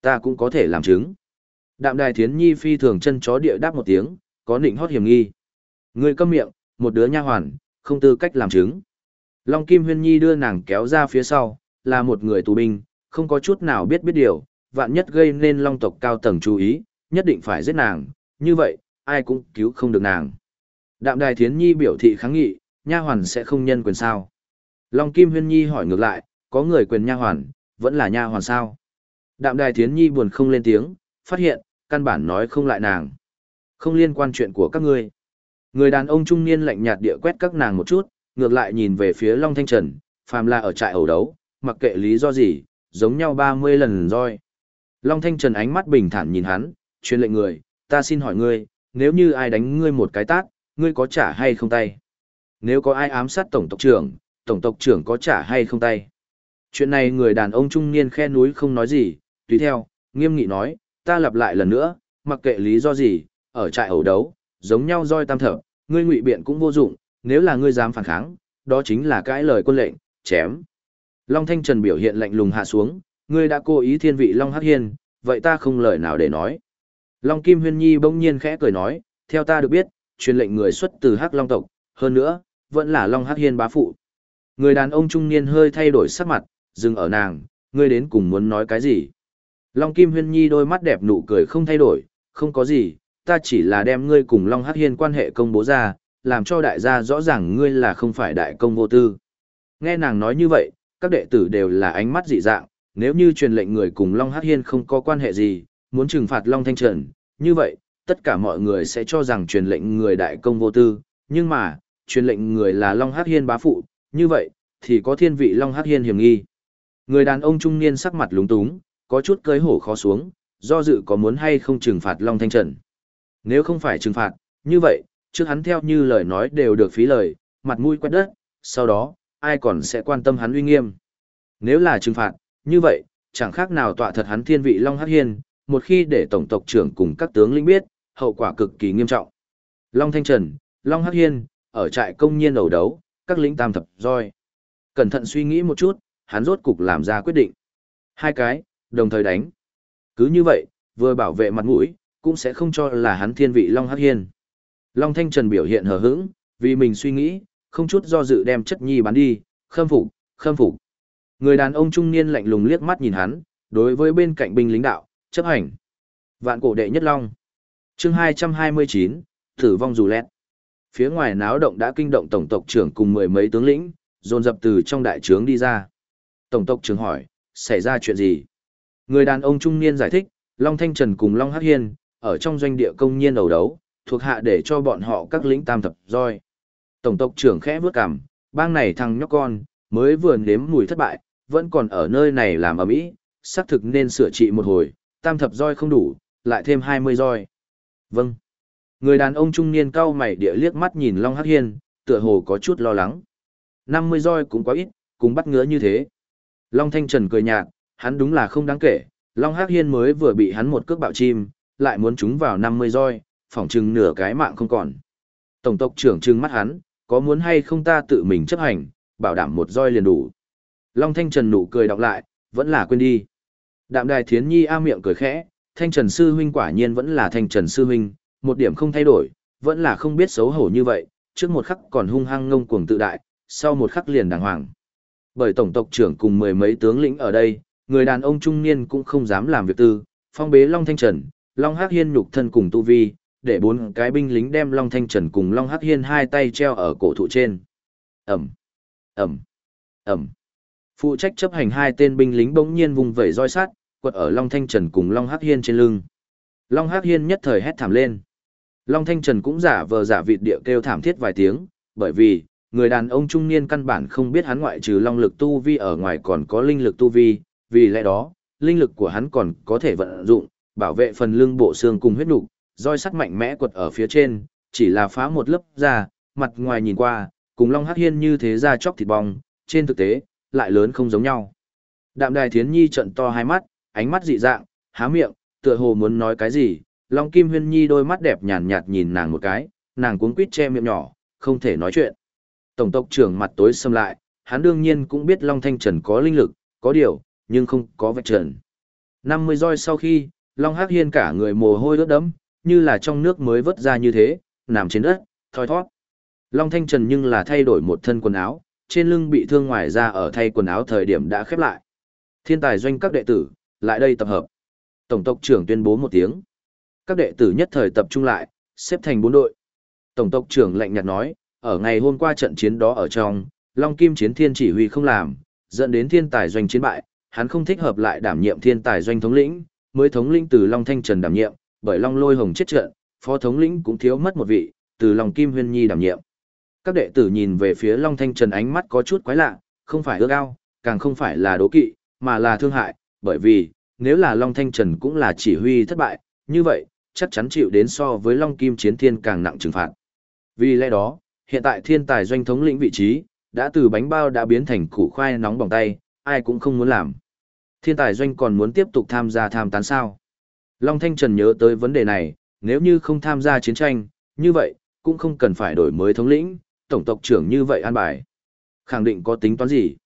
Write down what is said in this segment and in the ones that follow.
Ta cũng có thể làm chứng. Đạm đài thiến nhi phi thường chân chó địa đáp một tiếng, có nịnh hót hiểm nghi. Ngươi câm miệng, một đứa nha hoàn, không tư cách làm chứng. Long Kim Huyên Nhi đưa nàng kéo ra phía sau, là một người tù binh, không có chút nào biết biết điều, vạn nhất gây nên long tộc cao tầng chú ý, nhất định phải giết nàng, như vậy, ai cũng cứu không được nàng. Đạm Đài Thiến Nhi biểu thị kháng nghị, nha hoàn sẽ không nhân quyền sao. Long Kim Huyên Nhi hỏi ngược lại, có người quyền nha hoàn, vẫn là nha hoàn sao. Đạm Đài Thiến Nhi buồn không lên tiếng, phát hiện, căn bản nói không lại nàng. Không liên quan chuyện của các ngươi. Người đàn ông trung niên lạnh nhạt địa quét các nàng một chút, ngược lại nhìn về phía Long Thanh Trần, phàm là ở trại ẩu đấu, mặc kệ lý do gì, giống nhau 30 lần roi. Long Thanh Trần ánh mắt bình thản nhìn hắn, truyền lệnh người, ta xin hỏi ngươi, nếu như ai đánh ngươi một cái tát, ngươi có trả hay không tay? Nếu có ai ám sát tổng tộc trưởng, tổng tộc trưởng có trả hay không tay? Chuyện này người đàn ông trung niên khe núi không nói gì, tùy theo, nghiêm nghị nói, ta lặp lại lần nữa, mặc kệ lý do gì, ở trại ẩu đấu, giống nhau roi tam thở, ngươi ngụy biện cũng vô dụng, nếu là ngươi dám phản kháng, đó chính là cái lời quân lệnh, chém. Long Thanh Trần biểu hiện lạnh lùng hạ xuống, ngươi đã cố ý thiên vị Long Hắc Hiên, vậy ta không lời nào để nói. Long Kim Huyên Nhi bỗng nhiên khẽ cười nói, theo ta được biết, truyền lệnh người xuất từ Hắc Long tộc, hơn nữa, vẫn là Long Hắc Hiên bá phụ. Người đàn ông trung niên hơi thay đổi sắc mặt, dừng ở nàng, ngươi đến cùng muốn nói cái gì? Long Kim Huyên Nhi đôi mắt đẹp nụ cười không thay đổi, không có gì, ta chỉ là đem ngươi cùng Long Hắc Hiên quan hệ công bố ra, làm cho đại gia rõ ràng ngươi là không phải đại công vô tư. Nghe nàng nói như vậy, các đệ tử đều là ánh mắt dị dạng, nếu như truyền lệnh người cùng Long Hắc Hiên không có quan hệ gì, muốn trừng phạt Long Thanh Trần, như vậy, tất cả mọi người sẽ cho rằng truyền lệnh người đại công vô tư, nhưng mà, truyền lệnh người là Long Hắc Hiên bá phụ, như vậy, thì có thiên vị Long Hắc Hiên hiểm nghi. Người đàn ông trung niên sắc mặt lúng túng, có chút cơi hổ khó xuống, do dự có muốn hay không trừng phạt Long Thanh Trần. Nếu không phải trừng phạt, như vậy, trước hắn theo như lời nói đều được phí lời, mặt mũi quét đất, sau đó, ai còn sẽ quan tâm hắn uy nghiêm. Nếu là trừng phạt, như vậy, chẳng khác nào tọa thật hắn thiên vị Long Hắc Hiên, một khi để tổng tộc trưởng cùng các tướng lĩnh biết, hậu quả cực kỳ nghiêm trọng. Long Thanh Trần, Long Hắc Hiên, ở trại công nhiên đầu đấu, các lĩnh tam thập roi. Cẩn thận suy nghĩ một chút, hắn rốt cục làm ra quyết định. Hai cái, đồng thời đánh. Cứ như vậy, vừa bảo vệ mặt mũi, cũng sẽ không cho là hắn thiên vị Long Hắc Hiên. Long Thanh Trần biểu hiện hờ hững, vì mình suy nghĩ, không chút do dự đem chất nhi bán đi, khâm phục, khâm phục. Người đàn ông trung niên lạnh lùng liếc mắt nhìn hắn, đối với bên cạnh binh lính đạo, chấp hành. Vạn cổ đệ nhất long. chương 229, thử vong dù lẹt. Phía ngoài náo động đã kinh động tổng tộc trưởng cùng mười mấy tướng lĩnh, dồn dập từ trong đại trướng đi ra. Tổng tộc trưởng hỏi, xảy ra chuyện gì? Người đàn ông trung niên giải thích, Long Thanh Trần cùng Long Hắc Hiên, ở trong doanh địa công nhiên đầu đấu, thuộc hạ để cho bọn họ các lĩnh tam thập roi. Tổng tộc trưởng khẽ bước cằm, bang này thằng nhóc con, mới vừa nếm mùi thất bại, vẫn còn ở nơi này làm ở mỹ, xác thực nên sửa trị một hồi, tam thập roi không đủ, lại thêm 20 roi. Vâng. Người đàn ông trung niên cao mày địa liếc mắt nhìn Long Hắc Hiên, tựa hồ có chút lo lắng. 50 roi cũng quá ít, cũng bắt ngứa như thế. Long Thanh Trần cười nhạt, hắn đúng là không đáng kể, Long Hắc Hiên mới vừa bị hắn một cước bạo chim, lại muốn chúng vào 50 roi, phỏng chừng nửa cái mạng không còn. Tổng tộc trưởng trừng mắt hắn, có muốn hay không ta tự mình chấp hành, bảo đảm một roi liền đủ. Long Thanh Trần nụ cười đọc lại, vẫn là quên đi. Đạm đài thiến nhi a miệng cười khẽ, Thanh Trần Sư Huynh quả nhiên vẫn là Thanh Trần Sư Huynh, một điểm không thay đổi, vẫn là không biết xấu hổ như vậy, trước một khắc còn hung hăng ngông cuồng tự đại, sau một khắc liền đàng hoàng. Bởi tổng tộc trưởng cùng mười mấy tướng lĩnh ở đây, người đàn ông trung niên cũng không dám làm việc tư, phong bế Long Thanh Trần, Long Hắc Hiên nhục thân cùng tu vi, để bốn cái binh lính đem Long Thanh Trần cùng Long Hắc Hiên hai tay treo ở cổ thụ trên. Ẩm, Ẩm, Ẩm. Phụ trách chấp hành hai tên binh lính bỗng nhiên vùng vẩy roi sát, quật ở Long Thanh Trần cùng Long Hắc Hiên trên lưng. Long Hắc Hiên nhất thời hét thảm lên. Long Thanh Trần cũng giả vờ giả vịt địa kêu thảm thiết vài tiếng, bởi vì, người đàn ông trung niên căn bản không biết hắn ngoại trừ long lực tu vi ở ngoài còn có linh lực tu vi, vì lẽ đó, linh lực của hắn còn có thể vận dụng, bảo vệ phần lưng bộ xương cùng huyết nục, roi sắt mạnh mẽ quật ở phía trên, chỉ là phá một lớp da, mặt ngoài nhìn qua, cùng Long Hắc Hiên như thế ra chóc thịt bong, trên thực tế, lại lớn không giống nhau. Đạm Đài Thiến Nhi trận to hai mắt, ánh mắt dị dạng, há miệng, tựa hồ muốn nói cái gì, Long Kim Huyên Nhi đôi mắt đẹp nhàn nhạt nhìn nàng một cái, nàng cuống quýt che miệng nhỏ, không thể nói chuyện. Tổng tộc trưởng mặt tối xâm lại, hắn đương nhiên cũng biết Long Thanh Trần có linh lực, có điều, nhưng không có vạch trần. 50 roi sau khi, Long Hắc Hiên cả người mồ hôi ướt đẫm, như là trong nước mới vớt ra như thế, nằm trên đất, thoi thoát. Long Thanh Trần nhưng là thay đổi một thân quần áo, trên lưng bị thương ngoài ra ở thay quần áo thời điểm đã khép lại. Thiên tài doanh các đệ tử, lại đây tập hợp. Tổng tộc trưởng tuyên bố một tiếng. Các đệ tử nhất thời tập trung lại, xếp thành bốn đội. Tổng tộc trưởng lạnh nhạt nói, ở ngày hôm qua trận chiến đó ở trong, Long Kim chiến thiên chỉ huy không làm, dẫn đến thiên tài doanh chiến bại, hắn không thích hợp lại đảm nhiệm thiên tài doanh thống lĩnh, mới thống lĩnh từ Long Thanh Trần đảm nhiệm, bởi Long Lôi Hồng chết trận, phó thống lĩnh cũng thiếu mất một vị, từ Long Kim Huyên Nhi đảm nhiệm. Các đệ tử nhìn về phía Long Thanh Trần ánh mắt có chút quái lạ, không phải ước ao, càng không phải là đố kỵ, mà là thương hại, bởi vì, nếu là Long Thanh Trần cũng là chỉ huy thất bại, như vậy, chắc chắn chịu đến so với Long Kim Chiến Thiên càng nặng trừng phạt. Vì lẽ đó, hiện tại thiên tài doanh thống lĩnh vị trí, đã từ bánh bao đã biến thành củ khoai nóng bỏng tay, ai cũng không muốn làm. Thiên tài doanh còn muốn tiếp tục tham gia tham tán sao. Long Thanh Trần nhớ tới vấn đề này, nếu như không tham gia chiến tranh, như vậy, cũng không cần phải đổi mới thống lĩnh, tổng tộc trưởng như vậy an bài. Khẳng định có tính toán gì?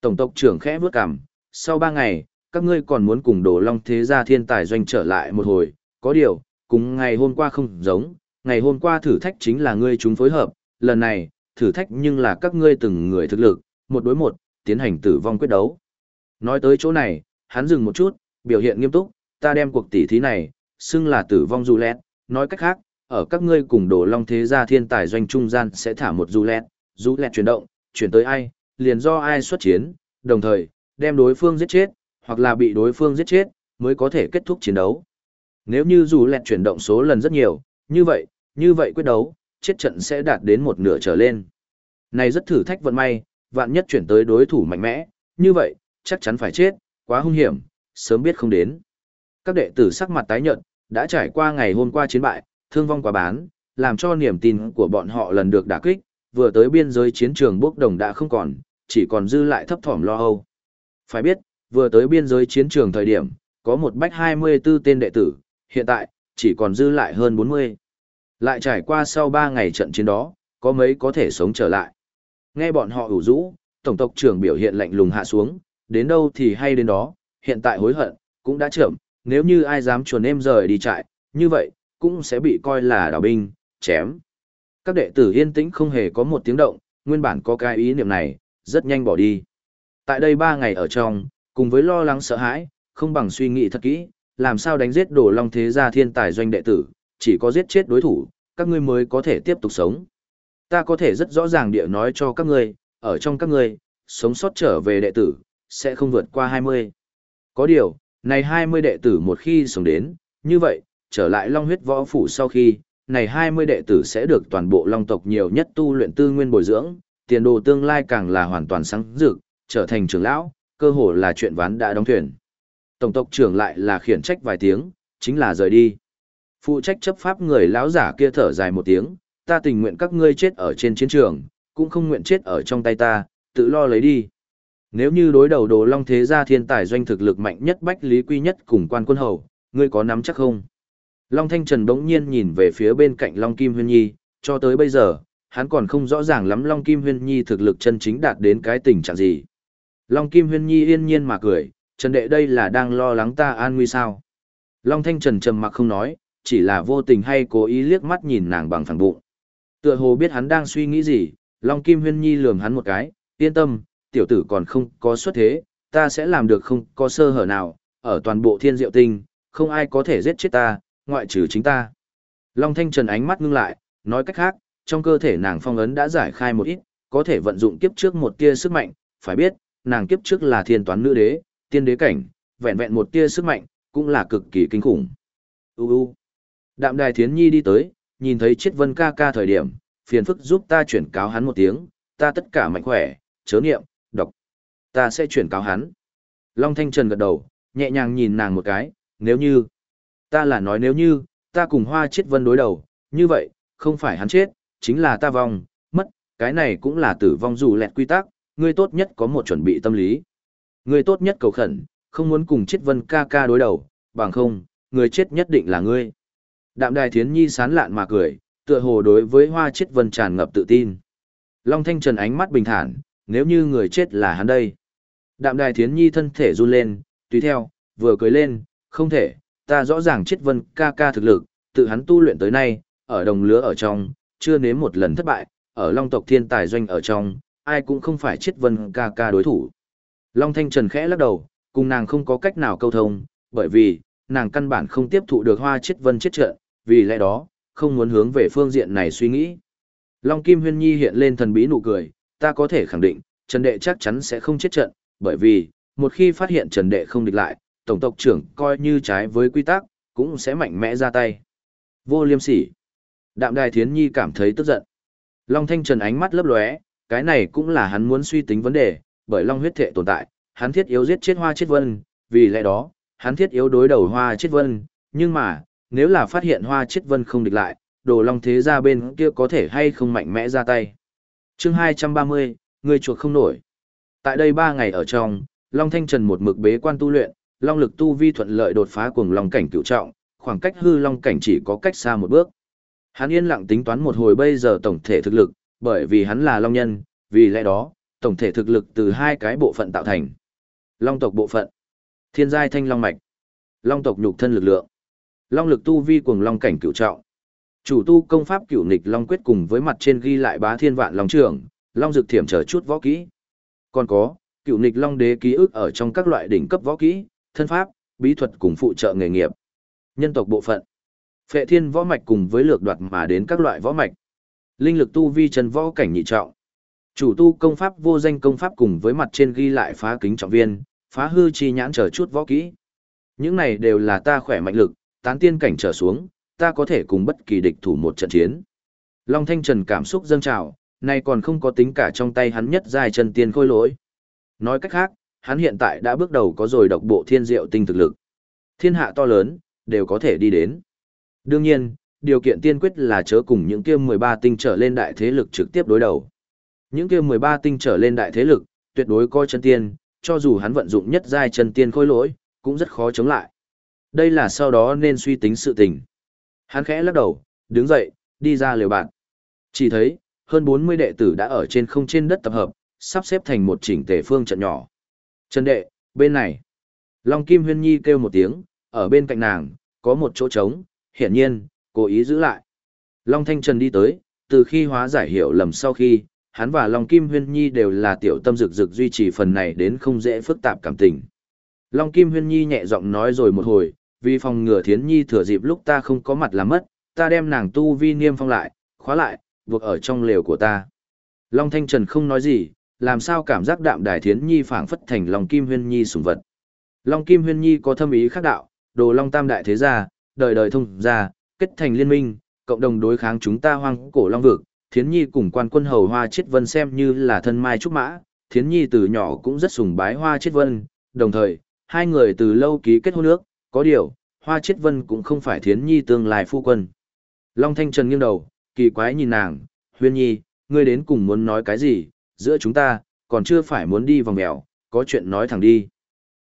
Tổng tộc trưởng khẽ bước cằm, sau ba ngày, các ngươi còn muốn cùng đồ long thế gia thiên tài doanh trở lại một hồi, có điều, cùng ngày hôm qua không giống, ngày hôm qua thử thách chính là ngươi chúng phối hợp, lần này, thử thách nhưng là các ngươi từng người thực lực, một đối một, tiến hành tử vong quyết đấu. Nói tới chỗ này, hắn dừng một chút, biểu hiện nghiêm túc, ta đem cuộc tỷ thí này, xưng là tử vong du lẹt, nói cách khác, ở các ngươi cùng đồ long thế gia thiên tài doanh trung gian sẽ thả một du lẹt, du lẹt chuyển động, chuyển tới ai, liền do ai xuất chiến, đồng thời, đem đối phương giết chết, hoặc là bị đối phương giết chết, mới có thể kết thúc chiến đấu. Nếu như dù lẹt chuyển động số lần rất nhiều, như vậy, như vậy quyết đấu, chết trận sẽ đạt đến một nửa trở lên. Này rất thử thách vận may, vạn nhất chuyển tới đối thủ mạnh mẽ, như vậy, chắc chắn phải chết, quá hung hiểm, sớm biết không đến. Các đệ tử sắc mặt tái nhợt, đã trải qua ngày hôm qua chiến bại, thương vong quá bán, làm cho niềm tin của bọn họ lần được đả kích, vừa tới biên giới chiến trường bốc đồng đã không còn, chỉ còn dư lại thấp thỏm lo âu. Phải biết, vừa tới biên giới chiến trường thời điểm, có một bách 24 tên đệ tử, hiện tại, chỉ còn dư lại hơn 40. Lại trải qua sau 3 ngày trận chiến đó, có mấy có thể sống trở lại. Nghe bọn họ ủ rũ, tổng tộc trưởng biểu hiện lạnh lùng hạ xuống, đến đâu thì hay đến đó, hiện tại hối hận, cũng đã chậm, nếu như ai dám chuồn em rời đi trại, như vậy, cũng sẽ bị coi là đào binh, chém. Các đệ tử yên tĩnh không hề có một tiếng động, nguyên bản có cái ý niệm này, rất nhanh bỏ đi. Tại đây ba ngày ở trong, cùng với lo lắng sợ hãi, không bằng suy nghĩ thật kỹ, làm sao đánh giết đổ long thế gia thiên tài doanh đệ tử, chỉ có giết chết đối thủ, các ngươi mới có thể tiếp tục sống. Ta có thể rất rõ ràng địa nói cho các ngươi, ở trong các ngươi, sống sót trở về đệ tử, sẽ không vượt qua 20. Có điều, này 20 đệ tử một khi sống đến, như vậy, trở lại long huyết võ phủ sau khi, này 20 đệ tử sẽ được toàn bộ long tộc nhiều nhất tu luyện tư nguyên bồi dưỡng, tiền đồ tương lai càng là hoàn toàn sáng rực, trở thành trưởng lão, cơ hồ là chuyện ván đã đóng thuyền. Tổng tộc trưởng lại là khiển trách vài tiếng, chính là rời đi. Phụ trách chấp pháp người lão giả kia thở dài một tiếng, ta tình nguyện các ngươi chết ở trên chiến trường, cũng không nguyện chết ở trong tay ta, tự lo lấy đi. Nếu như đối đầu đồ long thế gia thiên tài doanh thực lực mạnh nhất bách lý quy nhất cùng quan quân hầu, ngươi có nắm chắc không? Long Thanh Trần đống nhiên nhìn về phía bên cạnh Long Kim Huyên Nhi, cho tới bây giờ, hắn còn không rõ ràng lắm Long Kim Huyên Nhi thực lực chân chính đạt đến cái tình trạng gì. Long Kim Huyên Nhi yên nhiên mà cười, Trần Đệ đây là đang lo lắng ta an nguy sao. Long Thanh Trần trầm mặc không nói, chỉ là vô tình hay cố ý liếc mắt nhìn nàng bằng phẳng bụng. Tựa hồ biết hắn đang suy nghĩ gì, Long Kim Huyên Nhi lườm hắn một cái, yên tâm, tiểu tử còn không có xuất thế, ta sẽ làm được không có sơ hở nào, ở toàn bộ thiên diệu tinh, không ai có thể giết chết ta, ngoại trừ chính ta. Long Thanh Trần ánh mắt ngưng lại, nói cách khác, trong cơ thể nàng phong ấn đã giải khai một ít, có thể vận dụng kiếp trước một tia sức mạnh, phải biết, nàng kiếp trước là thiên toán nữ đế, tiên đế cảnh, vẹn vẹn một tia sức mạnh, cũng là cực kỳ kinh khủng. U u. Đạm Đài Thiến Nhi đi tới, nhìn thấy Chiết Vân ca ca thời điểm, phiền phức giúp ta chuyển cáo hắn một tiếng, ta tất cả mạnh khỏe, chớ niệm, đọc. Ta sẽ chuyển cáo hắn. Long Thanh Trần gật đầu, nhẹ nhàng nhìn nàng một cái, nếu như, ta là nói nếu như, ta cùng Hoa Chiết Vân đối đầu, như vậy, không phải hắn chết, chính là ta vong, mất, cái này cũng là tử vong dù lẹt quy tắc, ngươi tốt nhất có một chuẩn bị tâm lý. Ngươi tốt nhất cầu khẩn, không muốn cùng Chiết Vân ca ca đối đầu, bằng không, người chết nhất định là ngươi. Đạm Đài Thiến Nhi sán lạn mà cười, tựa hồ đối với Hoa Chiết Vân tràn ngập tự tin. Long Thanh Trần ánh mắt bình thản, nếu như người chết là hắn đây. Đạm Đài Thiến Nhi thân thể run lên, tùy theo, vừa cười lên, không thể, ta rõ ràng chết vân ca ca thực lực, tự hắn tu luyện tới nay, ở đồng lứa ở trong, chưa nếm một lần thất bại, ở long tộc thiên tài doanh ở trong, ai cũng không phải chết vân ca ca đối thủ. Long Thanh Trần khẽ lắc đầu, cùng nàng không có cách nào câu thông, bởi vì, nàng căn bản không tiếp thụ được hoa chết vân chết trợn vì lẽ đó, không muốn hướng về phương diện này suy nghĩ. Long Kim Huyên Nhi hiện lên thần bí nụ cười, ta có thể khẳng định, Trần Đệ chắc chắn sẽ không chết trận, bởi vì, một khi phát hiện Trần Đệ không địch lại, Tổng tộc trưởng coi như trái với quy tắc, cũng sẽ mạnh mẽ ra tay. Vô liêm sỉ. Đạm Đài Thiến Nhi cảm thấy tức giận. Long Thanh Trần ánh mắt lấp lóe, cái này cũng là hắn muốn suy tính vấn đề, bởi Long huyết thể tồn tại, hắn thiết yếu giết chết Hoa Chết Vân, vì lẽ đó, hắn thiết yếu đối đầu Hoa Chết Vân, nhưng mà, nếu là phát hiện Hoa Chết Vân không địch lại, đồ Long thế ra bên kia có thể hay không mạnh mẽ ra tay. Chương 230, người chuột không nổi. Tại đây 3 ngày ở trong, Long Thanh Trần một mực bế quan tu luyện, Long lực tu vi thuận lợi đột phá cùng Long cảnh cựu trọng, khoảng cách hư Long cảnh chỉ có cách xa một bước. Hắn yên lặng tính toán một hồi bây giờ tổng thể thực lực, bởi vì hắn là Long nhân, vì lẽ đó, tổng thể thực lực từ hai cái bộ phận tạo thành. Long tộc bộ phận, Thiên giai thanh long mạch, Long tộc nhục thân lực lượng, Long lực tu vi cuồng Long cảnh cựu trọng. Chủ tu công pháp cựu nịch Long quyết cùng với mặt trên ghi lại bá thiên vạn Long trưởng, Long dược thiểm trở chút võ kỹ. Còn có, cựu nịch Long đế ký ức ở trong các loại đỉnh cấp võ kỹ, thân pháp, bí thuật cùng phụ trợ nghề nghiệp. Nhân tộc bộ phận, Phệ thiên võ mạch cùng với lược đoạt mà đến các loại võ mạch. Linh lực tu vi chân võ cảnh nhị trọng. Chủ tu công pháp vô danh công pháp cùng với mặt trên ghi lại phá kính trọng viên, phá hư chi nhãn trở chút võ kỹ. Những này đều là ta khỏe mạnh lực, tán tiên cảnh trở xuống, ta có thể cùng bất kỳ địch thủ một trận chiến. Long Thanh Trần cảm xúc dâng trào, nay còn không có tính cả trong tay hắn nhất dài chân tiên khôi lỗi. Nói cách khác, hắn hiện tại đã bước đầu có rồi độc bộ thiên diệu tinh thực lực. Thiên hạ to lớn, đều có thể đi đến. Đương nhiên, điều kiện tiên quyết là chớ cùng những kia 13 tinh trở lên đại thế lực trực tiếp đối đầu. Những kia 13 tinh trở lên đại thế lực, tuyệt đối coi chân tiên, cho dù hắn vận dụng nhất giai chân tiên khôi lỗi, cũng rất khó chống lại. Đây là sau đó nên suy tính sự tình. Hắn khẽ lắc đầu, đứng dậy, đi ra liều bạn. Chỉ thấy, hơn 40 đệ tử đã ở trên không trên đất tập hợp, sắp xếp thành một chỉnh tề phương trận nhỏ. Trần đệ, bên này. Long Kim Huyên Nhi kêu một tiếng, ở bên cạnh nàng, có một chỗ trống, hiển nhiên, cố ý giữ lại. Long Thanh Trần đi tới, từ khi hóa giải hiểu lầm sau khi, hắn và Long Kim Huyên Nhi đều là tiểu tâm rực rực duy trì phần này đến không dễ phức tạp cảm tình. Long Kim Huyên Nhi nhẹ giọng nói rồi một hồi, vì phòng ngừa Thiến Nhi thừa dịp lúc ta không có mặt làm mất, ta đem nàng tu vi niêm phong lại, khóa lại, buộc ở trong lều của ta. Long Thanh Trần không nói gì, làm sao cảm giác đạm đài Thiến Nhi phảng phất thành Long Kim Huyên Nhi sủng vật. Long Kim Huyên Nhi có thâm ý khác đạo, đồ Long Tam Đại Thế Gia, đời đời thông gia, kết thành liên minh, cộng đồng đối kháng chúng ta hoang cổ long vực. Thiến Nhi cùng quan quân hầu Hoa Chiết Vân xem như là thân mai trúc mã, Thiến Nhi từ nhỏ cũng rất sùng bái Hoa Chiết Vân, đồng thời, hai người từ lâu ký kết hôn ước, có điều, Hoa Chiết Vân cũng không phải Thiến Nhi tương lai phu quân. Long Thanh Trần nghiêng đầu, kỳ quái nhìn nàng, Huyên Nhi, ngươi đến cùng muốn nói cái gì, giữa chúng ta, còn chưa phải muốn đi vòng mèo, có chuyện nói thẳng đi.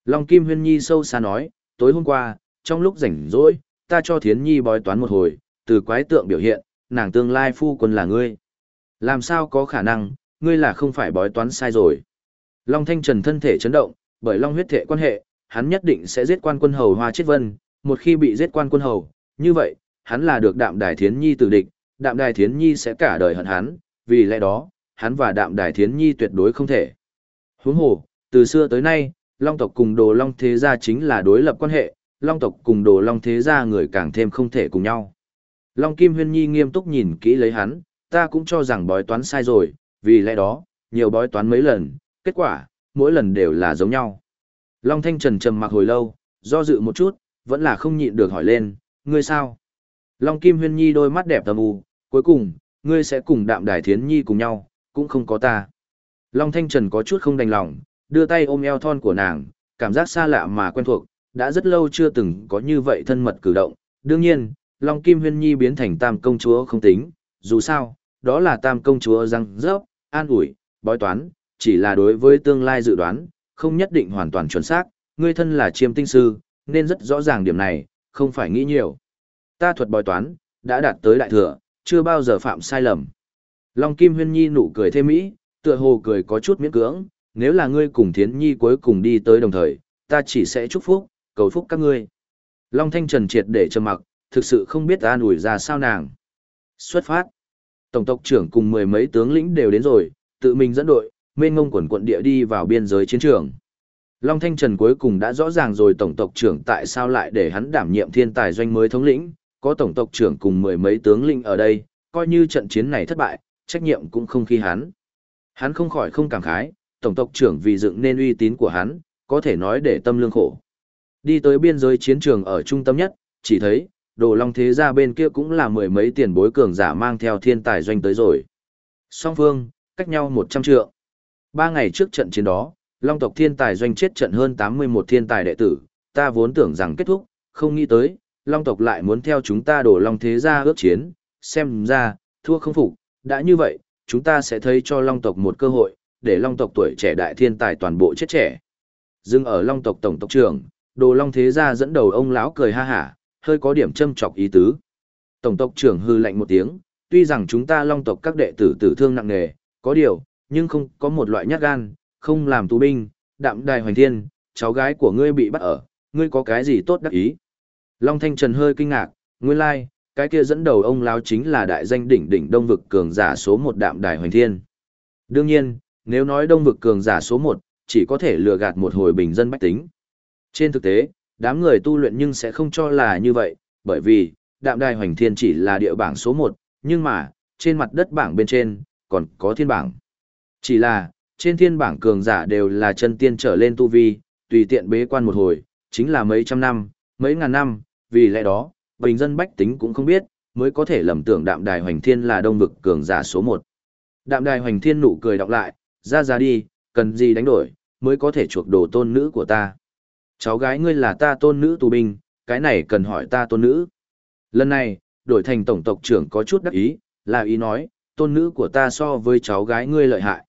Long Kim Huyên Nhi sâu xa nói, tối hôm qua, trong lúc rảnh rỗi, ta cho Thiến Nhi bói toán một hồi, từ quái tượng biểu hiện, nàng tương lai phu quân là ngươi. Làm sao có khả năng, ngươi là không phải bói toán sai rồi. Long Thanh Trần thân thể chấn động, bởi Long huyết thể quan hệ, hắn nhất định sẽ giết quan quân hầu Hoa Chết Vân, một khi bị giết quan quân hầu, như vậy, hắn là được Đạm Đài Thiến Nhi tử địch, Đạm Đài Thiến Nhi sẽ cả đời hận hắn, vì lẽ đó, hắn và Đạm Đài Thiến Nhi tuyệt đối không thể. Huống hồ, từ xưa tới nay, Long tộc cùng Đồ Long thế gia chính là đối lập quan hệ, Long tộc cùng Đồ Long thế gia người càng thêm không thể cùng nhau. Long Kim Huyên Nhi nghiêm túc nhìn kỹ lấy hắn, ta cũng cho rằng bói toán sai rồi, vì lẽ đó, nhiều bói toán mấy lần, kết quả, mỗi lần đều là giống nhau. Long Thanh Trần trầm mặc hồi lâu, do dự một chút, vẫn là không nhịn được hỏi lên, ngươi sao? Long Kim Huyên Nhi đôi mắt đẹp tầm u, cuối cùng, ngươi sẽ cùng đạm đài thiến nhi cùng nhau, cũng không có ta. Long Thanh Trần có chút không đành lòng, đưa tay ôm eo thon của nàng, cảm giác xa lạ mà quen thuộc, đã rất lâu chưa từng có như vậy thân mật cử động. Đương nhiên, Long Kim Huyên Nhi biến thành tam công chúa không tính, dù sao, đó là tam công chúa răng rớp, an ủi, bói toán, chỉ là đối với tương lai dự đoán, không nhất định hoàn toàn chuẩn xác, ngươi thân là chiêm tinh sư, nên rất rõ ràng điểm này, không phải nghĩ nhiều. Ta thuật bói toán, đã đạt tới đại thừa, chưa bao giờ phạm sai lầm. Long Kim Huyên Nhi nụ cười thêm mỹ, tựa hồ cười có chút miễn cưỡng, nếu là ngươi cùng Thiến Nhi cuối cùng đi tới đồng thời, ta chỉ sẽ chúc phúc, cầu phúc các ngươi. Long Thanh Trần triệt để trầm mặc, thực sự không biết ta nủi ra sao nàng. Xuất phát. Tổng tộc trưởng cùng mười mấy tướng lĩnh đều đến rồi, tự mình dẫn đội, mênh ngông quần quận địa đi vào biên giới chiến trường. Long Thanh Trần cuối cùng đã rõ ràng rồi tổng tộc trưởng tại sao lại để hắn đảm nhiệm thiên tài doanh mới thống lĩnh, có tổng tộc trưởng cùng mười mấy tướng lĩnh ở đây, coi như trận chiến này thất bại, trách nhiệm cũng không khi hắn. Hắn không khỏi không cảm khái, tổng tộc trưởng vì dựng nên uy tín của hắn, có thể nói để tâm lương khổ. Đi tới biên giới chiến trường ở trung tâm nhất, chỉ thấy, đồ long thế gia bên kia cũng là mười mấy tiền bối cường giả mang theo thiên tài doanh tới rồi. Song phương, cách nhau 100 trượng. Ba ngày trước trận chiến đó, long tộc thiên tài doanh chết trận hơn 81 thiên tài đệ tử, ta vốn tưởng rằng kết thúc, không nghĩ tới, long tộc lại muốn theo chúng ta đổ long thế gia ước chiến, xem ra, thua không phục, đã như vậy, chúng ta sẽ thấy cho long tộc một cơ hội, để long tộc tuổi trẻ đại thiên tài toàn bộ chết trẻ. Dừng ở long tộc tổng tộc trưởng, đồ long thế gia dẫn đầu ông lão cười ha hả, hơi có điểm châm chọc ý tứ. Tổng tộc trưởng hư lạnh một tiếng, tuy rằng chúng ta long tộc các đệ tử tử thương nặng nề, có điều, nhưng không có một loại nhát gan, không làm tù binh, đạm đài hoành thiên, cháu gái của ngươi bị bắt ở, ngươi có cái gì tốt đắc ý. Long Thanh Trần hơi kinh ngạc, nguyên lai, like, cái kia dẫn đầu ông lão chính là đại danh đỉnh đỉnh đông vực cường giả số một đạm đài hoành thiên. Đương nhiên, nếu nói đông vực cường giả số một, chỉ có thể lừa gạt một hồi bình dân bách tính. Trên thực tế, đám người tu luyện nhưng sẽ không cho là như vậy, bởi vì, đạm đài hoành thiên chỉ là địa bảng số một, nhưng mà, trên mặt đất bảng bên trên, còn có thiên bảng. Chỉ là, trên thiên bảng cường giả đều là chân tiên trở lên tu vi, tùy tiện bế quan một hồi, chính là mấy trăm năm, mấy ngàn năm, vì lẽ đó, bình dân bách tính cũng không biết, mới có thể lầm tưởng đạm đài hoành thiên là đông vực cường giả số một. Đạm đài hoành thiên nụ cười đọc lại, ra ra đi, cần gì đánh đổi, mới có thể chuộc đồ tôn nữ của ta. Cháu gái ngươi là ta tôn nữ tù binh, cái này cần hỏi ta tôn nữ. Lần này, đổi thành tổng tộc trưởng có chút đắc ý, là ý nói, tôn nữ của ta so với cháu gái ngươi lợi hại.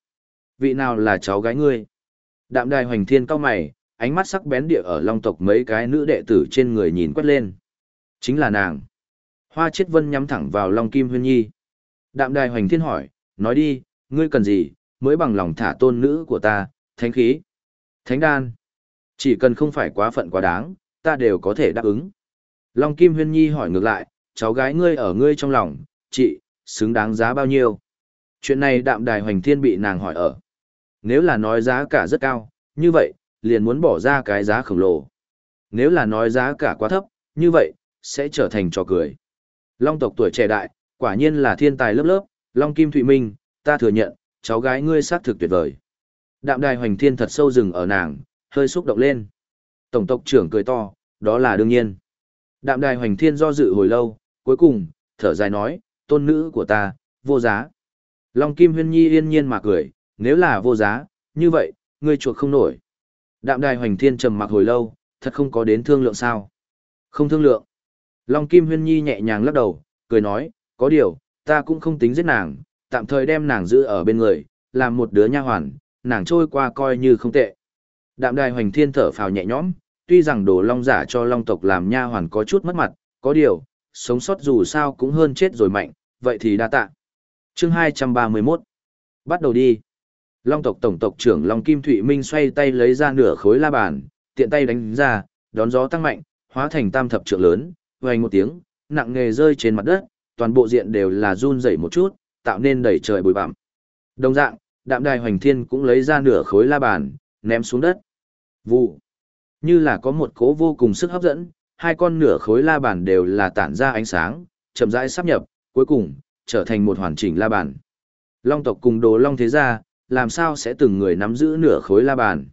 Vị nào là cháu gái ngươi? Đạm đài hoành thiên cao mày, ánh mắt sắc bén địa ở long tộc mấy cái nữ đệ tử trên người nhìn quét lên. Chính là nàng. Hoa chết vân nhắm thẳng vào long kim huyên nhi. Đạm đài hoành thiên hỏi, nói đi, ngươi cần gì, mới bằng lòng thả tôn nữ của ta, thánh khí. Thánh đan. Chỉ cần không phải quá phận quá đáng, ta đều có thể đáp ứng. Long Kim Huyên Nhi hỏi ngược lại, cháu gái ngươi ở ngươi trong lòng, chị, xứng đáng giá bao nhiêu? Chuyện này đạm đài hoành thiên bị nàng hỏi ở. Nếu là nói giá cả rất cao, như vậy, liền muốn bỏ ra cái giá khổng lồ. Nếu là nói giá cả quá thấp, như vậy, sẽ trở thành trò cười. Long tộc tuổi trẻ đại, quả nhiên là thiên tài lớp lớp, Long Kim Thụy Minh, ta thừa nhận, cháu gái ngươi xác thực tuyệt vời. Đạm đài hoành thiên thật sâu rừng ở nàng, hơi xúc động lên. Tổng tộc trưởng cười to, đó là đương nhiên. Đạm đài hoành thiên do dự hồi lâu, cuối cùng, thở dài nói, tôn nữ của ta, vô giá. Long Kim Huyên Nhi yên nhiên mà cười, nếu là vô giá, như vậy, ngươi chuộc không nổi. Đạm đài hoành thiên trầm mặc hồi lâu, thật không có đến thương lượng sao. Không thương lượng. Long Kim Huyên Nhi nhẹ nhàng lắc đầu, cười nói, có điều, ta cũng không tính giết nàng, tạm thời đem nàng giữ ở bên người, làm một đứa nha hoàn, nàng trôi qua coi như không tệ. Đạm đài hoành thiên thở phào nhẹ nhõm, tuy rằng đồ long giả cho long tộc làm nha hoàn có chút mất mặt, có điều, sống sót dù sao cũng hơn chết rồi mạnh, vậy thì đa tạ. Chương 231 Bắt đầu đi. Long tộc tổng tộc trưởng Long Kim Thụy Minh xoay tay lấy ra nửa khối la bàn, tiện tay đánh ra, đón gió tăng mạnh, hóa thành tam thập trượng lớn, vang một tiếng, nặng nghề rơi trên mặt đất, toàn bộ diện đều là run rẩy một chút, tạo nên đầy trời bụi bặm. Đồng dạng, Đạm Đài Hoành Thiên cũng lấy ra nửa khối la bàn, ném xuống đất. Vụ. Như là có một cố vô cùng sức hấp dẫn, hai con nửa khối la bàn đều là tản ra ánh sáng, chậm rãi sắp nhập, cuối cùng, trở thành một hoàn chỉnh la bàn. Long tộc cùng đồ long thế gia, làm sao sẽ từng người nắm giữ nửa khối la bàn.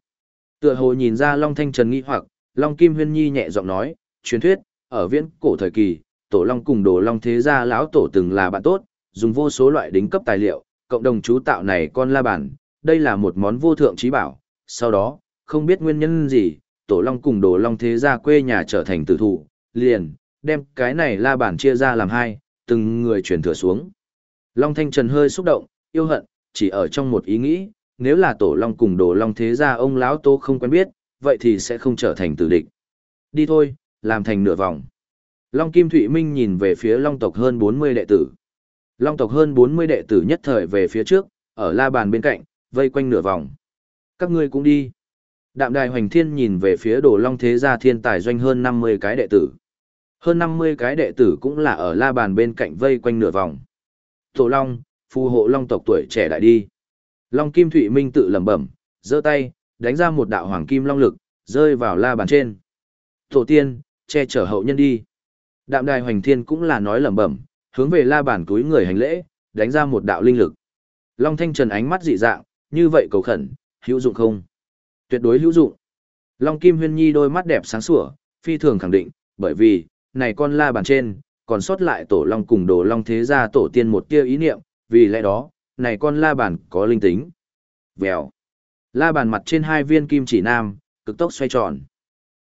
Tựa hồ nhìn ra Long Thanh Trần nghi hoặc, Long Kim Huyên Nhi nhẹ giọng nói, truyền thuyết, ở viễn cổ thời kỳ, tổ long cùng đồ long thế gia lão tổ từng là bạn tốt, dùng vô số loại đính cấp tài liệu, cộng đồng chú tạo này con la bàn, đây là một món vô thượng trí bảo. Sau đó, không biết nguyên nhân gì, tổ long cùng đồ long thế gia quê nhà trở thành tử thủ, liền, đem cái này la bàn chia ra làm hai, từng người chuyển thừa xuống. Long Thanh Trần hơi xúc động, yêu hận, chỉ ở trong một ý nghĩ, nếu là tổ long cùng đồ long thế gia ông lão tô không quen biết, vậy thì sẽ không trở thành tử địch. Đi thôi, làm thành nửa vòng. Long Kim Thụy Minh nhìn về phía long tộc hơn 40 đệ tử. Long tộc hơn 40 đệ tử nhất thời về phía trước, ở la bàn bên cạnh, vây quanh nửa vòng. Các ngươi cũng đi. Đạm đài hoành thiên nhìn về phía đồ long thế gia thiên tài doanh hơn 50 cái đệ tử. Hơn 50 cái đệ tử cũng là ở la bàn bên cạnh vây quanh nửa vòng. Tổ long, phù hộ long tộc tuổi trẻ đại đi. Long kim thụy minh tự lẩm bẩm, giơ tay, đánh ra một đạo hoàng kim long lực, rơi vào la bàn trên. Tổ tiên, che chở hậu nhân đi. Đạm đài hoành thiên cũng là nói lẩm bẩm, hướng về la bàn túi người hành lễ, đánh ra một đạo linh lực. Long thanh trần ánh mắt dị dạng, như vậy cầu khẩn, hữu dụng không? Tuyệt đối hữu dụng. Long Kim Huyên Nhi đôi mắt đẹp sáng sủa, phi thường khẳng định, bởi vì, này con la bàn trên, còn sót lại tổ long cùng đồ long thế gia tổ tiên một tia ý niệm, vì lẽ đó, này con la bàn có linh tính. Vèo. La bàn mặt trên hai viên kim chỉ nam, cực tốc xoay tròn.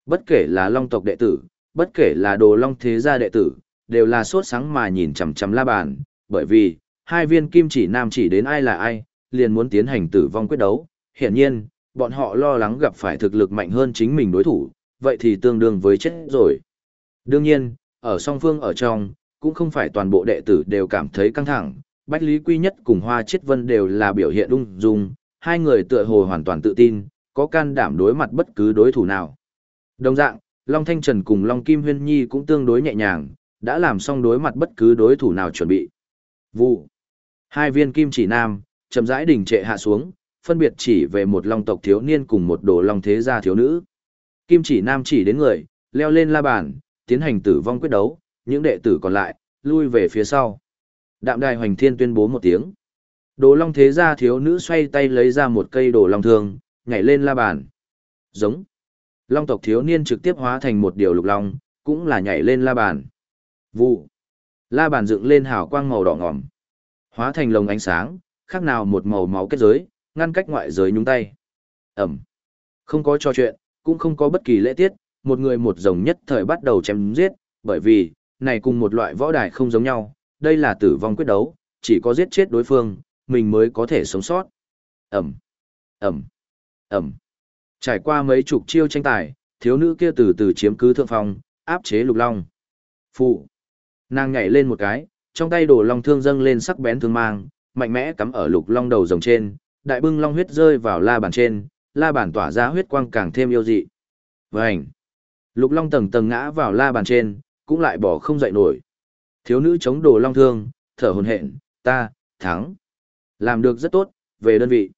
Bất kể là long tộc đệ tử, bất kể là đồ long thế gia đệ tử, đều là sốt sáng mà nhìn chằm chằm la bàn, bởi vì, hai viên kim chỉ nam chỉ đến ai là ai, liền muốn tiến hành tử vong quyết đấu. Hiển nhiên, bọn họ lo lắng gặp phải thực lực mạnh hơn chính mình đối thủ, vậy thì tương đương với chết rồi. Đương nhiên, ở song phương ở trong, cũng không phải toàn bộ đệ tử đều cảm thấy căng thẳng, Bách Lý Quy Nhất cùng Hoa Chiết Vân đều là biểu hiện ung dung, hai người tựa hồ hoàn toàn tự tin, có can đảm đối mặt bất cứ đối thủ nào. Đồng dạng, Long Thanh Trần cùng Long Kim Huyên Nhi cũng tương đối nhẹ nhàng, đã làm xong đối mặt bất cứ đối thủ nào chuẩn bị. Vụ. Hai viên kim chỉ nam, chậm rãi đỉnh trệ hạ xuống, phân biệt chỉ về một long tộc thiếu niên cùng một đồ long thế gia thiếu nữ. Kim chỉ nam chỉ đến người, leo lên la bàn, tiến hành tử vong quyết đấu, những đệ tử còn lại, lui về phía sau. Đạm đài hoành thiên tuyên bố một tiếng. Đồ long thế gia thiếu nữ xoay tay lấy ra một cây đồ long thương, nhảy lên la bàn. Giống. Long tộc thiếu niên trực tiếp hóa thành một điều lục long, cũng là nhảy lên la bàn. Vụ. La bàn dựng lên hào quang màu đỏ ngòm. Hóa thành lồng ánh sáng, khác nào một màu máu kết giới, ngăn cách ngoại giới nhúng tay. Ẩm. Không có trò chuyện, cũng không có bất kỳ lễ tiết, một người một rồng nhất thời bắt đầu chém giết, bởi vì, này cùng một loại võ đài không giống nhau, đây là tử vong quyết đấu, chỉ có giết chết đối phương, mình mới có thể sống sót. Ẩm. Ẩm. Ẩm. Trải qua mấy chục chiêu tranh tài, thiếu nữ kia từ từ chiếm cứ thượng phong, áp chế lục long. Phụ. Nàng nhảy lên một cái, trong tay đổ long thương dâng lên sắc bén thương mang, mạnh mẽ cắm ở lục long đầu rồng trên, đại bưng long huyết rơi vào la bàn trên, la bàn tỏa ra huyết quang càng thêm yêu dị. Vành! Lục long tầng tầng ngã vào la bàn trên, cũng lại bỏ không dậy nổi. Thiếu nữ chống đồ long thương, thở hồn hện, ta, thắng. Làm được rất tốt, về đơn vị.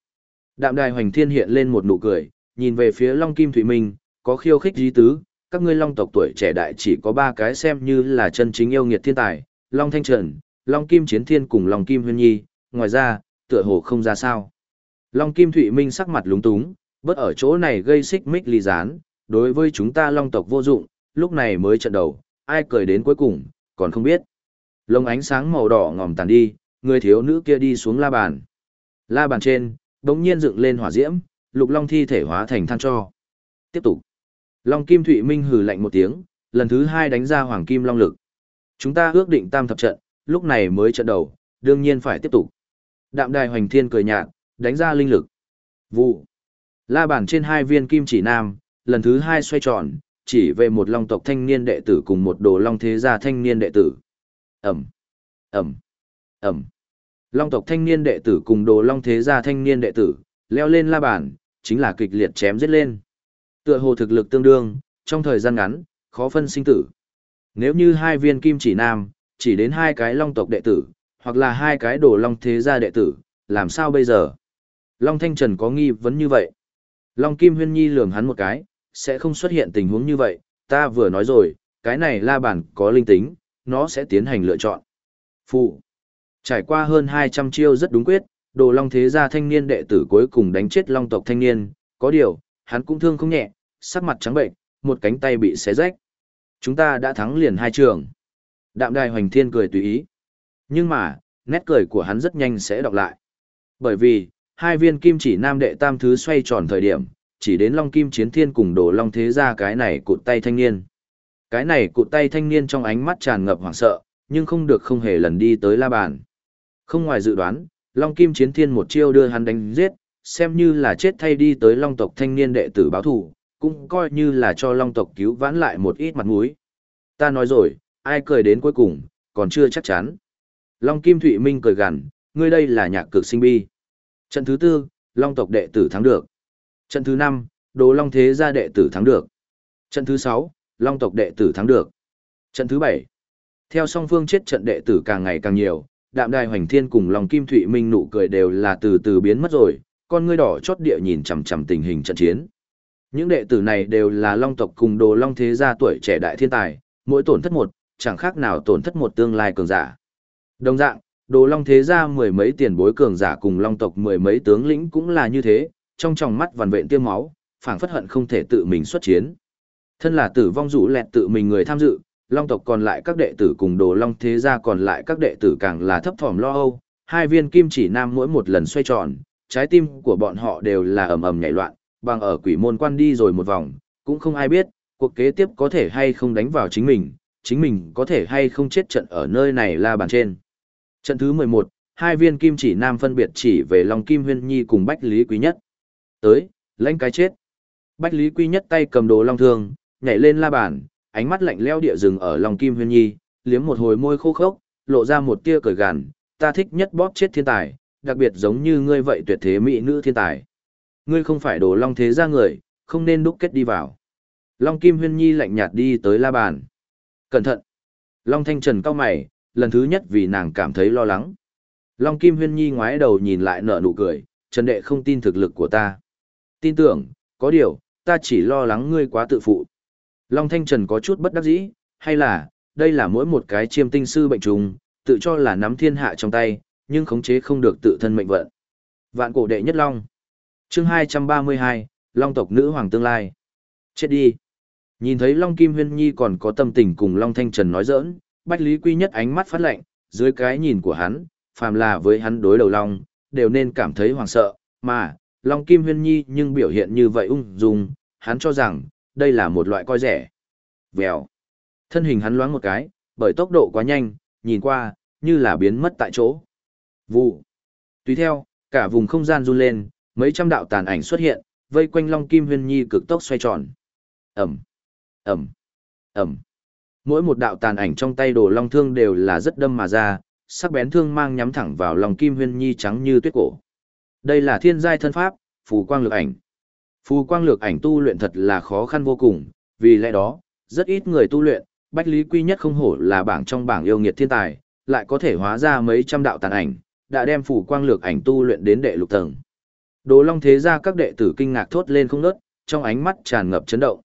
Đạm đài hoành thiên hiện lên một nụ cười, nhìn về phía long kim thủy minh, có khiêu khích dí tứ, các ngươi long tộc tuổi trẻ đại chỉ có ba cái xem như là chân chính yêu nghiệt thiên tài, long thanh trần, long kim chiến thiên cùng long kim huyên nhi, ngoài ra, tựa hồ không ra sao. Long Kim Thụy Minh sắc mặt lúng túng, bớt ở chỗ này gây xích mích ly gián, đối với chúng ta long tộc vô dụng, lúc này mới trận đầu, ai cười đến cuối cùng, còn không biết. Lồng ánh sáng màu đỏ ngòm tàn đi, người thiếu nữ kia đi xuống la bàn. La bàn trên, đống nhiên dựng lên hỏa diễm, lục long thi thể hóa thành than cho. Tiếp tục. Long Kim Thụy Minh hừ lạnh một tiếng, lần thứ hai đánh ra hoàng kim long lực. Chúng ta ước định tam thập trận, lúc này mới trận đầu, đương nhiên phải tiếp tục. Đạm đài hoành thiên cười nhạt, đánh ra linh lực. Vụ. La bàn trên hai viên kim chỉ nam, lần thứ hai xoay tròn, chỉ về một long tộc thanh niên đệ tử cùng một đồ long thế gia thanh niên đệ tử. Ẩm. Ẩm. Ẩm. Long tộc thanh niên đệ tử cùng đồ long thế gia thanh niên đệ tử, leo lên la bàn, chính là kịch liệt chém giết lên. Tựa hồ thực lực tương đương, trong thời gian ngắn, khó phân sinh tử. Nếu như hai viên kim chỉ nam, chỉ đến hai cái long tộc đệ tử, hoặc là hai cái đồ long thế gia đệ tử, làm sao bây giờ? Long Thanh Trần có nghi vấn như vậy. Long Kim Huyên Nhi lường hắn một cái, sẽ không xuất hiện tình huống như vậy, ta vừa nói rồi, cái này la bàn có linh tính, nó sẽ tiến hành lựa chọn. Phụ. Trải qua hơn 200 chiêu rất đúng quyết, đồ long thế gia thanh niên đệ tử cuối cùng đánh chết long tộc thanh niên, có điều, hắn cũng thương không nhẹ, sắc mặt trắng bệnh, một cánh tay bị xé rách. Chúng ta đã thắng liền hai trường. Đạm đài hoành thiên cười tùy ý. Nhưng mà, nét cười của hắn rất nhanh sẽ đọc lại. Bởi vì, hai viên kim chỉ nam đệ tam thứ xoay tròn thời điểm, chỉ đến Long Kim Chiến Thiên cùng đổ Long Thế gia cái này cụt tay thanh niên. Cái này cụt tay thanh niên trong ánh mắt tràn ngập hoảng sợ, nhưng không được không hề lần đi tới la bàn. Không ngoài dự đoán, Long Kim Chiến Thiên một chiêu đưa hắn đánh giết, xem như là chết thay đi tới Long tộc thanh niên đệ tử báo thù cũng coi như là cho Long tộc cứu vãn lại một ít mặt mũi. Ta nói rồi, ai cười đến cuối cùng, còn chưa chắc chắn. Long Kim Thụy Minh cười gằn, ngươi đây là nhạc cực sinh bi. Trận thứ tư, Long tộc đệ tử thắng được. Trận thứ năm, Đồ Long Thế gia đệ tử thắng được. Trận thứ sáu Long tộc đệ tử thắng được. Trận thứ 7. Theo song phương chết trận đệ tử càng ngày càng nhiều, Đạm Đài Hoành Thiên cùng Long Kim Thụy Minh nụ cười đều là từ từ biến mất rồi, con ngươi đỏ chót địa nhìn chằm chằm tình hình trận chiến. Những đệ tử này đều là Long tộc cùng Đồ Long Thế gia tuổi trẻ đại thiên tài, mỗi tổn thất một, chẳng khác nào tổn thất một tương lai cường giả. Đồng dạng, Đồ Long Thế gia mười mấy tiền bối cường giả cùng Long tộc mười mấy tướng lĩnh cũng là như thế, trong tròng mắt vằn vện tiêm máu, phảng phất hận không thể tự mình xuất chiến. Thân là tử vong rủ lẹt tự mình người tham dự, Long tộc còn lại các đệ tử cùng Đồ Long Thế gia còn lại các đệ tử càng là thấp thỏm lo âu, hai viên kim chỉ nam mỗi một lần xoay tròn, trái tim của bọn họ đều là ầm ầm nhảy loạn, bằng ở quỷ môn quan đi rồi một vòng, cũng không ai biết, cuộc kế tiếp có thể hay không đánh vào chính mình, chính mình có thể hay không chết trận ở nơi này la bàn trên. Trận thứ 11, hai viên kim chỉ nam phân biệt chỉ về Long Kim Huyên Nhi cùng Bách Lý Quý Nhất. Tới, lãnh cái chết. Bách Lý Quý Nhất tay cầm đồ long thương, nhảy lên la bàn, ánh mắt lạnh leo địa rừng ở Long Kim Huyên Nhi, liếm một hồi môi khô khốc, lộ ra một tia cười gằn, ta thích nhất bóp chết thiên tài, đặc biệt giống như ngươi vậy tuyệt thế mỹ nữ thiên tài. Ngươi không phải đồ long thế gia người, không nên đúc kết đi vào. Long Kim Huyên Nhi lạnh nhạt đi tới la bàn. Cẩn thận. Long Thanh Trần cao mày, lần thứ nhất vì nàng cảm thấy lo lắng. Long Kim Huyên Nhi ngoái đầu nhìn lại nở nụ cười, Trần Đệ không tin thực lực của ta. Tin tưởng, có điều, ta chỉ lo lắng ngươi quá tự phụ. Long Thanh Trần có chút bất đắc dĩ, hay là, đây là mỗi một cái chiêm tinh sư bệnh trùng, tự cho là nắm thiên hạ trong tay, nhưng khống chế không được tự thân mệnh vận. Vạn cổ đệ nhất Long. chương 232, Long tộc nữ hoàng tương lai. Chết đi. Nhìn thấy Long Kim Huyên Nhi còn có tâm tình cùng Long Thanh Trần nói giỡn, Bách Lý Quy nhất ánh mắt phát lạnh, dưới cái nhìn của hắn, phàm là với hắn đối đầu Long, đều nên cảm thấy hoàng sợ, mà, Long Kim Huyên Nhi nhưng biểu hiện như vậy ung dung, hắn cho rằng, đây là một loại coi rẻ. Vèo. Thân hình hắn loáng một cái, bởi tốc độ quá nhanh, nhìn qua, như là biến mất tại chỗ. Vụ. Tùy theo, cả vùng không gian run lên, mấy trăm đạo tàn ảnh xuất hiện, vây quanh Long Kim Huyên Nhi cực tốc xoay tròn. Ẩm. Ẩm. Ẩm. Mỗi một đạo tàn ảnh trong tay đồ long thương đều là rất đâm mà ra, sắc bén thương mang nhắm thẳng vào lòng Kim Huyên Nhi trắng như tuyết cổ. Đây là thiên giai thân pháp, phù quang lược ảnh. Phù quang lược ảnh tu luyện thật là khó khăn vô cùng, vì lẽ đó, rất ít người tu luyện, Bách Lý Quy nhất không hổ là bảng trong bảng yêu nghiệt thiên tài, lại có thể hóa ra mấy trăm đạo tàn ảnh, đã đem phù quang lược ảnh tu luyện đến đệ lục tầng. Đồ Long thế ra các đệ tử kinh ngạc thốt lên không ngớt, trong ánh mắt tràn ngập chấn động.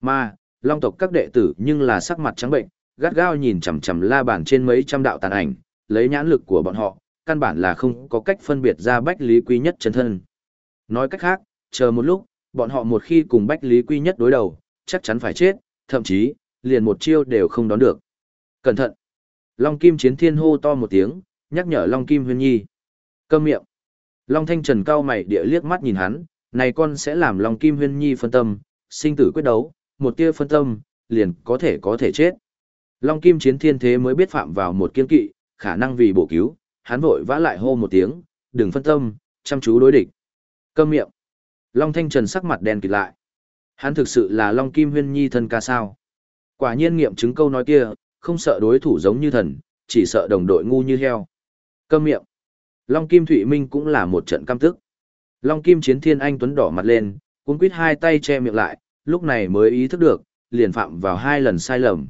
Mà, Long tộc các đệ tử nhưng là sắc mặt trắng bệnh, gắt gao nhìn chằm chằm la bàn trên mấy trăm đạo tàn ảnh, lấy nhãn lực của bọn họ, căn bản là không có cách phân biệt ra Bách Lý Quý nhất chân thân. Nói cách khác, chờ một lúc, bọn họ một khi cùng Bách Lý quy nhất đối đầu, chắc chắn phải chết, thậm chí, liền một chiêu đều không đón được. Cẩn thận! Long Kim Chiến Thiên hô to một tiếng, nhắc nhở Long Kim Huyên Nhi. Câm miệng! Long Thanh Trần cao mày địa liếc mắt nhìn hắn, này con sẽ làm Long Kim Huyên Nhi phân tâm, sinh tử quyết đấu, một tia phân tâm, liền có thể có thể chết. Long Kim Chiến Thiên thế mới biết phạm vào một kiên kỵ, khả năng vì bổ cứu, hắn vội vã lại hô một tiếng, đừng phân tâm, chăm chú đối địch. Câm miệng. Long Thanh Trần sắc mặt đen kịt lại. Hắn thực sự là Long Kim Huyên Nhi thân ca sao. Quả nhiên nghiệm chứng câu nói kia, không sợ đối thủ giống như thần, chỉ sợ đồng đội ngu như heo. Câm miệng. Long Kim Thụy Minh cũng là một trận cam tức. Long Kim Chiến Thiên Anh Tuấn đỏ mặt lên, cuốn quýt hai tay che miệng lại, lúc này mới ý thức được, liền phạm vào hai lần sai lầm.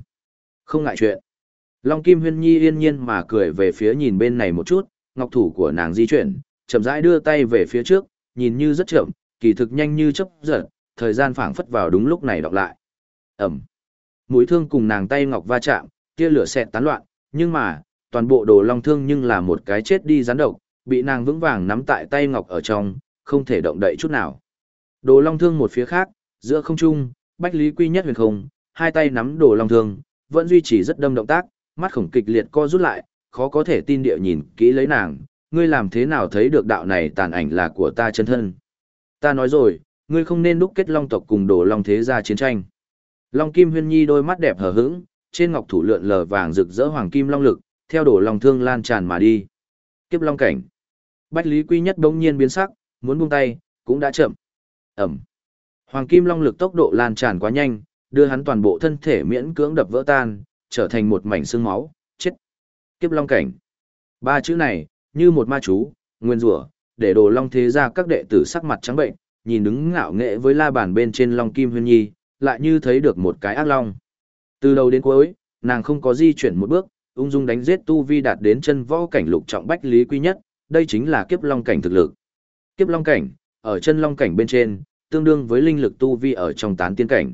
Không ngại chuyện. Long Kim Huyên Nhi yên nhiên mà cười về phía nhìn bên này một chút, ngọc thủ của nàng di chuyển, chậm rãi đưa tay về phía trước, nhìn như rất chậm, kỳ thực nhanh như chớp giật, thời gian phảng phất vào đúng lúc này đọc lại. Ẩm. Mũi thương cùng nàng tay ngọc va chạm, tia lửa xẹt tán loạn, nhưng mà, toàn bộ đồ long thương nhưng là một cái chết đi rắn độc, bị nàng vững vàng nắm tại tay ngọc ở trong, không thể động đậy chút nào. Đồ long thương một phía khác, giữa không trung, Bách Lý Quy nhất huyền không, hai tay nắm đồ long thương, vẫn duy trì rất đâm động tác, mắt khổng kịch liệt co rút lại, khó có thể tin địa nhìn kỹ lấy nàng, ngươi làm thế nào thấy được đạo này tàn ảnh là của ta chân thân. Ta nói rồi, ngươi không nên đúc kết long tộc cùng đồ long thế gia chiến tranh. Long Kim Huyên Nhi đôi mắt đẹp hờ hững, trên ngọc thủ lượn lờ vàng rực rỡ hoàng kim long lực, theo đổ long thương lan tràn mà đi. Kiếp long cảnh. Bách Lý Quy nhất bỗng nhiên biến sắc, muốn buông tay, cũng đã chậm. Ẩm. Hoàng kim long lực tốc độ lan tràn quá nhanh, đưa hắn toàn bộ thân thể miễn cưỡng đập vỡ tan, trở thành một mảnh xương máu, chết. Kiếp long cảnh. Ba chữ này, như một ma chú, nguyên rủa, để đồ long thế ra các đệ tử sắc mặt trắng bệnh, nhìn đứng ngạo nghệ với la bàn bên trên Long Kim Huyên Nhi, lại như thấy được một cái ác long. Từ đầu đến cuối, nàng không có di chuyển một bước, ung dung đánh giết tu vi đạt đến chân võ cảnh lục trọng bách lý quy nhất, đây chính là kiếp long cảnh thực lực. Kiếp long cảnh, ở chân long cảnh bên trên, tương đương với linh lực tu vi ở trong tán tiên cảnh.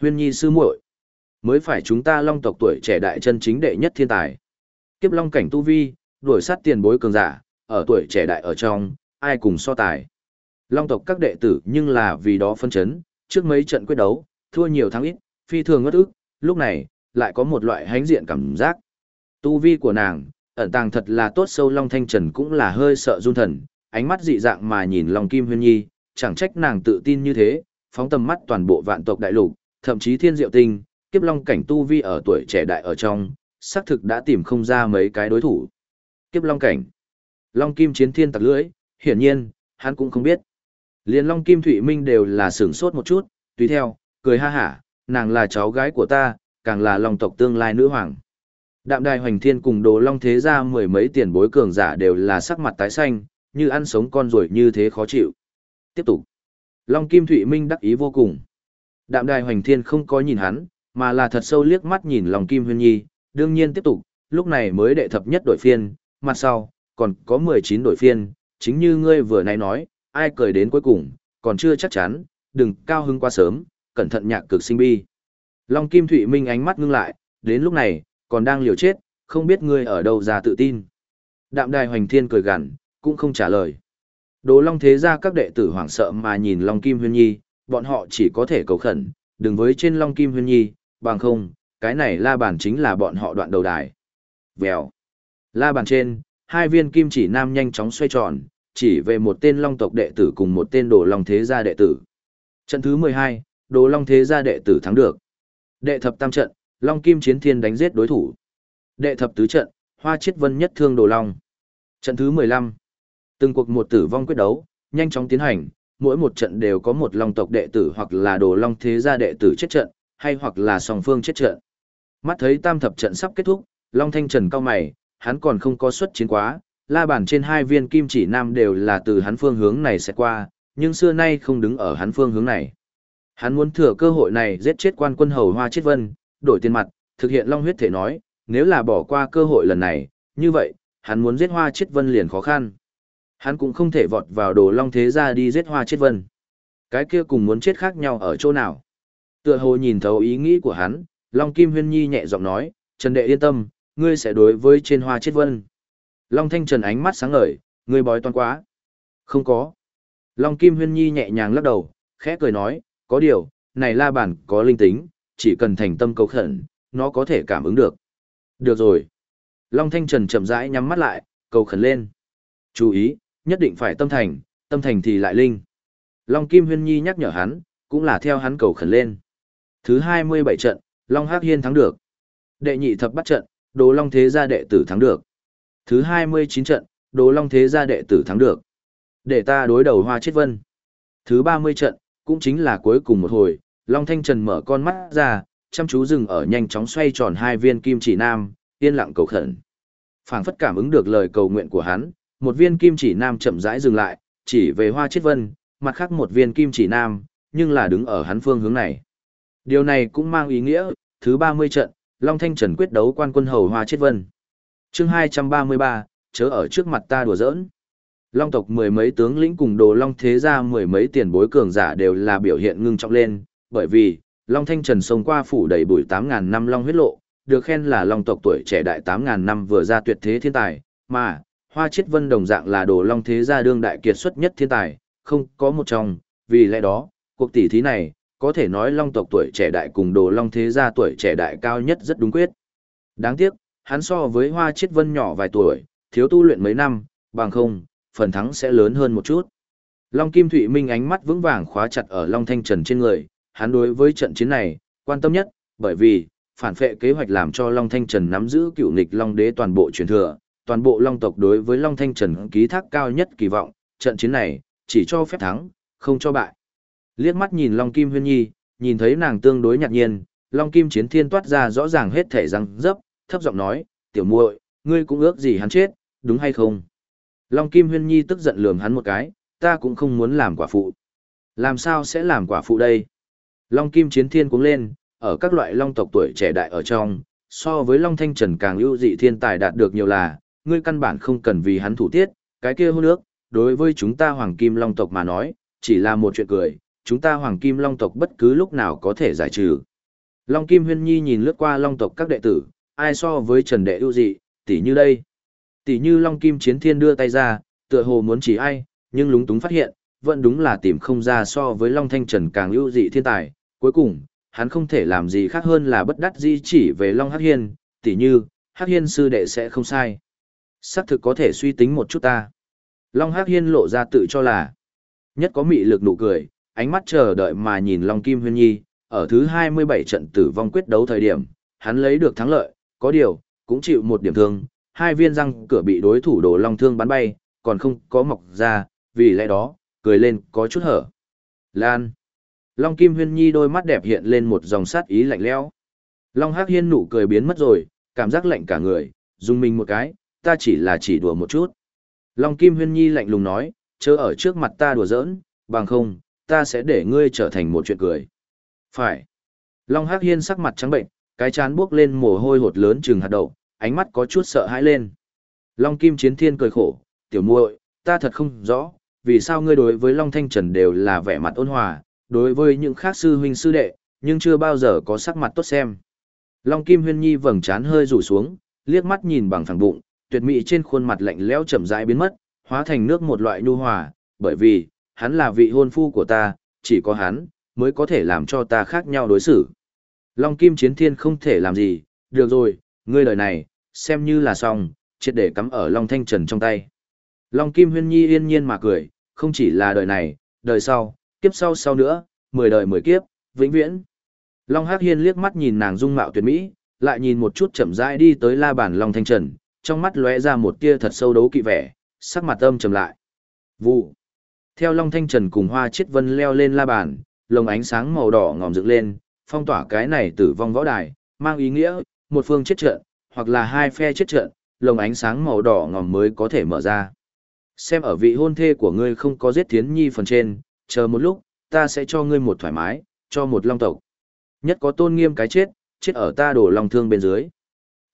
Huyên Nhi sư muội, mới phải chúng ta long tộc tuổi trẻ đại chân chính đệ nhất thiên tài. Kiếp long cảnh tu vi, đuổi sát tiền bối cường giả, ở tuổi trẻ đại ở trong, ai cùng so tài. Long tộc các đệ tử nhưng là vì đó phân chấn, trước mấy trận quyết đấu, thua nhiều thắng ít, phi thường ngất ức, lúc này, lại có một loại hánh diện cảm giác. Tu vi của nàng, ẩn tàng thật là tốt sâu Long Thanh Trần cũng là hơi sợ run thần, ánh mắt dị dạng mà nhìn Long Kim Huyên Nhi, chẳng trách nàng tự tin như thế, phóng tầm mắt toàn bộ vạn tộc đại lục, thậm chí thiên diệu tinh, kiếp long cảnh tu vi ở tuổi trẻ đại ở trong, xác thực đã tìm không ra mấy cái đối thủ. Kiếp long cảnh, long kim chiến thiên tặc lưỡi, hiển nhiên, hắn cũng không biết. Liên long kim thụy minh đều là sửng sốt một chút, tùy theo, cười ha hả, nàng là cháu gái của ta, càng là long tộc tương lai nữ hoàng. Đạm đài hoành thiên cùng đồ long thế ra mười mấy tiền bối cường giả đều là sắc mặt tái xanh, như ăn sống con ruồi như thế khó chịu. Tiếp tục. Long Kim Thụy Minh đắc ý vô cùng. Đạm đài hoành thiên không có nhìn hắn, mà là thật sâu liếc mắt nhìn Long Kim Huyên Nhi, đương nhiên tiếp tục, lúc này mới đệ thập nhất đội phiên, mặt sau, còn có 19 đội phiên, chính như ngươi vừa nãy nói, ai cười đến cuối cùng, còn chưa chắc chắn, đừng cao hứng quá sớm, cẩn thận nhạc cực sinh bi. Long Kim Thụy Minh ánh mắt ngưng lại, đến lúc này, còn đang liều chết, không biết ngươi ở đâu ra tự tin. Đạm đài hoành thiên cười gằn, cũng không trả lời. Đồ Long thế ra các đệ tử hoảng sợ mà nhìn Long Kim Huyên Nhi, bọn họ chỉ có thể cầu khẩn, đừng với trên Long Kim Huyên Nhi, bằng không, cái này la bàn chính là bọn họ đoạn đầu đài. Vèo. La bàn trên, hai viên kim chỉ nam nhanh chóng xoay tròn, chỉ về một tên Long tộc đệ tử cùng một tên Đồ Long thế gia đệ tử. Trận thứ 12, Đồ Long thế gia đệ tử thắng được. Đệ thập tam trận, Long Kim Chiến Thiên đánh giết đối thủ. Đệ thập tứ trận, Hoa Chiết Vân nhất thương Đồ Long. Trận thứ 15. Từng cuộc một tử vong quyết đấu, nhanh chóng tiến hành, mỗi một trận đều có một long tộc đệ tử hoặc là đồ long thế gia đệ tử chết trận, hay hoặc là song phương chết trận. Mắt thấy tam thập trận sắp kết thúc, Long Thanh Trần cao mày, hắn còn không có xuất chiến quá, la bàn trên hai viên kim chỉ nam đều là từ hắn phương hướng này sẽ qua, nhưng xưa nay không đứng ở hắn phương hướng này. Hắn muốn thừa cơ hội này giết chết quan quân hầu hoa chết vân, đổi tiền mặt, thực hiện long huyết thể nói, nếu là bỏ qua cơ hội lần này, như vậy, hắn muốn giết hoa chết vân liền khó khăn. Hắn cũng không thể vọt vào đồ long thế ra đi giết hoa chết vân. Cái kia cùng muốn chết khác nhau ở chỗ nào. Tựa hồ nhìn thấu ý nghĩ của hắn, Long Kim Huyên Nhi nhẹ giọng nói, Trần Đệ yên tâm, ngươi sẽ đối với trên hoa chết vân. Long Thanh Trần ánh mắt sáng ngời, ngươi bói toán quá. Không có. Long Kim Huyên Nhi nhẹ nhàng lắc đầu, khẽ cười nói, có điều, này la bản có linh tính, chỉ cần thành tâm cầu khẩn, nó có thể cảm ứng được. Được rồi. Long Thanh Trần chậm rãi nhắm mắt lại, cầu khẩn lên. Chú ý, nhất định phải tâm thành, tâm thành thì lại linh. Long Kim Huyên Nhi nhắc nhở hắn, cũng là theo hắn cầu khẩn lên. Thứ 27 trận, Long Hắc Hiên thắng được. Đệ nhị thập bắt trận, Đồ Long Thế gia đệ tử thắng được. Thứ 29 trận, Đồ Long Thế gia đệ tử thắng được. Để ta đối đầu Hoa Chết Vân. Thứ 30 trận, cũng chính là cuối cùng một hồi, Long Thanh Trần mở con mắt ra, chăm chú dừng ở nhanh chóng xoay tròn hai viên kim chỉ nam, yên lặng cầu khẩn. Phảng phất cảm ứng được lời cầu nguyện của hắn, một viên kim chỉ nam chậm rãi dừng lại, chỉ về hoa chết vân, mặt khác một viên kim chỉ nam, nhưng là đứng ở hắn phương hướng này. Điều này cũng mang ý nghĩa, thứ 30 trận, Long Thanh Trần quyết đấu quan quân hầu hoa chết vân. chương 233, chớ ở trước mặt ta đùa giỡn. Long tộc mười mấy tướng lĩnh cùng đồ Long thế gia mười mấy tiền bối cường giả đều là biểu hiện ngưng trọng lên, bởi vì, Long Thanh Trần sống qua phủ đầy bụi 8.000 năm Long huyết lộ, được khen là Long tộc tuổi trẻ đại 8.000 năm vừa ra tuyệt thế thiên tài, mà, Hoa Chiết Vân đồng dạng là đồ long thế gia đương đại kiệt xuất nhất thiên tài, không có một trong, vì lẽ đó, cuộc tỷ thí này, có thể nói long tộc tuổi trẻ đại cùng đồ long thế gia tuổi trẻ đại cao nhất rất đúng quyết. Đáng tiếc, hắn so với Hoa Chiết Vân nhỏ vài tuổi, thiếu tu luyện mấy năm, bằng không, phần thắng sẽ lớn hơn một chút. Long Kim Thụy Minh ánh mắt vững vàng khóa chặt ở Long Thanh Trần trên người, hắn đối với trận chiến này, quan tâm nhất, bởi vì, phản phệ kế hoạch làm cho Long Thanh Trần nắm giữ cựu nghịch Long Đế toàn bộ truyền thừa, toàn bộ Long tộc đối với Long Thanh Trần ký thác cao nhất kỳ vọng, trận chiến này, chỉ cho phép thắng, không cho bại. Liếc mắt nhìn Long Kim Huyên Nhi, nhìn thấy nàng tương đối nhạt nhiên, Long Kim Chiến Thiên toát ra rõ ràng hết thể răng dấp, thấp giọng nói, tiểu muội, ngươi cũng ước gì hắn chết, đúng hay không? Long Kim Huyên Nhi tức giận lườm hắn một cái, ta cũng không muốn làm quả phụ. Làm sao sẽ làm quả phụ đây? Long Kim Chiến Thiên cuống lên, ở các loại long tộc tuổi trẻ đại ở trong, so với Long Thanh Trần càng ưu dị thiên tài đạt được nhiều là, ngươi căn bản không cần vì hắn thủ tiết, cái kia hôn nước, đối với chúng ta Hoàng Kim Long tộc mà nói, chỉ là một chuyện cười, chúng ta Hoàng Kim Long tộc bất cứ lúc nào có thể giải trừ. Long Kim Huyên Nhi nhìn lướt qua Long tộc các đệ tử, ai so với Trần Đệ ưu dị, tỷ như đây. Tỷ như Long Kim Chiến Thiên đưa tay ra, tựa hồ muốn chỉ ai, nhưng lúng túng phát hiện, vẫn đúng là tìm không ra so với Long Thanh Trần càng ưu dị thiên tài. Cuối cùng, hắn không thể làm gì khác hơn là bất đắc di chỉ về Long Hắc Hiên, tỷ như, Hắc Hiên sư đệ sẽ không sai. Xác thực có thể suy tính một chút ta. Long Hắc Hiên lộ ra tự cho là nhất có mị lực nụ cười, ánh mắt chờ đợi mà nhìn Long Kim Huyên Nhi, ở thứ 27 trận tử vong quyết đấu thời điểm, hắn lấy được thắng lợi, có điều, cũng chịu một điểm thương, hai viên răng cửa bị đối thủ đổ long thương bắn bay, còn không có mọc ra, vì lẽ đó, cười lên có chút hở. Lan. Long Kim Huyên Nhi đôi mắt đẹp hiện lên một dòng sát ý lạnh lẽo. Long Hắc Hiên nụ cười biến mất rồi, cảm giác lạnh cả người, dùng mình một cái, ta chỉ là chỉ đùa một chút. Long Kim Huyên Nhi lạnh lùng nói, chớ ở trước mặt ta đùa giỡn, bằng không, ta sẽ để ngươi trở thành một chuyện cười. Phải. Long Hắc Hiên sắc mặt trắng bệnh, cái chán buốc lên mồ hôi hột lớn chừng hạt đậu, ánh mắt có chút sợ hãi lên. Long Kim Chiến Thiên cười khổ, tiểu muội, ta thật không rõ, vì sao ngươi đối với Long Thanh Trần đều là vẻ mặt ôn hòa, đối với những khác sư huynh sư đệ, nhưng chưa bao giờ có sắc mặt tốt xem. Long Kim Huyên Nhi vầng trán hơi rủ xuống, liếc mắt nhìn bằng phẳng bụng, tuyệt mỹ trên khuôn mặt lạnh lẽo chậm rãi biến mất, hóa thành nước một loại nhu hòa, bởi vì, hắn là vị hôn phu của ta, chỉ có hắn, mới có thể làm cho ta khác nhau đối xử. Long Kim Chiến Thiên không thể làm gì, được rồi, ngươi lời này, xem như là xong, triệt để cắm ở Long Thanh Trần trong tay. Long Kim Huyên Nhi yên nhiên mà cười, không chỉ là đời này, đời sau, kiếp sau sau nữa, mười đời mười kiếp, vĩnh viễn. Long Hắc Hiên liếc mắt nhìn nàng dung mạo tuyệt mỹ, lại nhìn một chút chậm rãi đi tới la bàn Long Thanh Trần, trong mắt lóe ra một tia thật sâu đấu kỵ vẻ, sắc mặt âm trầm lại. Vụ. Theo Long Thanh Trần cùng Hoa Chiết Vân leo lên la bàn, lồng ánh sáng màu đỏ ngòm dựng lên, phong tỏa cái này tử vong võ đài, mang ý nghĩa, một phương chết trận, hoặc là hai phe chết trận, lồng ánh sáng màu đỏ ngòm mới có thể mở ra. Xem ở vị hôn thê của ngươi không có giết thiến nhi phần trên, chờ một lúc, ta sẽ cho ngươi một thoải mái, cho một long tộc. Nhất có tôn nghiêm cái chết, chết ở ta đổ long thương bên dưới.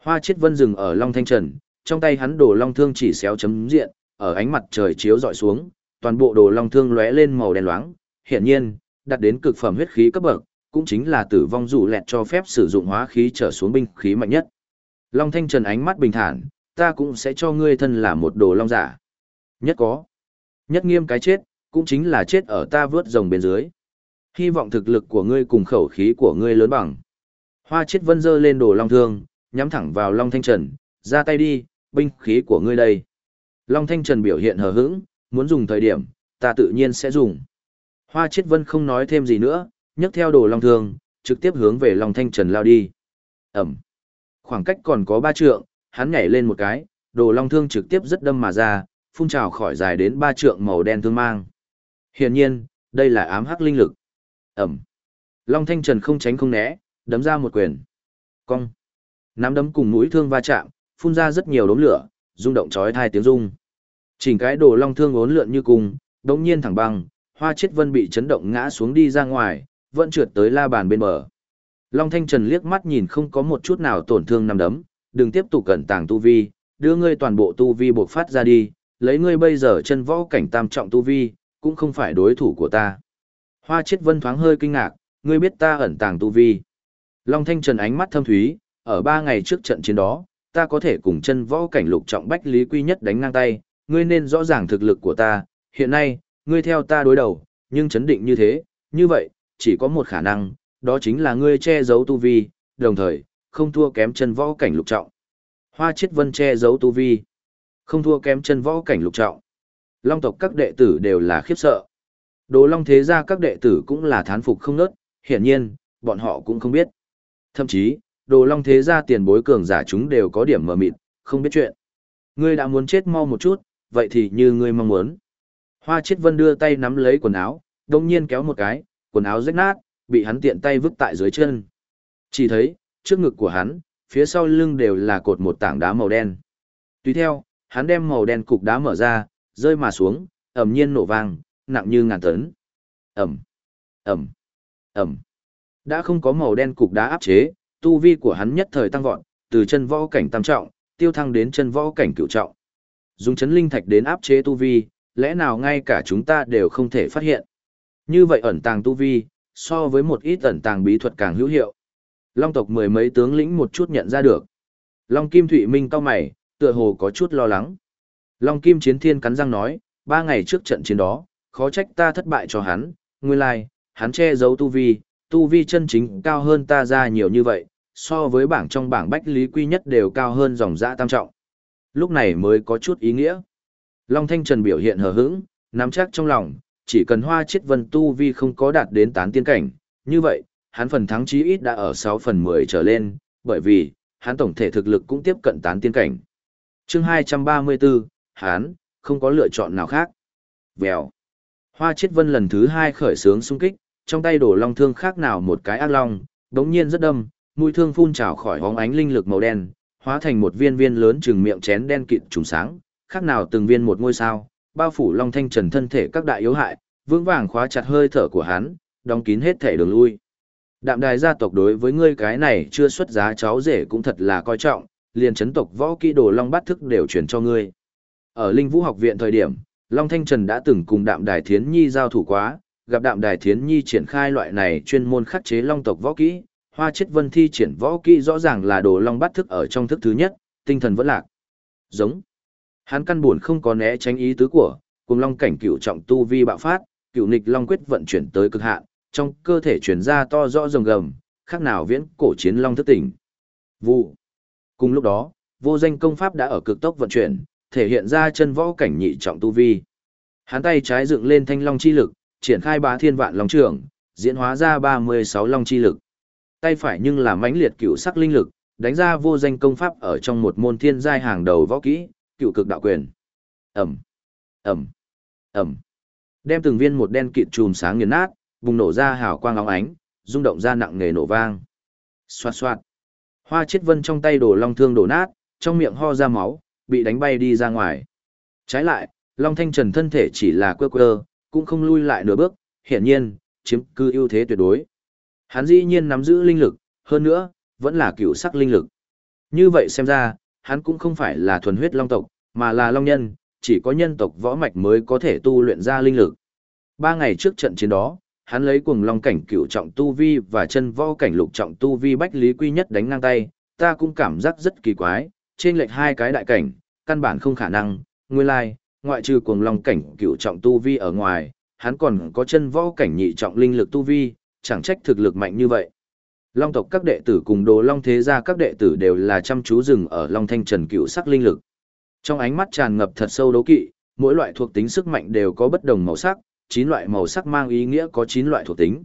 Hoa chết vân rừng ở long thanh trần, trong tay hắn đổ long thương chỉ xéo chấm diện, ở ánh mặt trời chiếu dọi xuống, toàn bộ đồ long thương lóe lên màu đen loáng, hiển nhiên, đạt đến cực phẩm huyết khí cấp bậc, cũng chính là tử vong dụ lẹt cho phép sử dụng hóa khí trở xuống binh khí mạnh nhất. Long Thanh Trần ánh mắt bình thản, ta cũng sẽ cho ngươi thân là một đồ long giả. Nhất có. Nhất nghiêm cái chết, cũng chính là chết ở ta vớt rồng bên dưới. Hy vọng thực lực của ngươi cùng khẩu khí của ngươi lớn bằng. Hoa chết vân dơ lên đồ long thương, nhắm thẳng vào Long Thanh Trần, ra tay đi, binh khí của ngươi đây. Long Thanh Trần biểu hiện hờ hững, muốn dùng thời điểm, ta tự nhiên sẽ dùng. Hoa chết vân không nói thêm gì nữa, nhấc theo đồ long thương, trực tiếp hướng về Long Thanh Trần lao đi. Ẩm. Khoảng cách còn có ba trượng, hắn nhảy lên một cái, đồ long thương trực tiếp rất đâm mà ra, phun trào khỏi dài đến ba trượng màu đen thương mang. Hiển nhiên, đây là ám hắc linh lực. Ẩm. Long Thanh Trần không tránh không né, đấm ra một quyền. Cong. Nắm đấm cùng mũi thương va chạm, phun ra rất nhiều đốm lửa, rung động chói tai tiếng rung. Chỉnh cái đồ long thương uốn lượn như cùng, đống nhiên thẳng băng, hoa chết vân bị chấn động ngã xuống đi ra ngoài, vẫn trượt tới la bàn bên bờ. Long Thanh Trần liếc mắt nhìn không có một chút nào tổn thương nằm đấm, đừng tiếp tục cẩn tàng tu vi, đưa ngươi toàn bộ tu vi bộc phát ra đi, lấy ngươi bây giờ chân võ cảnh tam trọng tu vi, cũng không phải đối thủ của ta. Hoa chết vân thoáng hơi kinh ngạc, ngươi biết ta ẩn tàng tu vi. Long Thanh Trần ánh mắt thâm thúy, ở ba ngày trước trận chiến đó, ta có thể cùng chân võ cảnh lục trọng bách lý quy nhất đánh ngang tay, ngươi nên rõ ràng thực lực của ta, hiện nay, ngươi theo ta đối đầu, nhưng chấn định như thế, như vậy, chỉ có một khả năng, đó chính là ngươi che giấu tu vi, đồng thời, không thua kém chân võ cảnh lục trọng. Hoa chiết vân che giấu tu vi, không thua kém chân võ cảnh lục trọng. Long tộc các đệ tử đều là khiếp sợ. Đồ long thế gia các đệ tử cũng là thán phục không nớt, hiển nhiên, bọn họ cũng không biết. Thậm chí, đồ long thế gia tiền bối cường giả chúng đều có điểm mờ mịt, không biết chuyện. Ngươi đã muốn chết mau một chút, vậy thì như ngươi mong muốn. Hoa chiết vân đưa tay nắm lấy quần áo, đồng nhiên kéo một cái, quần áo rách nát, bị hắn tiện tay vứt tại dưới chân. Chỉ thấy, trước ngực của hắn, phía sau lưng đều là cột một tảng đá màu đen. Tùy theo, hắn đem màu đen cục đá mở ra, rơi mà xuống, ầm nhiên nổ vang, nặng như ngàn tấn. Ẩm, Ẩm, Ẩm. Đã không có màu đen cục đá áp chế, tu vi của hắn nhất thời tăng vọt, từ chân võ cảnh tam trọng, tiêu thăng đến chân võ cảnh cửu trọng. Dùng chấn linh thạch đến áp chế tu vi, lẽ nào ngay cả chúng ta đều không thể phát hiện. Như vậy ẩn tàng tu vi, so với một ít ẩn tàng bí thuật càng hữu hiệu. Long tộc mười mấy tướng lĩnh một chút nhận ra được. Long Kim Thụy Minh cao mày, tựa hồ có chút lo lắng. Long Kim Chiến Thiên cắn răng nói, ba ngày trước trận chiến đó, khó trách ta thất bại cho hắn, nguyên lai, hắn che giấu tu vi, tu vi chân chính cao hơn ta ra nhiều như vậy, so với bảng trong bảng bách lý quy nhất đều cao hơn dòng dã tam trọng. Lúc này mới có chút ý nghĩa. Long Thanh Trần biểu hiện hờ hững, nắm chắc trong lòng, chỉ cần hoa chết vân tu vi không có đạt đến tán tiên cảnh, như vậy, hắn phần thắng chí ít đã ở 6 phần 10 trở lên, bởi vì, hắn tổng thể thực lực cũng tiếp cận tán tiên cảnh. chương 234, hắn, không có lựa chọn nào khác. Vèo. Hoa chết vân lần thứ hai khởi sướng xung kích, trong tay đổ long thương khác nào một cái ác long, đống nhiên rất đâm, mũi thương phun trào khỏi hóng ánh linh lực màu đen, hóa thành một viên viên lớn chừng miệng chén đen kịt trùng sáng, khác nào từng viên một ngôi sao, bao phủ long thanh trần thân thể các đại yếu hại, vững vàng khóa chặt hơi thở của hắn, đóng kín hết thể đường lui. Đạm đài gia tộc đối với ngươi cái này chưa xuất giá cháu rể cũng thật là coi trọng, liền chấn tộc võ kỹ đồ long bát thức đều chuyển cho ngươi. Ở Linh Vũ học viện thời điểm, Long Thanh Trần đã từng cùng Đạm Đài Thiến Nhi giao thủ quá, gặp Đạm Đài Thiến Nhi triển khai loại này chuyên môn khắc chế long tộc võ kỹ, Hoa Chết Vân thi triển võ kỹ rõ ràng là đồ long bát thức ở trong thức thứ nhất, tinh thần vẫn lạc. Giống. Hắn căn buồn không có né tránh ý tứ của, cùng long cảnh cựu trọng tu vi bạo phát, cựu nịch long quyết vận chuyển tới cực hạn, trong cơ thể chuyển ra to rõ rồng gầm, khác nào viễn cổ chiến long thức tỉnh. Vụ. Cùng lúc đó, vô danh công pháp đã ở cực tốc vận chuyển, thể hiện ra chân võ cảnh nhị trọng tu vi. Hắn tay trái dựng lên thanh long chi lực, triển khai Ba thiên vạn long trưởng, diễn hóa ra 36 long chi lực. Tay phải nhưng là mãnh liệt cựu sắc linh lực, đánh ra vô danh công pháp ở trong một môn thiên giai hàng đầu võ kỹ, cựu cực đạo quyền. Ẩm, Ẩm, Ẩm. Đem từng viên một đen kịt chùm sáng nghiền nát, bùng nổ ra hào quang óng ánh, rung động ra nặng nề nổ vang. Xoạt xoạt. Hoa chết vân trong tay đổ long thương đổ nát, trong miệng ho ra máu, bị đánh bay đi ra ngoài. Trái lại, Long Thanh Trần thân thể chỉ là quơ quơ, cũng không lui lại nửa bước, hiển nhiên, chiếm cư ưu thế tuyệt đối. Hắn dĩ nhiên nắm giữ linh lực, hơn nữa, vẫn là cựu sắc linh lực. Như vậy xem ra, hắn cũng không phải là thuần huyết long tộc, mà là long nhân, chỉ có nhân tộc võ mạch mới có thể tu luyện ra linh lực. Ba ngày trước trận chiến đó, hắn lấy cuồng long cảnh cựu trọng tu vi và chân võ cảnh lục trọng tu vi bách lý quy nhất đánh ngang tay, ta cũng cảm giác rất kỳ quái, trên lệch hai cái đại cảnh, căn bản không khả năng, nguyên lai, ngoại trừ cuồng long cảnh cựu trọng tu vi ở ngoài, hắn còn có chân võ cảnh nhị trọng linh lực tu vi, chẳng trách thực lực mạnh như vậy. Long tộc các đệ tử cùng đồ long thế gia các đệ tử đều là chăm chú rừng ở long thanh trần cựu sắc linh lực. Trong ánh mắt tràn ngập thật sâu đấu kỵ, mỗi loại thuộc tính sức mạnh đều có bất đồng màu sắc, chín loại màu sắc mang ý nghĩa có chín loại thuộc tính.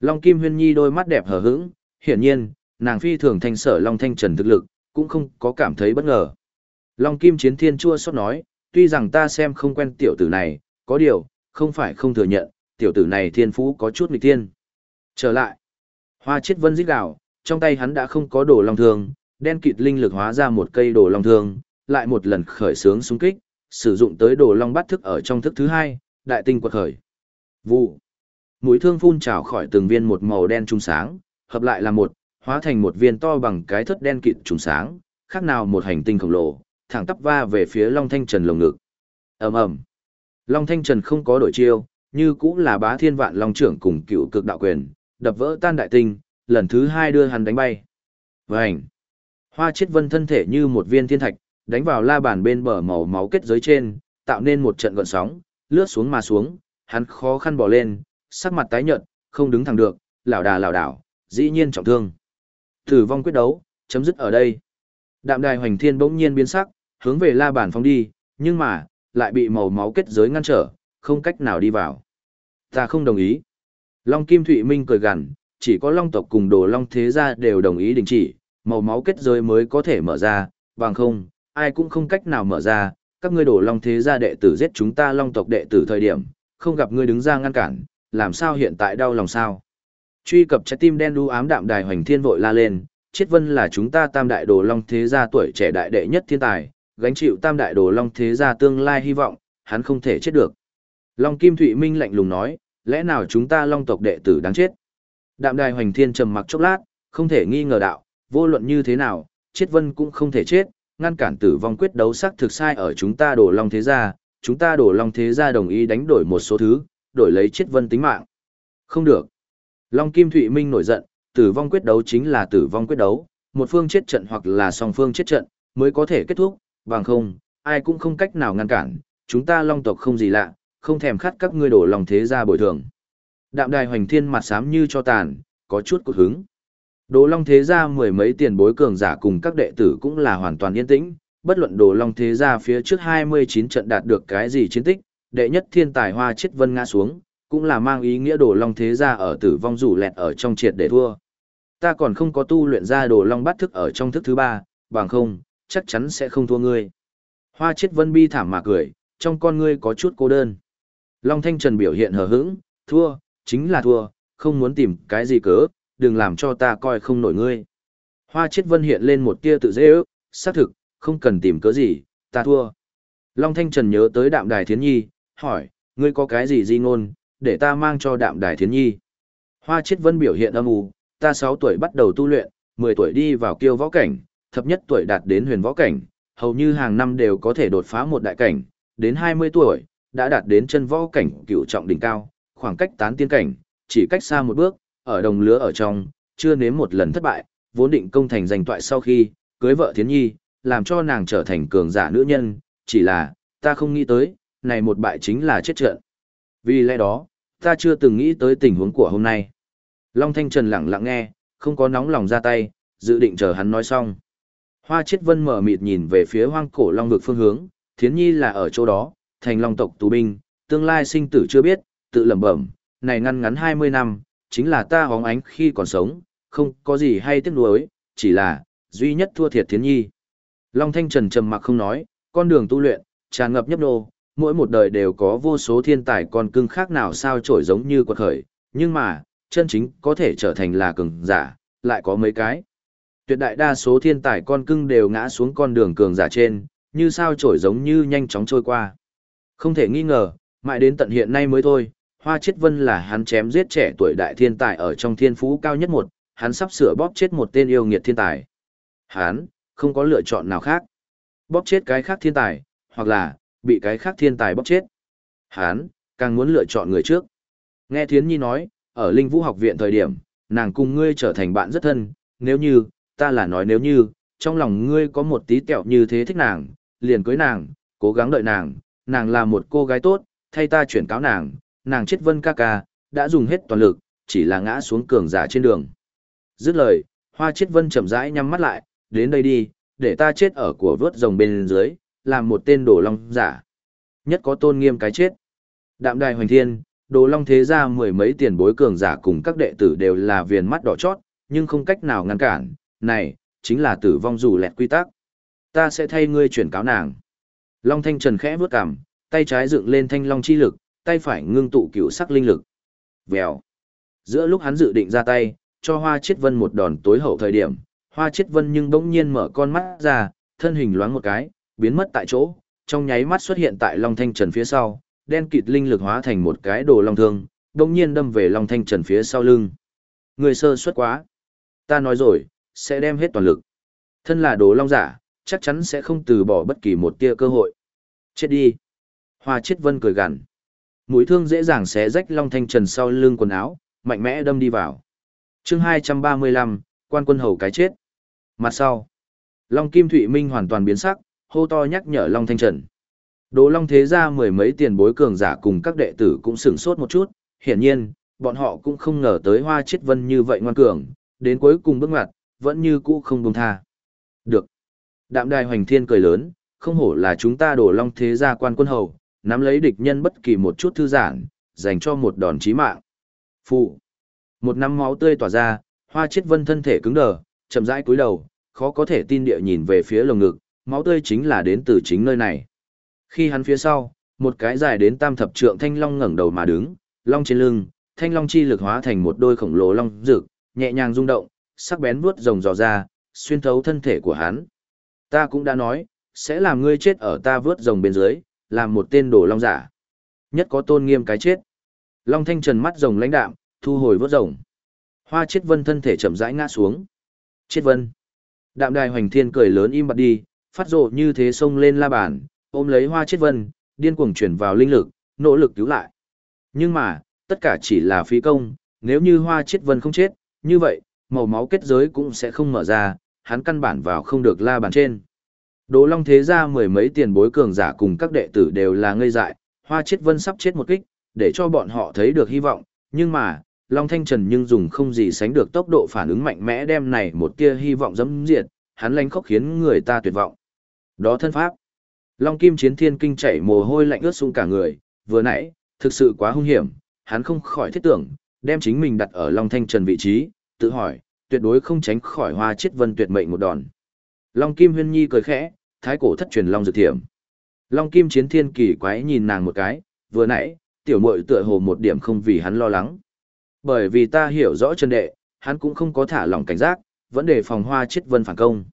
Long Kim Huyên Nhi đôi mắt đẹp hờ hững, hiển nhiên, nàng phi thường thanh sở Long Thanh Trần thực lực, cũng không có cảm thấy bất ngờ. Long Kim Chiến Thiên chua xót nói, tuy rằng ta xem không quen tiểu tử này, có điều, không phải không thừa nhận, tiểu tử này thiên phú có chút nghịch thiên. Trở lại, hoa chiết vân rít gạo, trong tay hắn đã không có đồ long thương, đen kịt linh lực hóa ra một cây đồ long thương, lại một lần khởi sướng xung kích, sử dụng tới đồ long bắt thức ở trong thức thứ hai, đại tinh quật khởi. Vụ. Mũi thương phun trào khỏi từng viên một màu đen trung sáng, hợp lại là một, hóa thành một viên to bằng cái thất đen kịt trùng sáng, khác nào một hành tinh khổng lồ, thẳng tắp va về phía Long Thanh Trần lồng ngực. Ầm ầm. Long Thanh Trần không có đổi chiêu, như cũng là bá thiên vạn long trưởng cùng cựu cực đạo quyền, đập vỡ tan đại tinh, lần thứ hai đưa hắn đánh bay. Vành. Hoa chiết vân thân thể như một viên thiên thạch, đánh vào la bàn bên bờ màu máu kết giới trên, tạo nên một trận gợn sóng, lướt xuống mà xuống, hắn khó khăn bỏ lên, sắc mặt tái nhợt, không đứng thẳng được, lảo đà lảo đảo, dĩ nhiên trọng thương. Tử vong quyết đấu, chấm dứt ở đây. Đạm đài hoành thiên bỗng nhiên biến sắc, hướng về la bàn phóng đi, nhưng mà, lại bị màu máu kết giới ngăn trở, không cách nào đi vào. Ta không đồng ý. Long Kim Thụy Minh cười gằn, chỉ có Long tộc cùng Đồ Long thế gia đều đồng ý đình chỉ, màu máu kết giới mới có thể mở ra, bằng không, ai cũng không cách nào mở ra, các ngươi Đồ Long thế gia đệ tử giết chúng ta Long tộc đệ tử thời điểm, không gặp ngươi đứng ra ngăn cản, làm sao hiện tại đau lòng sao? Truy cập trái tim đen đu ám đạm đài hoành thiên vội la lên, Triết Vân là chúng ta tam đại đồ long thế gia tuổi trẻ đại đệ nhất thiên tài, gánh chịu tam đại đồ long thế gia tương lai hy vọng, hắn không thể chết được. Long Kim Thụy Minh lạnh lùng nói, Lẽ nào chúng ta long tộc đệ tử đáng chết? Đạm đài hoành thiên trầm mặc chốc lát, không thể nghi ngờ đạo, vô luận như thế nào, chết vân cũng không thể chết, ngăn cản tử vong quyết đấu sắc thực sai ở chúng ta đổ long thế gia, chúng ta đổ long thế gia đồng ý đánh đổi một số thứ, đổi lấy chết vân tính mạng. Không được. Long Kim Thụy Minh nổi giận, tử vong quyết đấu chính là tử vong quyết đấu, một phương chết trận hoặc là song phương chết trận, mới có thể kết thúc, bằng không, ai cũng không cách nào ngăn cản, chúng ta long tộc không gì lạ, không thèm khát các ngươi đổ lòng thế gia bồi thường. Đạm đài hoành thiên mặt xám như cho tàn, có chút cột hứng. Đồ Long Thế Gia mười mấy tiền bối cường giả cùng các đệ tử cũng là hoàn toàn yên tĩnh, bất luận Đồ Long Thế Gia phía trước 29 trận đạt được cái gì chiến tích, đệ nhất thiên tài hoa chết vân ngã xuống, cũng là mang ý nghĩa Đồ Long Thế Gia ở tử vong rủ lẹt ở trong triệt để thua. Ta còn không có tu luyện ra Đồ Long bắt thức ở trong thức thứ ba, bằng không, chắc chắn sẽ không thua ngươi. Hoa chết vân bi thảm mà cười, trong con ngươi có chút cô đơn. Long Thanh Trần biểu hiện hờ hững, thua, chính là thua, không muốn tìm cái gì cớ, đừng làm cho ta coi không nổi ngươi. Hoa chết vân hiện lên một tia tự dễ ước, xác thực, không cần tìm cớ gì, ta thua. Long Thanh Trần nhớ tới đạm đài thiến nhi, hỏi, ngươi có cái gì di ngôn, để ta mang cho đạm đài thiến nhi. Hoa chết vân biểu hiện âm u, ta 6 tuổi bắt đầu tu luyện, 10 tuổi đi vào kiêu võ cảnh, thập nhất tuổi đạt đến huyền võ cảnh, hầu như hàng năm đều có thể đột phá một đại cảnh, đến 20 tuổi, đã đạt đến chân võ cảnh cựu trọng đỉnh cao, khoảng cách tán tiên cảnh, chỉ cách xa một bước, ở đồng lứa ở trong, chưa nếm một lần thất bại, vốn định công thành giành toại sau khi, cưới vợ thiến nhi, làm cho nàng trở thành cường giả nữ nhân, chỉ là, ta không nghĩ tới, này một bại chính là chết trận. Vì lẽ đó, ta chưa từng nghĩ tới tình huống của hôm nay. Long Thanh Trần lặng lặng nghe, không có nóng lòng ra tay, dự định chờ hắn nói xong. Hoa Chiết Vân mở mịt nhìn về phía hoang cổ Long vực phương hướng, Thiến Nhi là ở chỗ đó, thành Long tộc tù binh, tương lai sinh tử chưa biết, tự lẩm bẩm, này ngăn ngắn 20 năm, chính là ta hóng ánh khi còn sống, không có gì hay tiếc nuối, chỉ là, duy nhất thua thiệt Thiến Nhi. Long Thanh Trần trầm mặc không nói, con đường tu luyện, tràn ngập nhấp nô, mỗi một đời đều có vô số thiên tài con cưng khác nào sao trổi giống như quật khởi, nhưng mà, chân chính có thể trở thành là cường giả, lại có mấy cái. Tuyệt đại đa số thiên tài con cưng đều ngã xuống con đường cường giả trên, như sao trổi giống như nhanh chóng trôi qua. Không thể nghi ngờ, mãi đến tận hiện nay mới thôi, Hoa Chiết Vân là hắn chém giết trẻ tuổi đại thiên tài ở trong thiên phú cao nhất một, hắn sắp sửa bóp chết một tên yêu nghiệt thiên tài. Hắn, không có lựa chọn nào khác. Bóp chết cái khác thiên tài, hoặc là, bị cái khác thiên tài bóp chết. Hắn, càng muốn lựa chọn người trước. Nghe Thiến Nhi nói, ở Linh Vũ học viện thời điểm, nàng cùng ngươi trở thành bạn rất thân, nếu như, ta là nói nếu như, trong lòng ngươi có một tí kẹo như thế thích nàng, liền cưới nàng, cố gắng đợi nàng, nàng là một cô gái tốt, thay ta chuyển cáo nàng, nàng chết vân ca ca, đã dùng hết toàn lực, chỉ là ngã xuống cường giả trên đường. Dứt lời, hoa chết vân chậm rãi nhắm mắt lại, đến đây đi, để ta chết ở của vớt rồng bên dưới, làm một tên đồ long giả. Nhất có tôn nghiêm cái chết. Đạm đài hoành thiên, đồ long thế ra mười mấy tiền bối cường giả cùng các đệ tử đều là viền mắt đỏ chót, nhưng không cách nào ngăn cản, này, chính là tử vong dù lẹt quy tắc. Ta sẽ thay ngươi chuyển cáo nàng. Long thanh trần khẽ vút cằm, tay trái dựng lên thanh long chi lực, tay phải ngưng tụ cựu sắc linh lực. Vèo. Giữa lúc hắn dự định ra tay, cho Hoa Chiết Vân một đòn tối hậu thời điểm, Hoa Chiết Vân nhưng bỗng nhiên mở con mắt ra, thân hình loáng một cái, biến mất tại chỗ, trong nháy mắt xuất hiện tại Long Thanh Trần phía sau, đen kịt linh lực hóa thành một cái đồ long thương, bỗng nhiên đâm về Long Thanh Trần phía sau lưng. Người sơ suất quá. Ta nói rồi, sẽ đem hết toàn lực. Thân là đồ long giả, chắc chắn sẽ không từ bỏ bất kỳ một tia cơ hội. Chết đi. Hoa Chiết Vân cười gằn. Mũi thương dễ dàng xé rách long thanh trần sau lưng quần áo, mạnh mẽ đâm đi vào. Chương hai trăm ba mươi lăm, quan quân hầu cái chết. Mặt sau. Long kim thụy minh hoàn toàn biến sắc, hô to nhắc nhở long thanh trần. Đồ long thế ra mười mấy tiền bối cường giả cùng các đệ tử cũng sửng sốt một chút, hiển nhiên, bọn họ cũng không ngờ tới hoa chiết vân như vậy ngoan cường, đến cuối cùng bước ngoặt, vẫn như cũ không buông tha đạm đài hoành thiên cười lớn không hổ là chúng ta đổ long thế gia quan quân hầu nắm lấy địch nhân bất kỳ một chút thư giãn, dành cho một đòn chí mạng. Phụ. Một nắm máu tươi tỏa ra, hoa chết vân thân thể cứng đờ, chậm rãi cúi đầu, khó có thể tin địa nhìn về phía lồng ngực, máu tươi chính là đến từ chính nơi này. Khi hắn phía sau, một cái dài đến tam thập trượng thanh long ngẩng đầu mà đứng, long trên lưng, thanh long chi lực hóa thành một đôi khổng lồ long rực, nhẹ nhàng rung động, sắc bén vuốt rồng dò ra, xuyên thấu thân thể của hắn. Ta cũng đã nói, sẽ làm ngươi chết ở ta vớt rồng bên dưới, làm một tên đồ long giả. Nhất có tôn nghiêm cái chết. Long Thanh Trần mắt rồng lãnh đạm, thu hồi vớt rồng. Hoa Chiết Vân thân thể chậm rãi ngã xuống. Chiết Vân. Đạm Đài Hoành Thiên cười lớn im bặt đi, phát rộ như thế xông lên la bàn, ôm lấy Hoa Chiết Vân, điên cuồng chuyển vào linh lực, nỗ lực cứu lại. Nhưng mà, tất cả chỉ là phí công, nếu như Hoa Chiết Vân không chết, như vậy, màu máu kết giới cũng sẽ không mở ra, hắn căn bản vào không được la bàn trên. Đồ Long thế ra mười mấy tiền bối cường giả cùng các đệ tử đều là ngây dại, Hoa Chiết Vân sắp chết một kích, để cho bọn họ thấy được hy vọng, nhưng mà, Long Thanh Trần nhưng dùng không gì sánh được tốc độ phản ứng mạnh mẽ đem này một tia hy vọng dẫm diệt, hắn lánh khóc khiến người ta tuyệt vọng. Đó thân pháp. Long Kim Chiến Thiên kinh chảy mồ hôi lạnh ướt sũng cả người, vừa nãy, thực sự quá hung hiểm, hắn không khỏi thiết tưởng, đem chính mình đặt ở Long Thanh Trần vị trí, tự hỏi, tuyệt đối không tránh khỏi hoa chết vân tuyệt mệnh một đòn. Long Kim Huyên Nhi cười khẽ, thái cổ thất truyền Long Dược Thiểm. Long Kim Chiến Thiên kỳ quái nhìn nàng một cái, vừa nãy, tiểu muội tựa hồ một điểm không vì hắn lo lắng. Bởi vì ta hiểu rõ chân đệ, hắn cũng không có thả lỏng cảnh giác, vẫn để phòng hoa chết vân phản công.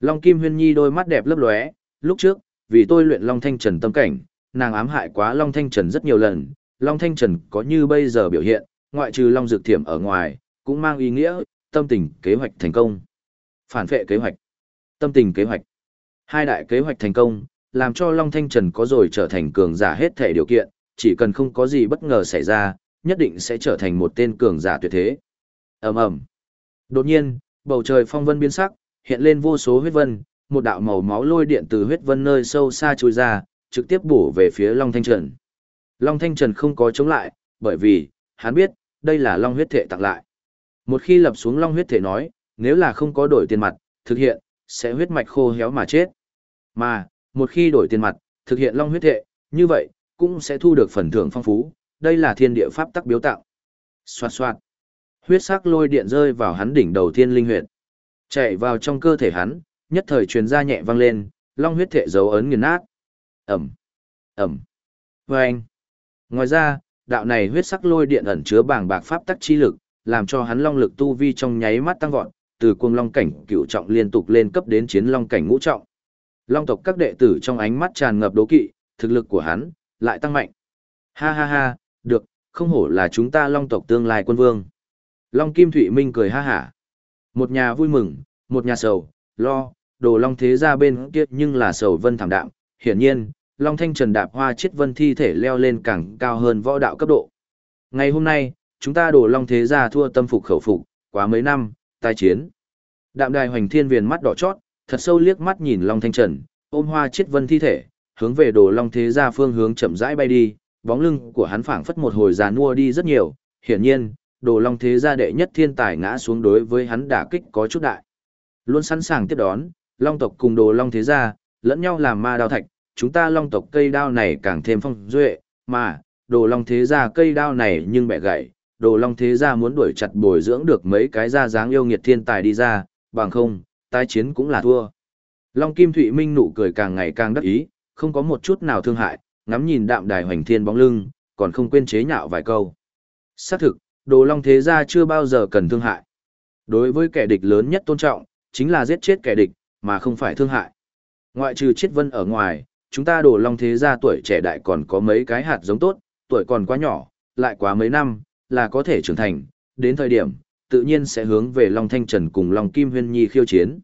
Long Kim Huyên Nhi đôi mắt đẹp lấp lóe, lúc trước, vì tôi luyện Long Thanh Trần tâm cảnh, nàng ám hại quá Long Thanh Trần rất nhiều lần, Long Thanh Trần có như bây giờ biểu hiện, ngoại trừ Long Dược Thiểm ở ngoài, cũng mang ý nghĩa, tâm tình kế hoạch thành công. Phản vệ kế hoạch, tâm tình kế hoạch. Hai đại kế hoạch thành công, làm cho Long Thanh Trần có rồi trở thành cường giả hết thể điều kiện, chỉ cần không có gì bất ngờ xảy ra, nhất định sẽ trở thành một tên cường giả tuyệt thế. ầm ầm. Đột nhiên, bầu trời phong vân biến sắc, hiện lên vô số huyết vân, một đạo màu máu lôi điện từ huyết vân nơi sâu xa trôi ra, trực tiếp bổ về phía Long Thanh Trần. Long Thanh Trần không có chống lại, bởi vì, hắn biết, đây là Long huyết thể tặng lại. Một khi lập xuống Long huyết thể nói, nếu là không có đổi tiền mặt, thực hiện, sẽ huyết mạch khô héo mà chết. Mà, một khi đổi tiền mặt, thực hiện Long huyết thể, như vậy, cũng sẽ thu được phần thưởng phong phú, đây là thiên địa pháp tắc biếu tạo. Xoạt xoạt. Huyết sắc lôi điện rơi vào hắn đỉnh đầu thiên linh huyệt. Chạy vào trong cơ thể hắn, nhất thời truyền ra nhẹ vang lên, long huyết thể dấu ấn nghiền nát. Ẩm. Ẩm. Vâng. Ngoài ra, đạo này huyết sắc lôi điện ẩn chứa bảng bạc pháp tắc chi lực, làm cho hắn long lực tu vi trong nháy mắt tăng vọt, từ cuồng long cảnh cửu trọng liên tục lên cấp đến chiến long cảnh ngũ trọng. Long tộc các đệ tử trong ánh mắt tràn ngập đố kỵ, thực lực của hắn lại tăng mạnh. Ha ha ha, được, không hổ là chúng ta long tộc tương lai quân vương. Long Kim Thụy Minh cười ha hả. Một nhà vui mừng, một nhà sầu, lo, đồ long thế ra bên kia nhưng là sầu vân thảm đạm. Hiển nhiên, long thanh trần đạp hoa chết vân thi thể leo lên càng cao hơn võ đạo cấp độ. Ngày hôm nay, chúng ta đồ long thế gia thua tâm phục khẩu phục, quá mấy năm, tai chiến. Đạm đài hoành thiên viền mắt đỏ chót, thật sâu liếc mắt nhìn long thanh trần, ôm hoa chết vân thi thể, hướng về đồ long thế gia phương hướng chậm rãi bay đi, bóng lưng của hắn phảng phất một hồi già nua đi rất nhiều, hiển nhiên, đồ long thế gia đệ nhất thiên tài ngã xuống đối với hắn đả kích có chút đại. Luôn sẵn sàng tiếp đón, long tộc cùng đồ long thế gia, lẫn nhau làm ma đao thạch, chúng ta long tộc cây đao này càng thêm phong duệ, mà, đồ long thế gia cây đao này nhưng bẻ gãy, đồ long thế gia muốn đuổi chặt bồi dưỡng được mấy cái da dáng yêu nghiệt thiên tài đi ra, bằng không, tái chiến cũng là thua. Long Kim Thụy Minh nụ cười càng ngày càng đắc ý, không có một chút nào thương hại, ngắm nhìn đạm đài hoành thiên bóng lưng, còn không quên chế nhạo vài câu. Xác thực, đồ long thế gia chưa bao giờ cần thương hại. Đối với kẻ địch lớn nhất tôn trọng, chính là giết chết kẻ địch, mà không phải thương hại. Ngoại trừ chết vân ở ngoài, chúng ta đồ long thế gia tuổi trẻ đại còn có mấy cái hạt giống tốt, tuổi còn quá nhỏ, lại quá mấy năm, là có thể trưởng thành, đến thời điểm, tự nhiên sẽ hướng về Long Thanh Trần cùng Long Kim Huyên Nhi khiêu chiến.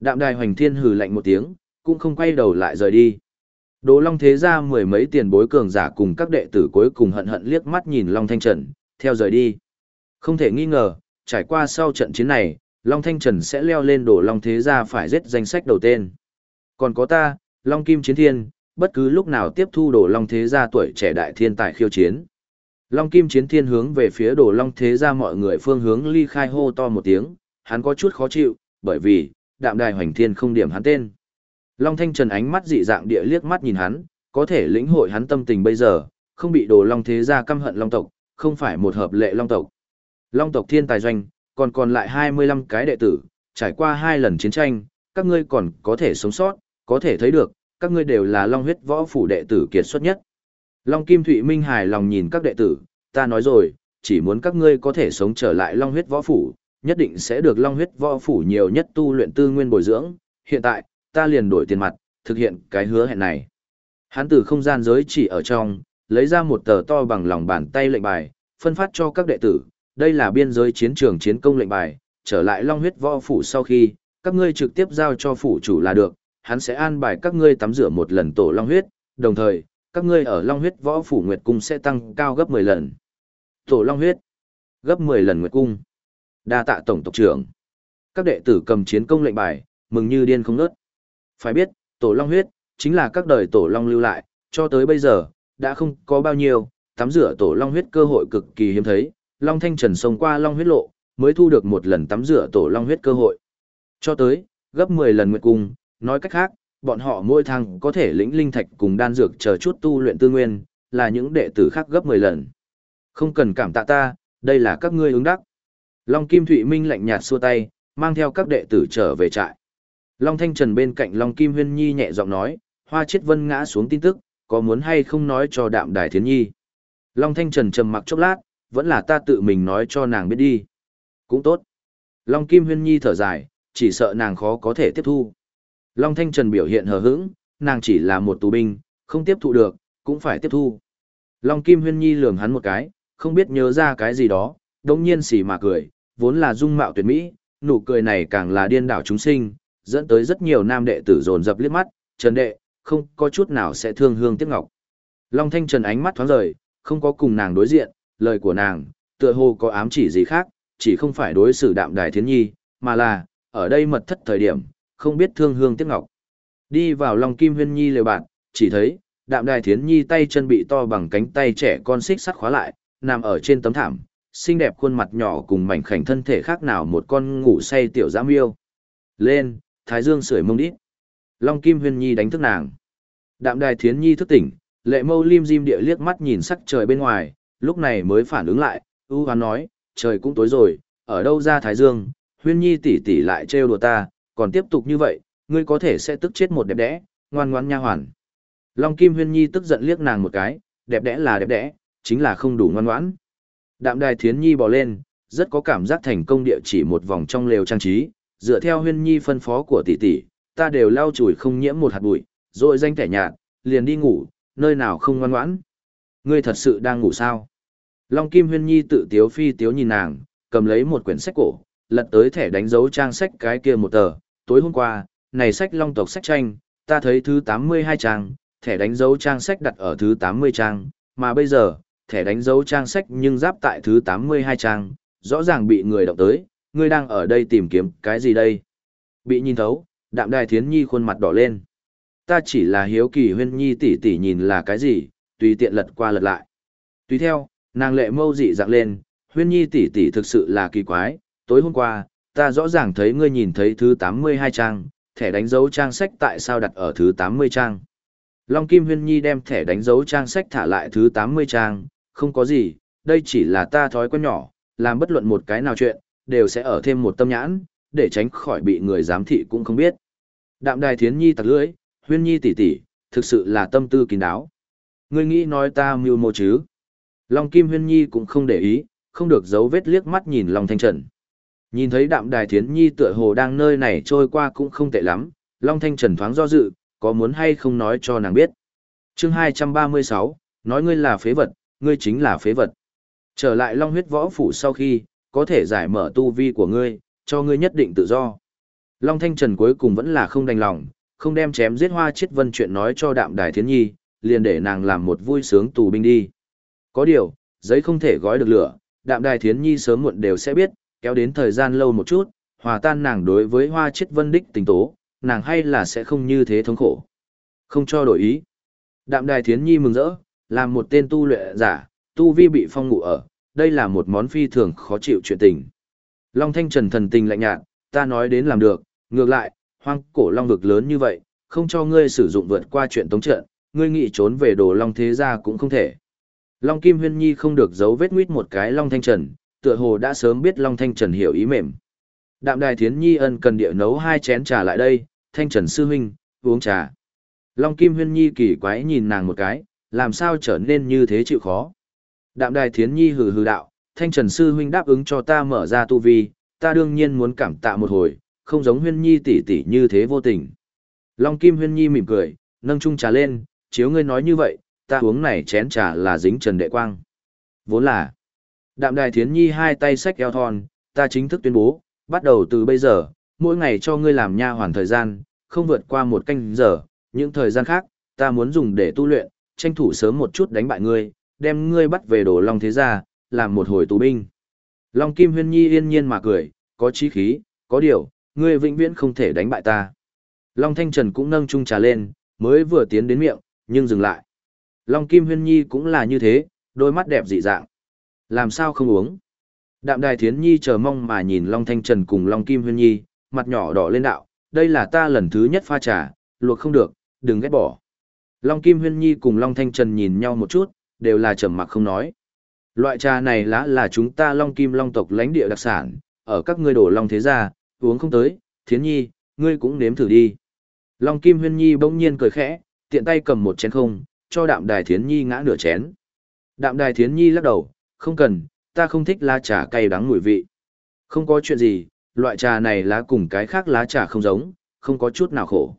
Đạm đài hoành thiên hừ lạnh một tiếng, cũng không quay đầu lại rời đi. Đồ Long thế ra mười mấy tiền bối cường giả cùng các đệ tử cuối cùng hận hận liếc mắt nhìn Long Thanh Trần, theo rời đi. Không thể nghi ngờ, trải qua sau trận chiến này, Long Thanh Trần sẽ leo lên Đồ Long thế ra phải giết danh sách đầu tên. Còn có ta, Long Kim Chiến Thiên, bất cứ lúc nào tiếp thu Đồ Long thế gia tuổi trẻ đại thiên tài khiêu chiến. Long Kim Chiến Thiên hướng về phía Đồ Long thế gia mọi người phương hướng ly khai hô to một tiếng, hắn có chút khó chịu, bởi vì, đạm đài hoành thiên không điểm hắn tên. Long Thanh Trần ánh mắt dị dạng địa liếc mắt nhìn hắn, có thể lĩnh hội hắn tâm tình bây giờ, không bị đồ Long thế gia căm hận Long tộc, không phải một hợp lệ Long tộc. Long tộc thiên tài doanh, còn còn lại 25 cái đệ tử, trải qua hai lần chiến tranh, các ngươi còn có thể sống sót, có thể thấy được, các ngươi đều là Long huyết võ phủ đệ tử kiệt xuất nhất. Long Kim Thụy Minh hài lòng nhìn các đệ tử, ta nói rồi, chỉ muốn các ngươi có thể sống trở lại Long huyết võ phủ, nhất định sẽ được Long huyết võ phủ nhiều nhất tu luyện tư nguyên bồi dưỡng. Hiện tại, ta liền đổi tiền mặt, thực hiện cái hứa hẹn này. Hắn từ không gian giới chỉ ở trong, lấy ra một tờ to bằng lòng bàn tay lệnh bài, phân phát cho các đệ tử. Đây là biên giới chiến trường chiến công lệnh bài, trở lại Long huyết võ phủ sau khi, các ngươi trực tiếp giao cho phủ chủ là được, hắn sẽ an bài các ngươi tắm rửa một lần tổ Long huyết, đồng thời, các ngươi ở Long huyết võ phủ Nguyệt Cung sẽ tăng cao gấp 10 lần. Tổ Long huyết, gấp 10 lần Nguyệt Cung. Đa tạ tổng tộc trưởng. Các đệ tử cầm chiến công lệnh bài, mừng như điên không nớt. Phải biết, tổ Long huyết, chính là các đời tổ Long lưu lại, cho tới bây giờ, đã không có bao nhiêu, tắm rửa tổ Long huyết cơ hội cực kỳ hiếm thấy, Long Thanh Trần sông qua Long huyết lộ, mới thu được một lần tắm rửa tổ Long huyết cơ hội. Cho tới, gấp 10 lần Nguyệt Cung, nói cách khác, bọn họ mỗi thằng có thể lĩnh linh thạch cùng đan dược chờ chút tu luyện tư nguyên, là những đệ tử khác gấp 10 lần. Không cần cảm tạ ta, đây là các ngươi ứng đắc. Long Kim Thụy Minh lạnh nhạt xua tay, mang theo các đệ tử trở về trại. Long Thanh Trần bên cạnh Long Kim Huyên Nhi nhẹ giọng nói, Hoa Chiết Vân ngã xuống tin tức, có muốn hay không nói cho Đạm Đài Thiến Nhi. Long Thanh Trần trầm mặc chốc lát, vẫn là ta tự mình nói cho nàng biết đi. Cũng tốt. Long Kim Huyên Nhi thở dài, chỉ sợ nàng khó có thể tiếp thu. Long Thanh Trần biểu hiện hờ hững, nàng chỉ là một tù binh, không tiếp thụ được, cũng phải tiếp thu. Long Kim Huyên Nhi lườm hắn một cái, không biết nhớ ra cái gì đó, đồng nhiên xỉ mà cười, vốn là dung mạo tuyệt mỹ, nụ cười này càng là điên đảo chúng sinh, dẫn tới rất nhiều nam đệ tử dồn dập liếc mắt, Trần đệ, không có chút nào sẽ thương hương tiếc ngọc. Long Thanh Trần ánh mắt thoáng rời, không có cùng nàng đối diện, lời của nàng, tựa hồ có ám chỉ gì khác, chỉ không phải đối xử đạm đài thiến nhi, mà là, ở đây mật thất thời điểm, không biết thương hương tiếc ngọc. Đi vào Long Kim Huyên Nhi lều bạn, chỉ thấy, đạm đài thiến nhi tay chân bị to bằng cánh tay trẻ con xích sắt khóa lại, nằm ở trên tấm thảm, xinh đẹp khuôn mặt nhỏ cùng mảnh khảnh thân thể khác nào một con ngủ say tiểu giã miêu. Lên, thái dương sưởi mông đít. Long Kim Huyên Nhi đánh thức nàng. Đạm đài thiến nhi thức tỉnh, lệ mâu lim dim địa liếc mắt nhìn sắc trời bên ngoài, lúc này mới phản ứng lại, ưu hoán nói, trời cũng tối rồi, ở đâu ra thái dương, Huyên Nhi tỷ tỷ lại trêu đùa ta, còn tiếp tục như vậy, ngươi có thể sẽ tức chết một đẹp đẽ, ngoan ngoan nha hoàn. Long Kim Huyên Nhi tức giận liếc nàng một cái, đẹp đẽ là đẹp đẽ, chính là không đủ ngoan ngoãn. Đạm Đài Thiến Nhi bò lên, rất có cảm giác thành công địa chỉ một vòng trong lều trang trí, dựa theo Huyên Nhi phân phó của tỷ tỷ, ta đều lau chùi không nhiễm một hạt bụi, rồi danh thẻ nhạt, liền đi ngủ, nơi nào không ngoan ngoãn. Ngươi thật sự đang ngủ sao? Long Kim Huyên Nhi tự tiếu phi tiếu nhìn nàng, cầm lấy một quyển sách cổ, lật tới thẻ đánh dấu trang sách cái kia một tờ. Tối hôm qua, này sách long tộc sách tranh, ta thấy thứ 82 trang, thẻ đánh dấu trang sách đặt ở thứ 80 trang, mà bây giờ, thẻ đánh dấu trang sách nhưng giáp tại thứ 82 trang, rõ ràng bị người động tới, ngươi đang ở đây tìm kiếm cái gì đây? Bị nhìn thấu, đạm đài thiến nhi khuôn mặt đỏ lên. Ta chỉ là hiếu kỳ huyên nhi tỷ tỷ nhìn là cái gì, tùy tiện lật qua lật lại. Tùy theo, nàng lệ mâu dị dạng lên, huyên nhi tỷ tỷ thực sự là kỳ quái, tối hôm qua, ta rõ ràng thấy ngươi nhìn thấy thứ 82 trang, thẻ đánh dấu trang sách tại sao đặt ở thứ 80 trang. Long Kim Huyên Nhi đem thẻ đánh dấu trang sách thả lại thứ 80 trang, không có gì, đây chỉ là ta thói quen nhỏ, làm bất luận một cái nào chuyện, đều sẽ ở thêm một tâm nhãn, để tránh khỏi bị người giám thị cũng không biết. Đạm đài thiến nhi tặc lưỡi, huyên nhi tỷ tỷ, thực sự là tâm tư kín đáo. Ngươi nghĩ nói ta mưu mô chứ? Long Kim Huyên Nhi cũng không để ý, không được giấu vết liếc mắt nhìn Long Thanh Trần. Nhìn thấy đạm đài thiến nhi tựa hồ đang nơi này trôi qua cũng không tệ lắm, Long Thanh Trần thoáng do dự, có muốn hay không nói cho nàng biết. chương 236, nói ngươi là phế vật, ngươi chính là phế vật. Trở lại Long huyết võ phủ sau khi, có thể giải mở tu vi của ngươi, cho ngươi nhất định tự do. Long Thanh Trần cuối cùng vẫn là không đành lòng, không đem chém giết hoa chết vân chuyện nói cho đạm đài thiến nhi, liền để nàng làm một vui sướng tù binh đi. Có điều, giấy không thể gói được lửa, đạm đài thiến nhi sớm muộn đều sẽ biết, kéo đến thời gian lâu một chút, hòa tan nàng đối với hoa chết vân đích tình tố, nàng hay là sẽ không như thế thống khổ. Không cho đổi ý. Đạm đài thiến nhi mừng rỡ, làm một tên tu luyện giả, tu vi bị phong ngủ ở, đây là một món phi thường khó chịu chuyện tình. Long Thanh Trần thần tình lạnh nhạt, ta nói đến làm được, ngược lại, hoang cổ long vực lớn như vậy, không cho ngươi sử dụng vượt qua chuyện tống trận, ngươi nghĩ trốn về đồ long thế gia cũng không thể. Long Kim Huyên Nhi không được giấu vết nguyết một cái Long Thanh Trần, tựa hồ đã sớm biết Long Thanh Trần hiểu ý mềm. Đạm Đài Thiến Nhi ân cần địa nấu hai chén trà lại đây, Thanh Trần sư huynh, uống trà. Long Kim Huyên Nhi kỳ quái nhìn nàng một cái, làm sao trở nên như thế chịu khó. Đạm Đài Thiến Nhi hừ hừ đạo, Thanh Trần sư huynh đáp ứng cho ta mở ra tu vi, ta đương nhiên muốn cảm tạ một hồi, không giống Huyên Nhi tỷ tỷ như thế vô tình. Long Kim Huyên Nhi mỉm cười, nâng chung trà lên, chiếu ngươi nói như vậy, ta uống này chén trà là dính Trần Đệ Quang. Vốn là, đạm đài thiến nhi hai tay xách eo thon, ta chính thức tuyên bố, bắt đầu từ bây giờ, mỗi ngày cho ngươi làm nha hoàn thời gian, không vượt qua một canh giờ, những thời gian khác, ta muốn dùng để tu luyện, tranh thủ sớm một chút đánh bại ngươi, đem ngươi bắt về đổ long thế gia, làm một hồi tù binh. Long Kim Huyên Nhi yên nhiên mà cười, có chí khí, có điều, ngươi vĩnh viễn không thể đánh bại ta. Long Thanh Trần cũng nâng chung trà lên, mới vừa tiến đến miệng, nhưng dừng lại. Long Kim Huyên Nhi cũng là như thế, đôi mắt đẹp dị dạng. Làm sao không uống? Đạm Đài Thiến Nhi chờ mong mà nhìn Long Thanh Trần cùng Long Kim Huyên Nhi, mặt nhỏ đỏ lên đạo, đây là ta lần thứ nhất pha trà, luộc không được, đừng ghét bỏ. Long Kim Huyên Nhi cùng Long Thanh Trần nhìn nhau một chút, đều là trầm mặc không nói. Loại trà này lá là chúng ta Long Kim Long tộc lãnh địa đặc sản, ở các ngươi đổ Long thế gia, uống không tới, Thiến Nhi, ngươi cũng nếm thử đi. Long Kim Huyên Nhi bỗng nhiên cười khẽ, tiện tay cầm một chén không, cho Đạm Đài Thiến Nhi ngã nửa chén. Đạm Đài Thiến Nhi lắc đầu, không cần, ta không thích lá trà cay đắng mùi vị. Không có chuyện gì, loại trà này lá cùng cái khác lá trà không giống, không có chút nào khổ.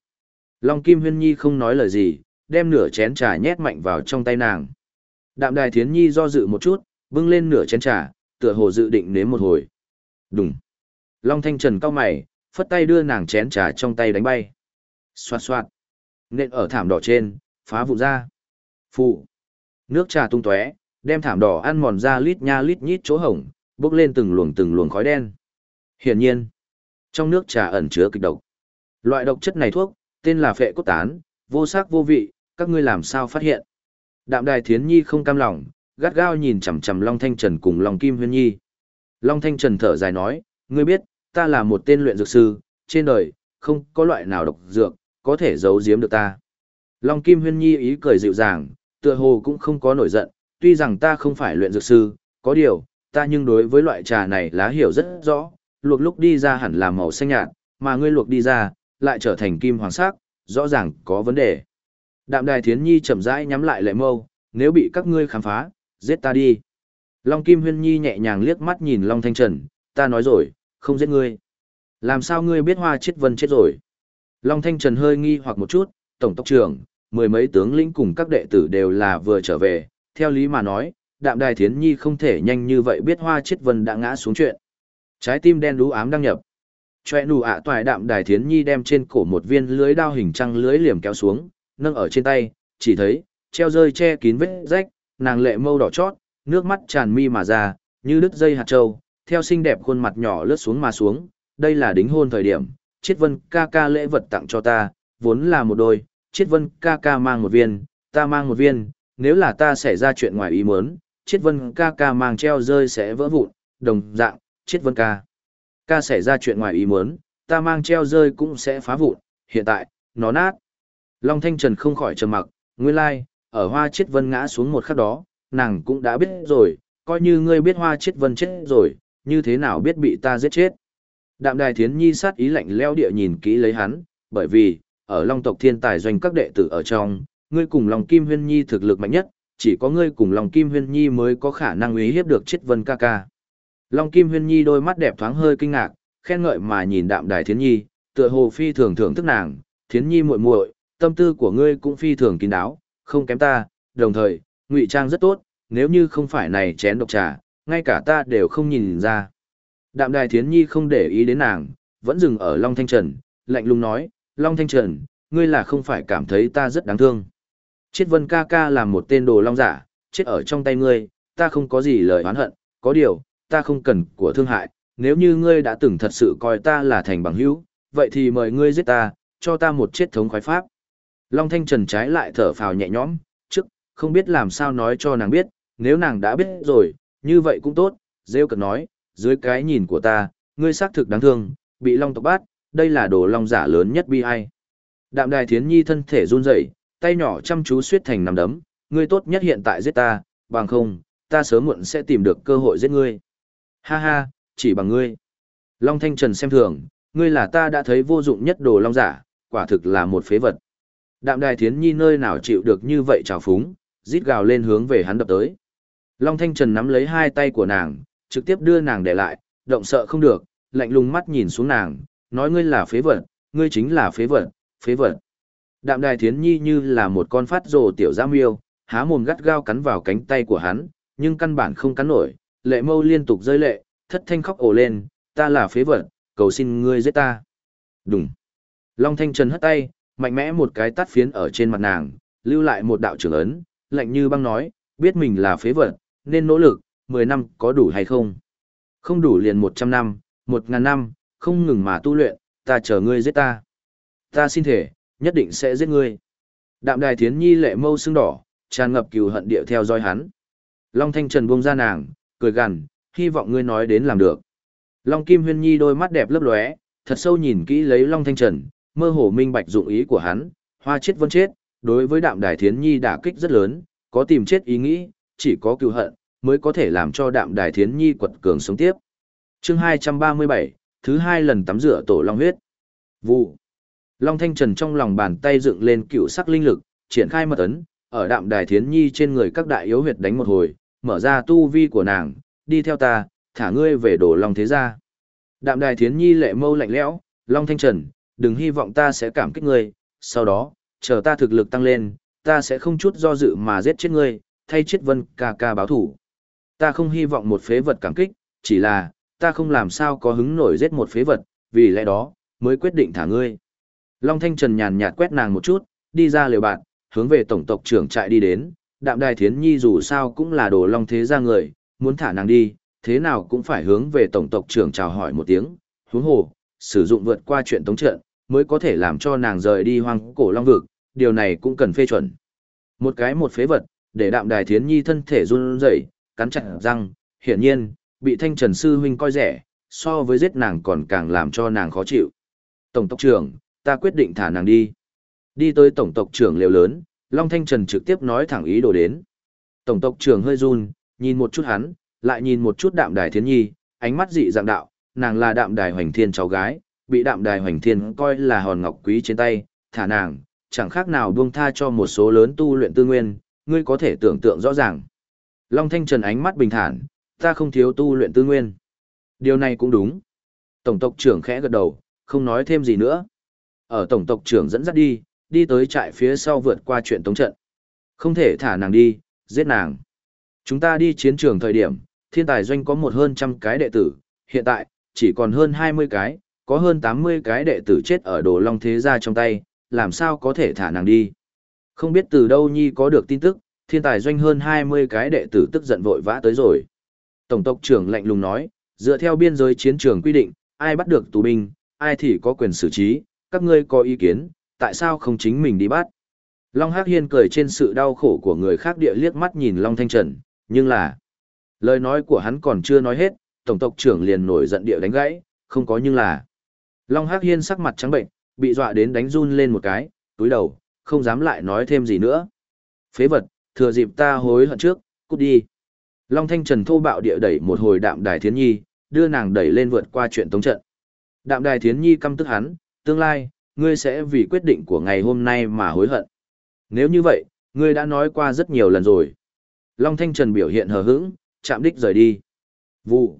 Long Kim Huyên Nhi không nói lời gì, đem nửa chén trà nhét mạnh vào trong tay nàng. Đạm Đài Thiến Nhi do dự một chút, bưng lên nửa chén trà, tựa hồ dự định nếm một hồi. Đùng. Long Thanh Trần cao mày, phất tay đưa nàng chén trà trong tay đánh bay. Xoạt xoạt. Nện ở thảm đỏ trên, phá vụn ra. Phụ. Nước trà tung tóe, đem thảm đỏ ăn mòn ra lít nha lít nhít chỗ hổng, bốc lên từng luồng từng luồng khói đen. Hiển nhiên, trong nước trà ẩn chứa kịch độc. Loại độc chất này thuốc, tên là phệ cốt tán, vô sắc vô vị, các ngươi làm sao phát hiện? Đạm Đài Thiến Nhi không cam lòng, gắt gao nhìn chằm chằm Long Thanh Trần cùng Long Kim Huyên Nhi. Long Thanh Trần thở dài nói, ngươi biết, ta là một tên luyện dược sư, trên đời, không có loại nào độc dược, có thể giấu giếm được ta. Long Kim Huyên Nhi ý cười dịu dàng, tựa hồ cũng không có nổi giận, tuy rằng ta không phải luyện dược sư, có điều, ta nhưng đối với loại trà này lá hiểu rất rõ, luộc lúc đi ra hẳn là màu xanh nhạt, mà ngươi luộc đi ra, lại trở thành kim hoàng sắc, rõ ràng có vấn đề. Đạm Đài Thiến Nhi chậm rãi nhắm lại lệ mâu, nếu bị các ngươi khám phá, giết ta đi. Long Kim Huyên Nhi nhẹ nhàng liếc mắt nhìn Long Thanh Trần, ta nói rồi, không giết ngươi. Làm sao ngươi biết hoa chết vân chết rồi? Long Thanh Trần hơi nghi hoặc một chút, tổng tốc trưởng, mười mấy tướng lĩnh cùng các đệ tử đều là vừa trở về, theo lý mà nói, đạm đài thiến nhi không thể nhanh như vậy biết hoa chết vân đã ngã xuống chuyện. Trái tim đen đú ám đăng nhập. Chòe nụ ạ à toài đạm đài thiến nhi đem trên cổ một viên lưới đao hình trăng lưới liềm kéo xuống, nâng ở trên tay, chỉ thấy, treo rơi che kín vết rách, nàng lệ mâu đỏ chót, nước mắt tràn mi mà ra, như đứt dây hạt trâu, theo xinh đẹp khuôn mặt nhỏ lướt xuống mà xuống, đây là đính hôn thời điểm, Chiết Vân ca ca lễ vật tặng cho ta, vốn là một đôi, Chiết Vân ca ca mang một viên, ta mang một viên, nếu là ta xảy ra chuyện ngoài ý muốn, chết Vân ca ca mang treo rơi sẽ vỡ vụn, đồng dạng, chết Vân ca. Ca xảy ra chuyện ngoài ý muốn, ta mang treo rơi cũng sẽ phá vụn, hiện tại, nó nát. Long Thanh Trần không khỏi trầm mặc, nguyên lai, like, ở hoa chết Vân ngã xuống một khắc đó, nàng cũng đã biết rồi, coi như ngươi biết hoa chết Vân chết rồi, như thế nào biết bị ta giết chết. Đạm đài thiến nhi sát ý lạnh leo địa nhìn kỹ lấy hắn, bởi vì, ở long tộc thiên tài doanh các đệ tử ở trong, ngươi cùng lòng kim huyên nhi thực lực mạnh nhất, chỉ có ngươi cùng lòng kim huyên nhi mới có khả năng uy hiếp được chết vân ca ca. Long kim huyên nhi đôi mắt đẹp thoáng hơi kinh ngạc, khen ngợi mà nhìn đạm đài thiến nhi, tựa hồ phi thường thưởng thức nàng, thiến nhi muội muội, tâm tư của ngươi cũng phi thường kín đáo, không kém ta, đồng thời, ngụy trang rất tốt, nếu như không phải này chén độc trà, ngay cả ta đều không nhìn ra. Đạm đài thiến nhi không để ý đến nàng, vẫn dừng ở Long Thanh Trần, lạnh lùng nói, Long Thanh Trần, ngươi là không phải cảm thấy ta rất đáng thương. Chết vân ca ca là một tên đồ long giả, chết ở trong tay ngươi, ta không có gì lời oán hận, có điều, ta không cần của thương hại, nếu như ngươi đã từng thật sự coi ta là thành bằng hữu, vậy thì mời ngươi giết ta, cho ta một chết thống khoái pháp. Long Thanh Trần trái lại thở phào nhẹ nhõm, trước, không biết làm sao nói cho nàng biết, nếu nàng đã biết rồi, như vậy cũng tốt, rêu cực nói, dưới cái nhìn của ta, ngươi xác thực đáng thương, bị long tộc bắt, đây là đồ long giả lớn nhất bi ai. Đạm đài thiến nhi thân thể run rẩy, tay nhỏ chăm chú suýt thành nằm đấm, ngươi tốt nhất hiện tại giết ta, bằng không, ta sớm muộn sẽ tìm được cơ hội giết ngươi. Ha ha, chỉ bằng ngươi. Long Thanh Trần xem thường, ngươi là ta đã thấy vô dụng nhất đồ long giả, quả thực là một phế vật. Đạm đài thiến nhi nơi nào chịu được như vậy trào phúng, rít gào lên hướng về hắn đập tới. Long Thanh Trần nắm lấy hai tay của nàng, trực tiếp đưa nàng để lại, động sợ không được, lạnh lùng mắt nhìn xuống nàng, nói ngươi là phế vật, ngươi chính là phế vật, phế vật. Đạm đài thiến nhi như là một con phát rồ tiểu giam miêu, há mồm gắt gao cắn vào cánh tay của hắn, nhưng căn bản không cắn nổi, lệ mâu liên tục rơi lệ, thất thanh khóc ồ lên, ta là phế vật, cầu xin ngươi giết ta. Đúng. Long Thanh Trần hất tay, mạnh mẽ một cái tát phiến ở trên mặt nàng, lưu lại một đạo trưởng ấn, lạnh như băng nói, biết mình là phế vật, nên nỗ lực, 10 năm có đủ hay không? Không đủ liền 100 năm, 1000 năm, không ngừng mà tu luyện, ta chờ ngươi giết ta. Ta xin thể, nhất định sẽ giết ngươi. Đạm đài thiến nhi lệ mâu sưng đỏ, tràn ngập cừu hận địa theo dõi hắn. Long Thanh Trần buông ra nàng, cười gằn, hy vọng ngươi nói đến làm được. Long Kim Huyên Nhi đôi mắt đẹp lấp lóe, thật sâu nhìn kỹ lấy Long Thanh Trần, mơ hồ minh bạch dụng ý của hắn, hoa chết vân chết, đối với đạm đài thiến nhi đả kích rất lớn, có tìm chết ý nghĩ, chỉ có cừu hận, mới có thể làm cho đạm đài thiến nhi quật cường sống tiếp. chương 237, thứ hai lần tắm rửa tổ long huyết. Vụ. Long Thanh Trần trong lòng bàn tay dựng lên cựu sắc linh lực, triển khai mật ấn, ở đạm đài thiến nhi trên người các đại yếu huyệt đánh một hồi, mở ra tu vi của nàng, đi theo ta, thả ngươi về đổ long thế gia. Đạm đài thiến nhi lệ mâu lạnh lẽo, Long Thanh Trần, đừng hy vọng ta sẽ cảm kích ngươi, sau đó, chờ ta thực lực tăng lên, ta sẽ không chút do dự mà giết chết ngươi, thay chết vân ca ca báo thủ. Ta không hy vọng một phế vật cảm kích, chỉ là, ta không làm sao có hứng nổi giết một phế vật, vì lẽ đó, mới quyết định thả ngươi. Long Thanh Trần nhàn nhạt quét nàng một chút, đi ra liều bạn, hướng về tổng tộc trưởng trại đi đến, đạm đài thiến nhi dù sao cũng là đồ long thế gia người, muốn thả nàng đi, thế nào cũng phải hướng về tổng tộc trưởng chào hỏi một tiếng, huống hồ, sử dụng vượt qua chuyện tống trận, mới có thể làm cho nàng rời đi hoang cổ long vực, điều này cũng cần phê chuẩn. Một cái một phế vật, để đạm đài thiến nhi thân thể run rẩy, cắn chặt răng, hiển nhiên, bị thanh trần sư huynh coi rẻ, so với giết nàng còn càng làm cho nàng khó chịu. Tổng tộc trưởng, ta quyết định thả nàng đi. Đi tới tổng tộc trưởng liều lớn, Long Thanh Trần trực tiếp nói thẳng ý đồ đến. Tổng tộc trưởng hơi run, nhìn một chút hắn, lại nhìn một chút đạm đài thiến nhi, ánh mắt dị dạng đạo, nàng là đạm đài hoành thiên cháu gái, bị đạm đài hoành thiên coi là hòn ngọc quý trên tay, thả nàng, chẳng khác nào buông tha cho một số lớn tu luyện tư nguyên, ngươi có thể tưởng tượng rõ ràng. Long Thanh Trần ánh mắt bình thản, ta không thiếu tu luyện tư nguyên. Điều này cũng đúng. Tổng tộc trưởng khẽ gật đầu, không nói thêm gì nữa. Ở tổng tộc trưởng dẫn dắt đi, đi tới trại phía sau vượt qua chuyện tống trận. Không thể thả nàng đi, giết nàng. Chúng ta đi chiến trường thời điểm, thiên tài doanh có một hơn trăm cái đệ tử, hiện tại, chỉ còn hơn 20 cái, có hơn 80 cái đệ tử chết ở đồ long thế gia trong tay, làm sao có thể thả nàng đi. Không biết từ đâu Nhi có được tin tức, thiên tài doanh hơn 20 cái đệ tử tức giận vội vã tới rồi. Tổng tộc trưởng lạnh lùng nói, dựa theo biên giới chiến trường quy định, ai bắt được tù binh, ai thì có quyền xử trí, các ngươi có ý kiến, tại sao không chính mình đi bắt? Long Hắc Hiên cười trên sự đau khổ của người khác địa liếc mắt nhìn Long Thanh Trần, nhưng là... Lời nói của hắn còn chưa nói hết, Tổng tộc trưởng liền nổi giận địa đánh gãy, không có nhưng là... Long Hắc Hiên sắc mặt trắng bệnh, bị dọa đến đánh run lên một cái, túi đầu, không dám lại nói thêm gì nữa. Phế vật, thừa dịp ta hối hận trước, cút đi. Long Thanh Trần thô bạo địa đẩy một hồi đạm đài thiến nhi, đưa nàng đẩy lên vượt qua chuyện tống trận. Đạm đài thiến nhi căm tức hắn, tương lai, ngươi sẽ vì quyết định của ngày hôm nay mà hối hận. Nếu như vậy, ngươi đã nói qua rất nhiều lần rồi. Long Thanh Trần biểu hiện hờ hững, chạm đích rời đi. Vụ.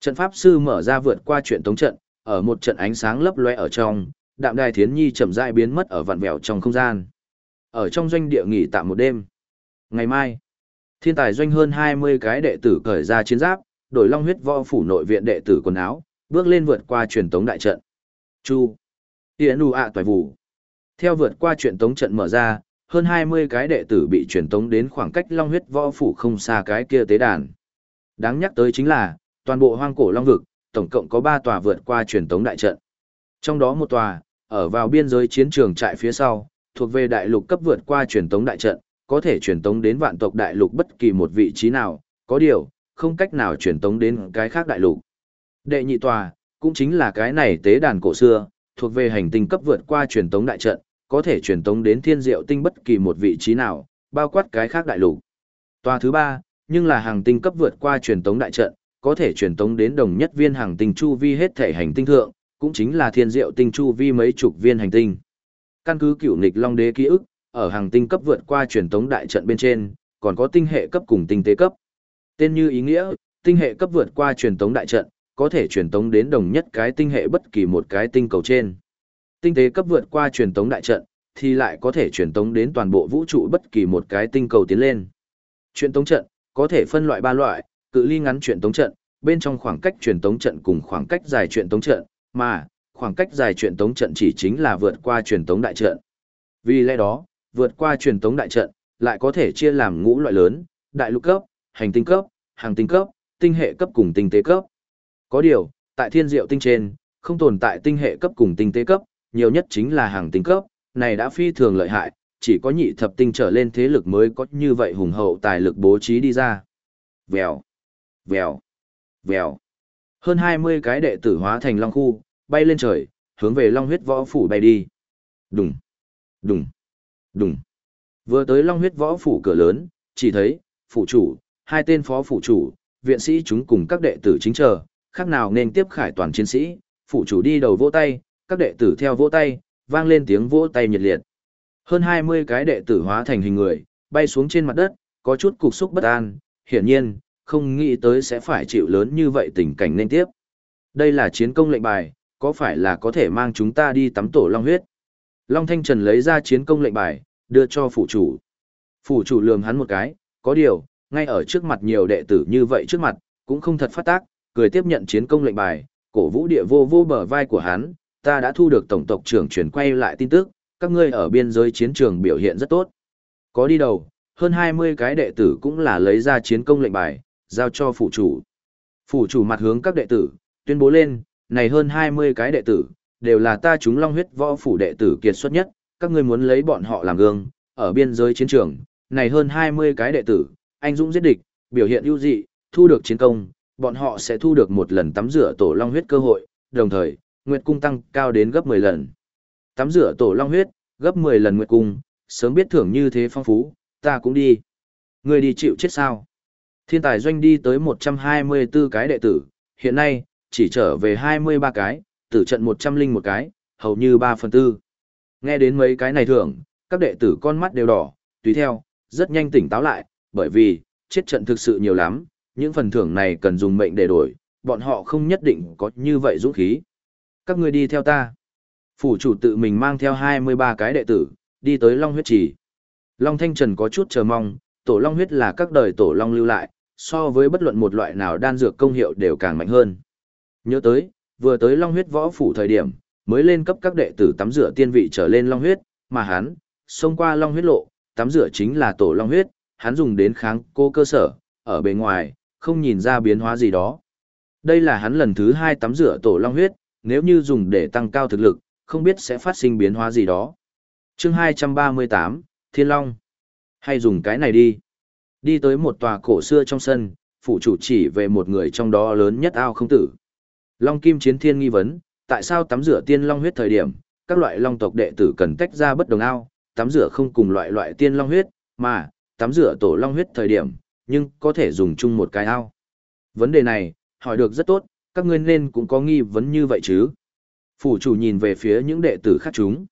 Trận pháp sư mở ra vượt qua chuyện tống trận, ở một trận ánh sáng lấp lóe ở trong, đạm đài thiến nhi chậm rãi biến mất ở vạn vẹo trong không gian. Ở trong doanh địa nghỉ tạm một đêm. Ngày mai, thiên tài doanh hơn 20 cái đệ tử cởi ra chiến giáp, đổi long huyết võ phủ nội viện đệ tử quần áo, bước lên vượt qua truyền tống đại trận. Chu. Tiễn đù ạ toài vụ. Theo vượt qua truyền tống trận mở ra, hơn 20 cái đệ tử bị truyền tống đến khoảng cách long huyết võ phủ không xa cái kia tế đàn. Đáng nhắc tới chính là, toàn bộ hoang cổ long vực, tổng cộng có 3 tòa vượt qua truyền tống đại trận. Trong đó một tòa, ở vào biên giới chiến trường trại phía sau, thuộc về đại lục cấp vượt qua truyền tống đại trận, có thể truyền tống đến vạn tộc đại lục bất kỳ một vị trí nào, có điều, không cách nào truyền tống đến cái khác đại lục. Đệ nhị tòa, cũng chính là cái này tế đàn cổ xưa, thuộc về hành tinh cấp vượt qua truyền tống đại trận, có thể truyền tống đến thiên diệu tinh bất kỳ một vị trí nào, bao quát cái khác đại lục. Tòa thứ ba, nhưng là hàng tinh cấp vượt qua truyền tống đại trận, có thể truyền tống đến đồng nhất viên hàng tinh chu vi hết thể hành tinh thượng, cũng chính là thiên diệu tinh chu vi mấy chục viên hành tinh. Căn cứ cựu nghịch long đế ký ức, ở hàng tinh cấp vượt qua truyền tống đại trận bên trên, còn có tinh hệ cấp cùng tinh tế cấp. Tên như ý nghĩa, tinh hệ cấp vượt qua truyền tống đại trận, có thể truyền tống đến đồng nhất cái tinh hệ bất kỳ một cái tinh cầu trên. Tinh tế cấp vượt qua truyền tống đại trận, thì lại có thể truyền tống đến toàn bộ vũ trụ bất kỳ một cái tinh cầu tiến lên. Truyền tống trận có thể phân loại ba loại, cự ly ngắn truyền tống trận, bên trong khoảng cách truyền tống trận cùng khoảng cách dài truyền tống trận, mà khoảng cách dài truyền tống trận chỉ chính là vượt qua truyền tống đại trận. Vì lẽ đó, vượt qua truyền tống đại trận lại có thể chia làm ngũ loại lớn, đại lục cấp, hành tinh cấp, hàng tinh cấp, tinh hệ cấp cùng tinh tế cấp. Có điều, tại thiên diệu tinh trên, không tồn tại tinh hệ cấp cùng tinh tế cấp, nhiều nhất chính là hàng tinh cấp, này đã phi thường lợi hại, chỉ có nhị thập tinh trở lên thế lực mới có như vậy hùng hậu tài lực bố trí đi ra. Vèo, vèo, vèo. Hơn 20 cái đệ tử hóa thành long khu, bay lên trời, hướng về long huyết võ phủ bay đi. Đùng, đùng, đùng. Vừa tới long huyết võ phủ cửa lớn, chỉ thấy, phủ chủ, hai tên phó phủ chủ, viện sĩ chúng cùng các đệ tử chính chờ, khác nào nên tiếp khải toàn chiến sĩ, phụ chủ đi đầu vỗ tay, các đệ tử theo vỗ tay, vang lên tiếng vỗ tay nhiệt liệt. Hơn 20 cái đệ tử hóa thành hình người, bay xuống trên mặt đất, có chút cục xúc bất an, hiển nhiên, không nghĩ tới sẽ phải chịu lớn như vậy tình cảnh nên tiếp. Đây là chiến công lệnh bài, có phải là có thể mang chúng ta đi tắm tổ long huyết? Long Thanh Trần lấy ra chiến công lệnh bài, đưa cho phủ chủ. Phủ chủ lườm hắn một cái, có điều, ngay ở trước mặt nhiều đệ tử như vậy trước mặt, cũng không thật phát tác, cười tiếp nhận chiến công lệnh bài, cổ vũ địa vô vô bờ vai của hắn, ta đã thu được tổng tộc trưởng chuyển quay lại tin tức, các ngươi ở biên giới chiến trường biểu hiện rất tốt. Có đi đầu, hơn 20 cái đệ tử cũng là lấy ra chiến công lệnh bài, giao cho phụ chủ. phụ chủ mặt hướng các đệ tử, tuyên bố lên, này hơn 20 cái đệ tử, đều là ta chúng long huyết võ phủ đệ tử kiệt xuất nhất, các ngươi muốn lấy bọn họ làm gương, ở biên giới chiến trường, này hơn 20 cái đệ tử, anh dũng giết địch, biểu hiện ưu dị, thu được chiến công, bọn họ sẽ thu được một lần tắm rửa tổ long huyết cơ hội, đồng thời, nguyệt cung tăng cao đến gấp 10 lần. Tắm rửa tổ long huyết, gấp 10 lần nguyệt cung, sớm biết thưởng như thế phong phú, ta cũng đi. Người đi chịu chết sao? Thiên tài doanh đi tới 124 cái đệ tử, hiện nay, chỉ trở về 23 cái, tử trận 100 linh một cái, hầu như 3 phần tư. Nghe đến mấy cái này thưởng, các đệ tử con mắt đều đỏ, tùy theo, rất nhanh tỉnh táo lại, bởi vì, chết trận thực sự nhiều lắm, những phần thưởng này cần dùng mệnh để đổi, bọn họ không nhất định có như vậy dũng khí. Các ngươi đi theo ta. Phủ chủ tự mình mang theo 23 cái đệ tử, đi tới Long huyết trì. Long Thanh Trần có chút chờ mong, tổ Long huyết là các đời tổ Long lưu lại, so với bất luận một loại nào đan dược công hiệu đều càng mạnh hơn. Nhớ tới, vừa tới Long huyết võ phủ thời điểm, mới lên cấp các đệ tử tắm rửa tiên vị trở lên Long huyết, mà hắn, xông qua Long huyết lộ, tắm rửa chính là tổ Long huyết, hắn dùng đến kháng cô cơ sở, ở bề ngoài, không nhìn ra biến hóa gì đó. Đây là hắn lần thứ hai tắm rửa tổ Long huyết, nếu như dùng để tăng cao thực lực, không biết sẽ phát sinh biến hóa gì đó. chương 238, Thiên Long. Hay dùng cái này đi. Đi tới một tòa cổ xưa trong sân, phụ chủ chỉ về một người trong đó lớn nhất ao không tử. Long Kim Chiến Thiên nghi vấn, tại sao tắm rửa tiên long huyết thời điểm, các loại long tộc đệ tử cần tách ra bất đồng ao, tắm rửa không cùng loại loại tiên long huyết, mà tắm rửa tổ long huyết thời điểm, nhưng có thể dùng chung một cái ao. Vấn đề này, hỏi được rất tốt, các ngươi nên cũng có nghi vấn như vậy chứ. Phủ chủ nhìn về phía những đệ tử khác chúng.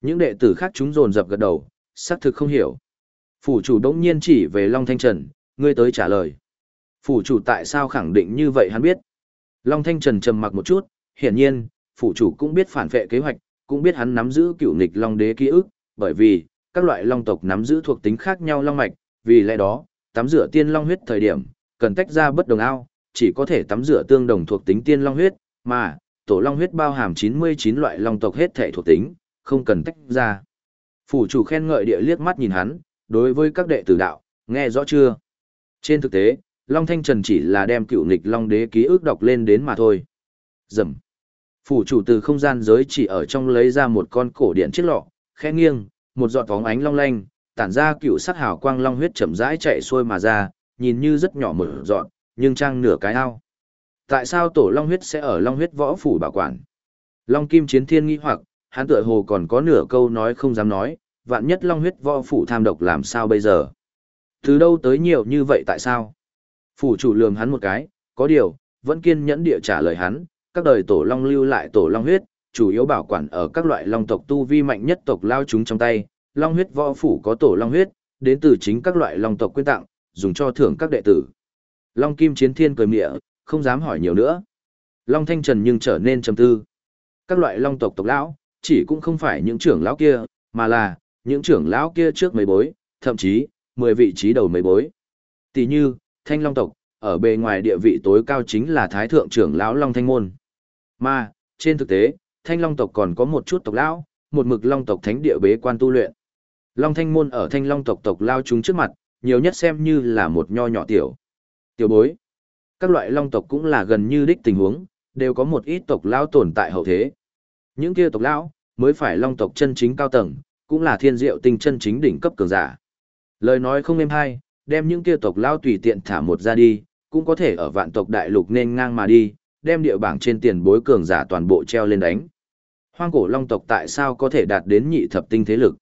Những đệ tử khác chúng rồn rập gật đầu, xác thực không hiểu. Phủ chủ đống nhiên chỉ về Long Thanh Trần, ngươi tới trả lời. Phủ chủ tại sao khẳng định như vậy hắn biết. Long Thanh Trần trầm mặc một chút, hiển nhiên, phủ chủ cũng biết phản vệ kế hoạch, cũng biết hắn nắm giữ cựu nghịch Long đế ký ức, bởi vì, các loại Long tộc nắm giữ thuộc tính khác nhau Long mạch, vì lẽ đó, tắm rửa tiên Long huyết thời điểm, cần tách ra bất đồng ao, chỉ có thể tắm rửa tương đồng thuộc tính tiên Long huyết, mà, tổ long huyết bao hàm 99 loại long tộc hết thể thuộc tính, không cần tách ra. Phủ chủ khen ngợi địa liếc mắt nhìn hắn, đối với các đệ tử đạo, nghe rõ chưa? Trên thực tế, Long Thanh Trần chỉ là đem cựu nghịch Long Đế ký ức đọc lên đến mà thôi. Dầm. Phủ chủ từ không gian giới chỉ ở trong lấy ra một con cổ điện chiếc lọ, khẽ nghiêng, một giọt vóng ánh long lanh, tản ra cựu sắc hào quang long huyết chậm rãi chạy xuôi mà ra, nhìn như rất nhỏ mở dọn, nhưng trang nửa cái ao. Tại sao tổ long huyết sẽ ở long huyết võ phủ bảo quản? Long kim chiến thiên nghi hoặc, hắn tựa hồ còn có nửa câu nói không dám nói, vạn nhất long huyết võ phủ tham độc làm sao bây giờ? Từ đâu tới nhiều như vậy tại sao? Phủ chủ lườm hắn một cái, có điều, vẫn kiên nhẫn địa trả lời hắn, các đời tổ long lưu lại tổ long huyết, chủ yếu bảo quản ở các loại long tộc tu vi mạnh nhất tộc lao chúng trong tay, long huyết võ phủ có tổ long huyết, đến từ chính các loại long tộc quyên tặng, dùng cho thưởng các đệ tử. Long Kim Chiến Thiên cười mỉa, không dám hỏi nhiều nữa. Long Thanh Trần nhưng trở nên trầm tư. Các loại long tộc tộc lão, chỉ cũng không phải những trưởng lão kia, mà là, những trưởng lão kia trước mấy bối, thậm chí, 10 vị trí đầu mấy bối. Tỷ như, Thanh Long tộc, ở bề ngoài địa vị tối cao chính là Thái Thượng trưởng lão Long Thanh Môn. Mà, trên thực tế, Thanh Long tộc còn có một chút tộc lão, một mực Long tộc thánh địa bế quan tu luyện. Long Thanh Môn ở Thanh Long tộc tộc lao chúng trước mặt, nhiều nhất xem như là một nho nhỏ tiểu. Tiểu bối. Các loại Long tộc cũng là gần như đích tình huống, đều có một ít tộc lao tồn tại hậu thế. Những kia tộc lão mới phải Long tộc chân chính cao tầng, cũng là thiên diệu tinh chân chính đỉnh cấp cường giả. Lời nói không êm hay, đem những kia tộc lao tùy tiện thả một ra đi, cũng có thể ở vạn tộc đại lục nên ngang mà đi, đem địa bảng trên tiền bối cường giả toàn bộ treo lên đánh. Hoang cổ long tộc tại sao có thể đạt đến nhị thập tinh thế lực?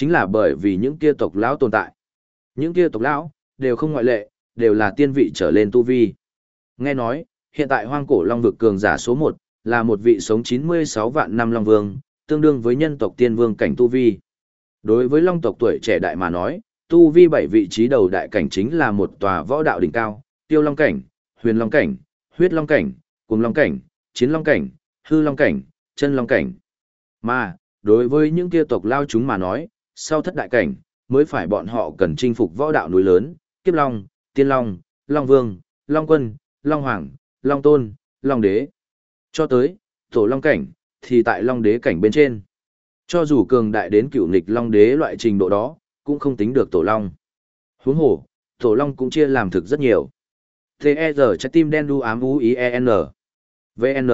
Chính là bởi vì những kia tộc lão tồn tại. Những kia tộc lão, đều không ngoại lệ, đều là tiên vị trở lên tu vi. Nghe nói, hiện tại hoang cổ long vực cường giả số 1, là một vị sống 96 vạn năm long vương, tương đương với nhân tộc tiên vương cảnh tu vi. Đối với long tộc tuổi trẻ đại mà nói, tu vi bảy vị trí đầu đại cảnh chính là một tòa võ đạo đỉnh cao, tiêu long cảnh, huyền long cảnh, huyết long cảnh, cùng long cảnh, chiến long cảnh, hư long cảnh, chân long cảnh. Mà, đối với những kia tộc lao chúng mà nói, sau thất đại cảnh, mới phải bọn họ cần chinh phục võ đạo núi lớn, kiếp long, tiên long, long vương, long quân, long hoàng, long tôn, long đế. Cho tới, tổ long cảnh, thì tại long đế cảnh bên trên. Cho dù cường đại đến cựu nghịch long đế loại trình độ đó, cũng không tính được tổ long. Huống hồ, tổ long cũng chia làm thực rất nhiều. T.E.R. trái tim đen đu ám u i e n VN.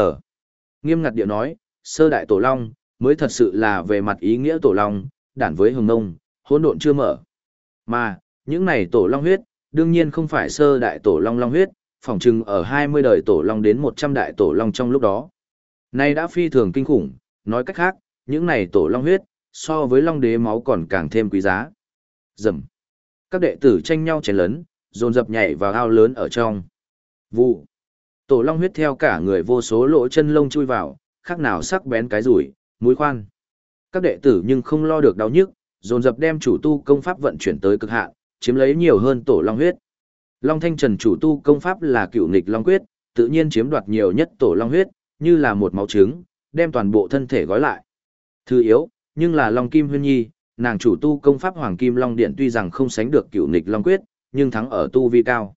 Nghiêm ngặt điệu nói, sơ đại tổ long, mới thật sự là về mặt ý nghĩa tổ long, đản với hồng nông, hỗn độn chưa mở. Mà, những này tổ long huyết, đương nhiên không phải sơ đại tổ long long huyết, phỏng chừng ở 20 đời tổ long đến 100 đại tổ long trong lúc đó. Nay đã phi thường kinh khủng, nói cách khác, những này tổ long huyết, so với long đế máu còn càng thêm quý giá. Dầm. Các đệ tử tranh nhau chén lớn, dồn dập nhảy vào ao lớn ở trong. Vụ. Tổ long huyết theo cả người vô số lỗ chân lông chui vào, khác nào sắc bén cái rủi, mũi khoan. Các đệ tử nhưng không lo được đau nhức, dồn dập đem chủ tu công pháp vận chuyển tới cực hạn, chiếm lấy nhiều hơn tổ long huyết. Long Thanh Trần chủ tu công pháp là cựu nghịch long quyết, tự nhiên chiếm đoạt nhiều nhất tổ long huyết, như là một máu trứng, đem toàn bộ thân thể gói lại. Thứ yếu, nhưng là Long Kim Huyên Nhi, nàng chủ tu công pháp Hoàng Kim Long Điện tuy rằng không sánh được cựu nghịch long quyết, nhưng thắng ở tu vi cao.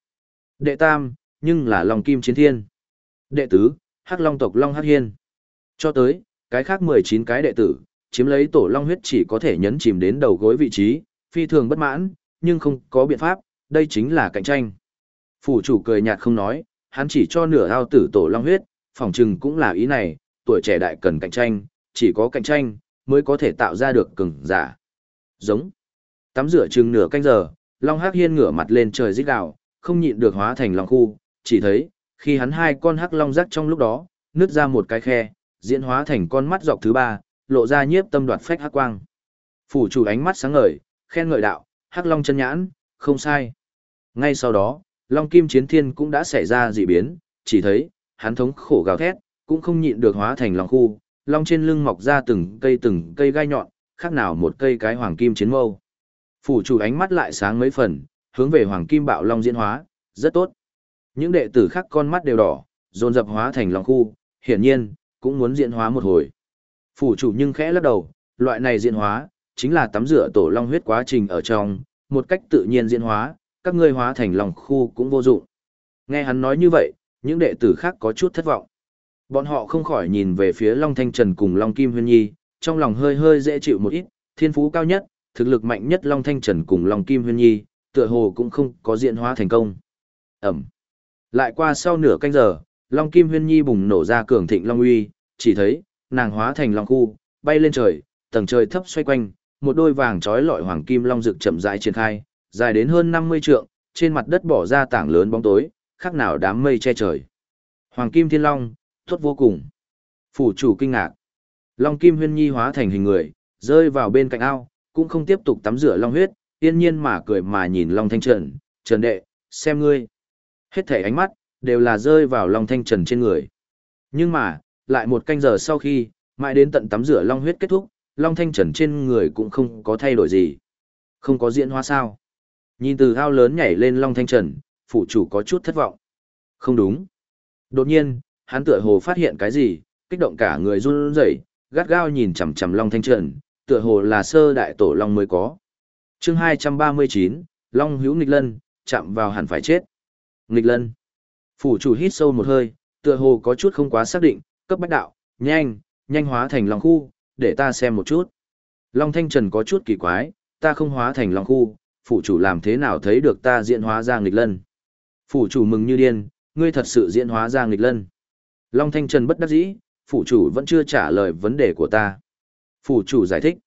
Đệ tam, nhưng là Long Kim Chiến Thiên. Đệ tứ, Hắc Long tộc Long Hắc Hiên. Cho tới, cái khác 19 cái đệ tử, chiếm lấy tổ long huyết chỉ có thể nhấn chìm đến đầu gối vị trí, phi thường bất mãn, nhưng không có biện pháp, đây chính là cạnh tranh. Phủ chủ cười nhạt không nói, hắn chỉ cho nửa ao tử tổ long huyết, phỏng chừng cũng là ý này, tuổi trẻ đại cần cạnh tranh, chỉ có cạnh tranh, mới có thể tạo ra được cường giả. Giống. Tắm rửa chừng nửa canh giờ, Long Hắc Hiên ngửa mặt lên trời rít gào, không nhịn được hóa thành long khu, chỉ thấy, khi hắn hai con hắc long rắc trong lúc đó, nứt ra một cái khe, diễn hóa thành con mắt dọc thứ ba, lộ ra nhiếp tâm đoạt phách hắc quang. Phủ chủ ánh mắt sáng ngời, khen ngợi đạo, hắc long chân nhãn, không sai. Ngay sau đó, long kim chiến thiên cũng đã xảy ra dị biến, chỉ thấy, hắn thống khổ gào thét, cũng không nhịn được hóa thành long khu, long trên lưng mọc ra từng cây từng cây gai nhọn, khác nào một cây cái hoàng kim chiến mâu. Phủ chủ ánh mắt lại sáng mấy phần, hướng về hoàng kim bạo long diễn hóa, rất tốt. Những đệ tử khác con mắt đều đỏ, dồn dập hóa thành long khu, hiển nhiên, cũng muốn diễn hóa một hồi. Phủ chủ nhưng khẽ lắc đầu, loại này diễn hóa, chính là tắm rửa tổ long huyết quá trình ở trong, một cách tự nhiên diễn hóa, các ngươi hóa thành lòng khu cũng vô dụng. Nghe hắn nói như vậy, những đệ tử khác có chút thất vọng. Bọn họ không khỏi nhìn về phía Long Thanh Trần cùng Long Kim Huyên Nhi, trong lòng hơi hơi dễ chịu một ít, thiên phú cao nhất, thực lực mạnh nhất Long Thanh Trần cùng Long Kim Huyên Nhi, tựa hồ cũng không có diễn hóa thành công. Ẩm. Lại qua sau nửa canh giờ, Long Kim Huyên Nhi bùng nổ ra cường thịnh Long Uy, chỉ thấy, nàng hóa thành Long Khu, bay lên trời, tầng trời thấp xoay quanh, một đôi vàng trói lọi hoàng kim long rực chậm rãi triển khai, dài đến hơn 50 trượng, trên mặt đất bỏ ra tảng lớn bóng tối, khác nào đám mây che trời. Hoàng kim thiên long, tốt vô cùng. Phủ chủ kinh ngạc. Long kim huyên nhi hóa thành hình người, rơi vào bên cạnh ao, cũng không tiếp tục tắm rửa long huyết, yên nhiên mà cười mà nhìn long thanh trần, trần đệ, xem ngươi. Hết thể ánh mắt, đều là rơi vào long thanh trần trên người. Nhưng mà, lại một canh giờ sau khi, mãi đến tận tắm rửa long huyết kết thúc, long thanh trần trên người cũng không có thay đổi gì. Không có diễn hóa sao. Nhìn từ ao lớn nhảy lên long thanh trần, phụ chủ có chút thất vọng. Không đúng. Đột nhiên, hắn tựa hồ phát hiện cái gì, kích động cả người run rẩy, gắt gao nhìn chằm chằm long thanh trần, tựa hồ là sơ đại tổ long mới có. chương 239, Long hữu nghịch lân, chạm vào hẳn phải chết. Nghịch lân. Phủ chủ hít sâu một hơi, tựa hồ có chút không quá xác định, cấp bách đạo, nhanh, nhanh hóa thành long khu, để ta xem một chút. Long Thanh Trần có chút kỳ quái, ta không hóa thành long khu, phủ chủ làm thế nào thấy được ta diễn hóa ra nghịch lân. Phủ chủ mừng như điên, ngươi thật sự diễn hóa ra nghịch lân. Long Thanh Trần bất đắc dĩ, phủ chủ vẫn chưa trả lời vấn đề của ta. Phủ chủ giải thích,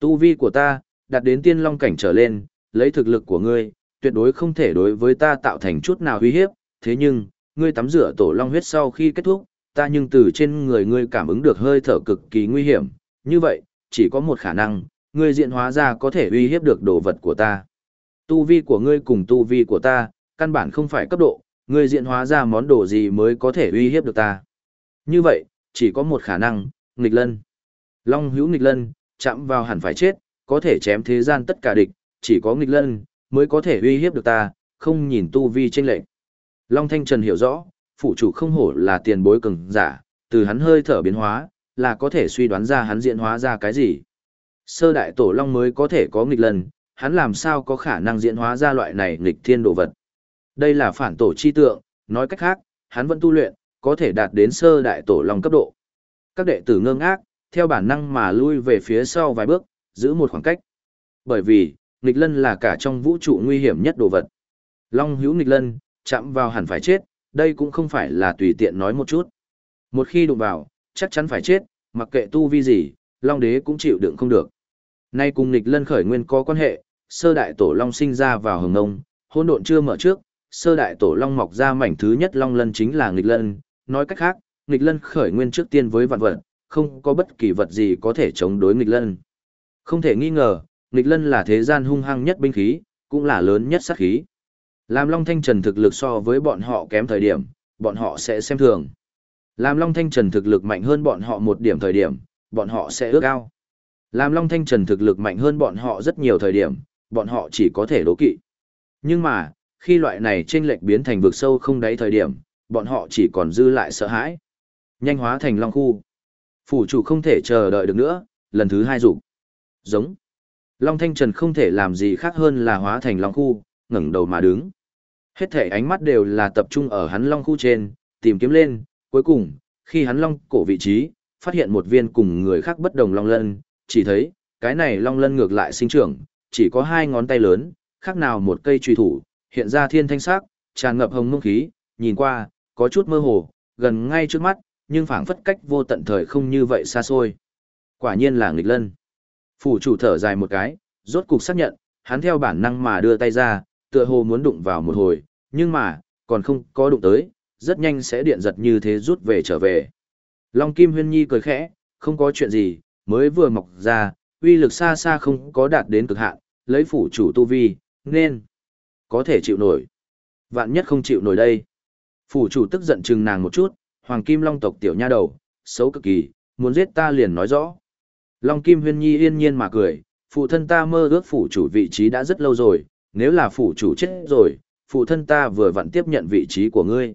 tu vi của ta, đạt đến tiên long cảnh trở lên, lấy thực lực của ngươi, tuyệt đối không thể đối với ta tạo thành chút nào uy hiếp, thế nhưng, ngươi tắm rửa tổ long huyết sau khi kết thúc, ta nhưng từ trên người ngươi cảm ứng được hơi thở cực kỳ nguy hiểm, như vậy, chỉ có một khả năng, ngươi diện hóa ra có thể uy hiếp được đồ vật của ta. Tu vi của ngươi cùng tu vi của ta, căn bản không phải cấp độ, ngươi diện hóa ra món đồ gì mới có thể uy hiếp được ta. Như vậy, chỉ có một khả năng, nghịch lân. Long hữu nghịch lân, chạm vào hẳn phải chết, có thể chém thế gian tất cả địch, chỉ có nghịch lân, mới có thể uy hiếp được ta, không nhìn tu vi trên lệnh. Long Thanh Trần hiểu rõ, phụ chủ không hổ là tiền bối cường giả, từ hắn hơi thở biến hóa, là có thể suy đoán ra hắn diễn hóa ra cái gì. Sơ đại tổ long mới có thể có nghịch lần, hắn làm sao có khả năng diễn hóa ra loại này nghịch thiên đồ vật. Đây là phản tổ chi tượng, nói cách khác, hắn vẫn tu luyện, có thể đạt đến sơ đại tổ long cấp độ. Các đệ tử ngơ ngác, theo bản năng mà lui về phía sau vài bước, giữ một khoảng cách. Bởi vì, nghịch lân là cả trong vũ trụ nguy hiểm nhất đồ vật. Long hữu nghịch lân, chạm vào hẳn phải chết, đây cũng không phải là tùy tiện nói một chút. Một khi đụng vào, chắc chắn phải chết, mặc kệ tu vi gì, Long đế cũng chịu đựng không được. Nay cùng nghịch lân khởi nguyên có quan hệ, sơ đại tổ Long sinh ra vào hồng nông, hỗn độn chưa mở trước, sơ đại tổ Long mọc ra mảnh thứ nhất Long lân chính là nghịch lân, nói cách khác, nghịch lân khởi nguyên trước tiên với vạn vật, không có bất kỳ vật gì có thể chống đối nghịch lân. Không thể nghi ngờ, nghịch lân là thế gian hung hăng nhất binh khí, cũng là lớn nhất sát khí. Làm Long Thanh Trần thực lực so với bọn họ kém thời điểm, bọn họ sẽ xem thường. Làm Long Thanh Trần thực lực mạnh hơn bọn họ một điểm thời điểm, bọn họ sẽ ước ao. Làm Long Thanh Trần thực lực mạnh hơn bọn họ rất nhiều thời điểm, bọn họ chỉ có thể đố kỵ. Nhưng mà, khi loại này chênh lệch biến thành vực sâu không đáy thời điểm, bọn họ chỉ còn dư lại sợ hãi. Nhanh hóa thành Long Khu. Phủ chủ không thể chờ đợi được nữa, lần thứ hai rủ. Giống. Long Thanh Trần không thể làm gì khác hơn là hóa thành Long Khu, ngẩng đầu mà đứng. Hết thể ánh mắt đều là tập trung ở hắn long khu trên, tìm kiếm lên, cuối cùng, khi hắn long cổ vị trí, phát hiện một viên cùng người khác bất đồng long lân, chỉ thấy, cái này long lân ngược lại sinh trưởng, chỉ có hai ngón tay lớn, khác nào một cây truy thủ, hiện ra thiên thanh sắc, tràn ngập hồng mông khí, nhìn qua, có chút mơ hồ, gần ngay trước mắt, nhưng phảng phất cách vô tận thời không như vậy xa xôi. Quả nhiên là nghịch lân. Phủ chủ thở dài một cái, rốt cục xác nhận, hắn theo bản năng mà đưa tay ra, tựa hồ muốn đụng vào một hồi, nhưng mà, còn không có đụng tới, rất nhanh sẽ điện giật như thế rút về trở về. Long Kim Huyên Nhi cười khẽ, không có chuyện gì, mới vừa mọc ra, uy lực xa xa không có đạt đến cực hạn, lấy phủ chủ tu vi, nên có thể chịu nổi. Vạn nhất không chịu nổi đây. Phủ chủ tức giận chừng nàng một chút, Hoàng Kim Long tộc tiểu nha đầu, xấu cực kỳ, muốn giết ta liền nói rõ. Long Kim Huyên Nhi yên nhiên mà cười, phụ thân ta mơ ước phủ chủ vị trí đã rất lâu rồi, nếu là phủ chủ chết rồi, phụ thân ta vừa vặn tiếp nhận vị trí của ngươi.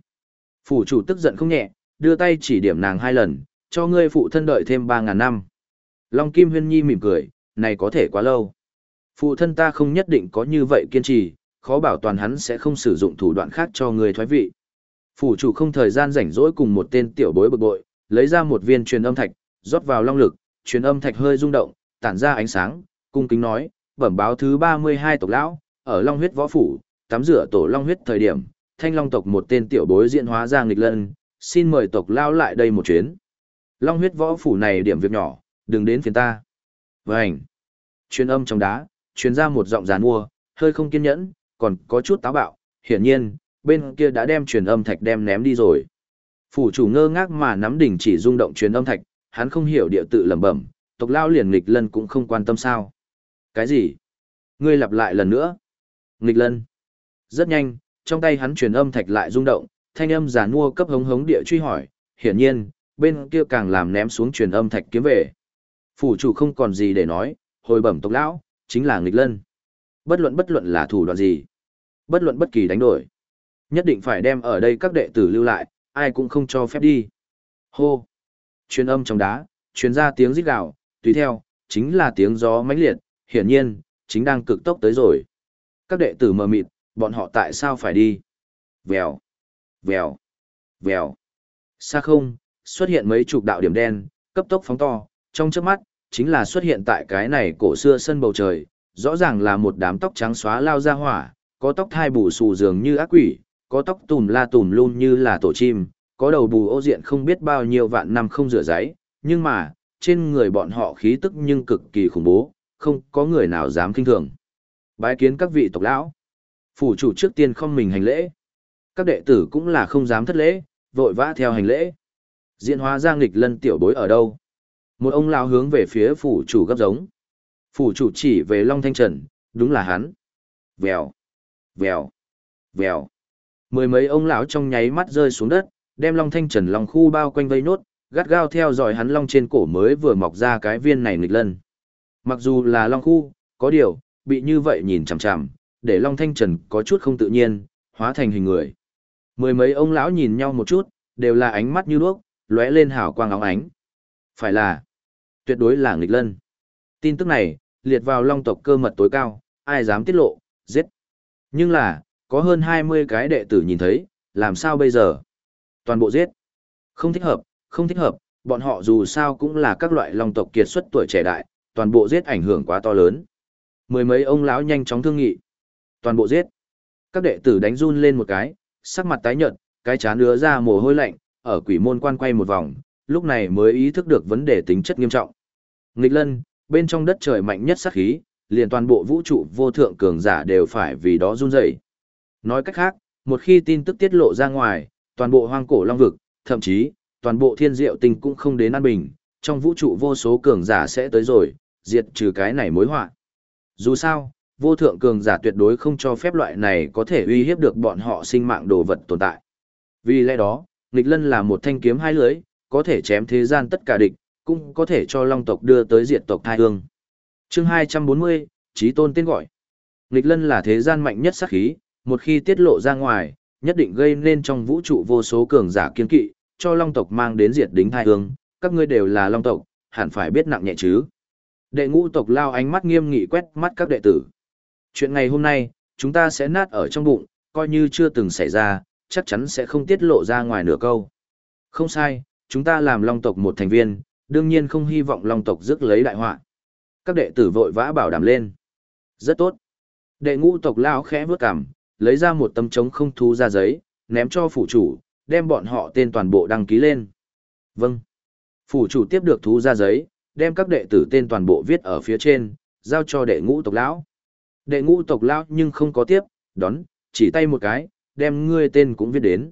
Phủ chủ tức giận không nhẹ, đưa tay chỉ điểm nàng hai lần, cho ngươi phụ thân đợi thêm 3.000 năm. Long Kim Huyên Nhi mỉm cười, này có thể quá lâu. Phụ thân ta không nhất định có như vậy kiên trì, khó bảo toàn hắn sẽ không sử dụng thủ đoạn khác cho ngươi thoái vị. Phủ chủ không thời gian rảnh rỗi cùng một tên tiểu bối bực bội, lấy ra một viên truyền âm thạch, rót vào long lực, truyền âm thạch hơi rung động, tản ra ánh sáng, cung kính nói, bẩm báo thứ 32 tộc lão, ở Long huyết võ phủ, tắm rửa tổ Long huyết thời điểm, thanh long tộc một tên tiểu bối diễn hóa ra nghịch lân, xin mời tộc lao lại đây một chuyến. Long huyết võ phủ này điểm việc nhỏ, đừng đến phiền ta. Vành. Truyền âm trong đá, truyền ra một giọng giàn mua, hơi không kiên nhẫn, còn có chút táo bạo, hiển nhiên, bên kia đã đem truyền âm thạch đem ném đi rồi. Phủ chủ ngơ ngác mà nắm đỉnh chỉ rung động truyền âm thạch, hắn không hiểu địa tự lẩm bẩm, tộc lao liền nghịch lân cũng không quan tâm sao. Cái gì? Ngươi lặp lại lần nữa. Nghịch lân. Rất nhanh, trong tay hắn truyền âm thạch lại rung động, thanh âm giả mua cấp hống hống địa truy hỏi, hiển nhiên, bên kia càng làm ném xuống truyền âm thạch kiếm về. Phủ chủ không còn gì để nói, hồi bẩm tộc lão, chính là nghịch lân. Bất luận bất luận là thủ đoạn gì, bất luận bất kỳ đánh đổi. Nhất định phải đem ở đây các đệ tử lưu lại, ai cũng không cho phép đi. Hô! Truyền âm trong đá, truyền ra tiếng rít gào, tùy theo, chính là tiếng gió mãnh liệt, hiển nhiên, chính đang cực tốc tới rồi. Các đệ tử mờ mịt, bọn họ tại sao phải đi? Vèo, vèo, vèo. Xa không, xuất hiện mấy chục đạo điểm đen, cấp tốc phóng to, trong chớp mắt, chính là xuất hiện tại cái này cổ xưa sân bầu trời, rõ ràng là một đám tóc trắng xóa lao ra hỏa, có tóc thai bù xù dường như ác quỷ, có tóc tùm la tùm luôn như là tổ chim, có đầu bù ô diện không biết bao nhiêu vạn năm không rửa giấy, nhưng mà, trên người bọn họ khí tức nhưng cực kỳ khủng bố, không có người nào dám kinh thường. Bái kiến các vị tộc lão. Phủ chủ trước tiên không mình hành lễ. Các đệ tử cũng là không dám thất lễ, vội vã theo hành lễ. Diễn hóa giang lịch lân tiểu bối ở đâu? Một ông lão hướng về phía phủ chủ gấp giống. Phủ chủ chỉ về Long Thanh Trần, đúng là hắn. Vèo, vèo, vèo. Mười mấy ông lão trong nháy mắt rơi xuống đất, đem Long Thanh Trần Long khu bao quanh vây nốt, gắt gao theo dõi hắn Long trên cổ mới vừa mọc ra cái viên này nghịch lân. Mặc dù là Long khu, có điều, bị như vậy nhìn chằm chằm, để Long Thanh Trần có chút không tự nhiên, hóa thành hình người. Mười mấy ông lão nhìn nhau một chút, đều là ánh mắt như đuốc, lóe lên hào quang óng ánh. Phải là, tuyệt đối là nghịch lân. Tin tức này, liệt vào long tộc cơ mật tối cao, ai dám tiết lộ, giết. Nhưng là, có hơn 20 cái đệ tử nhìn thấy, làm sao bây giờ? Toàn bộ giết. Không thích hợp, không thích hợp, bọn họ dù sao cũng là các loại long tộc kiệt xuất tuổi trẻ đại, toàn bộ giết ảnh hưởng quá to lớn. Mười mấy ông lão nhanh chóng thương nghị. Toàn bộ giết. Các đệ tử đánh run lên một cái, sắc mặt tái nhợt, cái chán ứa ra mồ hôi lạnh, ở quỷ môn quan quay một vòng, lúc này mới ý thức được vấn đề tính chất nghiêm trọng. Nghịch lân, bên trong đất trời mạnh nhất sát khí, liền toàn bộ vũ trụ vô thượng cường giả đều phải vì đó run rẩy. Nói cách khác, một khi tin tức tiết lộ ra ngoài, toàn bộ hoang cổ long vực, thậm chí, toàn bộ thiên diệu tinh cũng không đến an bình, trong vũ trụ vô số cường giả sẽ tới rồi, diệt trừ cái này mối họa. Dù sao, vô thượng cường giả tuyệt đối không cho phép loại này có thể uy hiếp được bọn họ sinh mạng đồ vật tồn tại. Vì lẽ đó, nghịch lân là một thanh kiếm hai lưới, có thể chém thế gian tất cả địch, cũng có thể cho long tộc đưa tới diệt tộc thai hương. Chương 240, Chí Tôn tên gọi. Nghịch lân là thế gian mạnh nhất sát khí, một khi tiết lộ ra ngoài, nhất định gây nên trong vũ trụ vô số cường giả kiên kỵ, cho long tộc mang đến diệt đính thai hương, các ngươi đều là long tộc, hẳn phải biết nặng nhẹ chứ. Đệ ngũ tộc lao ánh mắt nghiêm nghị quét mắt các đệ tử. Chuyện ngày hôm nay, chúng ta sẽ nát ở trong bụng, coi như chưa từng xảy ra, chắc chắn sẽ không tiết lộ ra ngoài nửa câu. Không sai, chúng ta làm long tộc một thành viên, đương nhiên không hy vọng long tộc rước lấy đại họa. Các đệ tử vội vã bảo đảm lên. Rất tốt. Đệ ngũ tộc lao khẽ vớt cằm, lấy ra một tấm trống không thú ra giấy, ném cho phủ chủ, đem bọn họ tên toàn bộ đăng ký lên. Vâng. Phủ chủ tiếp được thú ra giấy, đem các đệ tử tên toàn bộ viết ở phía trên, giao cho đệ ngũ tộc lão. Đệ ngũ tộc lão nhưng không có tiếp, đón, chỉ tay một cái, đem ngươi tên cũng viết đến.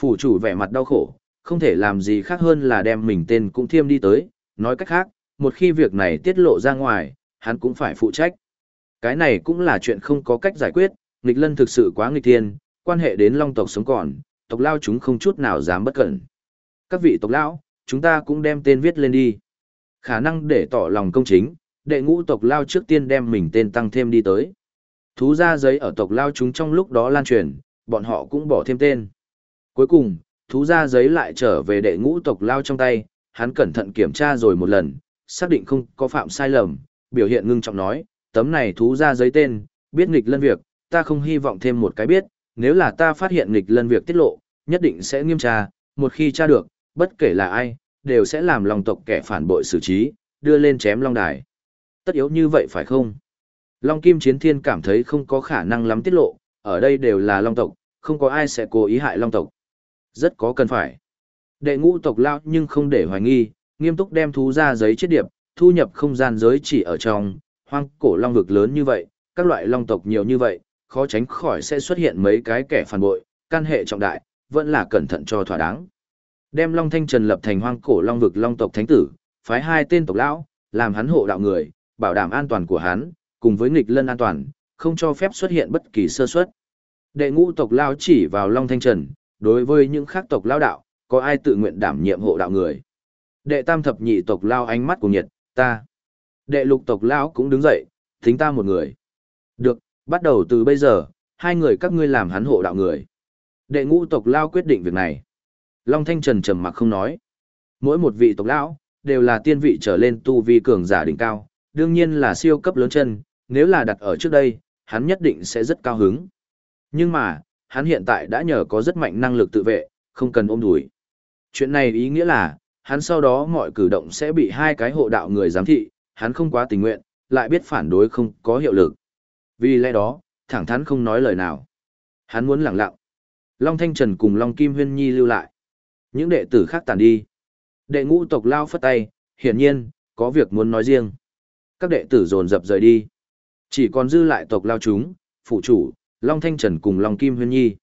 Phủ chủ vẻ mặt đau khổ, không thể làm gì khác hơn là đem mình tên cũng thiêm đi tới, nói cách khác, một khi việc này tiết lộ ra ngoài, hắn cũng phải phụ trách. Cái này cũng là chuyện không có cách giải quyết, nghịch lân thực sự quá nghịch thiên, quan hệ đến long tộc sống còn, tộc lao chúng không chút nào dám bất cẩn. Các vị tộc lão, chúng ta cũng đem tên viết lên đi. Khả năng để tỏ lòng công chính, đệ ngũ tộc lao trước tiên đem mình tên tăng thêm đi tới. Thú ra giấy ở tộc lao chúng trong lúc đó lan truyền, bọn họ cũng bỏ thêm tên. Cuối cùng, thú ra giấy lại trở về đệ ngũ tộc lao trong tay, hắn cẩn thận kiểm tra rồi một lần, xác định không có phạm sai lầm, biểu hiện ngưng trọng nói, tấm này thú ra giấy tên, biết nghịch lân việc, ta không hy vọng thêm một cái biết, nếu là ta phát hiện nghịch lân việc tiết lộ, nhất định sẽ nghiêm tra, một khi tra được, bất kể là ai, đều sẽ làm lòng tộc kẻ phản bội xử trí, đưa lên chém long đài. Tất yếu như vậy phải không? Long Kim Chiến Thiên cảm thấy không có khả năng lắm tiết lộ, ở đây đều là long tộc, không có ai sẽ cố ý hại long tộc. Rất có cần phải. Đệ ngũ tộc lao nhưng không để hoài nghi, nghiêm túc đem thú ra giấy chết điệp, thu nhập không gian giới chỉ ở trong, hoang cổ long vực lớn như vậy, các loại long tộc nhiều như vậy, khó tránh khỏi sẽ xuất hiện mấy cái kẻ phản bội, can hệ trọng đại, vẫn là cẩn thận cho thỏa đáng. Đem Long Thanh Trần lập thành hoang cổ long vực long tộc thánh tử, phái hai tên tộc lão, làm hắn hộ đạo người, bảo đảm an toàn của hắn, cùng với nghịch lân an toàn, không cho phép xuất hiện bất kỳ sơ suất. Đệ ngũ tộc lão chỉ vào Long Thanh Trần, đối với những khác tộc lão đạo, có ai tự nguyện đảm nhiệm hộ đạo người. Đệ tam thập nhị tộc lão ánh mắt cùng nhiệt, ta. Đệ lục tộc lão cũng đứng dậy, thính ta một người. Được, bắt đầu từ bây giờ, hai người các ngươi làm hắn hộ đạo người. Đệ ngũ tộc lão quyết định việc này. Long Thanh Trần trầm mặc không nói. Mỗi một vị tộc lão đều là tiên vị trở lên tu vi cường giả đỉnh cao, đương nhiên là siêu cấp lớn chân, nếu là đặt ở trước đây, hắn nhất định sẽ rất cao hứng. Nhưng mà, hắn hiện tại đã nhờ có rất mạnh năng lực tự vệ, không cần ôm đùi. Chuyện này ý nghĩa là, hắn sau đó mọi cử động sẽ bị hai cái hộ đạo người giám thị, hắn không quá tình nguyện, lại biết phản đối không có hiệu lực. Vì lẽ đó, thẳng thắn không nói lời nào. Hắn muốn lặng lặng. Long Thanh Trần cùng Long Kim Huyên Nhi lưu lại. Những đệ tử khác tàn đi. Đệ ngũ tộc lao phất tay, hiển nhiên, có việc muốn nói riêng. Các đệ tử dồn dập rời đi. Chỉ còn dư lại tộc lao chúng, phụ chủ, Long Thanh Trần cùng Long Kim Huyên Nhi.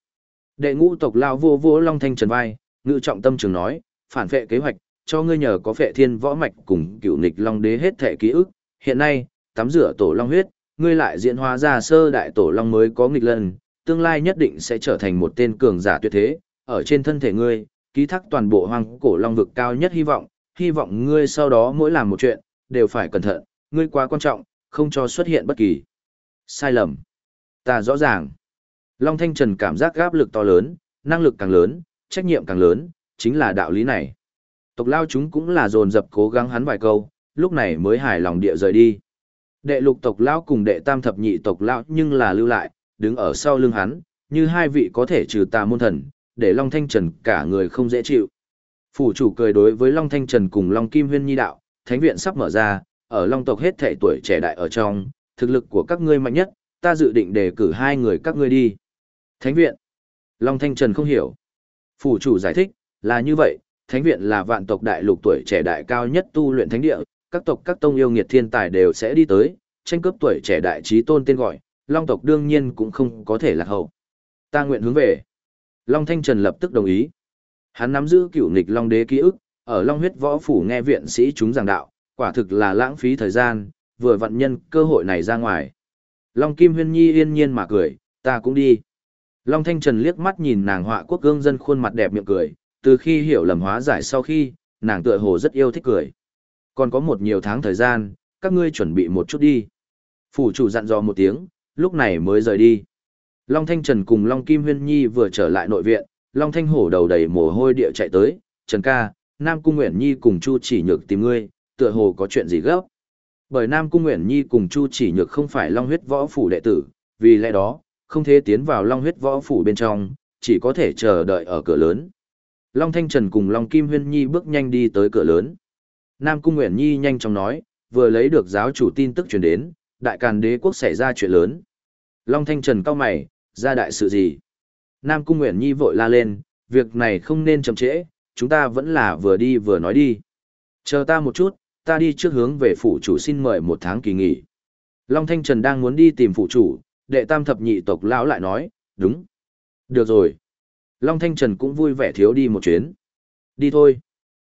Đệ ngũ tộc lao vô vô Long Thanh Trần vai, ngự trọng tâm trường nói, phản vệ kế hoạch, cho ngươi nhờ có vệ thiên võ mạch cùng cựu nịch Long Đế hết thể ký ức. Hiện nay, tắm rửa tổ Long huyết, ngươi lại diễn hóa ra sơ đại tổ Long mới có nghịch lần, tương lai nhất định sẽ trở thành một tên cường giả tuyệt thế, ở trên thân thể ngươi, ký thác toàn bộ hoang cổ long vực cao nhất hy vọng, hy vọng ngươi sau đó mỗi làm một chuyện, đều phải cẩn thận, ngươi quá quan trọng, không cho xuất hiện bất kỳ sai lầm. Ta rõ ràng. Long Thanh Trần cảm giác gáp lực to lớn, năng lực càng lớn, trách nhiệm càng lớn, chính là đạo lý này. Tộc lao chúng cũng là dồn dập cố gắng hắn vài câu, lúc này mới hài lòng địa rời đi. Đệ lục tộc lao cùng đệ tam thập nhị tộc lao nhưng là lưu lại, đứng ở sau lưng hắn, như hai vị có thể trừ tà môn thần, để Long Thanh Trần cả người không dễ chịu. Phủ chủ cười đối với Long Thanh Trần cùng Long Kim Huyên Nhi đạo, thánh viện sắp mở ra, ở Long tộc hết thể tuổi trẻ đại ở trong, thực lực của các ngươi mạnh nhất, ta dự định đề cử hai người các ngươi đi. Thánh viện. Long Thanh Trần không hiểu. Phủ chủ giải thích, là như vậy, thánh viện là vạn tộc đại lục tuổi trẻ đại cao nhất tu luyện thánh địa, các tộc các tông yêu nghiệt thiên tài đều sẽ đi tới, tranh cướp tuổi trẻ đại trí tôn tên gọi, Long tộc đương nhiên cũng không có thể lạc hậu. Ta nguyện hướng về. Long Thanh Trần lập tức đồng ý. Hắn nắm giữ cựu nghịch Long Đế ký ức, ở Long huyết võ phủ nghe viện sĩ chúng giảng đạo, quả thực là lãng phí thời gian, vừa vận nhân cơ hội này ra ngoài. Long Kim Huyên Nhi yên nhiên mà cười, ta cũng đi. Long Thanh Trần liếc mắt nhìn nàng họa quốc gương dân khuôn mặt đẹp miệng cười, từ khi hiểu lầm hóa giải sau khi, nàng tựa hồ rất yêu thích cười. Còn có một nhiều tháng thời gian, các ngươi chuẩn bị một chút đi. Phủ chủ dặn dò một tiếng, lúc này mới rời đi. Long Thanh Trần cùng Long Kim Huyên Nhi vừa trở lại nội viện, Long Thanh hổ đầu đầy mồ hôi địa chạy tới, Trần ca, Nam Cung Nguyễn Nhi cùng Chu chỉ nhược tìm ngươi, tựa hồ có chuyện gì gấp. Bởi Nam Cung Nguyễn Nhi cùng Chu chỉ nhược không phải Long huyết võ phủ đệ tử, vì lẽ đó, không thể tiến vào Long huyết võ phủ bên trong, chỉ có thể chờ đợi ở cửa lớn. Long Thanh Trần cùng Long Kim Huyên Nhi bước nhanh đi tới cửa lớn. Nam Cung Nguyễn Nhi nhanh chóng nói, vừa lấy được giáo chủ tin tức truyền đến, đại càn đế quốc xảy ra chuyện lớn. Long Thanh Trần cao mày, ra đại sự gì? Nam Cung Nguyễn Nhi vội la lên, việc này không nên chậm trễ, chúng ta vẫn là vừa đi vừa nói đi. Chờ ta một chút, ta đi trước hướng về phủ chủ xin mời một tháng kỳ nghỉ. Long Thanh Trần đang muốn đi tìm phủ chủ, đệ tam thập nhị tộc lão lại nói, đúng. Được rồi. Long Thanh Trần cũng vui vẻ thiếu đi một chuyến. Đi thôi.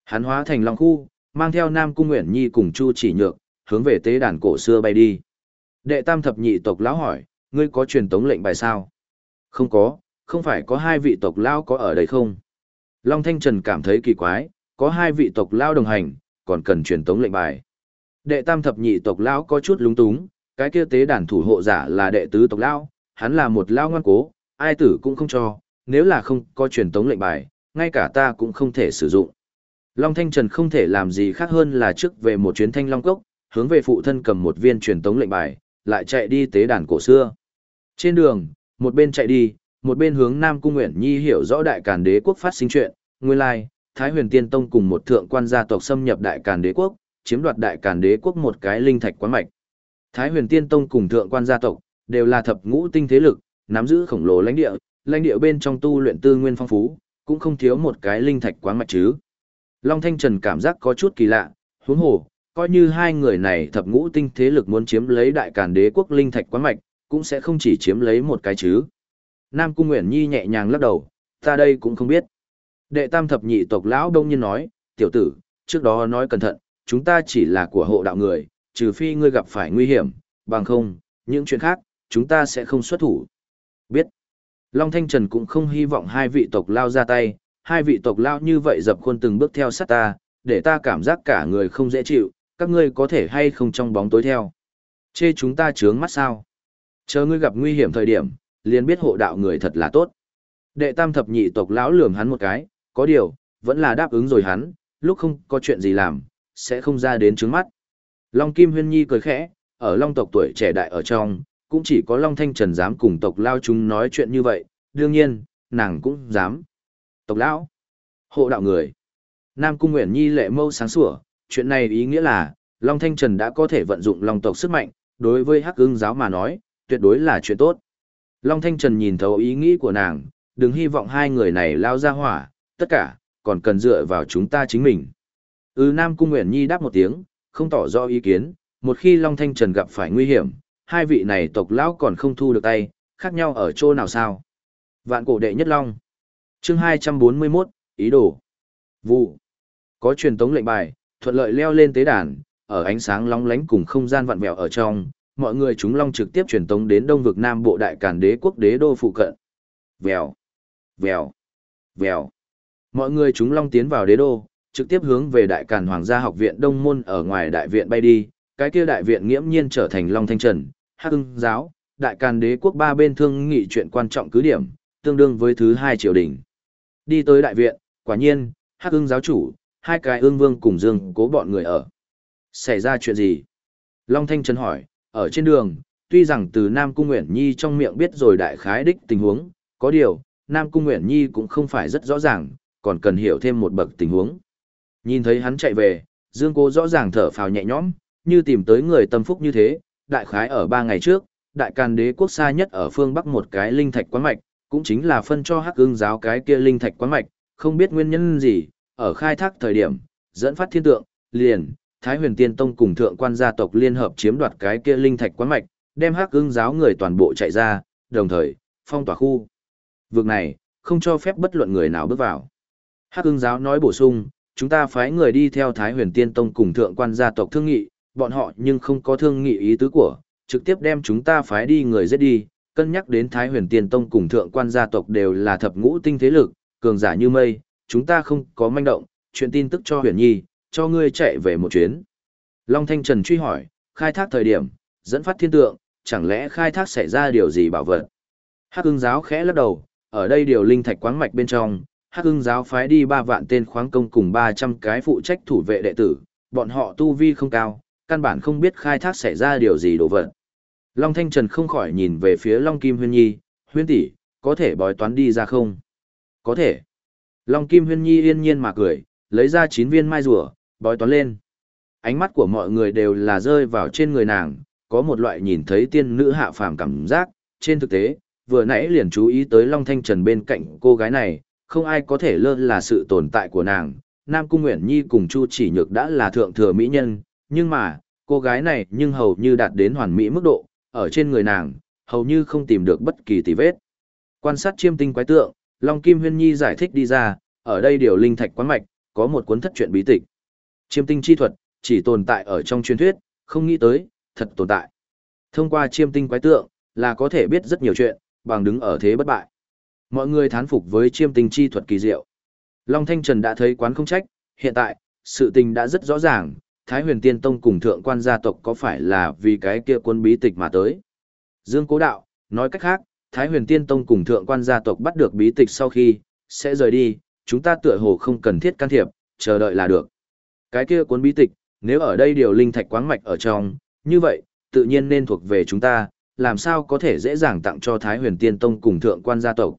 Hắn hóa thành Long Khu, mang theo Nam Cung Nguyễn Nhi cùng Chu chỉ nhược, hướng về tế đàn cổ xưa bay đi. Đệ tam thập nhị tộc lão hỏi, ngươi có truyền tống lệnh bài sao? Không có, không phải có hai vị tộc lão có ở đây không? Long Thanh Trần cảm thấy kỳ quái, có hai vị tộc lão đồng hành, còn cần truyền tống lệnh bài. Đệ tam thập nhị tộc lão có chút lúng túng, cái kia tế đàn thủ hộ giả là đệ tứ tộc lão, hắn là một lão ngoan cố, ai tử cũng không cho, nếu là không có truyền tống lệnh bài, ngay cả ta cũng không thể sử dụng. Long Thanh Trần không thể làm gì khác hơn là trước về một chuyến thanh long cốc, hướng về phụ thân cầm một viên truyền tống lệnh bài, lại chạy đi tế đàn cổ xưa. Trên đường, một bên chạy đi, một bên hướng Nam Cung Nguyễn Nhi hiểu rõ đại càn đế quốc phát sinh chuyện, nguyên lai, Thái Huyền Tiên Tông cùng một thượng quan gia tộc xâm nhập đại càn đế quốc, chiếm đoạt đại càn đế quốc một cái linh thạch quán mạch. Thái Huyền Tiên Tông cùng thượng quan gia tộc đều là thập ngũ tinh thế lực, nắm giữ khổng lồ lãnh địa, lãnh địa bên trong tu luyện tư nguyên phong phú, cũng không thiếu một cái linh thạch quán mạch chứ. Long Thanh Trần cảm giác có chút kỳ lạ, huống hồ, coi như hai người này thập ngũ tinh thế lực muốn chiếm lấy đại càn đế quốc linh thạch quán mạch, cũng sẽ không chỉ chiếm lấy một cái chứ. Nam Cung Nguyễn Nhi nhẹ nhàng lắc đầu, ta đây cũng không biết. Đệ tam thập nhị tộc lão đông nhiên nói, tiểu tử, trước đó nói cẩn thận, chúng ta chỉ là của hộ đạo người, trừ phi ngươi gặp phải nguy hiểm, bằng không, những chuyện khác, chúng ta sẽ không xuất thủ. Biết. Long Thanh Trần cũng không hy vọng hai vị tộc lao ra tay, hai vị tộc lao như vậy dập khuôn từng bước theo sát ta, để ta cảm giác cả người không dễ chịu, các ngươi có thể hay không trong bóng tối theo. Chê chúng ta trướng mắt sao? Chờ ngươi gặp nguy hiểm thời điểm, liền biết hộ đạo người thật là tốt. Đệ tam thập nhị tộc lão lườm hắn một cái, có điều, vẫn là đáp ứng rồi hắn, lúc không có chuyện gì làm, sẽ không ra đến trướng mắt. Long Kim Huyên Nhi cười khẽ, ở Long tộc tuổi trẻ đại ở trong, cũng chỉ có Long Thanh Trần dám cùng tộc lao chúng nói chuyện như vậy, đương nhiên, nàng cũng dám. Tộc lão, hộ đạo người. Nam Cung Nguyễn Nhi lệ mâu sáng sủa, chuyện này ý nghĩa là, Long Thanh Trần đã có thể vận dụng Long tộc sức mạnh, đối với Hắc ưng giáo mà nói, tuyệt đối là chuyện tốt. Long Thanh Trần nhìn thấu ý nghĩ của nàng, đừng hy vọng hai người này lao ra hỏa, tất cả, còn cần dựa vào chúng ta chính mình. Ừ Nam Cung Nguyễn Nhi đáp một tiếng, không tỏ rõ ý kiến, một khi Long Thanh Trần gặp phải nguy hiểm, hai vị này tộc lão còn không thu được tay, khác nhau ở chỗ nào sao? Vạn cổ đệ nhất Long. chương 241, ý đồ. Vụ. Có truyền tống lệnh bài, thuận lợi leo lên tế đàn, ở ánh sáng long lánh cùng không gian vặn vẹo ở trong, mọi người chúng long trực tiếp truyền tống đến đông vực nam bộ đại càn đế quốc đế đô phụ cận. Vèo, vèo, vèo. Mọi người chúng long tiến vào đế đô, trực tiếp hướng về đại càn hoàng gia học viện đông môn ở ngoài đại viện bay đi, cái kia đại viện nghiễm nhiên trở thành long thanh trần, hắc ưng giáo, đại càn đế quốc ba bên thương nghị chuyện quan trọng cứ điểm, tương đương với thứ hai triều đình. Đi tới đại viện, quả nhiên, hắc ưng giáo chủ, hai cái ương vương cùng dương cố bọn người ở. Xảy ra chuyện gì? Long Thanh Trần hỏi, ở trên đường, tuy rằng từ Nam Cung Nguyễn Nhi trong miệng biết rồi đại khái đích tình huống, có điều, Nam Cung Nguyễn Nhi cũng không phải rất rõ ràng, còn cần hiểu thêm một bậc tình huống. Nhìn thấy hắn chạy về, Dương Cố rõ ràng thở phào nhẹ nhõm, như tìm tới người tâm phúc như thế, đại khái ở ba ngày trước, đại càn đế quốc xa nhất ở phương Bắc một cái linh thạch quán mạch, cũng chính là phân cho hắc ương giáo cái kia linh thạch quán mạch, không biết nguyên nhân gì, ở khai thác thời điểm, dẫn phát thiên tượng, liền, Thái huyền tiên tông cùng thượng quan gia tộc liên hợp chiếm đoạt cái kia linh thạch quán mạch, đem hắc ưng giáo người toàn bộ chạy ra, đồng thời, phong tỏa khu. Vực này, không cho phép bất luận người nào bước vào. Hắc ưng giáo nói bổ sung, chúng ta phái người đi theo Thái huyền tiên tông cùng thượng quan gia tộc thương nghị, bọn họ nhưng không có thương nghị ý tứ của, trực tiếp đem chúng ta phái đi người giết đi, cân nhắc đến Thái huyền tiên tông cùng thượng quan gia tộc đều là thập ngũ tinh thế lực, cường giả như mây, chúng ta không có manh động, chuyện tin tức cho huyền nhi, cho ngươi chạy về một chuyến. Long Thanh Trần truy hỏi, khai thác thời điểm, dẫn phát thiên tượng, chẳng lẽ khai thác xảy ra điều gì bảo vật? Hắc ưng giáo khẽ lắc đầu, ở đây điều linh thạch quáng mạch bên trong, Hắc ưng giáo phái đi 3 vạn tên khoáng công cùng 300 cái phụ trách thủ vệ đệ tử, bọn họ tu vi không cao, căn bản không biết khai thác xảy ra điều gì đồ vật. Long Thanh Trần không khỏi nhìn về phía Long Kim Huyên Nhi, Huyên tỷ, có thể bói toán đi ra không? Có thể. Long Kim Huyên Nhi yên nhiên mà cười, lấy ra 9 viên mai rùa, bói toán lên. Ánh mắt của mọi người đều là rơi vào trên người nàng, có một loại nhìn thấy tiên nữ hạ phàm cảm giác, trên thực tế, vừa nãy liền chú ý tới Long Thanh Trần bên cạnh cô gái này, không ai có thể lơ là sự tồn tại của nàng. Nam Cung Nguyễn Nhi cùng Chu Chỉ Nhược đã là thượng thừa mỹ nhân, nhưng mà, cô gái này nhưng hầu như đạt đến hoàn mỹ mức độ, ở trên người nàng, hầu như không tìm được bất kỳ tì vết. Quan sát chiêm tinh quái tượng, Long Kim Huyên Nhi giải thích đi ra, ở đây điều linh thạch quán mạch, có một cuốn thất truyện bí tịch. Chiêm tinh chi thuật, chỉ tồn tại ở trong truyền thuyết, không nghĩ tới, thật tồn tại. Thông qua chiêm tinh quái tượng, là có thể biết rất nhiều chuyện, bằng đứng ở thế bất bại. Mọi người thán phục với chiêm tinh chi thuật kỳ diệu. Long Thanh Trần đã thấy quán không trách, hiện tại, sự tình đã rất rõ ràng, Thái huyền tiên tông cùng thượng quan gia tộc có phải là vì cái kia quân bí tịch mà tới. Dương Cố Đạo, nói cách khác, Thái huyền tiên tông cùng thượng quan gia tộc bắt được bí tịch sau khi, sẽ rời đi, chúng ta tựa hồ không cần thiết can thiệp, chờ đợi là được. Cái kia cuốn bí tịch, nếu ở đây điều linh thạch quáng mạch ở trong, như vậy, tự nhiên nên thuộc về chúng ta, làm sao có thể dễ dàng tặng cho Thái huyền tiên tông cùng thượng quan gia tộc.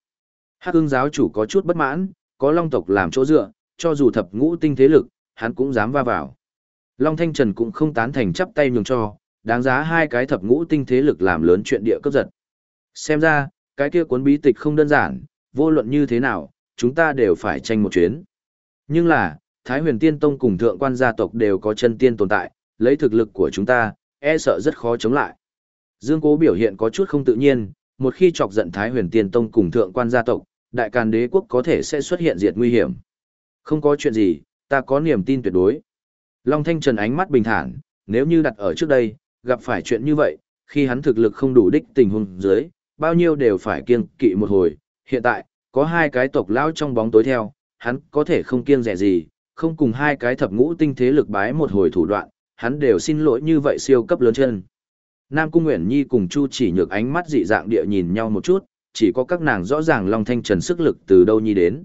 Hắc ưng giáo chủ có chút bất mãn, có long tộc làm chỗ dựa, cho dù thập ngũ tinh thế lực, hắn cũng dám va vào. Long Thanh Trần cũng không tán thành chắp tay nhường cho, đáng giá hai cái thập ngũ tinh thế lực làm lớn chuyện địa cấp giật. Xem ra, cái kia cuốn bí tịch không đơn giản, vô luận như thế nào, chúng ta đều phải tranh một chuyến. Nhưng là, Thái huyền tiên tông cùng thượng quan gia tộc đều có chân tiên tồn tại, lấy thực lực của chúng ta, e sợ rất khó chống lại. Dương Cố biểu hiện có chút không tự nhiên, một khi chọc giận Thái huyền tiên tông cùng thượng quan gia tộc, đại càn đế quốc có thể sẽ xuất hiện diệt nguy hiểm. Không có chuyện gì, ta có niềm tin tuyệt đối. Long Thanh Trần ánh mắt bình thản, nếu như đặt ở trước đây, gặp phải chuyện như vậy, khi hắn thực lực không đủ đích tình huống dưới, bao nhiêu đều phải kiêng kỵ một hồi. Hiện tại, có hai cái tộc lão trong bóng tối theo, hắn có thể không kiêng rẻ gì, không cùng hai cái thập ngũ tinh thế lực bái một hồi thủ đoạn, hắn đều xin lỗi như vậy siêu cấp lớn chân. Nam Cung Nguyễn Nhi cùng Chu chỉ nhược ánh mắt dị dạng địa nhìn nhau một chút, chỉ có các nàng rõ ràng Long Thanh Trần sức lực từ đâu nhi đến.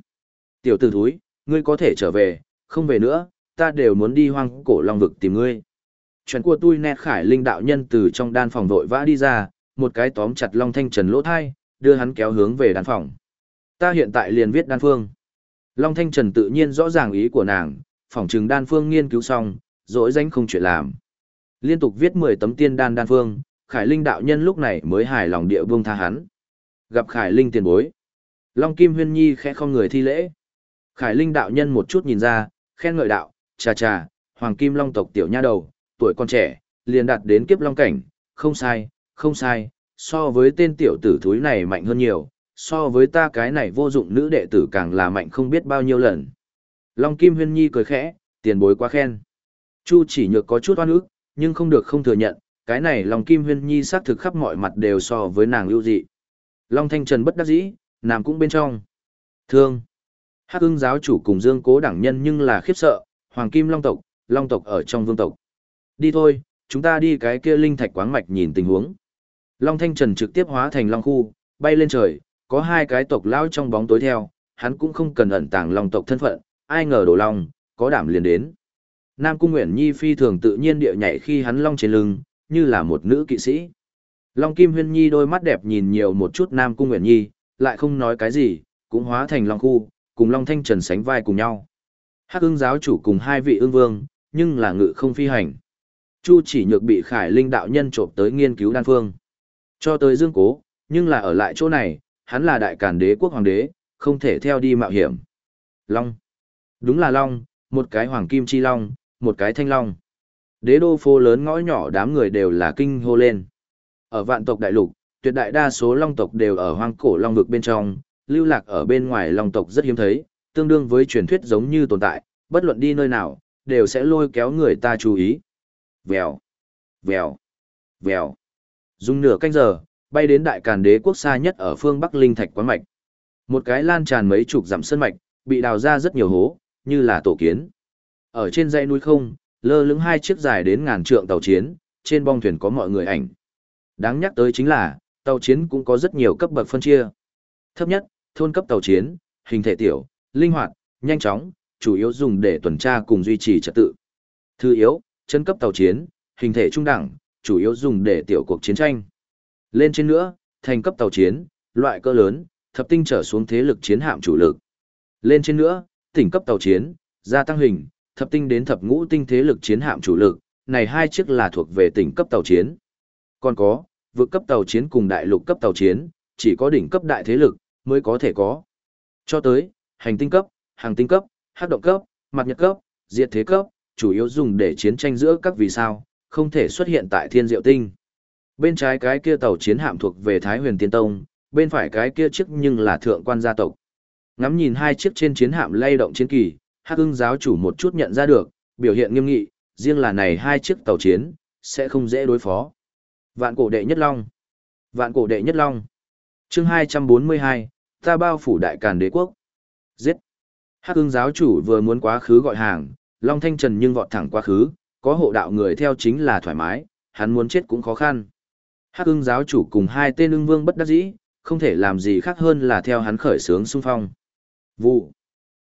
Tiểu tử thúi, ngươi có thể trở về, không về nữa, ta đều muốn đi hoang cổ long vực tìm ngươi. Chuyện của tôi nét khải linh đạo nhân từ trong đan phòng vội vã đi ra, một cái tóm chặt Long Thanh Trần lỗ thai, đưa hắn kéo hướng về đan phòng. Ta hiện tại liền viết đan phương. Long Thanh Trần tự nhiên rõ ràng ý của nàng, phỏng trừng đan phương nghiên cứu xong, rỗi danh không chuyện làm. Liên tục viết 10 tấm tiên đan đan phương, Khải Linh đạo nhân lúc này mới hài lòng địa vương tha hắn. Gặp Khải Linh tiền bối. Long Kim Huyên Nhi khẽ không người thi lễ. Khải Linh đạo nhân một chút nhìn ra, khen ngợi đạo, cha cha, Hoàng Kim Long tộc tiểu nha đầu, tuổi con trẻ, liền đạt đến kiếp long cảnh, không sai, không sai, so với tên tiểu tử thúi này mạnh hơn nhiều, so với ta cái này vô dụng nữ đệ tử càng là mạnh không biết bao nhiêu lần. Long Kim Huyên Nhi cười khẽ, tiền bối quá khen. Chu chỉ nhược có chút oan ức, nhưng không được không thừa nhận, cái này Long Kim Huyên Nhi xác thực khắp mọi mặt đều so với nàng lưu dị. Long Thanh Trần bất đắc dĩ, nàng cũng bên trong. Thương. Hắc ưng giáo chủ cùng dương cố đẳng nhân nhưng là khiếp sợ, Hoàng Kim Long tộc, Long tộc ở trong vương tộc. Đi thôi, chúng ta đi cái kia linh thạch quáng mạch nhìn tình huống. Long Thanh Trần trực tiếp hóa thành Long khu, bay lên trời, có hai cái tộc lao trong bóng tối theo, hắn cũng không cần ẩn tàng Long tộc thân phận, ai ngờ đổ Long, có đảm liền đến. Nam Cung Nguyễn Nhi phi thường tự nhiên địa nhảy khi hắn Long trên lưng, như là một nữ kỵ sĩ. Long Kim Huyên Nhi đôi mắt đẹp nhìn nhiều một chút Nam Cung Nguyễn Nhi, lại không nói cái gì, cũng hóa thành Long khu, cùng Long Thanh Trần sánh vai cùng nhau. Hắc ưng giáo chủ cùng hai vị ưng vương, nhưng là ngự không phi hành. Chu chỉ nhược bị khải linh đạo nhân trộm tới nghiên cứu đan phương. Cho tới dương cố, nhưng là ở lại chỗ này, hắn là đại càn đế quốc hoàng đế, không thể theo đi mạo hiểm. Long. Đúng là Long, một cái hoàng kim chi Long, một cái thanh Long. Đế đô phố lớn ngõ nhỏ đám người đều là kinh hô lên. Ở vạn tộc đại lục, tuyệt đại đa số Long tộc đều ở hoang cổ Long vực bên trong, lưu lạc ở bên ngoài Long tộc rất hiếm thấy, tương đương với truyền thuyết giống như tồn tại, bất luận đi nơi nào, đều sẽ lôi kéo người ta chú ý. Vèo, vèo, vèo. Dùng nửa canh giờ, bay đến đại càn đế quốc xa nhất ở phương Bắc Linh Thạch quán mạch. Một cái lan tràn mấy chục dặm sơn mạch, bị đào ra rất nhiều hố, như là tổ kiến. Ở trên dãy núi không, lơ lửng hai chiếc dài đến ngàn trượng tàu chiến, trên bong thuyền có mọi người ảnh. Đáng nhắc tới chính là, tàu chiến cũng có rất nhiều cấp bậc phân chia. Thấp nhất, thôn cấp tàu chiến, hình thể tiểu, linh hoạt, nhanh chóng, chủ yếu dùng để tuần tra cùng duy trì trật tự. Thứ yếu, chân cấp tàu chiến, hình thể trung đẳng, chủ yếu dùng để tiểu cuộc chiến tranh. Lên trên nữa, thành cấp tàu chiến, loại cơ lớn, thập tinh trở xuống thế lực chiến hạm chủ lực. Lên trên nữa, tỉnh cấp tàu chiến, gia tăng hình, thập tinh đến thập ngũ tinh thế lực chiến hạm chủ lực, này hai chiếc là thuộc về tỉnh cấp tàu chiến. Còn có, vượt cấp tàu chiến cùng đại lục cấp tàu chiến, chỉ có đỉnh cấp đại thế lực mới có thể có. Cho tới, hành tinh cấp, hàng tinh cấp, hắc động cấp, mặt nhật cấp, diệt thế cấp, chủ yếu dùng để chiến tranh giữa các vì sao, không thể xuất hiện tại thiên diệu tinh. Bên trái cái kia tàu chiến hạm thuộc về Thái huyền tiên tông, bên phải cái kia chiếc nhưng là thượng quan gia tộc. Ngắm nhìn hai chiếc trên chiến hạm lay động chiến kỳ, hắc ưng giáo chủ một chút nhận ra được, biểu hiện nghiêm nghị, riêng là này hai chiếc tàu chiến, sẽ không dễ đối phó. Vạn cổ đệ nhất long. Vạn cổ đệ nhất long. chương 242, ta bao phủ đại càn đế quốc. Giết. Hắc ưng giáo chủ vừa muốn quá khứ gọi hàng, Long Thanh Trần nhưng vọt thẳng quá khứ, có hộ đạo người theo chính là thoải mái, hắn muốn chết cũng khó khăn. Hắc ưng giáo chủ cùng hai tên ưng vương bất đắc dĩ, không thể làm gì khác hơn là theo hắn khởi sướng xung phong. Vụ.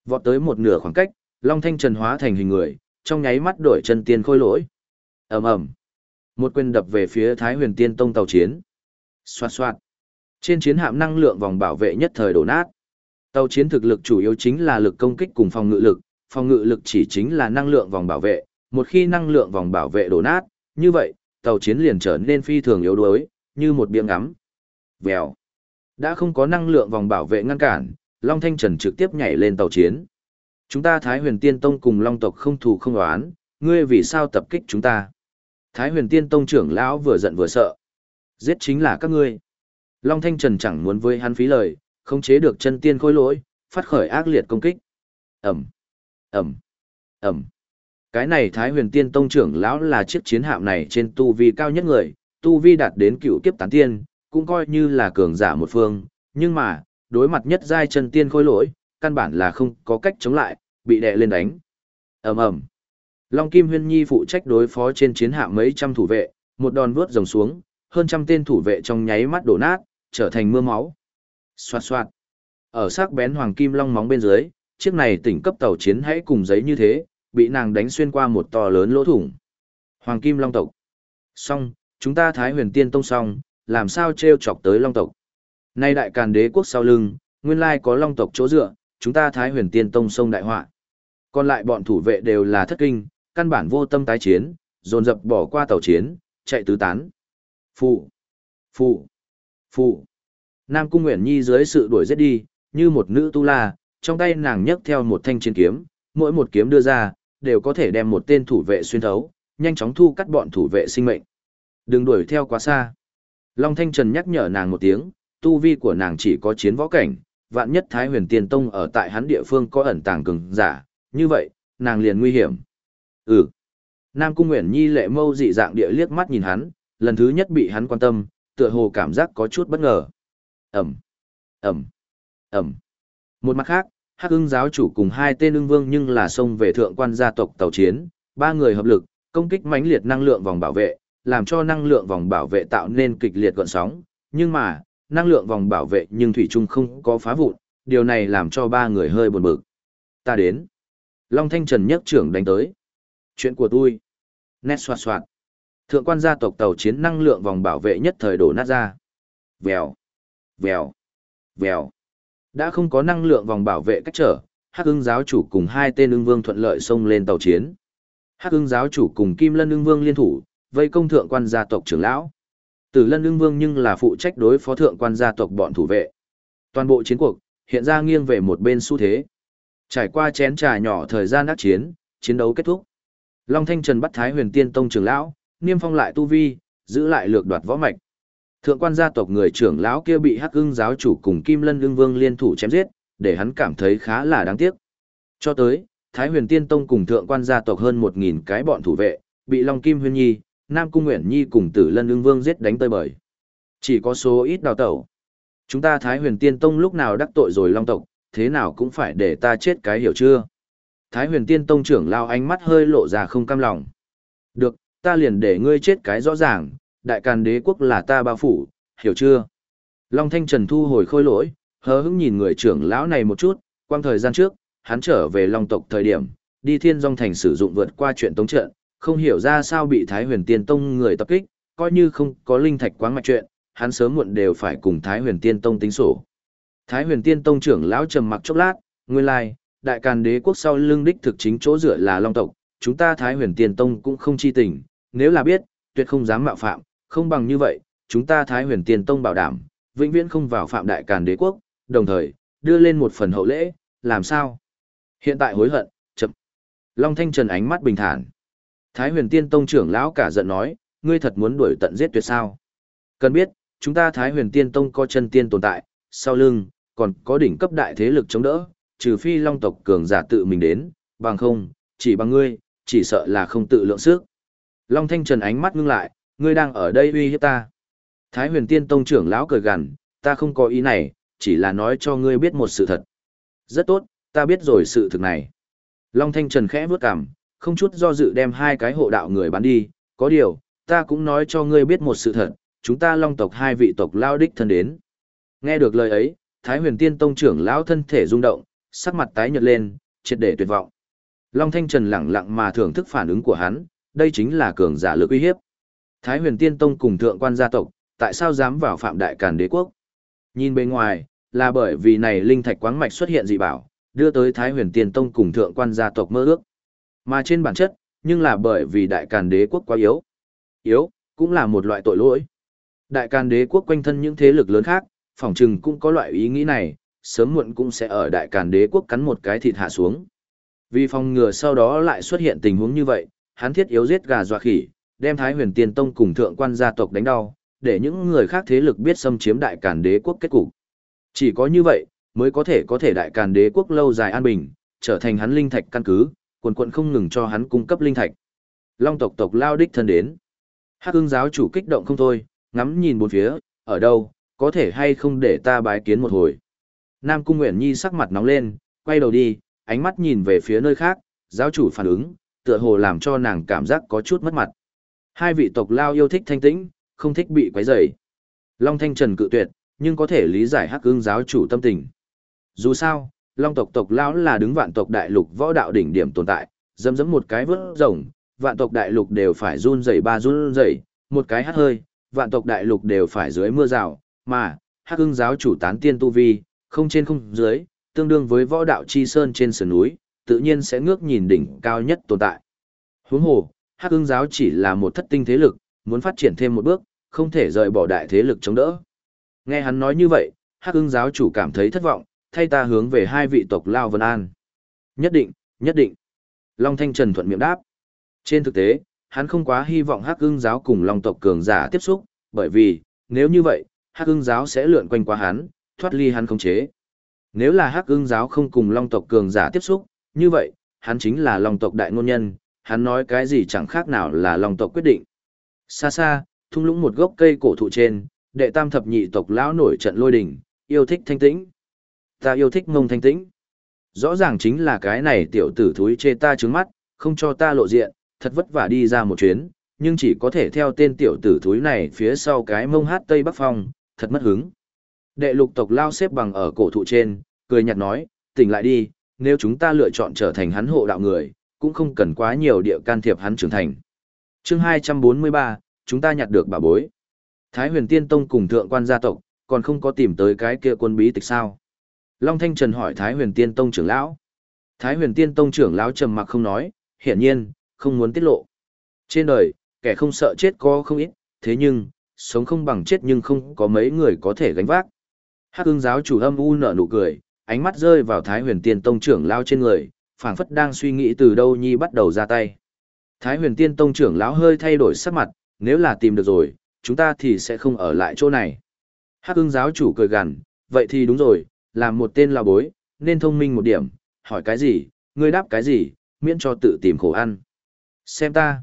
Vọt tới một nửa khoảng cách, Long Thanh Trần hóa thành hình người, trong nháy mắt đổi chân tiên khôi lỗi. ầm ầm, Một quyền đập về phía Thái huyền tiên tông tàu chiến. Xoạt xoạt. Trên chiến hạm năng lượng vòng bảo vệ nhất thời đổ nát. Tàu chiến thực lực chủ yếu chính là lực công kích cùng phòng ngự lực, phòng ngự lực chỉ chính là năng lượng vòng bảo vệ, một khi năng lượng vòng bảo vệ đổ nát, như vậy, tàu chiến liền trở nên phi thường yếu đuối, như một biếng ngắm. Vèo. Đã không có năng lượng vòng bảo vệ ngăn cản, Long Thanh Trần trực tiếp nhảy lên tàu chiến. Chúng ta Thái huyền Tiên Tông cùng Long tộc không thù không oán, ngươi vì sao tập kích chúng ta? Thái huyền Tiên Tông trưởng lão vừa giận vừa sợ. Giết chính là các ngươi. Long Thanh Trần chẳng muốn với hắn phí lời, không chế được chân tiên khôi lỗi, phát khởi ác liệt công kích. Ẩm, Ẩm, Ẩm. Cái này Thái huyền tiên tông trưởng lão là chiếc chiến hạm này trên tu vi cao nhất người, tu vi đạt đến cựu kiếp tán tiên, cũng coi như là cường giả một phương, nhưng mà, đối mặt nhất giai chân tiên khôi lỗi, căn bản là không có cách chống lại, bị đè lên đánh. ầm ầm Long Kim Huyên Nhi phụ trách đối phó trên chiến hạm mấy trăm thủ vệ, một đòn vướt rồng xuống, hơn trăm tên thủ vệ trong nháy mắt đổ nát, trở thành mưa máu. Xoạt xoạt. Ở sắc bén hoàng kim long móng bên dưới, chiếc này tỉnh cấp tàu chiến hãy cùng giấy như thế, bị nàng đánh xuyên qua một to lớn lỗ thủng. Hoàng Kim Long tộc. Xong, chúng ta Thái Huyền Tiên Tông xong, làm sao treo chọc tới Long tộc. Nay đại càn đế quốc sau lưng, nguyên lai có Long tộc chỗ dựa, chúng ta Thái Huyền Tiên Tông sông đại họa. Còn lại bọn thủ vệ đều là thất kinh, căn bản vô tâm tái chiến, dồn dập bỏ qua tàu chiến, chạy tứ tán. Phụ, phụ, phụ. Nam Cung Nguyễn Nhi dưới sự đuổi giết đi, như một nữ tu la, trong tay nàng nhấc theo một thanh chiến kiếm, mỗi một kiếm đưa ra, đều có thể đem một tên thủ vệ xuyên thấu, nhanh chóng thu cắt bọn thủ vệ sinh mệnh. Đừng đuổi theo quá xa. Long Thanh Trần nhắc nhở nàng một tiếng, tu vi của nàng chỉ có chiến võ cảnh, vạn nhất Thái huyền tiên tông ở tại hắn địa phương có ẩn tàng cường giả, như vậy, nàng liền nguy hiểm. Ừ. Nam Cung Nguyễn Nhi lệ mâu dị dạng địa liếc mắt nhìn hắn, lần thứ nhất bị hắn quan tâm, tựa hồ cảm giác có chút bất ngờ. Ẩm, Ẩm, Ẩm. Một mặt khác, Hắc ưng giáo chủ cùng hai tên ưng vương nhưng là xông về thượng quan gia tộc tàu chiến, ba người hợp lực, công kích mãnh liệt năng lượng vòng bảo vệ, làm cho năng lượng vòng bảo vệ tạo nên kịch liệt gọn sóng, nhưng mà, năng lượng vòng bảo vệ nhưng thủy trung không có phá vụn, điều này làm cho ba người hơi buồn bực. Ta đến. Long Thanh Trần nhất trưởng đánh tới. Chuyện của tôi. Nét xoạt xoạt. Thượng quan gia tộc tàu chiến năng lượng vòng bảo vệ nhất thời đổ nát ra. Vèo. Vèo. Vèo. Đã không có năng lượng vòng bảo vệ cách trở, Hắc ưng giáo chủ cùng hai tên ưng vương thuận lợi xông lên tàu chiến. Hắc ưng giáo chủ cùng Kim Lân ưng vương liên thủ, vây công thượng quan gia tộc trưởng lão. Tử Lân ưng vương nhưng là phụ trách đối phó thượng quan gia tộc bọn thủ vệ. Toàn bộ chiến cuộc, hiện ra nghiêng về một bên xu thế. Trải qua chén trà nhỏ thời gian đắc chiến, chiến đấu kết thúc. Long Thanh Trần bắt Thái Huyền Tiên Tông trưởng lão, niêm phong lại tu vi, giữ lại lược đoạt võ mạch. Thượng quan gia tộc người trưởng lão kia bị Hắc Ưng giáo chủ cùng Kim Lân Ưng Vương liên thủ chém giết, để hắn cảm thấy khá là đáng tiếc. Cho tới, Thái Huyền Tiên Tông cùng thượng quan gia tộc hơn 1000 cái bọn thủ vệ, bị Long Kim Huyền Nhi, Nam Cung Nguyễn Nhi cùng Tử Lân Ưng Vương giết đánh tơi bời. Chỉ có số ít đào tẩu. Chúng ta Thái Huyền Tiên Tông lúc nào đắc tội rồi Long tộc, thế nào cũng phải để ta chết cái hiểu chưa? Thái Huyền Tiên Tông trưởng lao ánh mắt hơi lộ ra không cam lòng. Được, ta liền để ngươi chết cái rõ ràng, đại càn đế quốc là ta bao phủ, hiểu chưa? Long Thanh Trần thu hồi khôi lỗi, hờ hững nhìn người trưởng lão này một chút, quang thời gian trước, hắn trở về Long tộc thời điểm, đi Thiên dòng Thành sử dụng vượt qua chuyện tống trận, không hiểu ra sao bị Thái Huyền Tiên Tông người tập kích, coi như không có linh thạch quáng mạch chuyện, hắn sớm muộn đều phải cùng Thái Huyền Tiên Tông tính sổ. Thái Huyền Tiên Tông trưởng lão trầm mặc chốc lát, nguyên lai, đại càn đế quốc sau lưng đích thực chính chỗ dựa là Long tộc, chúng ta Thái Huyền Tiên Tông cũng không chi tình, nếu là biết, tuyệt không dám mạo phạm, không bằng như vậy, chúng ta Thái Huyền Tiên Tông bảo đảm, vĩnh viễn không vào phạm đại càn đế quốc, đồng thời, đưa lên một phần hậu lễ, làm sao? Hiện tại hối hận, chậm. Long Thanh Trần ánh mắt bình thản. Thái huyền tiên tông trưởng lão cả giận nói, ngươi thật muốn đuổi tận giết tuyệt sao. Cần biết, chúng ta Thái huyền tiên tông có chân tiên tồn tại, sau lưng, còn có đỉnh cấp đại thế lực chống đỡ, trừ phi long tộc cường giả tự mình đến, bằng không, chỉ bằng ngươi, chỉ sợ là không tự lượng sức. Long Thanh Trần ánh mắt ngưng lại, ngươi đang ở đây uy hiếp ta. Thái huyền tiên tông trưởng lão cười gằn, ta không có ý này, chỉ là nói cho ngươi biết một sự thật. Rất tốt, ta biết rồi sự thực này. Long Thanh Trần khẽ bước cằm, không chút do dự đem hai cái hộ đạo người bán đi, có điều, ta cũng nói cho ngươi biết một sự thật, chúng ta long tộc hai vị tộc lao đích thân đến. Nghe được lời ấy, Thái huyền tiên tông trưởng lão thân thể rung động, sắc mặt tái nhợt lên, triệt để tuyệt vọng. Long Thanh Trần lặng lặng mà thưởng thức phản ứng của hắn, đây chính là cường giả lực uy hiếp. Thái huyền tiên tông cùng thượng quan gia tộc, tại sao dám vào phạm đại càn đế quốc? Nhìn bên ngoài, là bởi vì này linh thạch quáng mạch xuất hiện dị bảo, đưa tới Thái huyền tiên tông cùng thượng quan gia tộc mơ ước. Mà trên bản chất, nhưng là bởi vì đại càn đế quốc quá yếu. Yếu, cũng là một loại tội lỗi. Đại càn đế quốc quanh thân những thế lực lớn khác, phỏng chừng cũng có loại ý nghĩ này, sớm muộn cũng sẽ ở đại càn đế quốc cắn một cái thịt hạ xuống. Vì phòng ngừa sau đó lại xuất hiện tình huống như vậy, hắn thiết yếu giết gà dọa khỉ, đem Thái Huyền Tiên Tông cùng thượng quan gia tộc đánh đau, để những người khác thế lực biết xâm chiếm đại càn đế quốc kết cục. Chỉ có như vậy, mới có thể có thể đại càn đế quốc lâu dài an bình, trở thành hắn linh thạch căn cứ, quần quận không ngừng cho hắn cung cấp linh thạch. Long tộc tộc lao đích thân đến. Hắc ưng giáo chủ kích động không thôi, ngắm nhìn bốn phía, ở đâu, có thể hay không để ta bái kiến một hồi. Nam Cung Nguyễn Nhi sắc mặt nóng lên, quay đầu đi, ánh mắt nhìn về phía nơi khác, giáo chủ phản ứng, tựa hồ làm cho nàng cảm giác có chút mất mặt. Hai vị tộc lao yêu thích thanh tĩnh, không thích bị quấy rầy. Long Thanh Trần cự tuyệt, nhưng có thể lý giải hắc ương giáo chủ tâm tình. Dù sao, Long tộc tộc lão là đứng vạn tộc đại lục võ đạo đỉnh điểm tồn tại, dẫm dẫm một cái vớt rồng, vạn tộc đại lục đều phải run rẩy ba run rẩy, một cái hắt hơi, vạn tộc đại lục đều phải dưới mưa rào, mà, hắc ương giáo chủ tán tiên tu vi, không trên không dưới, tương đương với võ đạo chi sơn trên sườn núi, tự nhiên sẽ ngước nhìn đỉnh cao nhất tồn tại. Huống hồ, hắc ưng giáo chỉ là một thất tinh thế lực, muốn phát triển thêm một bước, không thể rời bỏ đại thế lực chống đỡ. Nghe hắn nói như vậy, hắc ưng giáo chủ cảm thấy thất vọng, thay ta hướng về hai vị tộc Lao Vân An. Nhất định, nhất định. Long Thanh Trần thuận miệng đáp. Trên thực tế, hắn không quá hy vọng hắc ưng giáo cùng Long tộc cường giả tiếp xúc, bởi vì, nếu như vậy, hắc ưng giáo sẽ lượn quanh qua hắn, thoát ly hắn khống chế. Nếu là hắc ưng giáo không cùng Long tộc cường giả tiếp xúc, như vậy, hắn chính là Long tộc đại ngôn nhân, hắn nói cái gì chẳng khác nào là lòng tộc quyết định. Xa xa, thung lũng một gốc cây cổ thụ trên, đệ tam thập nhị tộc lão nổi trận lôi đình, yêu thích thanh tĩnh. Ta yêu thích mông thanh tĩnh. Rõ ràng chính là cái này tiểu tử thúi chê ta trứng mắt, không cho ta lộ diện, thật vất vả đi ra một chuyến, nhưng chỉ có thể theo tên tiểu tử thúi này phía sau cái mông hát tây bắc phong, thật mất hứng. Đệ lục tộc lao xếp bằng ở cổ thụ trên, cười nhạt nói, tỉnh lại đi, nếu chúng ta lựa chọn trở thành hắn hộ đạo người, cũng không cần quá nhiều địa can thiệp hắn trưởng thành. chương 243, chúng ta nhặt được bảo bối. Thái huyền tiên tông cùng thượng quan gia tộc, còn không có tìm tới cái kia quân bí tịch sao. Long Thanh Trần hỏi Thái huyền tiên tông trưởng lão. Thái huyền tiên tông trưởng lão trầm mặc không nói, hiển nhiên, không muốn tiết lộ. Trên đời, kẻ không sợ chết có không ít, thế nhưng, sống không bằng chết nhưng không có mấy người có thể gánh vác. Hắc ương giáo chủ âm u nở nụ cười, ánh mắt rơi vào Thái huyền tiên tông trưởng lão trên người, phảng phất đang suy nghĩ từ đâu nhi bắt đầu ra tay. Thái huyền tiên tông trưởng lão hơi thay đổi sắc mặt, nếu là tìm được rồi, chúng ta thì sẽ không ở lại chỗ này. Hắc ưng giáo chủ cười gằn, vậy thì đúng rồi, làm một tên là bối, nên thông minh một điểm, hỏi cái gì, ngươi đáp cái gì, miễn cho tự tìm khổ ăn. Xem ta.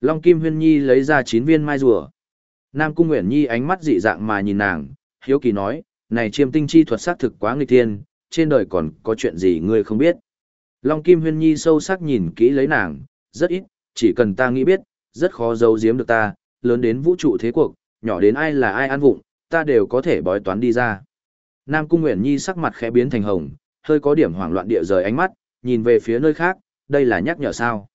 Long Kim Huyên Nhi lấy ra 9 viên mai rùa. Nam Cung Nguyễn Nhi ánh mắt dị dạng mà nhìn nàng, hiếu kỳ nói, này chiêm tinh chi thuật xác thực quá nghịch thiên, trên đời còn có chuyện gì ngươi không biết. Long Kim Huyên Nhi sâu sắc nhìn kỹ lấy nàng, rất ít, chỉ cần ta nghĩ biết, rất khó giấu giếm được ta, lớn đến vũ trụ thế cuộc, nhỏ đến ai là ai ăn vụng, ta đều có thể bói toán đi ra. Nam Cung Nguyễn Nhi sắc mặt khẽ biến thành hồng, hơi có điểm hoảng loạn địa rời ánh mắt, nhìn về phía nơi khác, đây là nhắc nhở sao.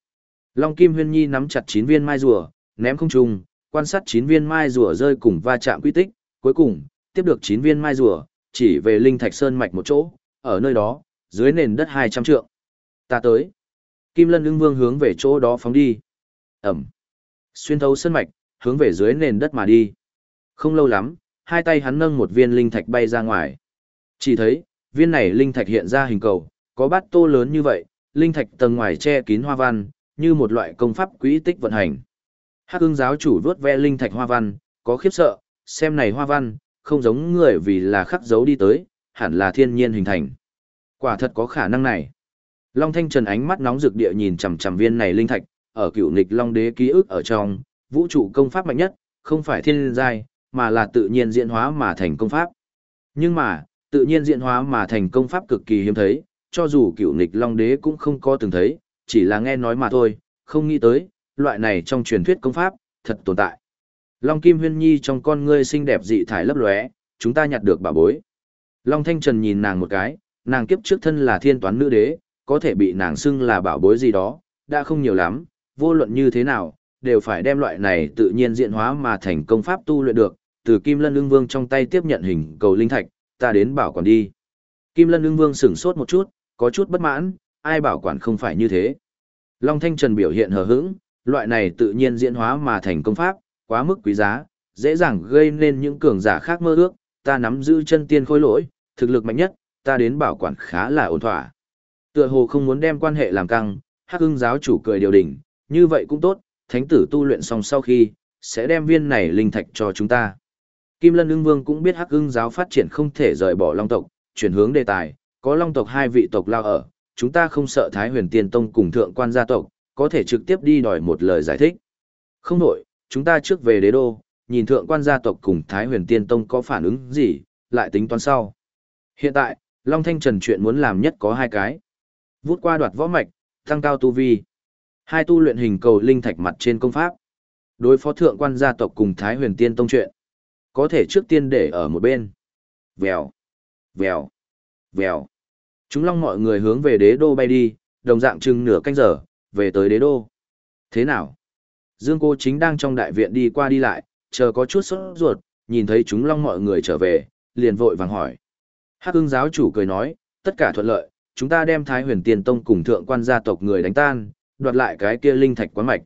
Long Kim Huyên Nhi nắm chặt chín viên mai rùa, ném không trung, quan sát chín viên mai rùa rơi cùng va chạm quy tích, cuối cùng, tiếp được chín viên mai rùa, chỉ về Linh Thạch Sơn mạch một chỗ, ở nơi đó, dưới nền đất 200 trượng. Ta tới. Kim Lân ưng vương hướng về chỗ đó phóng đi. Ẩm. Xuyên thấu sơn mạch, hướng về dưới nền đất mà đi. Không lâu lắm, hai tay hắn nâng một viên linh thạch bay ra ngoài. Chỉ thấy, viên này linh thạch hiện ra hình cầu, có bát tô lớn như vậy, linh thạch tầng ngoài che kín hoa văn, như một loại công pháp quỹ tích vận hành. Hắc ưng giáo chủ vuốt ve linh thạch hoa văn, có khiếp sợ, xem này hoa văn, không giống người vì là khắc dấu đi tới, hẳn là thiên nhiên hình thành. Quả thật có khả năng này. Long Thanh Trần ánh mắt nóng rực địa nhìn chằm chằm viên này linh thạch, ở cựu nghịch Long Đế ký ức ở trong, vũ trụ công pháp mạnh nhất, không phải thiên giai, mà là tự nhiên diễn hóa mà thành công pháp. Nhưng mà, tự nhiên diễn hóa mà thành công pháp cực kỳ hiếm thấy, cho dù cựu nghịch Long Đế cũng không có từng thấy, chỉ là nghe nói mà thôi, không nghĩ tới, loại này trong truyền thuyết công pháp, thật tồn tại. Long Kim Huyên Nhi trong con ngươi xinh đẹp dị thải lấp lóe, chúng ta nhặt được bà bối. Long Thanh Trần nhìn nàng một cái, nàng kiếp trước thân là thiên toán nữ đế, có thể bị nàng xưng là bảo bối gì đó, đã không nhiều lắm, vô luận như thế nào, đều phải đem loại này tự nhiên diện hóa mà thành công pháp tu luyện được, từ Kim Lân Ưng Vương trong tay tiếp nhận hình cầu linh thạch, ta đến bảo quản đi. Kim Lân Ưng Vương sửng sốt một chút, có chút bất mãn, ai bảo quản không phải như thế. Long Thanh Trần biểu hiện hờ hững, loại này tự nhiên diễn hóa mà thành công pháp, quá mức quý giá, dễ dàng gây nên những cường giả khác mơ ước, ta nắm giữ chân tiên khôi lỗi, thực lực mạnh nhất, ta đến bảo quản khá là ổn thỏa. Tựa hồ không muốn đem quan hệ làm căng, Hắc Ưng giáo chủ cười điều đỉnh, như vậy cũng tốt, thánh tử tu luyện xong sau khi, sẽ đem viên này linh thạch cho chúng ta. Kim Lân Ưng Vương cũng biết Hắc Ưng giáo phát triển không thể rời bỏ Long tộc, chuyển hướng đề tài, có Long tộc hai vị tộc lao ở, chúng ta không sợ Thái Huyền Tiên Tông cùng thượng quan gia tộc, có thể trực tiếp đi đòi một lời giải thích. Không đổi, chúng ta trước về đế đô, nhìn thượng quan gia tộc cùng Thái Huyền Tiên Tông có phản ứng gì, lại tính toán sau. Hiện tại, Long Thanh Trần chuyện muốn làm nhất có hai cái. Vút qua đoạt võ mạch, tăng cao tu vi. Hai tu luyện hình cầu linh thạch mặt trên công pháp. Đối phó thượng quan gia tộc cùng Thái huyền tiên tông chuyện. Có thể trước tiên để ở một bên. Vèo, vèo, vèo. Chúng long mọi người hướng về đế đô bay đi, đồng dạng chừng nửa canh giờ, về tới đế đô. Thế nào? Dương cô chính đang trong đại viện đi qua đi lại, chờ có chút sốt ruột, nhìn thấy chúng long mọi người trở về, liền vội vàng hỏi. Hắc ưng giáo chủ cười nói, tất cả thuận lợi, chúng ta đem Thái huyền tiền tông cùng thượng quan gia tộc người đánh tan, đoạt lại cái kia linh thạch quán mạch.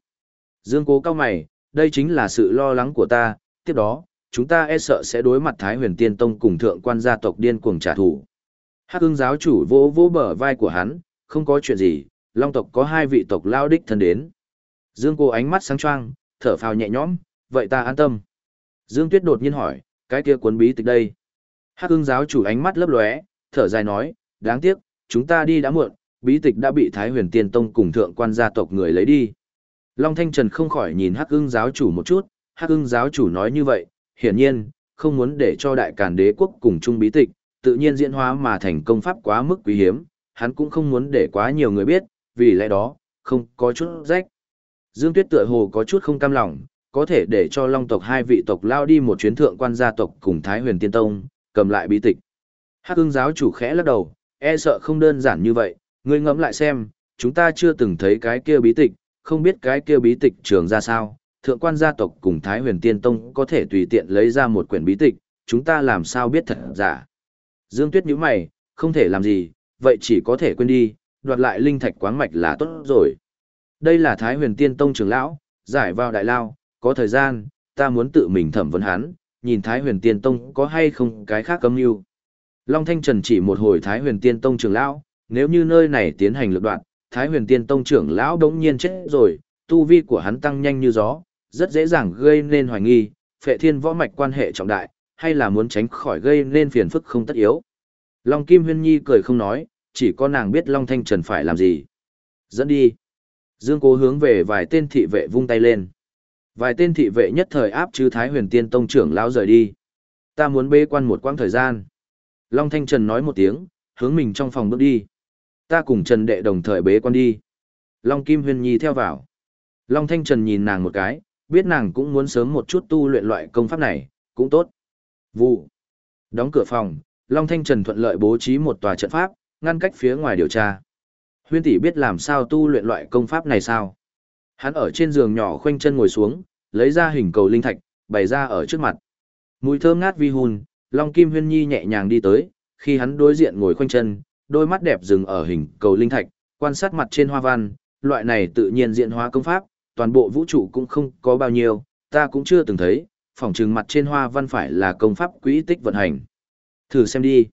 Dương cố cao mày, đây chính là sự lo lắng của ta, tiếp đó, chúng ta e sợ sẽ đối mặt Thái huyền tiên tông cùng thượng quan gia tộc điên cuồng trả thù. Hắc ưng giáo chủ vỗ vỗ bờ vai của hắn, không có chuyện gì, long tộc có hai vị tộc lao đích thân đến. Dương cô ánh mắt sáng choang, thở phào nhẹ nhõm, vậy ta an tâm. Dương Tuyết đột nhiên hỏi, cái kia cuốn bí tịch đây. Hắc ưng giáo chủ ánh mắt lấp lóe, thở dài nói, đáng tiếc, chúng ta đi đã muộn, bí tịch đã bị Thái huyền tiên tông cùng thượng quan gia tộc người lấy đi. Long Thanh Trần không khỏi nhìn Hắc ưng giáo chủ một chút, Hắc ưng giáo chủ nói như vậy, hiển nhiên, không muốn để cho đại càn đế quốc cùng chung bí tịch, tự nhiên diễn hóa mà thành công pháp quá mức quý hiếm, hắn cũng không muốn để quá nhiều người biết, vì lẽ đó, không có chút rách. Dương Tuyết tựa hồ có chút không cam lòng, có thể để cho long tộc hai vị tộc lao đi một chuyến thượng quan gia tộc cùng Thái huyền tiên tông, cầm lại bí tịch. Hắc ưng giáo chủ khẽ lắc đầu, e sợ không đơn giản như vậy, ngươi ngẫm lại xem, chúng ta chưa từng thấy cái kia bí tịch, không biết cái kia bí tịch trường ra sao, thượng quan gia tộc cùng Thái huyền tiên tông có thể tùy tiện lấy ra một quyển bí tịch, chúng ta làm sao biết thật giả. Dương Tuyết nhíu mày, không thể làm gì, vậy chỉ có thể quên đi, đoạt lại linh thạch quáng mạch là tốt rồi. Đây là Thái huyền tiên tông trưởng lão, giải vào đại lao, có thời gian, ta muốn tự mình thẩm vấn hắn, nhìn Thái huyền tiên tông có hay không cái khác cấm mưu. Long Thanh Trần chỉ một hồi Thái huyền tiên tông trưởng lão, nếu như nơi này tiến hành lực đoạn, Thái huyền tiên tông trưởng lão đống nhiên chết rồi, tu vi của hắn tăng nhanh như gió, rất dễ dàng gây nên hoài nghi, phệ thiên võ mạch quan hệ trọng đại, hay là muốn tránh khỏi gây nên phiền phức không tất yếu. Long Kim Huyên Nhi cười không nói, chỉ có nàng biết Long Thanh Trần phải làm gì. Dẫn đi. Dương Cố hướng về vài tên thị vệ vung tay lên. Vài tên thị vệ nhất thời áp chứ Thái huyền tiên tông trưởng lão rời đi. Ta muốn bê quan một quãng thời gian. Long Thanh Trần nói một tiếng, hướng mình trong phòng bước đi. Ta cùng Trần Đệ đồng thời bế quan đi. Long Kim Huyên Nhi theo vào. Long Thanh Trần nhìn nàng một cái, biết nàng cũng muốn sớm một chút tu luyện loại công pháp này, cũng tốt. Vụ. Đóng cửa phòng, Long Thanh Trần thuận lợi bố trí một tòa trận pháp, ngăn cách phía ngoài điều tra. Huyên tỷ biết làm sao tu luyện loại công pháp này sao? Hắn ở trên giường nhỏ khoanh chân ngồi xuống, lấy ra hình cầu linh thạch, bày ra ở trước mặt. Mùi thơm ngát vi hùn, Long Kim Huyên Nhi nhẹ nhàng đi tới, khi hắn đối diện ngồi khoanh chân, đôi mắt đẹp dừng ở hình cầu linh thạch, quan sát mặt trên hoa văn, loại này tự nhiên diện hóa công pháp, toàn bộ vũ trụ cũng không có bao nhiêu, ta cũng chưa từng thấy, phỏng trừng mặt trên hoa văn phải là công pháp quỹ tích vận hành. Thử xem đi.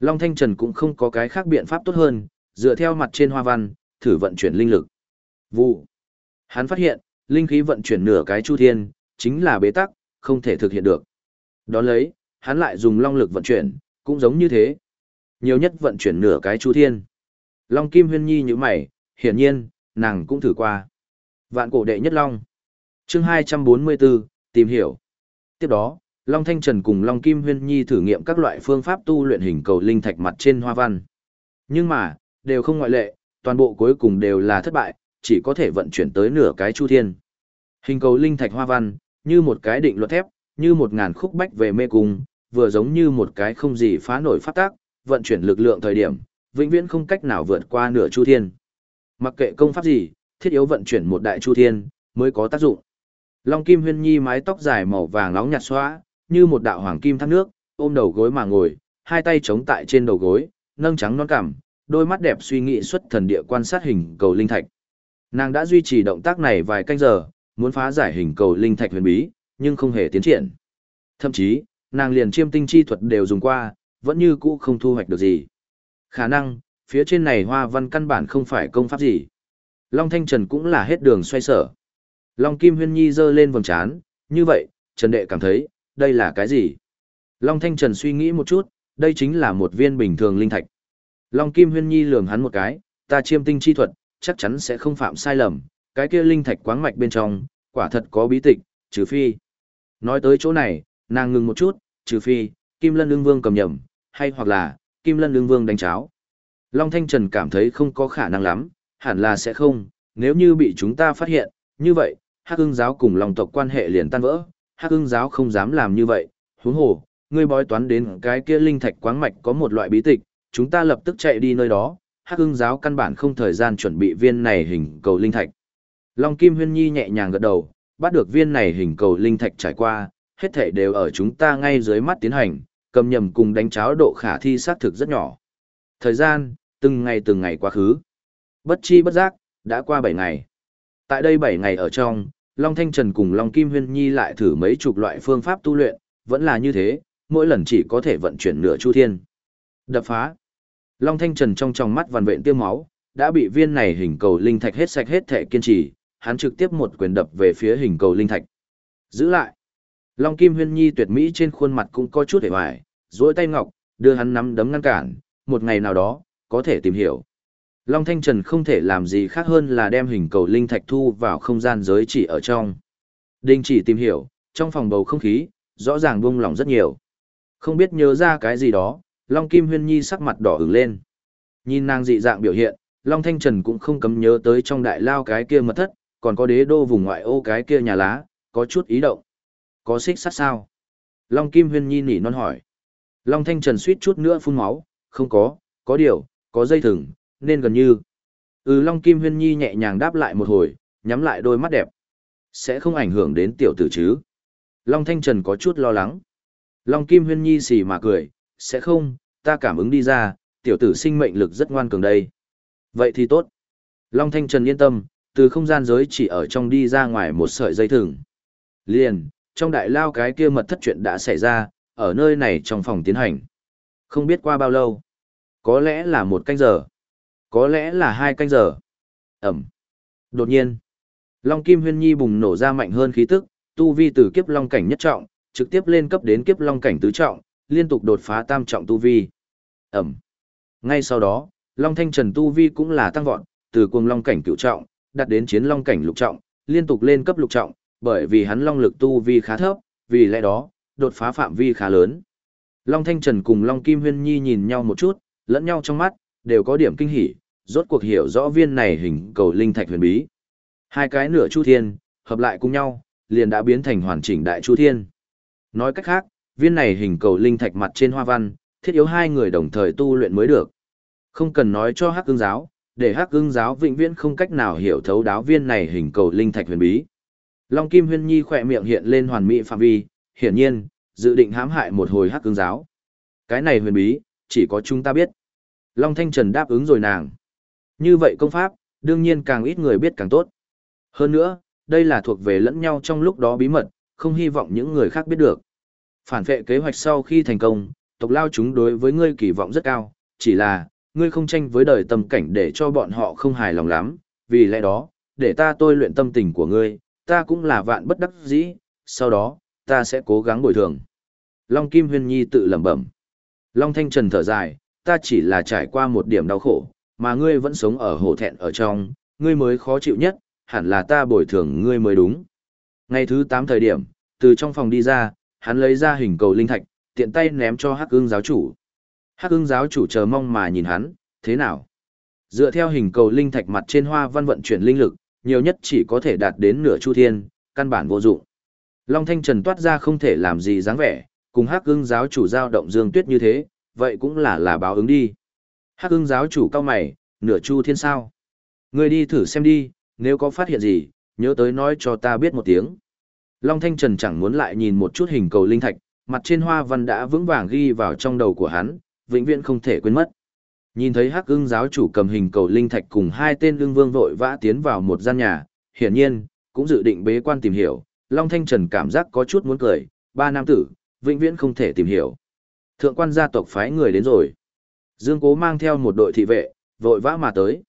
Long Thanh Trần cũng không có cái khác biện pháp tốt hơn, dựa theo mặt trên hoa văn, thử vận chuyển linh lực. Vụ. Hắn phát hiện, linh khí vận chuyển nửa cái chu thiên, chính là bế tắc, không thể thực hiện được. Đón lấy, hắn lại dùng long lực vận chuyển, cũng giống như thế. Nhiều nhất vận chuyển nửa cái chu thiên. Long Kim Huyên Nhi như mày, hiển nhiên, nàng cũng thử qua. Vạn cổ đệ nhất long. Chương 244, tìm hiểu. Tiếp đó, Long Thanh Trần cùng Long Kim Huyên Nhi thử nghiệm các loại phương pháp tu luyện hình cầu linh thạch mặt trên hoa văn. Nhưng mà, đều không ngoại lệ, toàn bộ cuối cùng đều là thất bại, chỉ có thể vận chuyển tới nửa cái chu thiên. Hình cầu linh thạch hoa văn, như một cái định luật thép, như một ngàn khúc bách về mê cung, vừa giống như một cái không gì phá nổi phát tác, vận chuyển lực lượng thời điểm, vĩnh viễn không cách nào vượt qua nửa chu thiên. Mặc kệ công pháp gì, thiết yếu vận chuyển một đại chu thiên, mới có tác dụng. Long Kim Huyên Nhi mái tóc dài màu vàng nóng nhạt xóa, như một đạo hoàng kim thác nước, ôm đầu gối mà ngồi, hai tay chống tại trên đầu gối, nâng trắng non cằm, đôi mắt đẹp suy nghĩ xuất thần địa quan sát hình cầu linh thạch. Nàng đã duy trì động tác này vài canh giờ, muốn phá giải hình cầu linh thạch huyền bí, nhưng không hề tiến triển. Thậm chí, nàng liền chiêm tinh chi thuật đều dùng qua, vẫn như cũ không thu hoạch được gì. Khả năng, phía trên này hoa văn căn bản không phải công pháp gì. Long Thanh Trần cũng là hết đường xoay sở. Long Kim Huyên Nhi dơ lên vầng trán, như vậy, Trần Đệ cảm thấy, đây là cái gì? Long Thanh Trần suy nghĩ một chút, đây chính là một viên bình thường linh thạch. Long Kim Huyên Nhi lườm hắn một cái, ta chiêm tinh chi thuật, chắc chắn sẽ không phạm sai lầm, cái kia linh thạch quáng mạch bên trong, quả thật có bí tịch, trừ phi. Nói tới chỗ này, nàng ngừng một chút, trừ phi, Kim Lân Lương Vương cầm nhầm, hay hoặc là, Kim Lân Lương Vương đánh cháo. Long Thanh Trần cảm thấy không có khả năng lắm, hẳn là sẽ không, nếu như bị chúng ta phát hiện, như vậy, Hắc ưng giáo cùng Long tộc quan hệ liền tan vỡ, Hắc ưng giáo không dám làm như vậy, huống hồ, ngươi bói toán đến cái kia linh thạch quáng mạch có một loại bí tịch, chúng ta lập tức chạy đi nơi đó, hắc ưng giáo căn bản không thời gian chuẩn bị viên này hình cầu linh thạch. Long Kim Huyên Nhi nhẹ nhàng gật đầu, bắt được viên này hình cầu linh thạch trải qua, hết thể đều ở chúng ta ngay dưới mắt tiến hành, cầm nhầm cùng đánh cháo độ khả thi xác thực rất nhỏ. Thời gian, từng ngày từng ngày quá khứ. Bất chi bất giác, đã qua 7 ngày. Tại đây 7 ngày ở trong, Long Thanh Trần cùng Long Kim Huyên Nhi lại thử mấy chục loại phương pháp tu luyện, vẫn là như thế, mỗi lần chỉ có thể vận chuyển nửa chu thiên. Đập phá. Long Thanh Trần trong tròng mắt vằn vện tiêu máu, đã bị viên này hình cầu linh thạch hết sạch hết thể kiên trì, hắn trực tiếp một quyền đập về phía hình cầu linh thạch. Giữ lại. Long Kim Huyên Nhi tuyệt mỹ trên khuôn mặt cũng có chút hề hoài, duỗi tay ngọc, đưa hắn nắm đấm ngăn cản, một ngày nào đó, có thể tìm hiểu. Long Thanh Trần không thể làm gì khác hơn là đem hình cầu linh thạch thu vào không gian giới chỉ ở trong. Đình chỉ tìm hiểu, trong phòng bầu không khí, rõ ràng buông lỏng rất nhiều. Không biết nhớ ra cái gì đó, Long Kim Huyên Nhi sắc mặt đỏ ửng lên. Nhìn nàng dị dạng biểu hiện, Long Thanh Trần cũng không cấm nhớ tới trong đại lao cái kia mật thất, còn có đế đô vùng ngoại ô cái kia nhà lá, có chút ý động. Có xích sắt sao? Long Kim Huyên Nhi nỉ non hỏi. Long Thanh Trần suýt chút nữa phun máu, không có, có điều, có dây thừng, nên gần như. Ừ Long Kim Huyên Nhi nhẹ nhàng đáp lại một hồi, nhắm lại đôi mắt đẹp. Sẽ không ảnh hưởng đến tiểu tử chứ. Long Thanh Trần có chút lo lắng. Long Kim Huyên Nhi xì mà cười, sẽ không, ta cảm ứng đi ra, tiểu tử sinh mệnh lực rất ngoan cường đây. Vậy thì tốt. Long Thanh Trần yên tâm, từ không gian giới chỉ ở trong đi ra ngoài một sợi dây thừng. Liền, trong đại lao cái kia mật thất chuyện đã xảy ra, ở nơi này trong phòng tiến hành. Không biết qua bao lâu. Có lẽ là một canh giờ. Có lẽ là hai canh giờ. Ẩm. Đột nhiên. Long Kim Huyên Nhi bùng nổ ra mạnh hơn khí tức, tu vi từ kiếp long cảnh nhất trọng, trực tiếp lên cấp đến kiếp long cảnh tứ trọng, liên tục đột phá tam trọng tu vi. Ẩm. Ngay sau đó, Long Thanh Trần tu vi cũng là tăng vọt, từ cuồng long cảnh cửu trọng, đạt đến chiến long cảnh lục trọng, liên tục lên cấp lục trọng, bởi vì hắn long lực tu vi khá thấp, vì lẽ đó, đột phá phạm vi khá lớn. Long Thanh Trần cùng Long Kim Huyên Nhi nhìn nhau một chút, lẫn nhau trong mắt, đều có điểm kinh hỉ, rốt cuộc hiểu rõ viên này hình cầu linh thạch huyền bí. Hai cái nửa chu thiên, hợp lại cùng nhau, liền đã biến thành hoàn chỉnh đại chu thiên. Nói cách khác, viên này hình cầu linh thạch mặt trên hoa văn, thiết yếu hai người đồng thời tu luyện mới được. Không cần nói cho Hắc Cương giáo, để Hắc Ưng giáo vĩnh viễn không cách nào hiểu thấu đáo viên này hình cầu linh thạch huyền bí. Long Kim Huyên Nhi khỏe miệng hiện lên hoàn mỹ phạm vi, hiển nhiên, dự định hãm hại một hồi Hắc Ưng giáo. Cái này huyền bí, chỉ có chúng ta biết. Long Thanh Trần đáp ứng rồi nàng. Như vậy công pháp, đương nhiên càng ít người biết càng tốt. Hơn nữa, đây là thuộc về lẫn nhau trong lúc đó bí mật, không hy vọng những người khác biết được. Phản vệ kế hoạch sau khi thành công, tộc lao chúng đối với ngươi kỳ vọng rất cao, chỉ là, ngươi không tranh với đời tâm cảnh để cho bọn họ không hài lòng lắm, vì lẽ đó, để ta tôi luyện tâm tình của ngươi, ta cũng là vạn bất đắc dĩ, sau đó, ta sẽ cố gắng bồi thường. Long Kim Huyên Nhi tự lẩm bẩm. Long Thanh Trần thở dài, ta chỉ là trải qua một điểm đau khổ, mà ngươi vẫn sống ở hổ thẹn ở trong, ngươi mới khó chịu nhất, hẳn là ta bồi thường ngươi mới đúng. Ngày thứ 8 thời điểm, từ trong phòng đi ra, hắn lấy ra hình cầu linh thạch, tiện tay ném cho Hắc Ưng giáo chủ. Hắc Ưng giáo chủ chờ mong mà nhìn hắn, thế nào? Dựa theo hình cầu linh thạch mặt trên hoa văn vận chuyển linh lực, nhiều nhất chỉ có thể đạt đến nửa chu thiên, căn bản vô dụng. Long Thanh Trần toát ra không thể làm gì dáng vẻ, cùng Hắc Ưng giáo chủ giao động Dương Tuyết như thế, vậy cũng là là báo ứng đi. Hắc Ưng giáo chủ cao mày, nửa chu thiên sao? Ngươi đi thử xem đi, nếu có phát hiện gì, nhớ tới nói cho ta biết một tiếng. Long Thanh Trần chẳng muốn lại nhìn một chút hình cầu linh thạch, mặt trên hoa văn đã vững vàng ghi vào trong đầu của hắn, vĩnh viễn không thể quên mất. Nhìn thấy Hắc Ưng giáo chủ cầm hình cầu linh thạch cùng hai tên lương vương vội vã tiến vào một gian nhà, hiển nhiên, cũng dự định bế quan tìm hiểu, Long Thanh Trần cảm giác có chút muốn cười, ba nam tử, vĩnh viễn không thể tìm hiểu. Thượng quan gia tộc phái người đến rồi. Dương Cố mang theo một đội thị vệ, vội vã mà tới.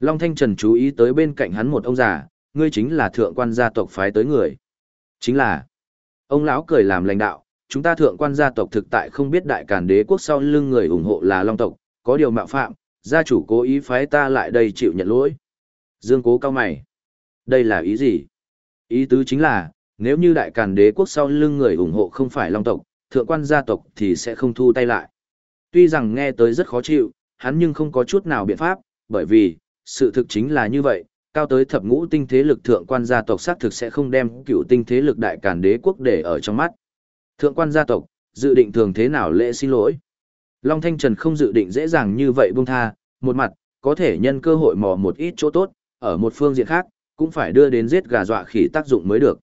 Long Thanh Trần chú ý tới bên cạnh hắn một ông già, ngươi chính là thượng quan gia tộc phái tới người. Chính là, ông lão cười làm lãnh đạo, chúng ta thượng quan gia tộc thực tại không biết đại càn đế quốc sau lưng người ủng hộ là Long tộc, có điều mạo phạm, gia chủ cố ý phái ta lại đây chịu nhận lỗi. Dương cố cao mày. Đây là ý gì? Ý tứ chính là, nếu như đại càn đế quốc sau lưng người ủng hộ không phải Long tộc, thượng quan gia tộc thì sẽ không thu tay lại. Tuy rằng nghe tới rất khó chịu, hắn nhưng không có chút nào biện pháp, bởi vì, sự thực chính là như vậy, cao tới thập ngũ tinh thế lực thượng quan gia tộc xác thực sẽ không đem cựu tinh thế lực đại càn đế quốc để ở trong mắt. Thượng quan gia tộc, dự định thường thế nào lễ xin lỗi. Long Thanh Trần không dự định dễ dàng như vậy buông tha, một mặt, có thể nhân cơ hội mò một ít chỗ tốt, ở một phương diện khác, cũng phải đưa đến giết gà dọa khỉ tác dụng mới được.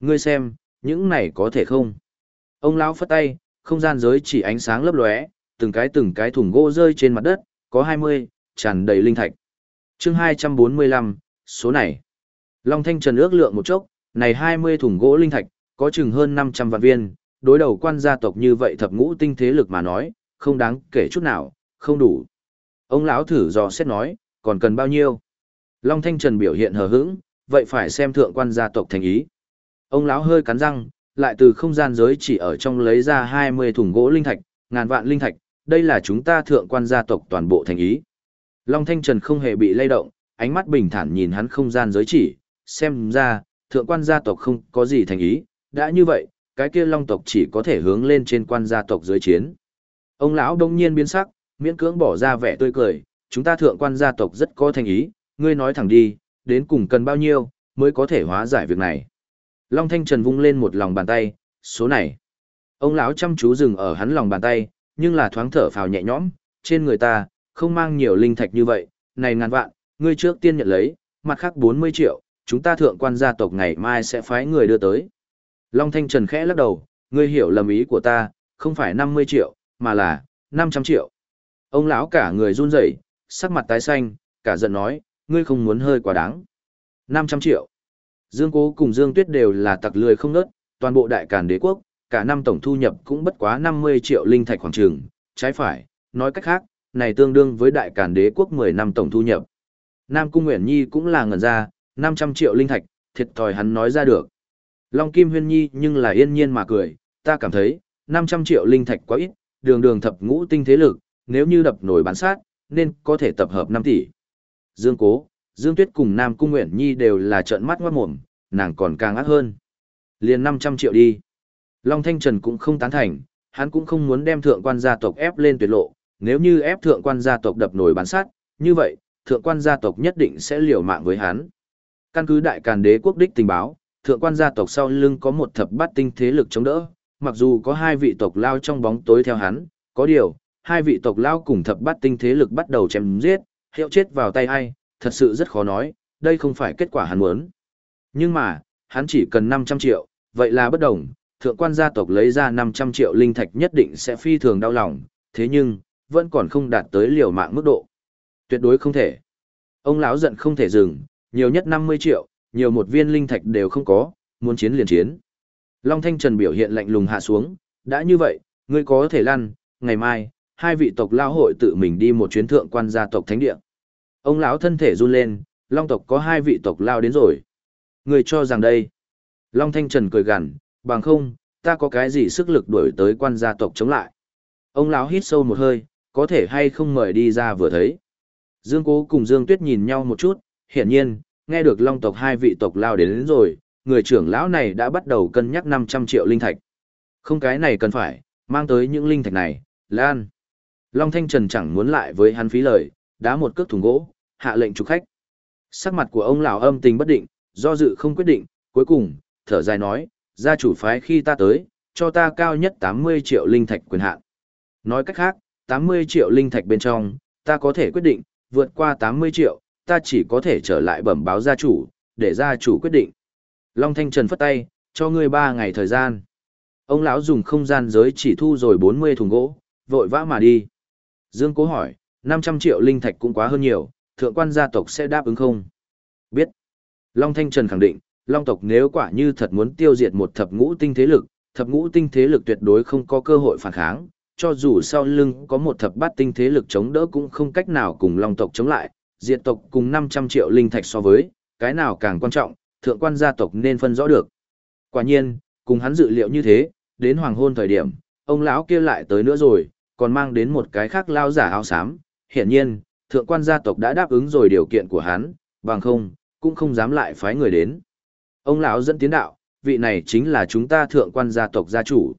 Ngươi xem, những này có thể không? Ông lão phất tay, không gian giới chỉ ánh sáng lấp lóe, từng cái từng cái thùng gỗ rơi trên mặt đất, có 20, tràn đầy linh thạch. Chương 245, số này. Long Thanh Trần ước lượng một chốc, này 20 thùng gỗ linh thạch, có chừng hơn 500 vạn viên, đối đầu quan gia tộc như vậy thập ngũ tinh thế lực mà nói, không đáng kể chút nào, không đủ. Ông lão thử dò xét nói, còn cần bao nhiêu? Long Thanh Trần biểu hiện hờ hững, vậy phải xem thượng quan gia tộc thành ý. Ông lão hơi cắn răng, lại từ không gian giới chỉ ở trong lấy ra 20 thùng gỗ linh thạch, ngàn vạn linh thạch, đây là chúng ta thượng quan gia tộc toàn bộ thành ý. Long Thanh Trần không hề bị lay động, ánh mắt bình thản nhìn hắn không gian giới chỉ, xem ra, thượng quan gia tộc không có gì thành ý, đã như vậy, cái kia long tộc chỉ có thể hướng lên trên quan gia tộc dưới chiến. Ông lão đông nhiên biến sắc, miễn cưỡng bỏ ra vẻ tươi cười, chúng ta thượng quan gia tộc rất có thành ý, ngươi nói thẳng đi, đến cùng cần bao nhiêu, mới có thể hóa giải việc này. Long Thanh Trần vung lên một lòng bàn tay, số này. Ông lão chăm chú dừng ở hắn lòng bàn tay, nhưng là thoáng thở phào nhẹ nhõm, trên người ta, không mang nhiều linh thạch như vậy, này ngàn vạn, ngươi trước tiên nhận lấy, mặt khác 40 triệu, chúng ta thượng quan gia tộc ngày mai sẽ phái người đưa tới. Long Thanh Trần khẽ lắc đầu, ngươi hiểu lầm ý của ta, không phải 50 triệu, mà là 500 triệu. Ông lão cả người run rẩy, sắc mặt tái xanh, cả giận nói, ngươi không muốn hơi quá đáng. 500 triệu. Dương Cố cùng Dương Tuyết đều là tặc lười không nớt, toàn bộ đại càn đế quốc, cả năm tổng thu nhập cũng bất quá 50 triệu linh thạch khoảng trường, trái phải, nói cách khác, này tương đương với đại càn đế quốc 10 năm tổng thu nhập. Nam Cung Nguyễn Nhi cũng là ngẩn ra, 500 triệu linh thạch, thiệt thòi hắn nói ra được. Long Kim Huyên Nhi nhưng là yên nhiên mà cười, ta cảm thấy, 500 triệu linh thạch quá ít, đường đường thập ngũ tinh thế lực, nếu như đập nổi bán sát, nên có thể tập hợp 5 tỷ. Dương Cố, Dương Tuyết cùng Nam Cung Nguyễn Nhi đều là trợn mắt ngoát mồm, nàng còn càng ác hơn. Liền 500 triệu đi. Long Thanh Trần cũng không tán thành, hắn cũng không muốn đem thượng quan gia tộc ép lên tuyệt lộ, nếu như ép thượng quan gia tộc đập nổi bán sát, như vậy, thượng quan gia tộc nhất định sẽ liều mạng với hắn. Căn cứ đại càn đế quốc đích tình báo, thượng quan gia tộc sau lưng có một thập bát tinh thế lực chống đỡ, mặc dù có hai vị tộc lao trong bóng tối theo hắn, có điều, hai vị tộc lao cùng thập bát tinh thế lực bắt đầu chém giết, hiệu chết vào tay ai, thật sự rất khó nói, đây không phải kết quả hắn muốn. Nhưng mà, hắn chỉ cần 500 triệu, vậy là bất đồng, thượng quan gia tộc lấy ra 500 triệu linh thạch nhất định sẽ phi thường đau lòng, thế nhưng, vẫn còn không đạt tới liều mạng mức độ. Tuyệt đối không thể. Ông lão giận không thể dừng, nhiều nhất 50 triệu, nhiều một viên linh thạch đều không có, muốn chiến liền chiến. Long Thanh Trần biểu hiện lạnh lùng hạ xuống, đã như vậy, ngươi có thể lăn, ngày mai, hai vị tộc lao hội tự mình đi một chuyến thượng quan gia tộc thánh địa. Ông lão thân thể run lên, Long tộc có hai vị tộc lao đến rồi. Ngươi cho rằng đây. Long Thanh Trần cười gằn, bằng không, ta có cái gì sức lực đuổi tới quan gia tộc chống lại. Ông lão hít sâu một hơi, có thể hay không mời đi ra vừa thấy. Dương Cố cùng Dương Tuyết nhìn nhau một chút, hiển nhiên, nghe được long tộc hai vị tộc lao đến, đến rồi, người trưởng lão này đã bắt đầu cân nhắc 500 triệu linh thạch. Không cái này cần phải, mang tới những linh thạch này, Lan. Long Thanh Trần chẳng muốn lại với hắn phí lời, đá một cước thùng gỗ, hạ lệnh chủ khách. Sắc mặt của ông lão âm tình bất định, do dự không quyết định, cuối cùng, thở dài nói, gia chủ phái khi ta tới, cho ta cao nhất 80 triệu linh thạch quyền hạn. Nói cách khác, 80 triệu linh thạch bên trong, ta có thể quyết định, vượt qua 80 triệu, ta chỉ có thể trở lại bẩm báo gia chủ, để gia chủ quyết định. Long Thanh Trần phất tay, cho ngươi 3 ngày thời gian. Ông lão dùng không gian giới chỉ thu rồi 40 thùng gỗ, vội vã mà đi. Dương Cố hỏi, 500 triệu linh thạch cũng quá hơn nhiều, thượng quan gia tộc sẽ đáp ứng không? Biết. Long Thanh Trần khẳng định, Long tộc nếu quả như thật muốn tiêu diệt một thập ngũ tinh thế lực, thập ngũ tinh thế lực tuyệt đối không có cơ hội phản kháng, cho dù sau lưng có một thập bát tinh thế lực chống đỡ cũng không cách nào cùng Long tộc chống lại, diệt tộc cùng 500 triệu linh thạch so với, cái nào càng quan trọng, thượng quan gia tộc nên phân rõ được. Quả nhiên, cùng hắn dự liệu như thế, đến hoàng hôn thời điểm, ông lão kia lại tới nữa rồi, còn mang đến một cái khác lao giả áo xám, hiển nhiên, thượng quan gia tộc đã đáp ứng rồi điều kiện của hắn, bằng không, cũng không dám lại phái người đến. Ông lão dẫn tiến đạo, vị này chính là chúng ta thượng quan gia tộc gia chủ.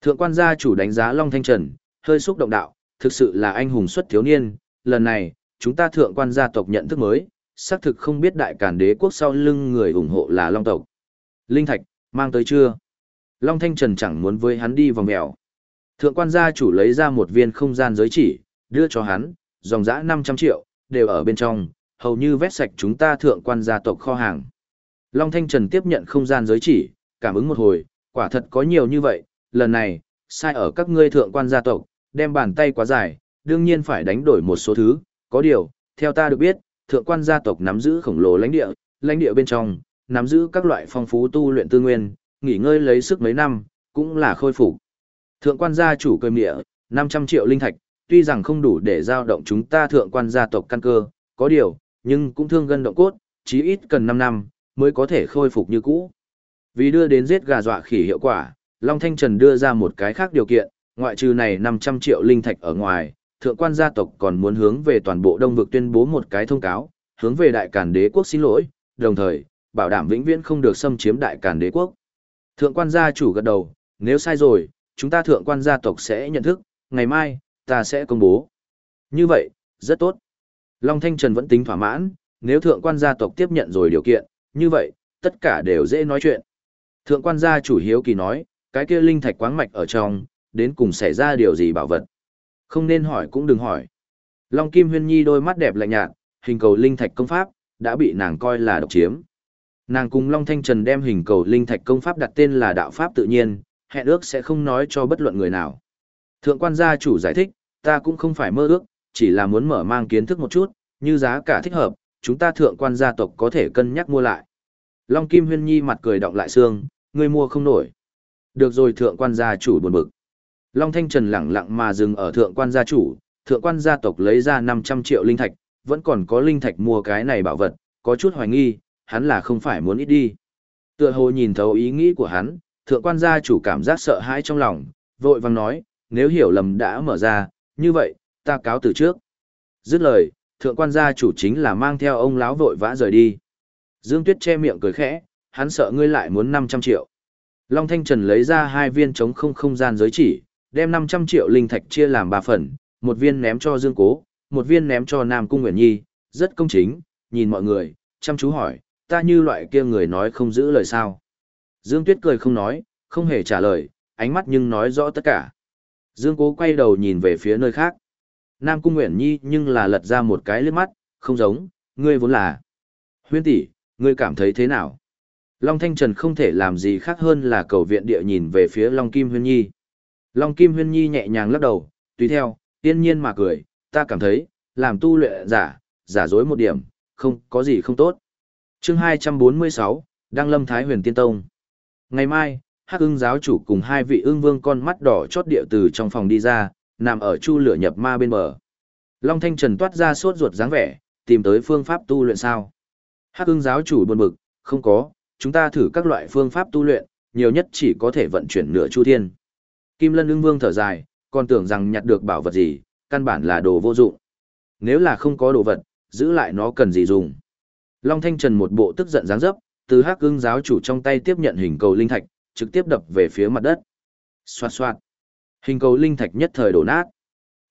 Thượng quan gia chủ đánh giá Long Thanh Trần, hơi xúc động đạo, thực sự là anh hùng xuất thiếu niên, lần này, chúng ta thượng quan gia tộc nhận thức mới, xác thực không biết đại càn đế quốc sau lưng người ủng hộ là Long tộc. Linh Thạch, mang tới chưa? Long Thanh Trần chẳng muốn với hắn đi vòng mèo. Thượng quan gia chủ lấy ra một viên không gian giới chỉ, đưa cho hắn, dòng dã 500 triệu, đều ở bên trong, hầu như vét sạch chúng ta thượng quan gia tộc kho hàng. Long Thanh Trần tiếp nhận không gian giới chỉ, cảm ứng một hồi, quả thật có nhiều như vậy, lần này, sai ở các ngươi thượng quan gia tộc, đem bàn tay quá dài, đương nhiên phải đánh đổi một số thứ, có điều, theo ta được biết, thượng quan gia tộc nắm giữ khổng lồ lãnh địa, lãnh địa bên trong, nắm giữ các loại phong phú tu luyện tư nguyên, nghỉ ngơi lấy sức mấy năm, cũng là khôi phục. Thượng quan gia chủ cười mịa, 500 triệu linh thạch, tuy rằng không đủ để giao động chúng ta thượng quan gia tộc căn cơ, có điều, nhưng cũng thương gân động cốt, chí ít cần 5 năm, mới có thể khôi phục như cũ. Vì đưa đến giết gà dọa khỉ hiệu quả, Long Thanh Trần đưa ra một cái khác điều kiện, ngoại trừ này 500 triệu linh thạch ở ngoài, thượng quan gia tộc còn muốn hướng về toàn bộ đông vực tuyên bố một cái thông cáo, hướng về đại càn đế quốc xin lỗi, đồng thời, bảo đảm vĩnh viễn không được xâm chiếm đại càn đế quốc. Thượng quan gia chủ gật đầu, nếu sai rồi, chúng ta thượng quan gia tộc sẽ nhận thức, ngày mai, ta sẽ công bố. Như vậy, rất tốt. Long Thanh Trần vẫn tính thỏa mãn, nếu thượng quan gia tộc tiếp nhận rồi điều kiện, như vậy, tất cả đều dễ nói chuyện. Thượng quan gia chủ hiếu kỳ nói, cái kia linh thạch quáng mạch ở trong, đến cùng xảy ra điều gì bảo vật. Không nên hỏi cũng đừng hỏi. Long Kim Huyên Nhi đôi mắt đẹp lạnh nhạt, hình cầu linh thạch công pháp, đã bị nàng coi là độc chiếm. Nàng cùng Long Thanh Trần đem hình cầu linh thạch công pháp đặt tên là đạo pháp tự nhiên, hẹn ước sẽ không nói cho bất luận người nào. Thượng quan gia chủ giải thích, ta cũng không phải mơ ước, chỉ là muốn mở mang kiến thức một chút, như giá cả thích hợp, chúng ta thượng quan gia tộc có thể cân nhắc mua lại. Long Kim Huyên Nhi mặt cười động lại xương, ngươi mua không nổi. Được rồi thượng quan gia chủ buồn bực. Long Thanh Trần lẳng lặng mà dừng ở thượng quan gia chủ, thượng quan gia tộc lấy ra 500 triệu linh thạch, vẫn còn có linh thạch mua cái này bảo vật, có chút hoài nghi, hắn là không phải muốn ít đi. Tựa hồ nhìn thấu ý nghĩ của hắn, thượng quan gia chủ cảm giác sợ hãi trong lòng, vội vàng nói, nếu hiểu lầm đã mở ra, như vậy, ta cáo từ trước. Dứt lời, thượng quan gia chủ chính là mang theo ông lão vội vã rời đi. Dương Tuyết che miệng cười khẽ, hắn sợ ngươi lại muốn 500 triệu. Long Thanh Trần lấy ra hai viên chống không không gian giới chỉ, đem 500 triệu linh thạch chia làm ba phần, một viên ném cho Dương Cố, một viên ném cho Nam Cung Nguyễn Nhi, rất công chính, nhìn mọi người, chăm chú hỏi, ta như loại kia người nói không giữ lời sao. Dương Tuyết cười không nói, không hề trả lời, ánh mắt nhưng nói rõ tất cả. Dương Cố quay đầu nhìn về phía nơi khác. Nam Cung Nguyễn Nhi nhưng là lật ra một cái liếc mắt, không giống, ngươi vốn là. Huyên tỷ, ngươi cảm thấy thế nào? Long Thanh Trần không thể làm gì khác hơn là cầu viện địa nhìn về phía Long Kim Huyên Nhi. Long Kim Huyên Nhi nhẹ nhàng lắc đầu, tùy theo, tiên nhiên mà cười, ta cảm thấy, làm tu luyện giả, giả dối một điểm, không có gì không tốt. chương 246, Đăng Lâm Thái Huyền Tiên Tông. Ngày mai, Hắc ưng giáo chủ cùng hai vị ưng vương con mắt đỏ chót địa từ trong phòng đi ra, nằm ở chu lửa nhập ma bên bờ. Long Thanh Trần toát ra sốt ruột dáng vẻ, tìm tới phương pháp tu luyện sao. Hắc ưng giáo chủ buồn bực, không có, chúng ta thử các loại phương pháp tu luyện, nhiều nhất chỉ có thể vận chuyển nửa chu thiên. Kim Lân ưng vương thở dài, còn tưởng rằng nhặt được bảo vật gì, căn bản là đồ vô dụng. Nếu là không có đồ vật, giữ lại nó cần gì dùng. Long Thanh Trần một bộ tức giận dáng dấp, từ hắc ưng giáo chủ trong tay tiếp nhận hình cầu linh thạch, trực tiếp đập về phía mặt đất. Xoạt xoạt. Hình cầu linh thạch nhất thời đổ nát.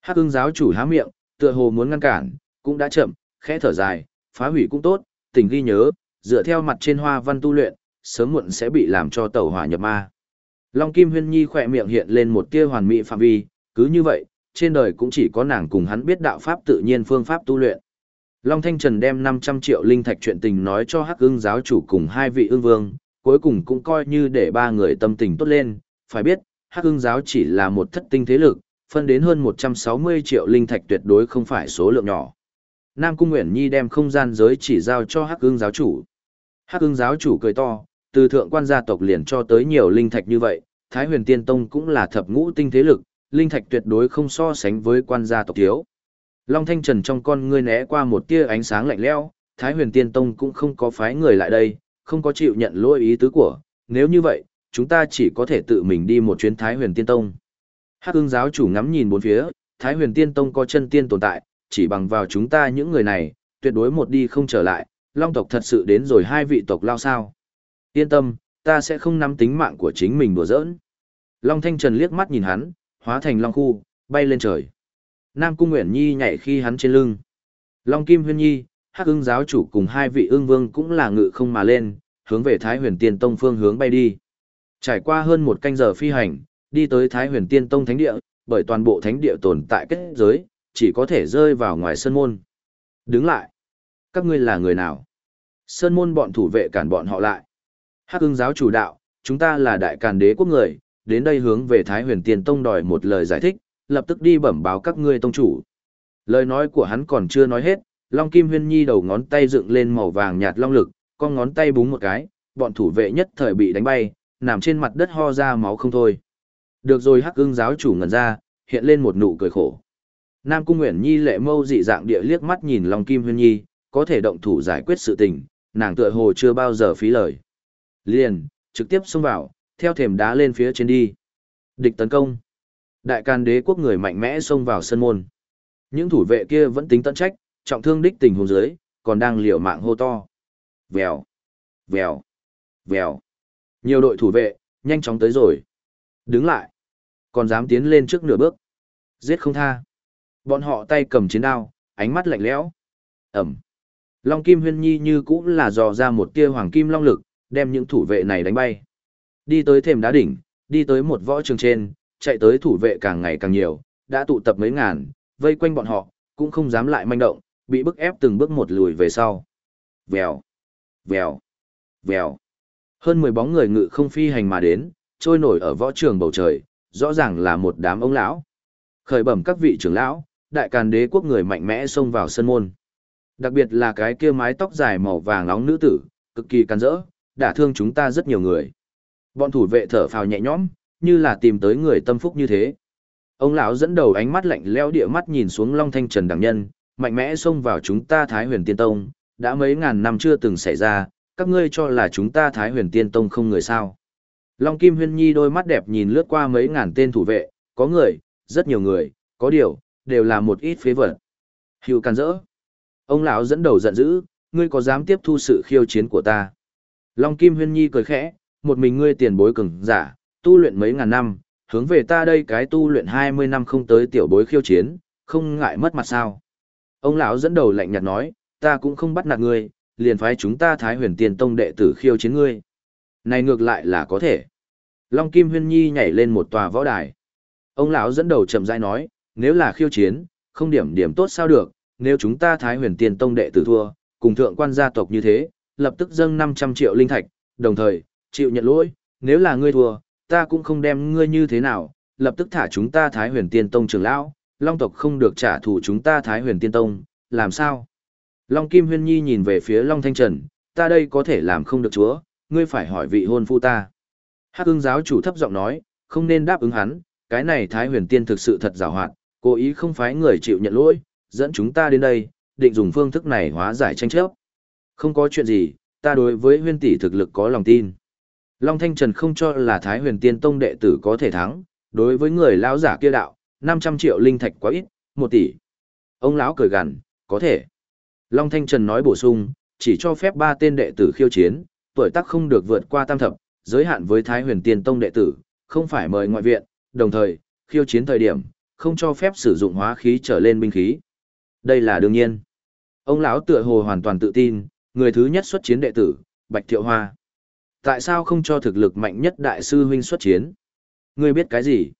Hắc ưng giáo chủ há miệng, tựa hồ muốn ngăn cản, cũng đã chậm, khẽ thở dài, phá hủy cũng tốt, tỉnh ghi nhớ, dựa theo mặt trên hoa văn tu luyện, sớm muộn sẽ bị làm cho tẩu hỏa nhập ma. Long Kim Huyên Nhi khỏe miệng hiện lên một tia hoàn mỹ phạm vi, cứ như vậy, trên đời cũng chỉ có nàng cùng hắn biết đạo pháp tự nhiên phương pháp tu luyện. Long Thanh Trần đem 500 triệu linh thạch chuyện tình nói cho Hắc Ưng giáo chủ cùng hai vị ương vương, cuối cùng cũng coi như để ba người tâm tình tốt lên, phải biết, Hắc Ưng giáo chỉ là một thất tinh thế lực, phân đến hơn 160 triệu linh thạch tuyệt đối không phải số lượng nhỏ. Nam Cung Nguyễn Nhi đem không gian giới chỉ giao cho Hắc Ưng giáo chủ. Hắc Ưng giáo chủ cười to, từ thượng quan gia tộc liền cho tới nhiều linh thạch như vậy, Thái Huyền Tiên Tông cũng là thập ngũ tinh thế lực, linh thạch tuyệt đối không so sánh với quan gia tộc thiếu. Long Thanh Trần trong con ngươi né qua một tia ánh sáng lạnh lẽo, Thái Huyền Tiên Tông cũng không có phái người lại đây, không có chịu nhận lỗi ý tứ của, nếu như vậy, chúng ta chỉ có thể tự mình đi một chuyến Thái Huyền Tiên Tông. Hắc ưng giáo chủ ngắm nhìn bốn phía, Thái Huyền Tiên Tông có chân tiên tồn tại, chỉ bằng vào chúng ta những người này, tuyệt đối một đi không trở lại, Long tộc thật sự đến rồi hai vị tộc lao sao. Yên tâm, ta sẽ không nắm tính mạng của chính mình đùa giỡn. Long Thanh Trần liếc mắt nhìn hắn, hóa thành Long Khu, bay lên trời. Nam Cung Nguyễn Nhi nhảy khi hắn trên lưng. Long Kim Huyên Nhi, Hắc ưng giáo chủ cùng hai vị ương vương cũng là ngự không mà lên, hướng về Thái huyền tiên tông phương hướng bay đi. Trải qua hơn một canh giờ phi hành, đi tới Thái huyền tiên tông thánh địa, bởi toàn bộ thánh địa tồn tại kết giới, chỉ có thể rơi vào ngoài sân môn. Đứng lại. Các ngươi là người nào? Sơn môn bọn thủ vệ cản bọn họ lại. Hắc ưng giáo chủ đạo, chúng ta là đại càn đế quốc người, đến đây hướng về Thái huyền tiền tông đòi một lời giải thích, lập tức đi bẩm báo các ngươi tông chủ. Lời nói của hắn còn chưa nói hết, Long Kim Huyên Nhi đầu ngón tay dựng lên màu vàng nhạt long lực, con ngón tay búng một cái, bọn thủ vệ nhất thời bị đánh bay, nằm trên mặt đất ho ra máu không thôi. Được rồi hắc ưng giáo chủ ngẩn ra, hiện lên một nụ cười khổ. Nam Cung Nguyễn Nhi lệ mâu dị dạng địa liếc mắt nhìn Long Kim Huyên Nhi, có thể động thủ giải quyết sự tình, nàng tựa hồ chưa bao giờ phí lời. Liền, trực tiếp xông vào, theo thềm đá lên phía trên đi. Địch tấn công. Đại can đế quốc người mạnh mẽ xông vào sân môn. Những thủ vệ kia vẫn tính tận trách, trọng thương đích tình huống dưới, còn đang liều mạng hô to. Vèo, vèo, vèo. Nhiều đội thủ vệ, nhanh chóng tới rồi. Đứng lại. Còn dám tiến lên trước nửa bước. Giết không tha. Bọn họ tay cầm chiến đao, ánh mắt lạnh lẽo. Ẩm. Long Kim Huyên Nhi như cũng là dò ra một tia hoàng kim long lực, đem những thủ vệ này đánh bay. Đi tới thềm đá đỉnh, đi tới một võ trường trên, chạy tới thủ vệ càng ngày càng nhiều, đã tụ tập mấy ngàn, vây quanh bọn họ, cũng không dám lại manh động, bị bức ép từng bước một lùi về sau. Vèo, vèo, vèo. Hơn 10 bóng người ngự không phi hành mà đến, trôi nổi ở võ trường bầu trời, rõ ràng là một đám ông lão. Khởi bẩm các vị trưởng lão, đại càn đế quốc người mạnh mẽ xông vào sân môn. Đặc biệt là cái kia mái tóc dài màu vàng nóng nữ tử, cực kỳ can rỡ, đã thương chúng ta rất nhiều người. Bọn thủ vệ thở phào nhẹ nhõm, như là tìm tới người tâm phúc như thế. Ông lão dẫn đầu ánh mắt lạnh lẽo địa mắt nhìn xuống Long Thanh Trần đẳng nhân, mạnh mẽ xông vào chúng ta Thái Huyền Tiên Tông, đã mấy ngàn năm chưa từng xảy ra, các ngươi cho là chúng ta Thái Huyền Tiên Tông không người sao? Long Kim Huyên Nhi đôi mắt đẹp nhìn lướt qua mấy ngàn tên thủ vệ, có người, rất nhiều người, có điều, đều là một ít phế vật. Hữu can dỡ. Ông lão dẫn đầu giận dữ, ngươi có dám tiếp thu sự khiêu chiến của ta? Long Kim Huyên Nhi cười khẽ, một mình ngươi tiền bối cường giả, tu luyện mấy ngàn năm, hướng về ta đây cái tu luyện 20 năm không tới tiểu bối khiêu chiến, không ngại mất mặt sao. Ông lão dẫn đầu lạnh nhạt nói, ta cũng không bắt nạt ngươi, liền phái chúng ta Thái huyền tiền tông đệ tử khiêu chiến ngươi. Này ngược lại là có thể. Long Kim Huyên Nhi nhảy lên một tòa võ đài. Ông lão dẫn đầu chậm rãi nói, nếu là khiêu chiến, không điểm điểm tốt sao được, nếu chúng ta Thái huyền tiền tông đệ tử thua, cùng thượng quan gia tộc như thế, lập tức dâng 500 triệu linh thạch, đồng thời, chịu nhận lỗi, nếu là ngươi thua, ta cũng không đem ngươi như thế nào, lập tức thả chúng ta Thái huyền tiên tông trưởng lão, Long tộc không được trả thù chúng ta Thái huyền tiên tông, làm sao? Long Kim Huyên Nhi nhìn về phía Long Thanh Trần, ta đây có thể làm không được chúa, ngươi phải hỏi vị hôn phu ta. Hắc ưng giáo chủ thấp giọng nói, không nên đáp ứng hắn, cái này Thái huyền tiên thực sự thật giàu hoạt, cố ý không phái người chịu nhận lỗi, dẫn chúng ta đến đây, định dùng phương thức này hóa giải tranh chấp. Không có chuyện gì, ta đối với huyên tỷ thực lực có lòng tin. Long Thanh Trần không cho là Thái huyền tiên tông đệ tử có thể thắng, đối với người lão giả kia đạo, 500 triệu linh thạch quá ít, 1 tỷ. Ông lão cười gằn, có thể. Long Thanh Trần nói bổ sung, chỉ cho phép 3 tên đệ tử khiêu chiến, tuổi tác không được vượt qua tam thập, giới hạn với Thái huyền tiên tông đệ tử, không phải mời ngoại viện, đồng thời, khiêu chiến thời điểm, không cho phép sử dụng hóa khí trở lên binh khí. Đây là đương nhiên. Ông lão tựa hồ hoàn toàn tự tin, người thứ nhất xuất chiến đệ tử, Bạch Thiệu Hoa. Tại sao không cho thực lực mạnh nhất đại sư huynh xuất chiến? Ngươi biết cái gì?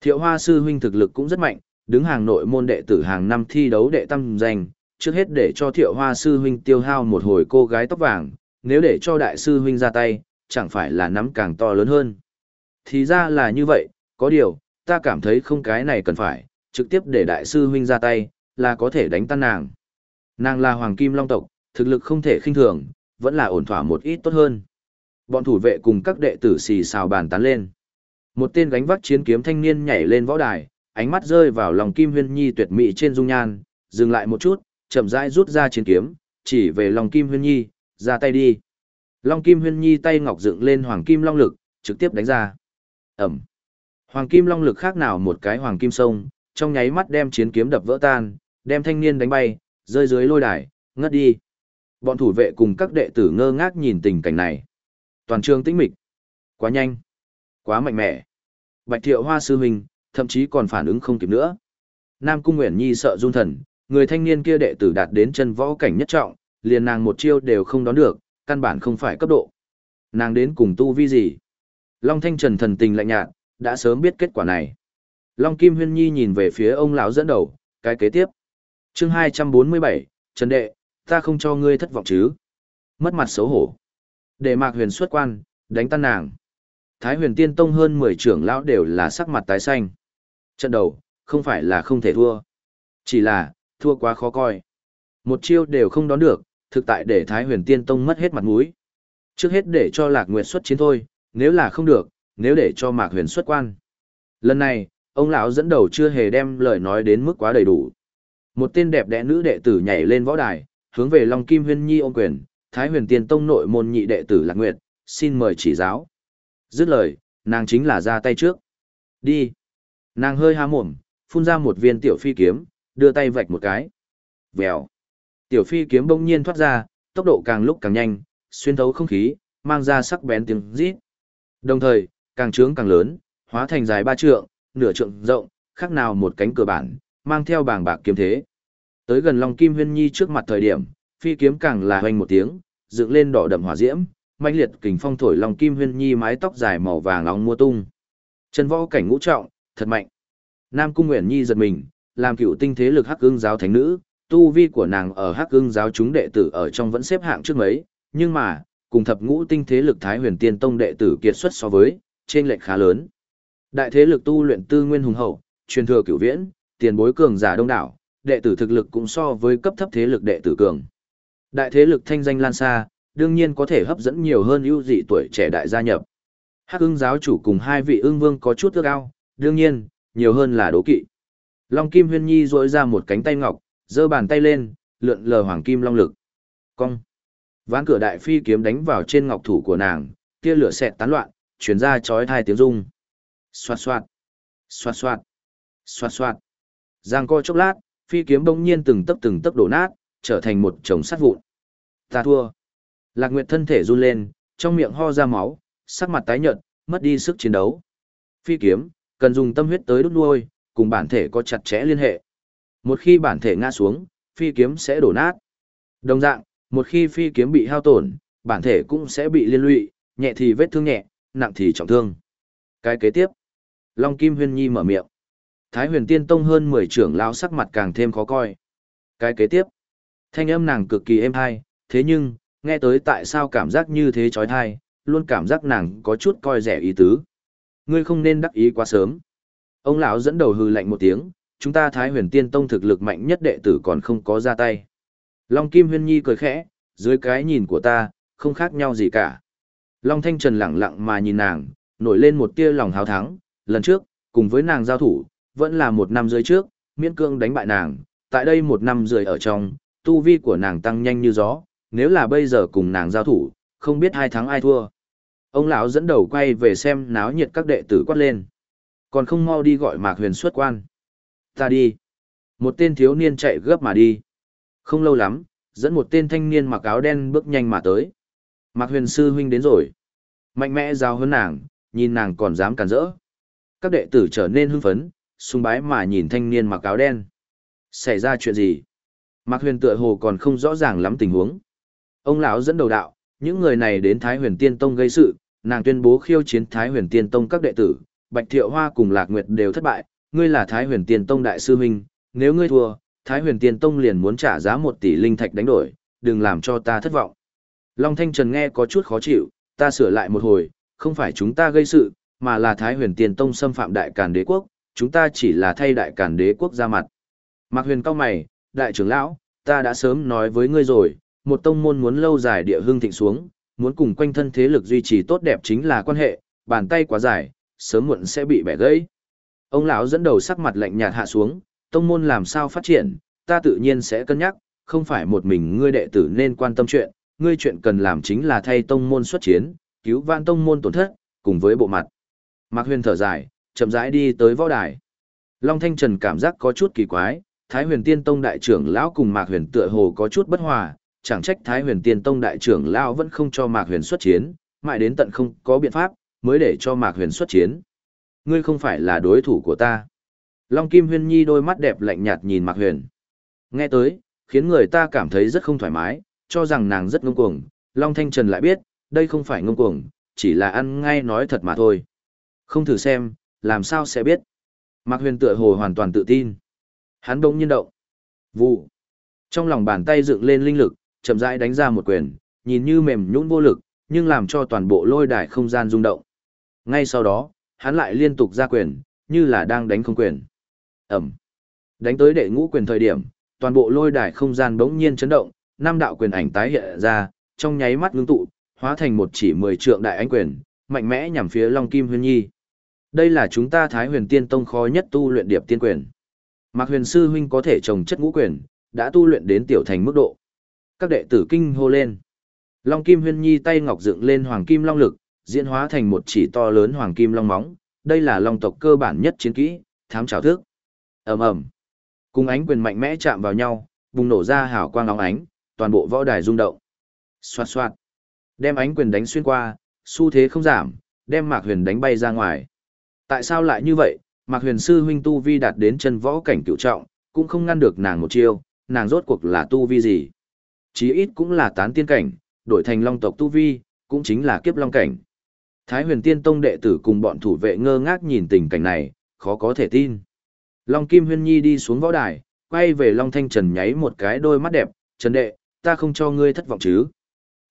Thiệu Hoa sư huynh thực lực cũng rất mạnh, đứng hàng nội môn đệ tử hàng năm thi đấu đệ tâm danh, trước hết để cho Thiệu Hoa sư huynh tiêu hao một hồi cô gái tóc vàng, nếu để cho đại sư huynh ra tay, chẳng phải là nắm càng to lớn hơn. Thì ra là như vậy, có điều, ta cảm thấy không cái này cần phải, trực tiếp để đại sư huynh ra tay, là có thể đánh tan nàng. Nàng là hoàng kim long tộc, thực lực không thể khinh thường, vẫn là ổn thỏa một ít tốt hơn. Bọn thủ vệ cùng các đệ tử xì xào bàn tán lên. Một tên gánh vác chiến kiếm thanh niên nhảy lên võ đài, ánh mắt rơi vào lòng Kim Huyên Nhi tuyệt mỹ trên dung nhan, dừng lại một chút, chậm rãi rút ra chiến kiếm, chỉ về lòng Kim Huyên Nhi, ra tay đi. Long Kim Huyên Nhi tay ngọc dựng lên hoàng kim long lực, trực tiếp đánh ra. Ẩm. Hoàng kim long lực khác nào một cái hoàng kim sông, trong nháy mắt đem chiến kiếm đập vỡ tan, đem thanh niên đánh bay, rơi dưới lôi đài, ngất đi. Bọn thủ vệ cùng các đệ tử ngơ ngác nhìn tình cảnh này. Toàn trường tĩnh mịch. Quá nhanh. Quá mạnh mẽ. Bạch thiệu hoa sư huynh, thậm chí còn phản ứng không kịp nữa. Nam Cung Nguyễn Nhi sợ run thần, người thanh niên kia đệ tử đạt đến chân võ cảnh nhất trọng, liền nàng một chiêu đều không đón được, căn bản không phải cấp độ. Nàng đến cùng tu vi gì? Long Thanh Trần thần tình lạnh nhạt, đã sớm biết kết quả này. Long Kim Huyên Nhi nhìn về phía ông lão dẫn đầu, cái kế tiếp. Chương 247, Trần đệ, ta không cho ngươi thất vọng chứ. Mất mặt xấu hổ. Để Mạc Huyền xuất quan, đánh tan nàng. Thái huyền tiên tông hơn 10 trưởng lão đều là sắc mặt tái xanh. Trận đầu, không phải là không thể thua. Chỉ là, thua quá khó coi. Một chiêu đều không đón được, thực tại để Thái huyền tiên tông mất hết mặt mũi. Trước hết để cho Lạc Nguyệt xuất chiến thôi, nếu là không được, nếu để cho Mạc Huyền xuất quan. Lần này, ông lão dẫn đầu chưa hề đem lời nói đến mức quá đầy đủ. Một tên đẹp đẽ nữ đệ tử nhảy lên võ đài, hướng về Long Kim Huyên Nhi ôm quyền, Thái Huyền Tiên Tông nội môn nhị đệ tử Lạc Nguyệt, xin mời chỉ giáo. Dứt lời, nàng chính là ra tay trước. Đi. Nàng hơi há mồm, phun ra một viên tiểu phi kiếm, đưa tay vạch một cái. Vèo. Tiểu phi kiếm bỗng nhiên thoát ra, tốc độ càng lúc càng nhanh, xuyên thấu không khí, mang ra sắc bén tiếng rít. Đồng thời, càng trướng càng lớn, hóa thành dài ba trượng, nửa trượng rộng, khác nào một cánh cửa bản, mang theo bảng bạc kiếm thế. Tới gần Long Kim Huyên Nhi trước mặt thời điểm, phi kiếm càng là hoành một tiếng, dựng lên đỏ đậm hỏa diễm, mãnh liệt kình phong thổi Long Kim Huyên Nhi mái tóc dài màu vàng nóng mua tung. Chân võ cảnh ngũ trọng, thật mạnh. Nam Cung Nguyễn Nhi giật mình, làm cựu tinh thế lực Hắc Ưng giáo thánh nữ, tu vi của nàng ở Hắc Ưng giáo chúng đệ tử ở trong vẫn xếp hạng trước mấy, nhưng mà, cùng thập ngũ tinh thế lực Thái Huyền Tiên Tông đệ tử kiệt xuất so với, trên lệch khá lớn. Đại thế lực tu luyện tư nguyên hùng hậu, truyền thừa cửu viễn, tiền bối cường giả đông đảo, đệ tử thực lực cũng so với cấp thấp thế lực đệ tử cường. Đại thế lực thanh danh lan xa, đương nhiên có thể hấp dẫn nhiều hơn ưu dị tuổi trẻ đại gia nhập. Hắc ưng giáo chủ cùng hai vị ưng vương có chút ước ao, đương nhiên, nhiều hơn là đố kỵ. Long Kim Huyên Nhi rỗi ra một cánh tay ngọc, giơ bàn tay lên, lượn lờ hoàng kim long lực. Cong. Ván cửa đại phi kiếm đánh vào trên ngọc thủ của nàng, tia lửa xẹt tán loạn, chuyển ra chói thai tiếng rung. Xoạt xoạt, xoạt xoạt, xoạt xoạt. Giang co chốc lát, phi kiếm bỗng nhiên từng tấc từng tấc đổ nát, trở thành một chồng sắt vụn. Ta thua. Lạc Nguyệt thân thể run lên, trong miệng ho ra máu, sắc mặt tái nhợt, mất đi sức chiến đấu. Phi kiếm, cần dùng tâm huyết tới đốt nuôi, cùng bản thể có chặt chẽ liên hệ. Một khi bản thể ngã xuống, phi kiếm sẽ đổ nát. Đồng dạng, một khi phi kiếm bị hao tổn, bản thể cũng sẽ bị liên lụy, nhẹ thì vết thương nhẹ, nặng thì trọng thương. Cái kế tiếp, Long Kim Huyên Nhi mở miệng. Thái huyền tiên tông hơn 10 trưởng lão sắc mặt càng thêm khó coi. Cái kế tiếp, thanh âm nàng cực kỳ êm hay, thế nhưng, nghe tới tại sao cảm giác như thế chói tai, luôn cảm giác nàng có chút coi rẻ ý tứ. Ngươi không nên đắc ý quá sớm. Ông lão dẫn đầu hừ lạnh một tiếng, chúng ta Thái huyền tiên tông thực lực mạnh nhất đệ tử còn không có ra tay. Long Kim Huyên Nhi cười khẽ, dưới cái nhìn của ta, không khác nhau gì cả. Long Thanh Trần lặng lặng mà nhìn nàng, nổi lên một tia lòng hào thắng, lần trước, cùng với nàng giao thủ, vẫn là một năm rưỡi trước, miễn cương đánh bại nàng, tại đây một năm rưỡi ở trong, tu vi của nàng tăng nhanh như gió, nếu là bây giờ cùng nàng giao thủ, không biết hai thắng ai thua. Ông lão dẫn đầu quay về xem náo nhiệt các đệ tử quát lên. Còn không mau đi gọi Mạc Huyền xuất quan. Ta đi. Một tên thiếu niên chạy gấp mà đi. Không lâu lắm, dẫn một tên thanh niên mặc áo đen bước nhanh mà tới. Mạc Huyền sư huynh đến rồi. Mạnh mẽ giao hơn nàng, nhìn nàng còn dám cản rỡ. Các đệ tử trở nên hưng phấn, sung bái mà nhìn thanh niên mặc áo đen. Xảy ra chuyện gì? Mạc Huyền tựa hồ còn không rõ ràng lắm tình huống. Ông lão dẫn đầu đạo, những người này đến Thái Huyền Tiên Tông gây sự, nàng tuyên bố khiêu chiến Thái Huyền Tiên Tông các đệ tử, Bạch Thiệu Hoa cùng Lạc Nguyệt đều thất bại, ngươi là Thái Huyền Tiên Tông đại sư huynh, nếu ngươi thua, Thái Huyền Tiên Tông liền muốn trả giá một tỷ linh thạch đánh đổi, đừng làm cho ta thất vọng. Long Thanh Trần nghe có chút khó chịu, ta sửa lại một hồi, không phải chúng ta gây sự, mà là Thái Huyền Tiên Tông xâm phạm Đại Càn Đế quốc, chúng ta chỉ là thay Đại Càn Đế quốc ra mặt. Mạc Huyền cao mày, đại trưởng lão, ta đã sớm nói với ngươi rồi, một tông môn muốn lâu dài địa hương thịnh xuống, muốn cùng quanh thân thế lực duy trì tốt đẹp chính là quan hệ, bàn tay quá dài, sớm muộn sẽ bị bẻ gãy. Ông lão dẫn đầu sắc mặt lạnh nhạt hạ xuống, tông môn làm sao phát triển, ta tự nhiên sẽ cân nhắc, không phải một mình ngươi đệ tử nên quan tâm chuyện, ngươi chuyện cần làm chính là thay tông môn xuất chiến, cứu vãn tông môn tổn thất, cùng với bộ mặt. Mạc Huyền thở dài, chậm rãi đi tới võ đài. Long Thanh Trần cảm giác có chút kỳ quái, Thái Huyền Tiên Tông đại trưởng lão cùng Mạc Huyền tựa hồ có chút bất hòa, chẳng trách Thái Huyền Tiên Tông đại trưởng lão vẫn không cho Mạc Huyền xuất chiến, mãi đến tận không có biện pháp, mới để cho Mạc Huyền xuất chiến. Ngươi không phải là đối thủ của ta. Long Kim Huyên Nhi đôi mắt đẹp lạnh nhạt nhìn Mạc Huyền. Nghe tới, khiến người ta cảm thấy rất không thoải mái, cho rằng nàng rất ngông cuồng. Long Thanh Trần lại biết, đây không phải ngông cuồng, chỉ là ăn ngay nói thật mà thôi. Không thử xem, làm sao sẽ biết. Mạc Huyền tựa hồ hoàn toàn tự tin. Hắn đông nhiên động. Vụ. Trong lòng bàn tay dựng lên linh lực, chậm rãi đánh ra một quyền, nhìn như mềm nhũn vô lực, nhưng làm cho toàn bộ lôi đài không gian rung động. Ngay sau đó, hắn lại liên tục ra quyền, như là đang đánh không quyền. Ẩm. Đánh tới đệ ngũ quyền thời điểm, toàn bộ lôi đài không gian bỗng nhiên chấn động, năm đạo quyền ảnh tái hiện ra, trong nháy mắt ngưng tụ, hóa thành một chỉ mười trượng đại ánh quyền, mạnh mẽ nhằm phía Long Kim Huyền Nhi. Đây là chúng ta Thái Huyền Tiên Tông khó nhất tu luyện điệp tiên quyền. Mạc Huyền sư huynh có thể trồng chất ngũ quyền, đã tu luyện đến tiểu thành mức độ. Các đệ tử kinh hô lên. Long Kim Huyền Nhi tay ngọc dựng lên hoàng kim long lực, diễn hóa thành một chỉ to lớn hoàng kim long móng, đây là long tộc cơ bản nhất chiến kỹ, thám trảo thức. Ầm ầm. Cùng ánh quyền mạnh mẽ chạm vào nhau, bùng nổ ra hào quang óng ánh, toàn bộ võ đài rung động. Xoạt xoạt. Đem ánh quyền đánh xuyên qua, xu thế không giảm, đem Mạc Huyền đánh bay ra ngoài. Tại sao lại như vậy? Mạc Huyền sư huynh tu vi đạt đến chân võ cảnh cửu trọng, cũng không ngăn được nàng một chiêu, nàng rốt cuộc là tu vi gì? Chí ít cũng là tán tiên cảnh, đổi thành long tộc tu vi, cũng chính là kiếp long cảnh. Thái huyền tiên tông đệ tử cùng bọn thủ vệ ngơ ngác nhìn tình cảnh này, khó có thể tin. Long Kim Huyên Nhi đi xuống võ đài, quay về Long Thanh Trần nháy một cái đôi mắt đẹp, Trần đệ, ta không cho ngươi thất vọng chứ.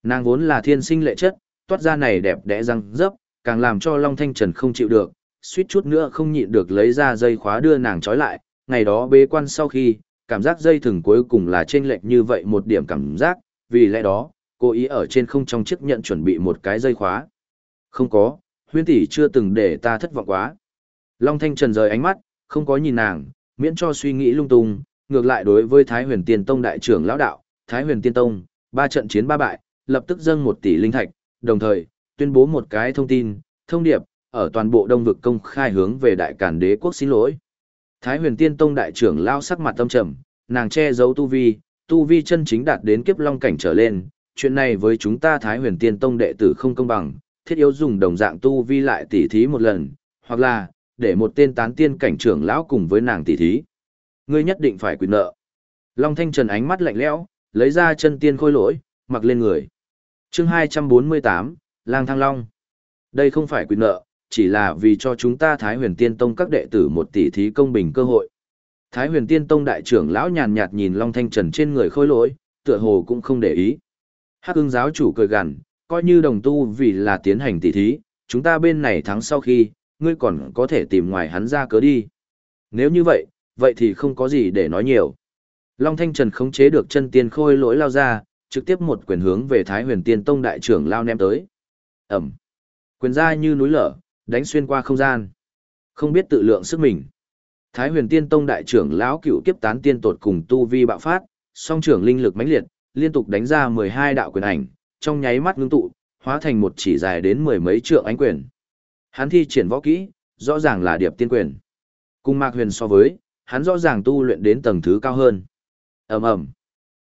Nàng vốn là thiên sinh lệ chất, toát ra này đẹp đẽ răng dấp, càng làm cho Long Thanh Trần không chịu được, suýt chút nữa không nhịn được lấy ra dây khóa đưa nàng trói lại, ngày đó bế quan sau khi, cảm giác dây thừng cuối cùng là trên lệch như vậy một điểm cảm giác, vì lẽ đó, cô ý ở trên không trong chiếc nhận chuẩn bị một cái dây khóa. Không có, huyên tỷ chưa từng để ta thất vọng quá. Long Thanh Trần rời ánh mắt, không có nhìn nàng, miễn cho suy nghĩ lung tung, ngược lại đối với Thái huyền tiên tông đại trưởng lão đạo, Thái huyền tiên tông, ba trận chiến ba bại, lập tức dâng một tỷ linh thạch, đồng thời, tuyên bố một cái thông tin, thông điệp, ở toàn bộ đông vực công khai hướng về đại càn đế quốc xin lỗi. Thái huyền tiên tông đại trưởng lao sắc mặt tâm trầm, nàng che giấu tu vi, tu vi chân chính đạt đến kiếp long cảnh trở lên, chuyện này với chúng ta Thái huyền tiên tông đệ tử không công bằng, thiết yếu dùng đồng dạng tu vi lại tỉ thí một lần, hoặc là, để một tên tán tiên cảnh trưởng lão cùng với nàng tỉ thí. Ngươi nhất định phải quyền nợ. Long Thanh Trần ánh mắt lạnh lẽo, lấy ra chân tiên khôi lỗi, mặc lên người. chương 248, Lang Thăng Long. Đây không phải quyền nợ, chỉ là vì cho chúng ta Thái huyền tiên tông các đệ tử một tỷ thí công bình cơ hội. Thái huyền tiên tông đại trưởng lão nhàn nhạt nhìn Long Thanh Trần trên người khôi lỗi, tựa hồ cũng không để ý. Hắc ưng giáo chủ cười gằn, coi như đồng tu vì là tiến hành tỷ thí, chúng ta bên này thắng sau khi, ngươi còn có thể tìm ngoài hắn ra cớ đi. Nếu như vậy, vậy thì không có gì để nói nhiều. Long Thanh Trần khống chế được chân tiên khôi lỗi lao ra, trực tiếp một quyền hướng về Thái huyền tiên tông đại trưởng lao ném tới. Ẩm. Quyền ra như núi lở, đánh xuyên qua không gian. Không biết tự lượng sức mình. Thái huyền tiên tông đại trưởng lão cựu kiếp tán tiên tột cùng tu vi bạo phát, song trưởng linh lực mãnh liệt, liên tục đánh ra 12 đạo quyền ảnh, trong nháy mắt ngưng tụ, hóa thành một chỉ dài đến mười mấy trượng ánh quyền. Hắn thi triển võ kỹ, rõ ràng là điệp tiên quyền. Cùng Mạc Huyền so với, hắn rõ ràng tu luyện đến tầng thứ cao hơn. Ầm ầm.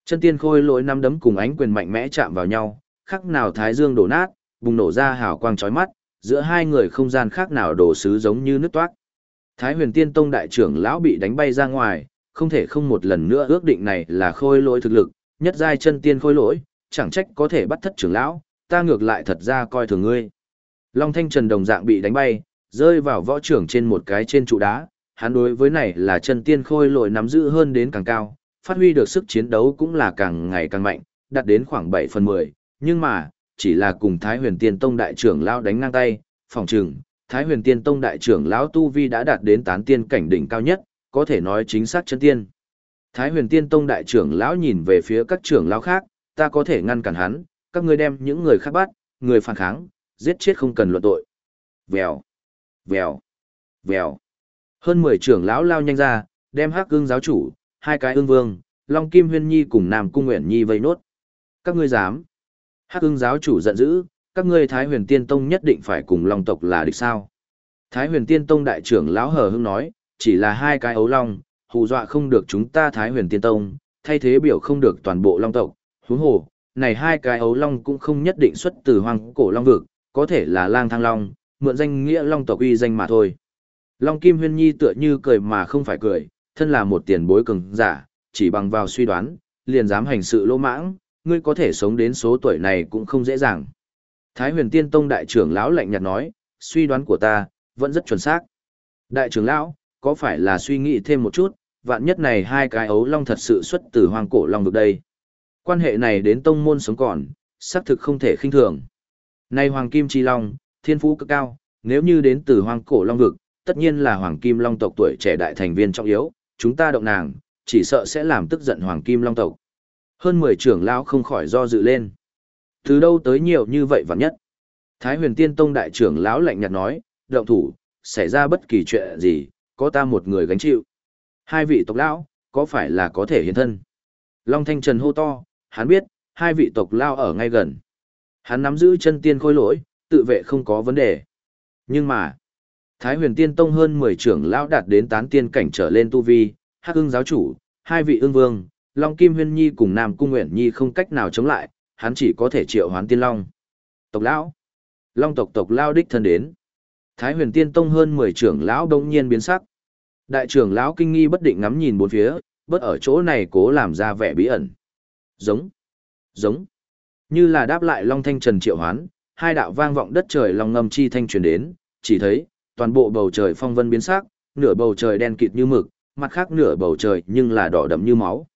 Chân tiên khôi lỗi năm đấm cùng ánh quyền mạnh mẽ chạm vào nhau, khắc nào thái dương đổ nát, bùng nổ ra hào quang chói mắt, giữa hai người không gian khác nào đổ sứ giống như nước toát. Thái huyền tiên tông đại trưởng lão bị đánh bay ra ngoài, không thể không một lần nữa ước định này là khôi lỗi thực lực, nhất giai chân tiên khôi lỗi, chẳng trách có thể bắt thất trưởng lão, ta ngược lại thật ra coi thường ngươi. Long Thanh Trần đồng dạng bị đánh bay, rơi vào võ trưởng trên một cái trên trụ đá, hắn đối với này là chân tiên khôi lỗi nắm giữ hơn đến càng cao, phát huy được sức chiến đấu cũng là càng ngày càng mạnh, đạt đến khoảng 7 phần 10, nhưng mà, chỉ là cùng Thái huyền tiên tông đại trưởng lão đánh ngang tay, phòng trừng, Thái huyền tiên tông đại trưởng lão Tu Vi đã đạt đến tán tiên cảnh đỉnh cao nhất, có thể nói chính xác chân tiên. Thái huyền tiên tông đại trưởng lão nhìn về phía các trưởng lão khác, ta có thể ngăn cản hắn, các ngươi đem những người khác bắt, người phản kháng, giết chết không cần luận tội. Vèo, vèo, vèo. Hơn 10 trưởng lão lao nhanh ra, đem hắc cương giáo chủ, hai cái ương vương, Long Kim Huyên Nhi cùng Nam Cung Nguyện Nhi vây nốt. Các ngươi dám. Hắc ưng giáo chủ giận dữ, các ngươi Thái huyền tiên tông nhất định phải cùng Long tộc là địch sao. Thái huyền tiên tông đại trưởng lão hờ hưng nói, chỉ là hai cái ấu long, hù dọa không được chúng ta Thái huyền tiên tông, thay thế biểu không được toàn bộ Long tộc. Huống hồ, này hai cái ấu long cũng không nhất định xuất từ hoang cổ Long vực, có thể là lang thang Long, mượn danh nghĩa Long tộc uy danh mà thôi. Long Kim Huyên Nhi tựa như cười mà không phải cười, thân là một tiền bối cường giả, chỉ bằng vào suy đoán, liền dám hành sự lỗ mãng, ngươi có thể sống đến số tuổi này cũng không dễ dàng. Thái huyền tiên tông đại trưởng lão lạnh nhạt nói, suy đoán của ta, vẫn rất chuẩn xác. Đại trưởng lão, có phải là suy nghĩ thêm một chút, vạn nhất này hai cái ấu long thật sự xuất từ Hoàng cổ long vực đây. Quan hệ này đến tông môn sống còn, xác thực không thể khinh thường. Nay hoàng kim chi long, thiên phú cực cao, nếu như đến từ Hoàng cổ long vực, tất nhiên là hoàng kim long tộc tuổi trẻ đại thành viên trọng yếu, chúng ta động nàng, chỉ sợ sẽ làm tức giận hoàng kim long tộc. Hơn 10 trưởng lão không khỏi do dự lên. Từ đâu tới nhiều như vậy vạn nhất? Thái huyền tiên tông đại trưởng lão lạnh nhạt nói, động thủ, xảy ra bất kỳ chuyện gì, có ta một người gánh chịu. Hai vị tộc lão, có phải là có thể hiện thân? Long Thanh Trần hô to, hắn biết, hai vị tộc lão ở ngay gần. Hắn nắm giữ chân tiên khôi lỗi, tự vệ không có vấn đề. Nhưng mà, Thái huyền tiên tông hơn 10 trưởng lão đạt đến tán tiên cảnh trở lên tu vi, hắc ưng giáo chủ, hai vị ưng vương, Long Kim Huyên Nhi cùng Nam Cung Nguyện Nhi không cách nào chống lại, hắn chỉ có thể triệu hoán tiên long. Tộc lão, Long tộc tộc lao đích thân đến. Thái huyền tiên tông hơn 10 trưởng lão đông nhiên biến sắc. Đại trưởng lão kinh nghi bất định ngắm nhìn bốn phía, bất ở chỗ này cố làm ra vẻ bí ẩn. Giống, giống, như là đáp lại Long Thanh Trần triệu hoán, hai đạo vang vọng đất trời long ngâm chi thanh truyền đến, chỉ thấy, toàn bộ bầu trời phong vân biến sắc, nửa bầu trời đen kịt như mực, mặt khác nửa bầu trời nhưng là đỏ đậm như máu.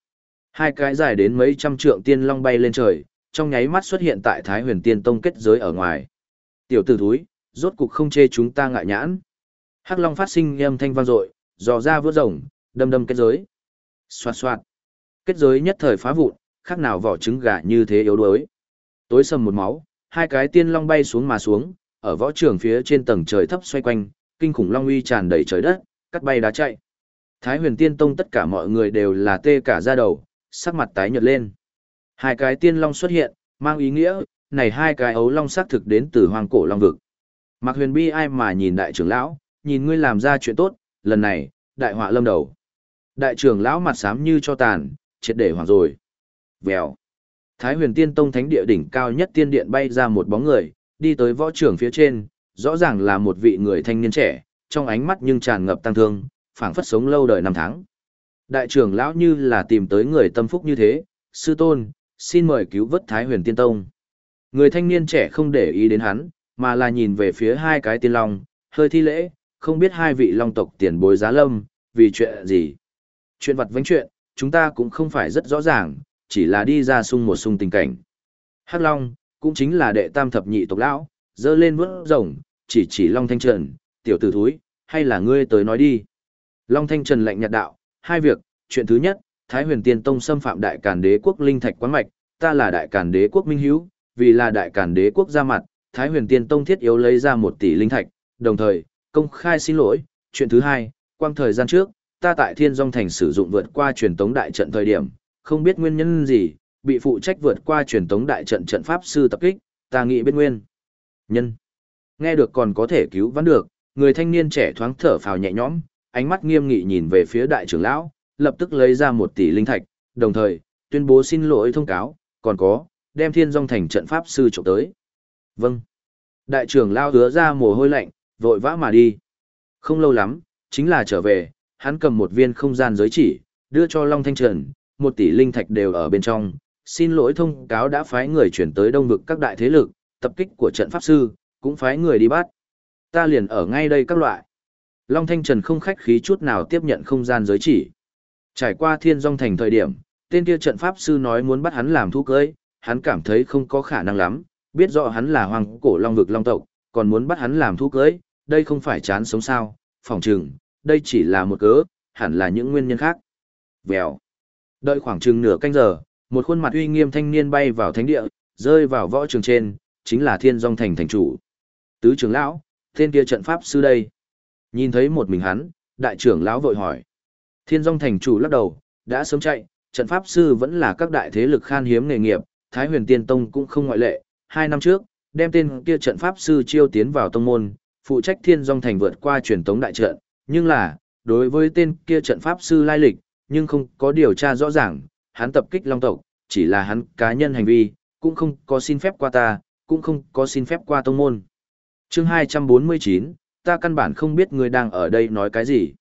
Hai cái dài đến mấy trăm trượng tiên long bay lên trời, trong nháy mắt xuất hiện tại Thái Huyền Tiên Tông kết giới ở ngoài. Tiểu tử thúi, rốt cục không chê chúng ta ngại nhãn. Hắc Long phát sinh âm thanh vang dội, dò ra vỡ rồng, đâm đâm kết giới. Xoạt xoạt. Kết giới nhất thời phá vụn, khác nào vỏ trứng gà như thế yếu đuối. Tối sầm một máu, hai cái tiên long bay xuống mà xuống, ở võ trường phía trên tầng trời thấp xoay quanh, kinh khủng long uy tràn đầy trời đất, cắt bay đá chạy. Thái huyền tiên tông tất cả mọi người đều là tê cả da đầu, sắc mặt tái nhợt lên. Hai cái tiên long xuất hiện, mang ý nghĩa, này hai cái ấu long xác thực đến từ hoàng cổ long vực. Mạc huyền bi ai mà nhìn đại trưởng lão, nhìn ngươi làm ra chuyện tốt, lần này, đại họa lâm đầu. Đại trưởng lão mặt xám như cho tàn, triệt để hoảng rồi. Vèo. Thái huyền tiên tông thánh địa đỉnh cao nhất tiên điện bay ra một bóng người, đi tới võ trưởng phía trên, rõ ràng là một vị người thanh niên trẻ, trong ánh mắt nhưng tràn ngập tăng thương, phảng phất sống lâu đời năm tháng. Đại trưởng lão như là tìm tới người tâm phúc như thế, sư tôn, xin mời cứu vớt Thái huyền tiên tông. Người thanh niên trẻ không để ý đến hắn, mà là nhìn về phía hai cái tiên long, hơi thi lễ, không biết hai vị long tộc tiền bối giá lâm, vì chuyện gì. Chuyện vật vánh chuyện, chúng ta cũng không phải rất rõ ràng, chỉ là đi ra sung một sung tình cảnh. Hắc Long, cũng chính là đệ tam thập nhị tộc lão, dơ lên vớt rồng, chỉ chỉ Long Thanh Trần, tiểu tử thúi, hay là ngươi tới nói đi. Long Thanh Trần lạnh nhạt đạo, hai việc, chuyện thứ nhất, Thái huyền tiên tông xâm phạm đại càn đế quốc linh thạch quán mạch, ta là đại càn đế quốc minh hiếu, vì là đại càn đế quốc ra mặt, Thái huyền tiên tông thiết yếu lấy ra một tỷ linh thạch, đồng thời, công khai xin lỗi. Chuyện thứ hai, quang thời gian trước, ta tại thiên dòng thành sử dụng vượt qua truyền tống đại trận thời điểm, không biết nguyên nhân gì, bị phụ trách vượt qua truyền tống đại trận trận pháp sư tập kích, ta nghĩ biết nguyên. Nhân. Nghe được còn có thể cứu vãn được, người thanh niên trẻ thoáng thở phào nhẹ nhõm, ánh mắt nghiêm nghị nhìn về phía đại trưởng lão, lập tức lấy ra một tỷ linh thạch, đồng thời, tuyên bố xin lỗi thông cáo, còn có, đem thiên dòng thành trận pháp sư trộm tới. Vâng. Đại trưởng lão hứa ra mồ hôi lạnh, vội vã mà đi. Không lâu lắm, chính là trở về, hắn cầm một viên không gian giới chỉ, đưa cho Long Thanh Trần, một tỷ linh thạch đều ở bên trong, xin lỗi thông cáo đã phái người chuyển tới đông vực các đại thế lực, tập kích của trận pháp sư, cũng phái người đi bắt. Ta liền ở ngay đây các loại. Long Thanh Trần không khách khí chút nào tiếp nhận không gian giới chỉ. Trải qua thiên dòng thành thời điểm, tên kia trận pháp sư nói muốn bắt hắn làm thú cưới, hắn cảm thấy không có khả năng lắm, biết rõ hắn là hoàng cổ long vực long tộc, còn muốn bắt hắn làm thú cưới, đây không phải chán sống sao, phòng trừng, đây chỉ là một cớ, hẳn là những nguyên nhân khác. Vèo. Đợi khoảng chừng nửa canh giờ, một khuôn mặt uy nghiêm thanh niên bay vào thánh địa, rơi vào võ trường trên, chính là Thiên Dung Thành thành chủ. Tứ trưởng lão, tên kia trận pháp sư đây. Nhìn thấy một mình hắn, đại trưởng lão vội hỏi. Thiên Dung Thành chủ lắc đầu, đã sớm chạy, trận pháp sư vẫn là các đại thế lực khan hiếm nghề nghiệp, Thái Huyền Tiên Tông cũng không ngoại lệ. Hai năm trước, đem tên kia trận pháp sư chiêu tiến vào tông môn, phụ trách Thiên Dung Thành vượt qua truyền tống đại trận, nhưng là, đối với tên kia trận pháp sư lai lịch, nhưng không có điều tra rõ ràng, hắn tập kích long tộc, chỉ là hắn cá nhân hành vi, cũng không có xin phép qua ta, cũng không có xin phép qua tông môn. chương 249, ta căn bản không biết người đang ở đây nói cái gì.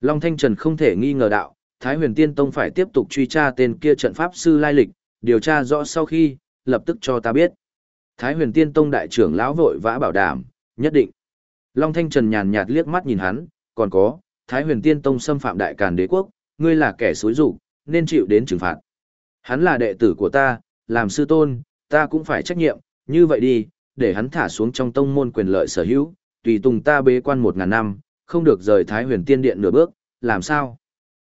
Long Thanh Trần không thể nghi ngờ đạo, Thái huyền tiên tông phải tiếp tục truy tra tên kia trận pháp sư lai lịch, điều tra rõ sau khi, lập tức cho ta biết. Thái huyền tiên tông đại trưởng lão vội vã bảo đảm, nhất định. Long Thanh Trần nhàn nhạt liếc mắt nhìn hắn, còn có, Thái huyền tiên tông xâm phạm đại càn đế quốc, ngươi là kẻ xúi rủ, nên chịu đến trừng phạt. Hắn là đệ tử của ta, làm sư tôn, ta cũng phải trách nhiệm, như vậy đi, để hắn thả xuống trong tông môn quyền lợi sở hữu, tùy tùng ta bế quan một ngàn năm, không được rời Thái huyền tiên điện nửa bước, làm sao?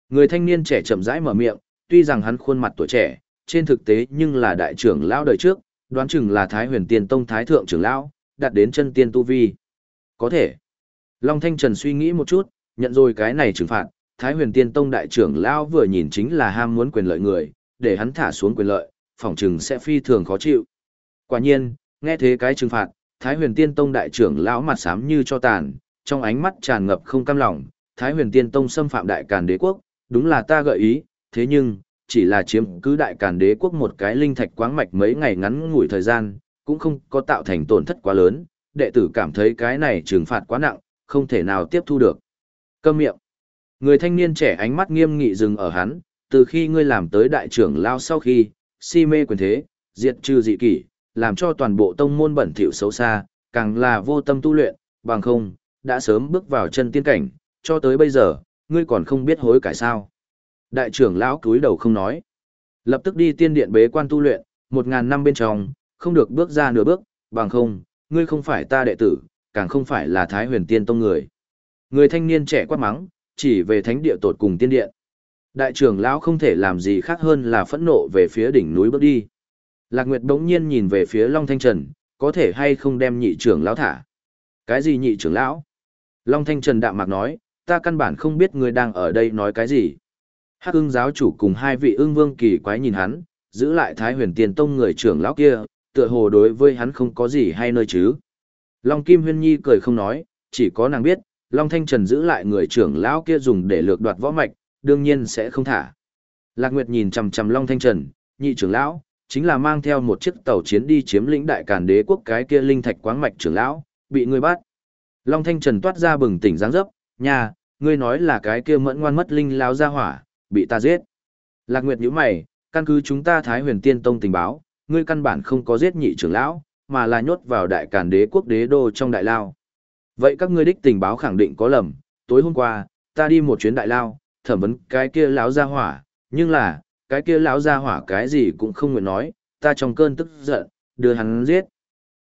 Người thanh niên trẻ chậm rãi mở miệng, tuy rằng hắn khuôn mặt tuổi trẻ, trên thực tế nhưng là đại trưởng lão đời trước, đoán chừng là Thái huyền tiên tông Thái thượng trưởng lão, đạt đến chân tiên tu vi. Có thể. Long Thanh Trần suy nghĩ một chút, nhận rồi cái này trừng phạt, Thái huyền tiên tông đại trưởng lão vừa nhìn chính là ham muốn quyền lợi người, để hắn thả xuống quyền lợi, phỏng chừng sẽ phi thường khó chịu. Quả nhiên, nghe thế cái trừng phạt, Thái huyền tiên tông đại trưởng lão mặt xám như cho tàn, trong ánh mắt tràn ngập không cam lòng, Thái huyền tiên tông xâm phạm đại càn đế quốc, đúng là ta gợi ý, thế nhưng, chỉ là chiếm cứ đại càn đế quốc một cái linh thạch quáng mạch mấy ngày ngắn ngủi thời gian, cũng không có tạo thành tổn thất quá lớn, đệ tử cảm thấy cái này trừng phạt quá nặng, không thể nào tiếp thu được. Câm miệng. Người thanh niên trẻ ánh mắt nghiêm nghị dừng ở hắn, từ khi ngươi làm tới đại trưởng lao sau khi, si mê quyền thế, diệt trừ dị kỷ, làm cho toàn bộ tông môn bẩn thỉu xấu xa, càng là vô tâm tu luyện, bằng không, đã sớm bước vào chân tiên cảnh, cho tới bây giờ, ngươi còn không biết hối cải sao. Đại trưởng lão cúi đầu không nói. Lập tức đi tiên điện bế quan tu luyện, một ngàn năm bên trong, không được bước ra nửa bước, bằng không, ngươi không phải ta đệ tử, càng không phải là Thái huyền tiên tông người. Người thanh niên trẻ quát mắng, chỉ về thánh địa tột cùng tiên điện. Đại trưởng lão không thể làm gì khác hơn là phẫn nộ về phía đỉnh núi bước đi. Lạc Nguyệt đống nhiên nhìn về phía Long Thanh Trần, có thể hay không đem nhị trưởng lão thả. Cái gì nhị trưởng lão? Long Thanh Trần đạm mạc nói, ta căn bản không biết ngươi đang ở đây nói cái gì. Hắc ưng giáo chủ cùng hai vị ưng vương kỳ quái nhìn hắn, giữ lại Thái huyền tiền tông người trưởng lão kia, tựa hồ đối với hắn không có gì hay nơi chứ. Long Kim Huyên Nhi cười không nói, chỉ có nàng biết, Long Thanh Trần giữ lại người trưởng lão kia dùng để lược đoạt võ mạch, đương nhiên sẽ không thả. Lạc Nguyệt nhìn chằm chằm Long Thanh Trần, nhị trưởng lão, chính là mang theo một chiếc tàu chiến đi chiếm lĩnh đại càn đế quốc cái kia linh thạch quáng mạch trưởng lão, bị người bắt. Long Thanh Trần toát ra bừng tỉnh dáng dấp, nhà ngươi nói là cái kia mẫn ngoan mất linh lão ra hỏa, bị ta giết. Lạc Nguyệt nhíu mày, căn cứ chúng ta Thái Huyền Tiên Tông tình báo, ngươi căn bản không có giết nhị trưởng lão, mà là nhốt vào đại càn đế quốc đế đô trong đại lao. Vậy các ngươi đích tình báo khẳng định có lầm, tối hôm qua, ta đi một chuyến đại lao, thẩm vấn cái kia lão gia hỏa, nhưng là, cái kia lão gia hỏa cái gì cũng không nguyện nói, ta trong cơn tức giận, đưa hắn giết.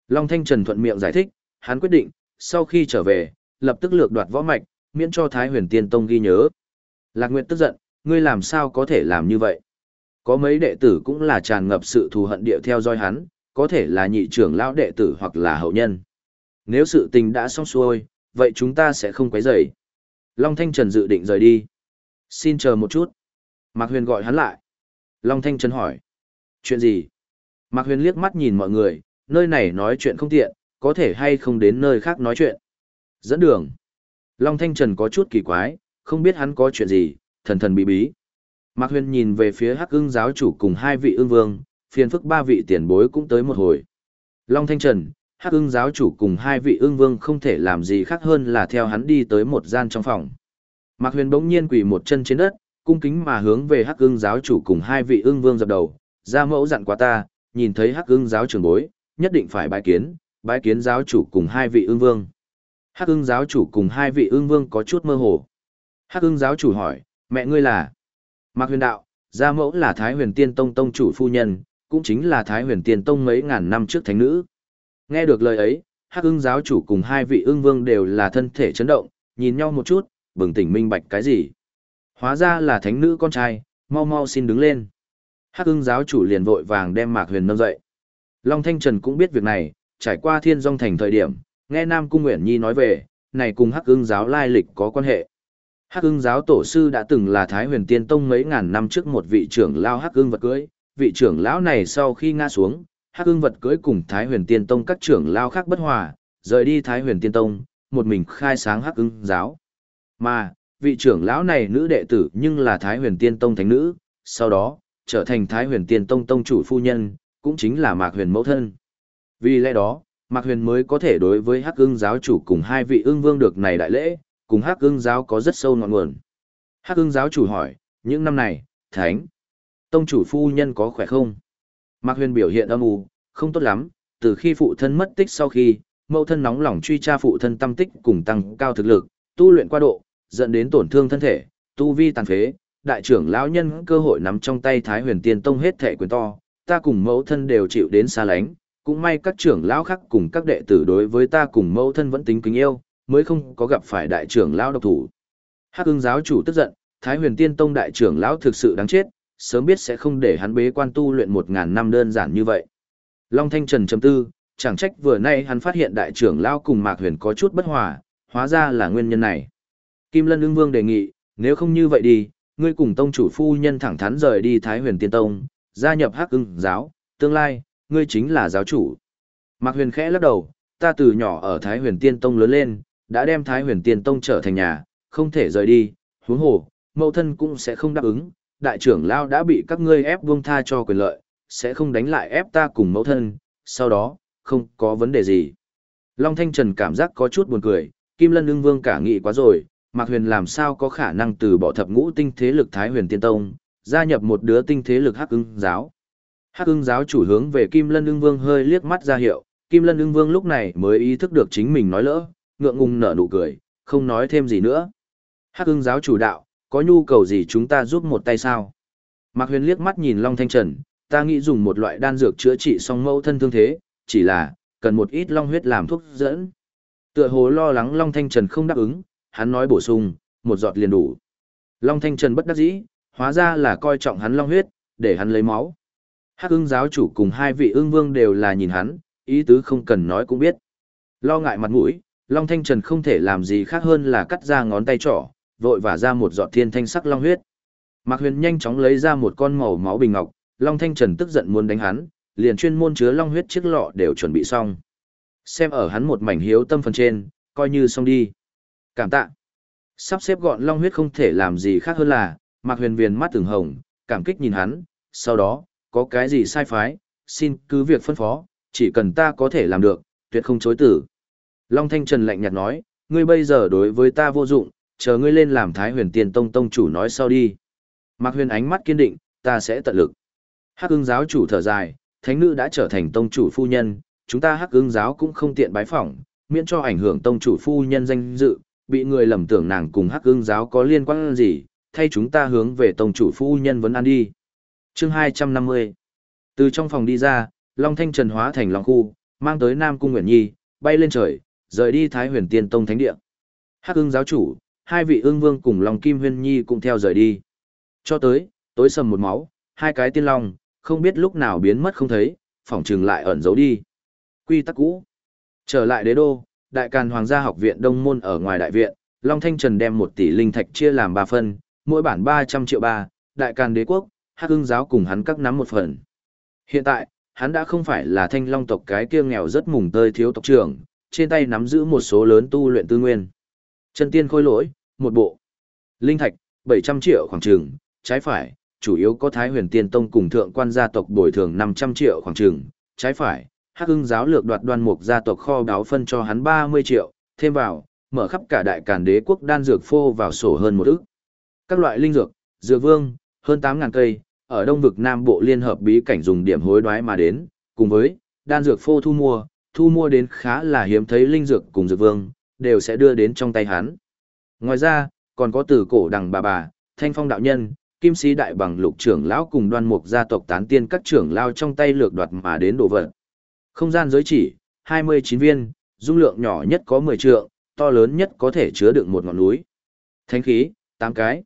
Long Thanh Trần thuận miệng giải thích, hắn quyết định, sau khi trở về, lập tức lược đoạt võ mạch, miễn cho Thái huyền tiên tông ghi nhớ. Lạc Nguyệt tức giận, ngươi làm sao có thể làm như vậy? Có mấy đệ tử cũng là tràn ngập sự thù hận địa theo dõi hắn, có thể là nhị trưởng lão đệ tử hoặc là hậu nhân. Nếu sự tình đã xong xuôi, vậy chúng ta sẽ không quấy rầy. Long Thanh Trần dự định rời đi. Xin chờ một chút. Mạc Huyền gọi hắn lại. Long Thanh Trần hỏi. Chuyện gì? Mạc Huyền liếc mắt nhìn mọi người, nơi này nói chuyện không tiện, có thể hay không đến nơi khác nói chuyện. Dẫn đường. Long Thanh Trần có chút kỳ quái, không biết hắn có chuyện gì, thần thần bí bí. Mạc Huyền nhìn về phía Hắc Ưng giáo chủ cùng hai vị ương vương, phiền phức ba vị tiền bối cũng tới một hồi. Long Thanh Trần, Hắc Ưng giáo chủ cùng hai vị ương vương không thể làm gì khác hơn là theo hắn đi tới một gian trong phòng. Mạc Huyền bỗng nhiên quỳ một chân trên đất, cung kính mà hướng về Hắc Ưng giáo chủ cùng hai vị Ưng vương dập đầu, ra mẫu dặn quá ta, nhìn thấy Hắc Ưng giáo trưởng bối, nhất định phải bái kiến, bái kiến giáo chủ cùng hai vị Ưng vương. Hắc Ưng giáo chủ cùng hai vị Ưng vương có chút mơ hồ. Hắc Ưng giáo chủ hỏi, mẹ ngươi là? Mạc Huyền đạo, gia mẫu là Thái Huyền Tiên Tông tông chủ phu nhân, cũng chính là Thái Huyền Tiên Tông mấy ngàn năm trước thánh nữ. Nghe được lời ấy, Hắc Ưng giáo chủ cùng hai vị ưng vương đều là thân thể chấn động, nhìn nhau một chút, bừng tỉnh minh bạch cái gì. Hóa ra là thánh nữ con trai, mau mau xin đứng lên. Hắc Ưng giáo chủ liền vội vàng đem Mạc Huyền nâng dậy. Long Thanh Trần cũng biết việc này, trải qua Thiên Dung thành thời điểm, nghe Nam Cung Nguyện Nhi nói về, này cùng Hắc Ưng giáo lai lịch có quan hệ. Hắc Ưng giáo tổ sư đã từng là Thái Huyền Tiên Tông mấy ngàn năm trước một vị trưởng lao Hắc Ưng vật cưới, vị trưởng lão này sau khi ngã xuống, Hắc Ưng vật cưới cùng Thái Huyền Tiên Tông các trưởng lao khác bất hòa, rời đi Thái Huyền Tiên Tông, một mình khai sáng Hắc Ưng giáo. Mà, vị trưởng lão này nữ đệ tử nhưng là Thái Huyền Tiên Tông thánh nữ, sau đó, trở thành Thái Huyền Tiên Tông tông chủ phu nhân, cũng chính là Mạc Huyền mẫu thân. Vì lẽ đó, Mạc Huyền mới có thể đối với Hắc Ưng giáo chủ cùng hai vị ưng vương được này đại lễ, cùng Hắc Ưng giáo có rất sâu ngọn nguồn. Hắc Ưng giáo chủ hỏi, những năm này, thánh tông chủ phu nhân có khỏe không? Mạc Huyền biểu hiện âm u, không tốt lắm, từ khi phụ thân mất tích sau khi, mẫu thân nóng lòng truy tra phụ thân tâm tích cùng tăng cao thực lực, tu luyện qua độ, dẫn đến tổn thương thân thể, tu vi tàn phế, đại trưởng lão nhân cơ hội nắm trong tay Thái Huyền Tiên Tông hết thể quyền to, ta cùng mẫu thân đều chịu đến xa lánh, cũng may các trưởng lão khác cùng các đệ tử đối với ta cùng mẫu thân vẫn tính kính yêu, mới không có gặp phải đại trưởng lão độc thủ. Hắc ưng giáo chủ tức giận, Thái huyền tiên tông đại trưởng lão thực sự đáng chết, sớm biết sẽ không để hắn bế quan tu luyện một ngàn năm đơn giản như vậy. Long Thanh Trần chấm tư, chẳng trách vừa nay hắn phát hiện đại trưởng lão cùng Mạc Huyền có chút bất hòa, hóa ra là nguyên nhân này. Kim Lân ưng vương đề nghị, nếu không như vậy đi, ngươi cùng tông chủ phu nhân thẳng thắn rời đi Thái huyền tiên tông, gia nhập hắc ưng giáo, tương lai, ngươi chính là giáo chủ. Mạc Huyền khẽ lắc đầu, ta từ nhỏ ở Thái huyền tiên tông lớn lên, đã đem Thái huyền tiên tông trở thành nhà, không thể rời đi, huống hồ, mẫu thân cũng sẽ không đáp ứng, đại trưởng lao đã bị các ngươi ép buông tha cho quyền lợi, sẽ không đánh lại ép ta cùng mẫu thân, sau đó, không có vấn đề gì. Long Thanh Trần cảm giác có chút buồn cười, Kim Lân ưng vương cả nghị quá rồi, Mạc Huyền làm sao có khả năng từ bỏ thập ngũ tinh thế lực Thái huyền tiên tông, gia nhập một đứa tinh thế lực hắc ưng giáo. Hắc ưng giáo chủ hướng về Kim Lân ưng vương hơi liếc mắt ra hiệu, Kim Lân ưng vương lúc này mới ý thức được chính mình nói lỡ, ngượng ngùng nở nụ cười, không nói thêm gì nữa. Hắc ưng giáo chủ đạo, có nhu cầu gì chúng ta giúp một tay sao? Mạc huyền liếc mắt nhìn Long Thanh Trần, ta nghĩ dùng một loại đan dược chữa trị song mẫu thân thương thế, chỉ là, cần một ít long huyết làm thuốc dẫn. Tựa hồ lo lắng Long Thanh Trần không đáp ứng, hắn nói bổ sung, một giọt liền đủ. Long Thanh Trần bất đắc dĩ, hóa ra là coi trọng hắn long huyết, để hắn lấy máu. Hắc ưng giáo chủ cùng hai vị ưng vương đều là nhìn hắn, ý tứ không cần nói cũng biết. Lo ngại mặt mũi, Long Thanh Trần không thể làm gì khác hơn là cắt ra ngón tay trỏ, vội vả ra một giọt thiên thanh sắc long huyết. Mạc Huyền nhanh chóng lấy ra một con màu máu bình ngọc, Long Thanh Trần tức giận muốn đánh hắn, liền chuyên môn chứa long huyết chiếc lọ đều chuẩn bị xong. Xem ở hắn một mảnh hiếu tâm phần trên, coi như xong đi. Cảm tạ. Sắp xếp gọn long huyết không thể làm gì khác hơn là, Mạc Huyền viền mắt từng hồng, cảm kích nhìn hắn, sau đó, có cái gì sai phái, xin cứ việc phân phó, chỉ cần ta có thể làm được, tuyệt không chối tử. Long Thanh Trần lạnh nhạt nói, ngươi bây giờ đối với ta vô dụng, chờ ngươi lên làm Thái huyền tiên tông tông chủ nói sau đi. Mạc huyền ánh mắt kiên định, ta sẽ tận lực. Hắc ưng giáo chủ thở dài, thánh nữ đã trở thành tông chủ phu nhân, chúng ta hắc ưng giáo cũng không tiện bái phỏng, miễn cho ảnh hưởng tông chủ phu nhân danh dự, bị người lầm tưởng nàng cùng hắc ưng giáo có liên quan gì, thay chúng ta hướng về tông chủ phu nhân vấn ăn đi. Chương 250 Từ trong phòng đi ra, Long Thanh Trần hóa thành Long Khu, mang tới Nam Cung Nguyễn Nhi, bay lên trời, rời đi Thái huyền tiên tông thánh địa. Hắc ưng giáo chủ, hai vị ưng vương cùng Long Kim Huyên Nhi cũng theo rời đi. Cho tới, tối sầm một máu, hai cái tiên long, không biết lúc nào biến mất không thấy, phỏng trừng lại ẩn giấu đi. Quy tắc cũ. Trở lại đế đô, đại càn hoàng gia học viện đông môn ở ngoài đại viện, Long Thanh Trần đem một tỷ linh thạch chia làm ba phần, mỗi bản 300 triệu ba, đại càn đế quốc, hắc ưng giáo cùng hắn các nắm một phần. Hiện tại, hắn đã không phải là thanh long tộc cái kia nghèo rất mùng tơi thiếu tộc trưởng, trên tay nắm giữ một số lớn tu luyện tư nguyên. Chân tiên khôi lỗi, một bộ. Linh thạch, 700 triệu khoảng trường, trái phải, chủ yếu có Thái huyền tiên tông cùng thượng quan gia tộc bồi thường 500 triệu khoảng trường, trái phải, hắc hưng giáo lược đoạt đoan mục gia tộc kho đáo phân cho hắn 30 triệu, thêm vào, mở khắp cả đại càn đế quốc đan dược phô vào sổ hơn một ức. Các loại linh dược, dược vương, hơn 8.000 cây, ở đông vực Nam Bộ liên hợp bí cảnh dùng điểm hối đoái mà đến, cùng với, đan dược phô thu mua, thu mua đến khá là hiếm thấy linh dược cùng dược vương, đều sẽ đưa đến trong tay hắn. Ngoài ra, còn có từ cổ đằng bà bà, thanh phong đạo nhân, kim sĩ đại bằng lục trưởng lão cùng đoan mục gia tộc tán tiên các trưởng lao trong tay lược đoạt mà đến đồ vật. Không gian giới chỉ, 29 viên, dung lượng nhỏ nhất có 10 trượng, to lớn nhất có thể chứa đựng một ngọn núi. Thánh khí, 8 cái.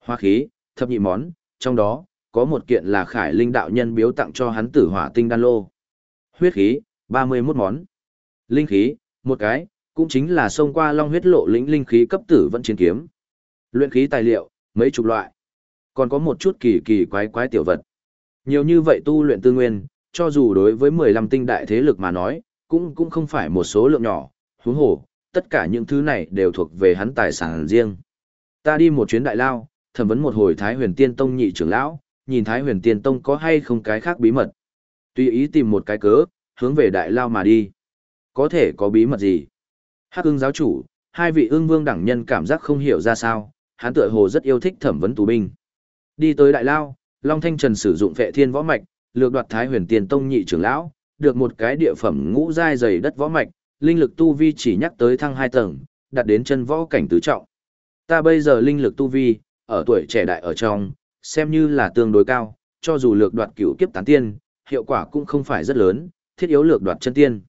Hoa khí, thập nhị món, trong đó, có một kiện là khải linh đạo nhân biếu tặng cho hắn tử hỏa tinh đan lô. Huyết khí, 31 món. Linh khí, một cái, cũng chính là xông qua long huyết lộ lĩnh linh khí cấp tử vẫn chiến kiếm. Luyện khí tài liệu, mấy chục loại. Còn có một chút kỳ kỳ quái quái tiểu vật. Nhiều như vậy tu luyện tư nguyên, cho dù đối với 15 tinh đại thế lực mà nói, cũng cũng không phải một số lượng nhỏ, huống hồ, tất cả những thứ này đều thuộc về hắn tài sản riêng. Ta đi một chuyến đại lao, thẩm vấn một hồi Thái Huyền Tiên Tông nhị trưởng lão, nhìn Thái Huyền Tiên Tông có hay không cái khác bí mật. Tùy ý tìm một cái cớ, hướng về đại lao mà đi. Có thể có bí mật gì? Hắc ưng giáo chủ, hai vị ưng vương đẳng nhân cảm giác không hiểu ra sao, hắn tựa hồ rất yêu thích thẩm vấn tù binh. Đi tới đại lao, Long Thanh Trần sử dụng vệ thiên võ mạch, lược đoạt Thái Huyền Tiên Tông nhị trưởng lão, được một cái địa phẩm ngũ giai dày đất võ mạch, linh lực tu vi chỉ nhắc tới thăng hai tầng, đạt đến chân võ cảnh tứ trọng. Ta bây giờ linh lực tu vi, ở tuổi trẻ đại ở trong, xem như là tương đối cao, cho dù lược đoạt cửu kiếp tán tiên, hiệu quả cũng không phải rất lớn, thiết yếu lược đoạt chân tiên.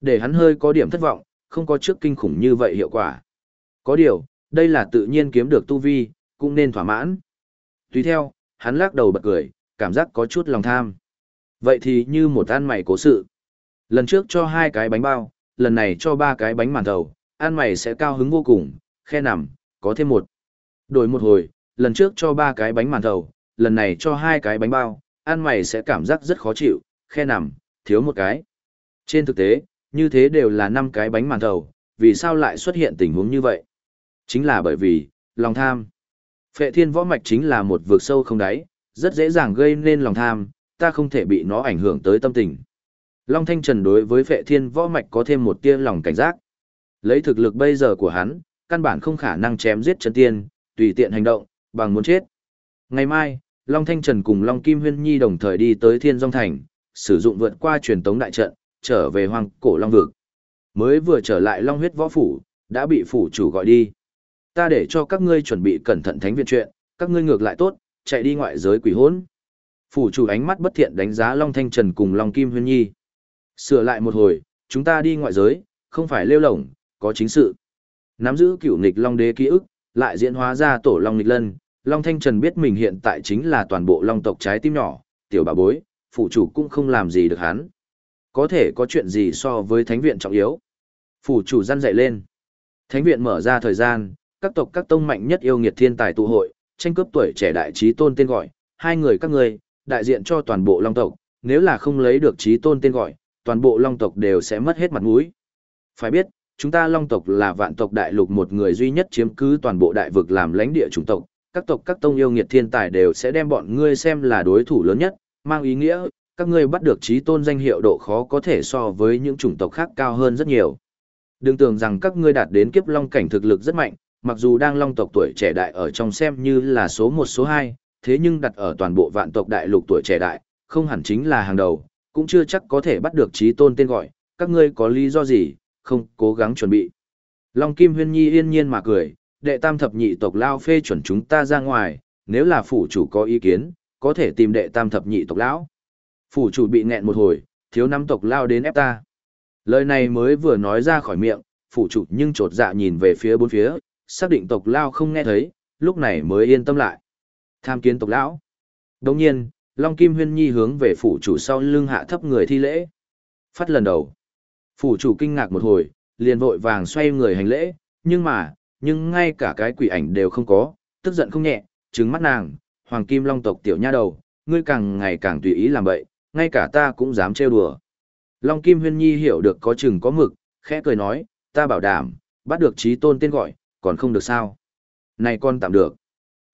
Để hắn hơi có điểm thất vọng, không có trước kinh khủng như vậy hiệu quả. Có điều, đây là tự nhiên kiếm được tu vi, cũng nên thỏa mãn. Tùy theo, hắn lắc đầu bật cười, cảm giác có chút lòng tham. Vậy thì như một ăn mày cố sự. Lần trước cho hai cái bánh bao, lần này cho ba cái bánh màn thầu, ăn mày sẽ cao hứng vô cùng, khe nằm, có thêm một. Đổi một hồi, lần trước cho ba cái bánh màn thầu, lần này cho hai cái bánh bao, ăn mày sẽ cảm giác rất khó chịu, khe nằm, thiếu một cái. Trên thực tế, như thế đều là năm cái bánh màn thầu, vì sao lại xuất hiện tình huống như vậy? Chính là bởi vì, lòng tham. Phệ thiên võ mạch chính là một vực sâu không đáy, rất dễ dàng gây nên lòng tham, ta không thể bị nó ảnh hưởng tới tâm tình. Long Thanh Trần đối với phệ thiên võ mạch có thêm một tia lòng cảnh giác. Lấy thực lực bây giờ của hắn, căn bản không khả năng chém giết chân tiên, tùy tiện hành động, bằng muốn chết. Ngày mai, Long Thanh Trần cùng Long Kim Huyên Nhi đồng thời đi tới Thiên Dung Thành, sử dụng vượt qua truyền tống đại trận, trở về Hoàng cổ Long Vực. Mới vừa trở lại Long huyết võ phủ, đã bị phủ chủ gọi đi. Ta để cho các ngươi chuẩn bị cẩn thận thánh viện chuyện, các ngươi ngược lại tốt, chạy đi ngoại giới quỷ hỗn. Phủ chủ ánh mắt bất thiện đánh giá Long Thanh Trần cùng Long Kim Huyên Nhi. Sửa lại một hồi, chúng ta đi ngoại giới, không phải lêu lổng, có chính sự. Nắm giữ cửu nghịch Long Đế ký ức, lại diễn hóa ra tổ Long nghịch lân. Long Thanh Trần biết mình hiện tại chính là toàn bộ Long tộc trái tim nhỏ, tiểu bà bối, phủ chủ cũng không làm gì được hắn. Có thể có chuyện gì so với thánh viện trọng yếu. Phủ chủ răn dậy lên. Thánh viện mở ra thời gian, các tộc các tông mạnh nhất yêu nghiệt thiên tài tụ hội, tranh cướp tuổi trẻ đại trí tôn tên gọi, hai người các ngươi đại diện cho toàn bộ Long tộc, nếu là không lấy được trí tôn tên gọi, toàn bộ Long tộc đều sẽ mất hết mặt mũi. Phải biết, chúng ta Long tộc là vạn tộc đại lục một người duy nhất chiếm cứ toàn bộ đại vực làm lãnh địa chủng tộc, các tộc các tông yêu nghiệt thiên tài đều sẽ đem bọn ngươi xem là đối thủ lớn nhất, mang ý nghĩa, các ngươi bắt được trí tôn danh hiệu độ khó có thể so với những chủng tộc khác cao hơn rất nhiều. Đừng tưởng rằng các ngươi đạt đến kiếp long cảnh thực lực rất mạnh, mặc dù đang long tộc tuổi trẻ đại ở trong xem như là số một số hai, thế nhưng đặt ở toàn bộ vạn tộc đại lục tuổi trẻ đại, không hẳn chính là hàng đầu, cũng chưa chắc có thể bắt được trí tôn tên gọi, các ngươi có lý do gì, không cố gắng chuẩn bị. Long Kim Huyên Nhi yên nhiên mà cười, đệ tam thập nhị tộc lao phê chuẩn chúng ta ra ngoài, nếu là phủ chủ có ý kiến, có thể tìm đệ tam thập nhị tộc lão. Phủ chủ bị nghẹn một hồi, thiếu năm tộc lao đến ép ta. Lời này mới vừa nói ra khỏi miệng, phủ chủ nhưng trột dạ nhìn về phía bốn phía, xác định tộc lao không nghe thấy, lúc này mới yên tâm lại. Tham kiến tộc lão. Đồng nhiên, Long Kim Huyên Nhi hướng về phủ chủ sau lưng hạ thấp người thi lễ. Phát lần đầu. Phủ chủ kinh ngạc một hồi, liền vội vàng xoay người hành lễ, nhưng mà, nhưng ngay cả cái quỷ ảnh đều không có, tức giận không nhẹ, trừng mắt nàng, Hoàng Kim Long tộc tiểu nha đầu, ngươi càng ngày càng tùy ý làm vậy, ngay cả ta cũng dám trêu đùa. Long Kim Huyên Nhi hiểu được có chừng có mực, khẽ cười nói, ta bảo đảm, bắt được trí tôn tên gọi, còn không được sao. Này con tạm được.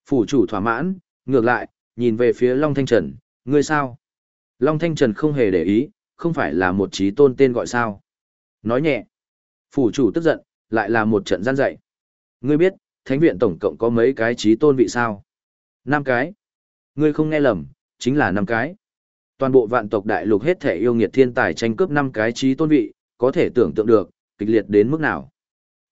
Phủ chủ thỏa mãn, ngược lại, nhìn về phía Long Thanh Trần, ngươi sao? Long Thanh Trần không hề để ý, không phải là một trí tôn tên gọi sao. Nói nhẹ. Phủ chủ tức giận, lại là một trận gian dạy. Ngươi biết, thánh viện tổng cộng có mấy cái trí tôn vị sao? Năm cái. Ngươi không nghe lầm, chính là năm cái. Toàn bộ vạn tộc đại lục hết thể yêu nghiệt thiên tài tranh cướp năm cái trí tôn vị, có thể tưởng tượng được, kịch liệt đến mức nào.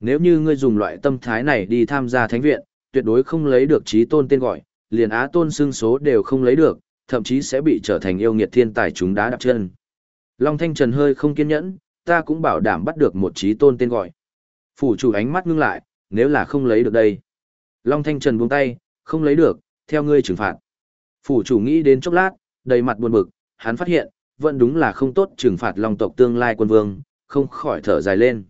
Nếu như ngươi dùng loại tâm thái này đi tham gia thánh viện, tuyệt đối không lấy được trí tôn tên gọi, liền á tôn xương số đều không lấy được, thậm chí sẽ bị trở thành yêu nghiệt thiên tài chúng đá đạp chân. Long Thanh Trần hơi không kiên nhẫn, ta cũng bảo đảm bắt được một trí tôn tên gọi. Phủ chủ ánh mắt ngưng lại, nếu là không lấy được đây. Long Thanh Trần buông tay, không lấy được, theo ngươi trừng phạt. Phủ chủ nghĩ đến chốc lát, đầy mặt buồn bực, hắn phát hiện, vẫn đúng là không tốt trừng phạt Long tộc tương lai quân vương, không khỏi thở dài lên.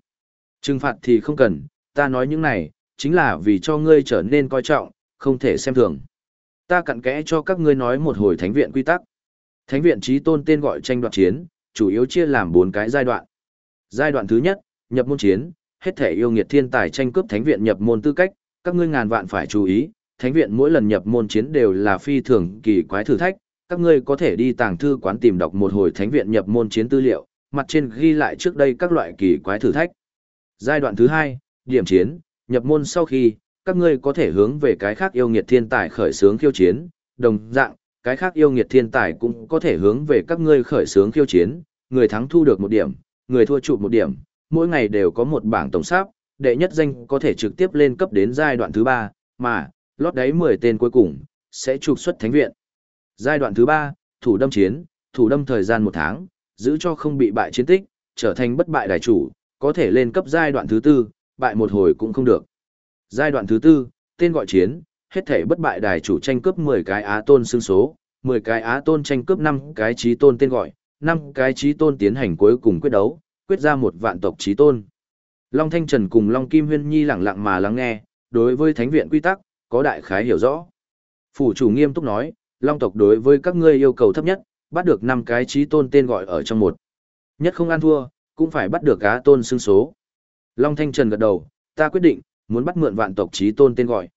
Trừng phạt thì không cần, ta nói những này, chính là vì cho ngươi trở nên coi trọng, không thể xem thường. Ta cặn kẽ cho các ngươi nói một hồi thánh viện quy tắc. Thánh viện trí tôn tên gọi tranh đoạt chiến, chủ yếu chia làm 4 cái giai đoạn. Giai đoạn thứ nhất, nhập môn chiến, hết thể yêu nghiệt thiên tài tranh cướp thánh viện nhập môn tư cách, các ngươi ngàn vạn phải chú ý, thánh viện mỗi lần nhập môn chiến đều là phi thường kỳ quái thử thách, các ngươi có thể đi tàng thư quán tìm đọc một hồi thánh viện nhập môn chiến tư liệu, mặt trên ghi lại trước đây các loại kỳ quái thử thách. Giai đoạn thứ hai, điểm chiến, nhập môn sau khi, các ngươi có thể hướng về cái khác yêu nghiệt thiên tài khởi xướng khiêu chiến, đồng dạng, cái khác yêu nghiệt thiên tài cũng có thể hướng về các ngươi khởi xướng khiêu chiến, người thắng thu được một điểm, người thua chụp một điểm, mỗi ngày đều có một bảng tổng sắp, đệ nhất danh có thể trực tiếp lên cấp đến giai đoạn thứ ba, mà, Lót đáy 10 tên cuối cùng, sẽ trục xuất thánh viện. Giai đoạn thứ ba, thủ đâm chiến, thủ đâm thời gian một tháng, giữ cho không bị bại chiến tích, trở thành bất bại đại chủ, có thể lên cấp giai đoạn thứ tư bại một hồi cũng không được. Giai đoạn thứ tư tên gọi chiến, hết thể bất bại đài chủ tranh cướp 10 cái á tôn xương số, 10 cái á tôn tranh cướp 5 cái trí tôn tên gọi, 5 cái trí tôn tiến hành cuối cùng quyết đấu, quyết ra một vạn tộc trí tôn. Long Thanh Trần cùng Long Kim Huyên Nhi lặng lặng mà lắng nghe, đối với thánh viện quy tắc, có đại khái hiểu rõ. Phủ chủ nghiêm túc nói, Long tộc đối với các ngươi yêu cầu thấp nhất, bắt được 5 cái trí tôn tên gọi ở trong một. Nhất không ăn thua, cũng phải bắt được á tôn xương số. Long Thanh Trần gật đầu, ta quyết định, muốn bắt mượn vạn tộc trí tôn tên gọi.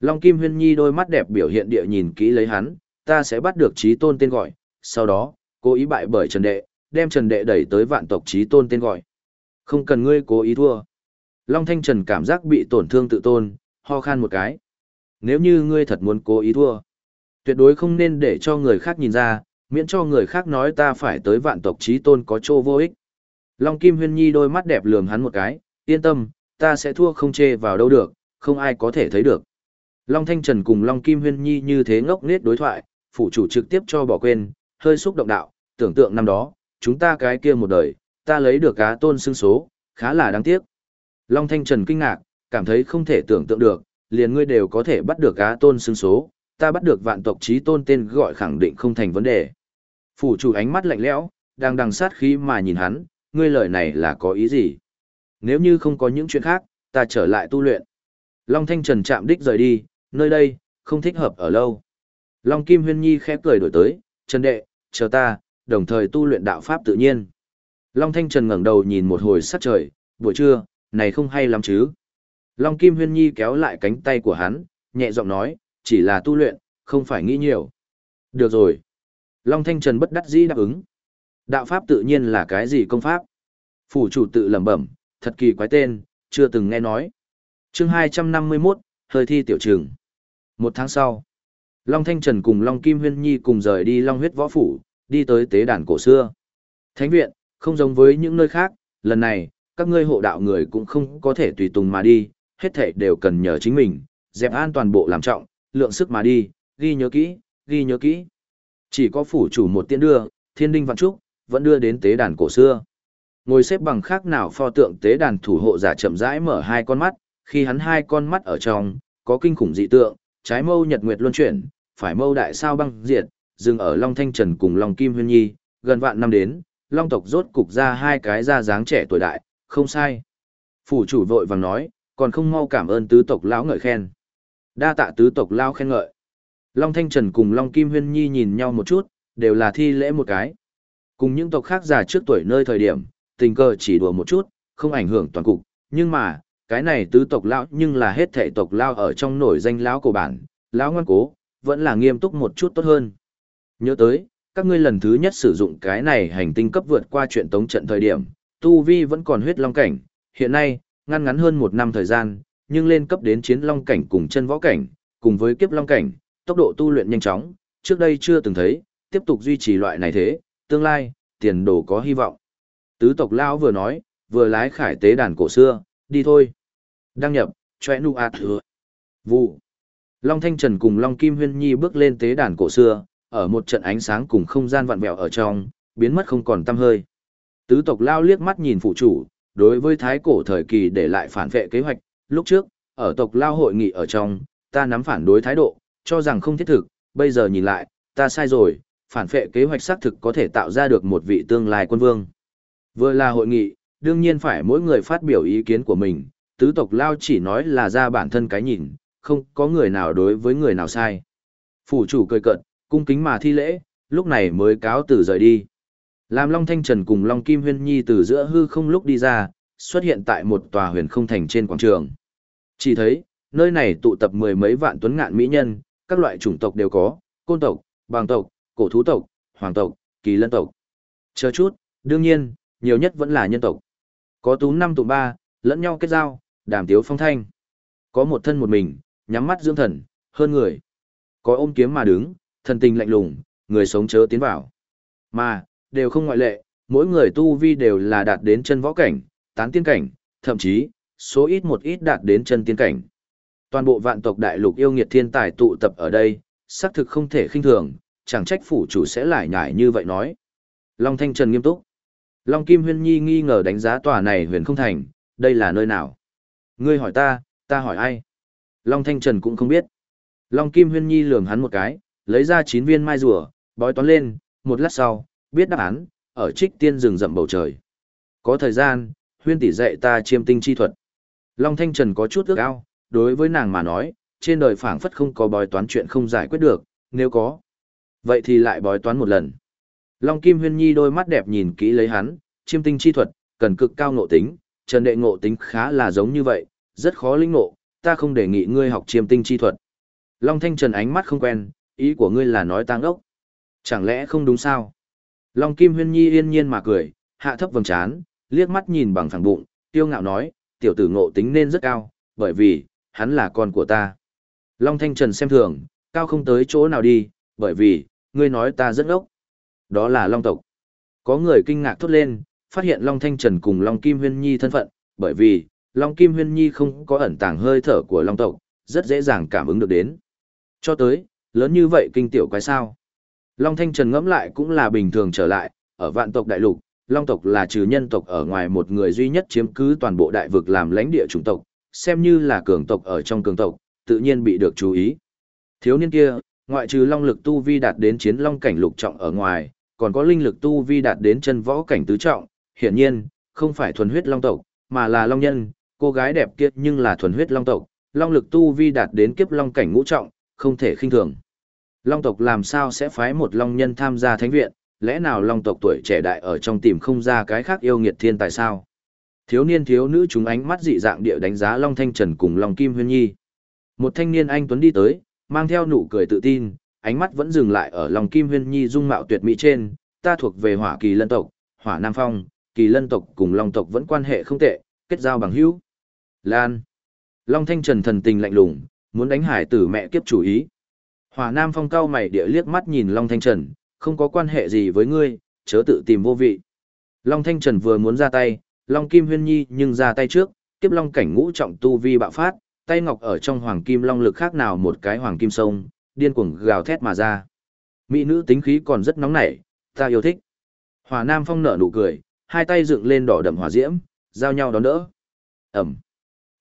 Long Kim Huyên Nhi đôi mắt đẹp biểu hiện địa nhìn kỹ lấy hắn, ta sẽ bắt được trí tôn tên gọi, sau đó, cố ý bại bởi Trần Đệ, đem Trần Đệ đẩy tới vạn tộc trí tôn tên gọi. Không cần ngươi cố ý thua. Long Thanh Trần cảm giác bị tổn thương tự tôn, ho khan một cái. Nếu như ngươi thật muốn cố ý thua, tuyệt đối không nên để cho người khác nhìn ra, miễn cho người khác nói ta phải tới vạn tộc trí tôn có chỗ vô ích. Long Kim Huyên Nhi đôi mắt đẹp lườm hắn một cái, yên tâm, ta sẽ thua không chê vào đâu được, không ai có thể thấy được. Long Thanh Trần cùng Long Kim Huyên Nhi như thế ngốc nghếch đối thoại, phụ chủ trực tiếp cho bỏ quên, hơi xúc động đạo, tưởng tượng năm đó, chúng ta cái kia một đời, ta lấy được cá tôn xương số, khá là đáng tiếc. Long Thanh Trần kinh ngạc, cảm thấy không thể tưởng tượng được, liền ngươi đều có thể bắt được cá tôn xương số, ta bắt được vạn tộc trí tôn tên gọi khẳng định không thành vấn đề. Phủ chủ ánh mắt lạnh lẽo, đang đằng sát khí mà nhìn hắn, ngươi lời này là có ý gì? Nếu như không có những chuyện khác, ta trở lại tu luyện. Long Thanh Trần chạm đích rời đi, nơi đây, không thích hợp ở lâu. Long Kim Huyên Nhi khẽ cười đổi tới, Trần Đệ, chờ ta, đồng thời tu luyện đạo Pháp tự nhiên. Long Thanh Trần ngẩng đầu nhìn một hồi sát trời, buổi trưa, này không hay lắm chứ. Long Kim Huyên Nhi kéo lại cánh tay của hắn, nhẹ giọng nói, chỉ là tu luyện, không phải nghĩ nhiều. Được rồi. Long Thanh Trần bất đắc dĩ đáp ứng. Đạo Pháp tự nhiên là cái gì công pháp? Phủ chủ tự lẩm bẩm, thật kỳ quái tên, chưa từng nghe nói. chương 251, hơi thi tiểu trường. Một tháng sau, Long Thanh Trần cùng Long Kim Huyên Nhi cùng rời đi Long huyết võ phủ, đi tới tế đàn cổ xưa. Thánh viện, không giống với những nơi khác, lần này, các ngươi hộ đạo người cũng không có thể tùy tùng mà đi, hết thể đều cần nhờ chính mình, dẹp an toàn bộ làm trọng, lượng sức mà đi, ghi nhớ kỹ, ghi nhớ kỹ. Chỉ có phủ chủ một tiễn đưa, thiên đinh vạn trúc, vẫn đưa đến tế đàn cổ xưa. Ngồi xếp bằng khác nào pho tượng tế đàn thủ hộ giả chậm rãi mở hai con mắt, khi hắn hai con mắt ở trong, có kinh khủng dị tượng, trái mâu nhật nguyệt luân chuyển, phải mâu đại sao băng diệt, dừng ở Long Thanh Trần cùng Long Kim Huyên Nhi, gần vạn năm đến, Long tộc rốt cục ra hai cái da dáng trẻ tuổi đại, không sai. Phủ chủ vội vàng nói, còn không mau cảm ơn tứ tộc lão ngợi khen. Đa tạ tứ tộc lão khen ngợi. Long Thanh Trần cùng Long Kim Huyên Nhi nhìn nhau một chút, đều là thi lễ một cái. Cùng những tộc khác già trước tuổi nơi thời điểm, tình cờ chỉ đùa một chút, không ảnh hưởng toàn cục, nhưng mà, cái này tứ tộc lão nhưng là hết thể tộc lao ở trong nổi danh lão cổ bản, lão ngoan cố, vẫn là nghiêm túc một chút tốt hơn. Nhớ tới, các ngươi lần thứ nhất sử dụng cái này hành tinh cấp vượt qua chuyện tống trận thời điểm, Tu Vi vẫn còn huyết long cảnh, hiện nay, ngăn ngắn hơn một năm thời gian, nhưng lên cấp đến chiến long cảnh cùng chân võ cảnh, cùng với kiếp long cảnh, tốc độ tu luyện nhanh chóng, trước đây chưa từng thấy, tiếp tục duy trì loại này thế, tương lai, tiền đồ có hy vọng. Tứ tộc lão vừa nói, vừa lái khải tế đàn cổ xưa, đi thôi. Đăng nhập, chòe nu ạt thừa. Vụ. Long Thanh Trần cùng Long Kim Huyên Nhi bước lên tế đàn cổ xưa, ở một trận ánh sáng cùng không gian vặn vẹo ở trong, biến mất không còn tăm hơi. Tứ tộc lao liếc mắt nhìn phụ chủ, đối với thái cổ thời kỳ để lại phản vệ kế hoạch, lúc trước, ở tộc lao hội nghị ở trong, ta nắm phản đối thái độ, cho rằng không thiết thực, bây giờ nhìn lại, ta sai rồi, phản phệ kế hoạch xác thực có thể tạo ra được một vị tương lai quân vương. Vừa là hội nghị, đương nhiên phải mỗi người phát biểu ý kiến của mình, tứ tộc lao chỉ nói là ra bản thân cái nhìn, không có người nào đối với người nào sai. Phủ chủ cười cận, cung kính mà thi lễ, lúc này mới cáo từ rời đi. Làm Long Thanh Trần cùng Long Kim Huyên Nhi từ giữa hư không lúc đi ra, xuất hiện tại một tòa huyền không thành trên quảng trường. Chỉ thấy, nơi này tụ tập mười mấy vạn tuấn ngạn mỹ nhân, các loại chủng tộc đều có, côn tộc, bàng tộc, cổ thú tộc, hoàng tộc, kỳ lân tộc. Chờ chút, đương nhiên, nhiều nhất vẫn là nhân tộc. Có tú năm tụ ba, lẫn nhau kết giao, đàm tiếu phong thanh. Có một thân một mình, nhắm mắt dưỡng thần, hơn người. Có ôm kiếm mà đứng, thần tình lạnh lùng, người sống chớ tiến vào. Mà, đều không ngoại lệ, mỗi người tu vi đều là đạt đến chân võ cảnh, tán tiên cảnh, thậm chí, số ít một ít đạt đến chân tiên cảnh. Toàn bộ vạn tộc đại lục yêu nghiệt thiên tài tụ tập ở đây, xác thực không thể khinh thường, chẳng trách phủ chủ sẽ lại nhải như vậy nói. Long Thanh Trần nghiêm túc. Long Kim Huyên Nhi nghi ngờ đánh giá tòa này huyền không thành, đây là nơi nào? Ngươi hỏi ta, ta hỏi ai? Long Thanh Trần cũng không biết. Long Kim Huyên Nhi lườm hắn một cái, lấy ra chín viên mai rùa, bói toán lên, một lát sau, biết đáp án, ở trích tiên rừng rậm bầu trời. Có thời gian, huyên tỷ dạy ta chiêm tinh chi thuật. Long Thanh Trần có chút ước ao, đối với nàng mà nói, trên đời phảng phất không có bói toán chuyện không giải quyết được, nếu có. Vậy thì lại bói toán một lần. Long Kim Huyên Nhi đôi mắt đẹp nhìn kỹ lấy hắn, chiêm tinh chi thuật, cần cực cao ngộ tính, Trần Đệ ngộ tính khá là giống như vậy, rất khó linh ngộ, ta không đề nghị ngươi học chiêm tinh chi thuật. Long Thanh Trần ánh mắt không quen, ý của ngươi là nói tăng ốc. Chẳng lẽ không đúng sao? Long Kim Huyên Nhi yên nhiên mà cười, hạ thấp vầng trán, liếc mắt nhìn bằng phẳng bụng, tiêu ngạo nói, tiểu tử ngộ tính nên rất cao, bởi vì, hắn là con của ta. Long Thanh Trần xem thường, cao không tới chỗ nào đi, bởi vì, ngươi nói ta rất ngốc. Đó là Long tộc. Có người kinh ngạc thốt lên, phát hiện Long Thanh Trần cùng Long Kim Huyên Nhi thân phận, bởi vì, Long Kim Huyên Nhi không có ẩn tàng hơi thở của Long tộc, rất dễ dàng cảm ứng được đến. Cho tới, lớn như vậy kinh tiểu quái sao. Long Thanh Trần ngẫm lại cũng là bình thường trở lại, ở vạn tộc đại lục, Long tộc là trừ nhân tộc ở ngoài một người duy nhất chiếm cứ toàn bộ đại vực làm lãnh địa chủng tộc, xem như là cường tộc ở trong cường tộc, tự nhiên bị được chú ý. Thiếu niên kia, ngoại trừ long lực tu vi đạt đến chiến long cảnh lục trọng ở ngoài, còn có linh lực tu vi đạt đến chân võ cảnh tứ trọng, hiển nhiên, không phải thuần huyết long tộc, mà là long nhân, cô gái đẹp kiết nhưng là thuần huyết long tộc, long lực tu vi đạt đến kiếp long cảnh ngũ trọng, không thể khinh thường. Long tộc làm sao sẽ phái một long nhân tham gia thánh viện, lẽ nào long tộc tuổi trẻ đại ở trong tìm không ra cái khác yêu nghiệt thiên tài sao? Thiếu niên thiếu nữ chúng ánh mắt dị dạng địa đánh giá Long Thanh Trần cùng Long Kim Huyên Nhi. Một thanh niên anh tuấn đi tới, mang theo nụ cười tự tin, ánh mắt vẫn dừng lại ở lòng Kim Huyên Nhi dung mạo tuyệt mỹ trên, ta thuộc về Hỏa Kỳ Lân tộc, Hỏa Nam Phong, Kỳ Lân tộc cùng Long tộc vẫn quan hệ không tệ, kết giao bằng hữu. Lan. Long Thanh Trần thần tình lạnh lùng, muốn đánh hải tử mẹ kiếp chủ ý. Hỏa Nam Phong cao mày địa liếc mắt nhìn Long Thanh Trần, không có quan hệ gì với ngươi, chớ tự tìm vô vị. Long Thanh Trần vừa muốn ra tay, Long Kim Huyên Nhi nhưng ra tay trước, tiếp Long cảnh ngũ trọng tu vi bạo phát, tay ngọc ở trong hoàng kim long lực khác nào một cái hoàng kim sông, điên cuồng gào thét mà ra. Mỹ nữ tính khí còn rất nóng nảy, ta yêu thích. Hỏa Nam Phong nở nụ cười, hai tay dựng lên đỏ đậm hỏa diễm, giao nhau đón đỡ. Ẩm.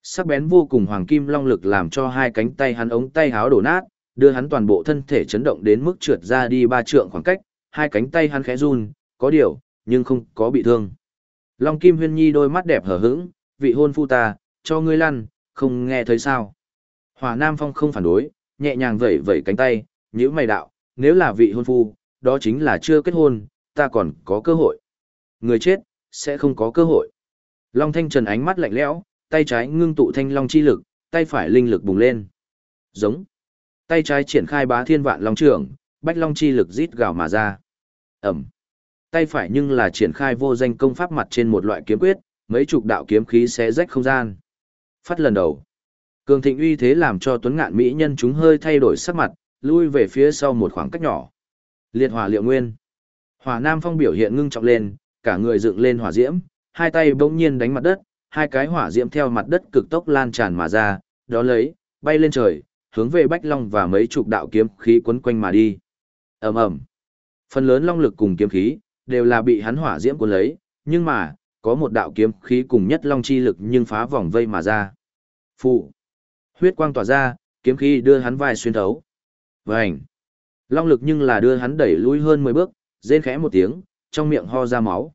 Sắc bén vô cùng hoàng kim long lực làm cho hai cánh tay hắn ống tay háo đổ nát, đưa hắn toàn bộ thân thể chấn động đến mức trượt ra đi ba trượng khoảng cách, hai cánh tay hắn khẽ run, có điều, nhưng không có bị thương. Long Kim Huyên Nhi đôi mắt đẹp hở hững, vị hôn phu ta, cho ngươi lăn, không nghe thấy sao. Hòa Nam Phong không phản đối, nhẹ nhàng vẩy vẩy cánh tay, nhíu mày đạo, nếu là vị hôn phu, đó chính là chưa kết hôn, ta còn có cơ hội. Người chết, sẽ không có cơ hội. Long Thanh Trần ánh mắt lạnh lẽo, tay trái ngưng tụ thanh long chi lực, tay phải linh lực bùng lên. Giống. Tay trái triển khai bá thiên vạn long trưởng, bách long chi lực rít gào mà ra. Ẩm. Tay phải nhưng là triển khai vô danh công pháp mặt trên một loại kiếm quyết, mấy chục đạo kiếm khí xé rách không gian. Phát lần đầu. Cường thịnh uy thế làm cho tuấn ngạn mỹ nhân chúng hơi thay đổi sắc mặt, lui về phía sau một khoảng cách nhỏ. Liệt hỏa liệu nguyên. Hỏa Nam Phong biểu hiện ngưng trọng lên, cả người dựng lên hỏa diễm, hai tay bỗng nhiên đánh mặt đất, hai cái hỏa diễm theo mặt đất cực tốc lan tràn mà ra, đó lấy, bay lên trời, hướng về Bách Long và mấy chục đạo kiếm khí quấn quanh mà đi. Ầm ầm. Phần lớn long lực cùng kiếm khí đều là bị hắn hỏa diễm cuốn lấy, nhưng mà, có một đạo kiếm khí cùng nhất long chi lực nhưng phá vòng vây mà ra. Phụ. Huyết quang tỏa ra, kiếm khí đưa hắn vai xuyên thấu. Vành. Long lực nhưng là đưa hắn đẩy lui hơn 10 bước, rên khẽ một tiếng, trong miệng ho ra máu.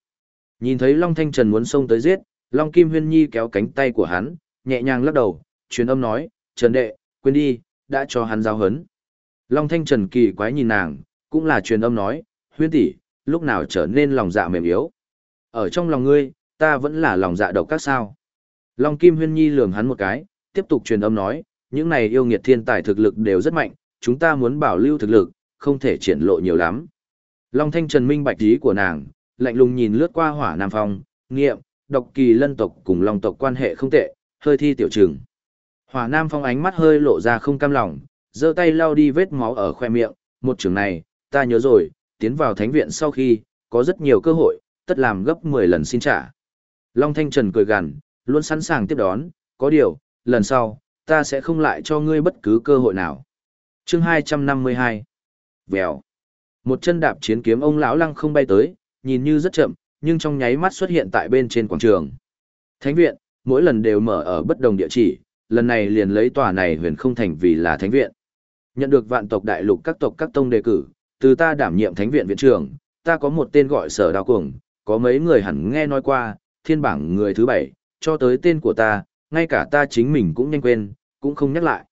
Nhìn thấy Long Thanh Trần muốn xông tới giết, Long Kim Huyên Nhi kéo cánh tay của hắn, nhẹ nhàng lắc đầu, truyền âm nói, Trần Đệ, quên đi, đã cho hắn giao hấn. Long Thanh Trần kỳ quái nhìn nàng, cũng là truyền âm nói, Huyên tỷ, lúc nào trở nên lòng dạ mềm yếu. Ở trong lòng ngươi, ta vẫn là lòng dạ độc các sao. Long Kim Huyên Nhi lường hắn một cái, tiếp tục truyền âm nói, những này yêu nghiệt thiên tài thực lực đều rất mạnh, chúng ta muốn bảo lưu thực lực, không thể triển lộ nhiều lắm. Long Thanh Trần minh bạch ý của nàng, lạnh lùng nhìn lướt qua hỏa nam phong, nghiệm, độc kỳ lân tộc cùng long tộc quan hệ không tệ, hơi thi tiểu trừng. Hỏa nam phong ánh mắt hơi lộ ra không cam lòng, giơ tay lau đi vết máu ở khoe miệng, một trường này, ta nhớ rồi, tiến vào thánh viện sau khi, có rất nhiều cơ hội, tất làm gấp 10 lần xin trả. Long Thanh Trần cười gằn, luôn sẵn sàng tiếp đón, có điều, lần sau, ta sẽ không lại cho ngươi bất cứ cơ hội nào. Chương 252 Vèo Một chân đạp chiến kiếm ông lão lăng không bay tới, nhìn như rất chậm, nhưng trong nháy mắt xuất hiện tại bên trên quảng trường. Thánh viện, mỗi lần đều mở ở bất đồng địa chỉ, lần này liền lấy tòa này huyền không thành vì là thánh viện. Nhận được vạn tộc đại lục các tộc các tông đề cử, từ ta đảm nhiệm thánh viện viện trưởng, ta có một tên gọi sở đào cuồng, có mấy người hẳn nghe nói qua, thiên bảng người thứ bảy, cho tới tên của ta, ngay cả ta chính mình cũng nhanh quên, cũng không nhắc lại.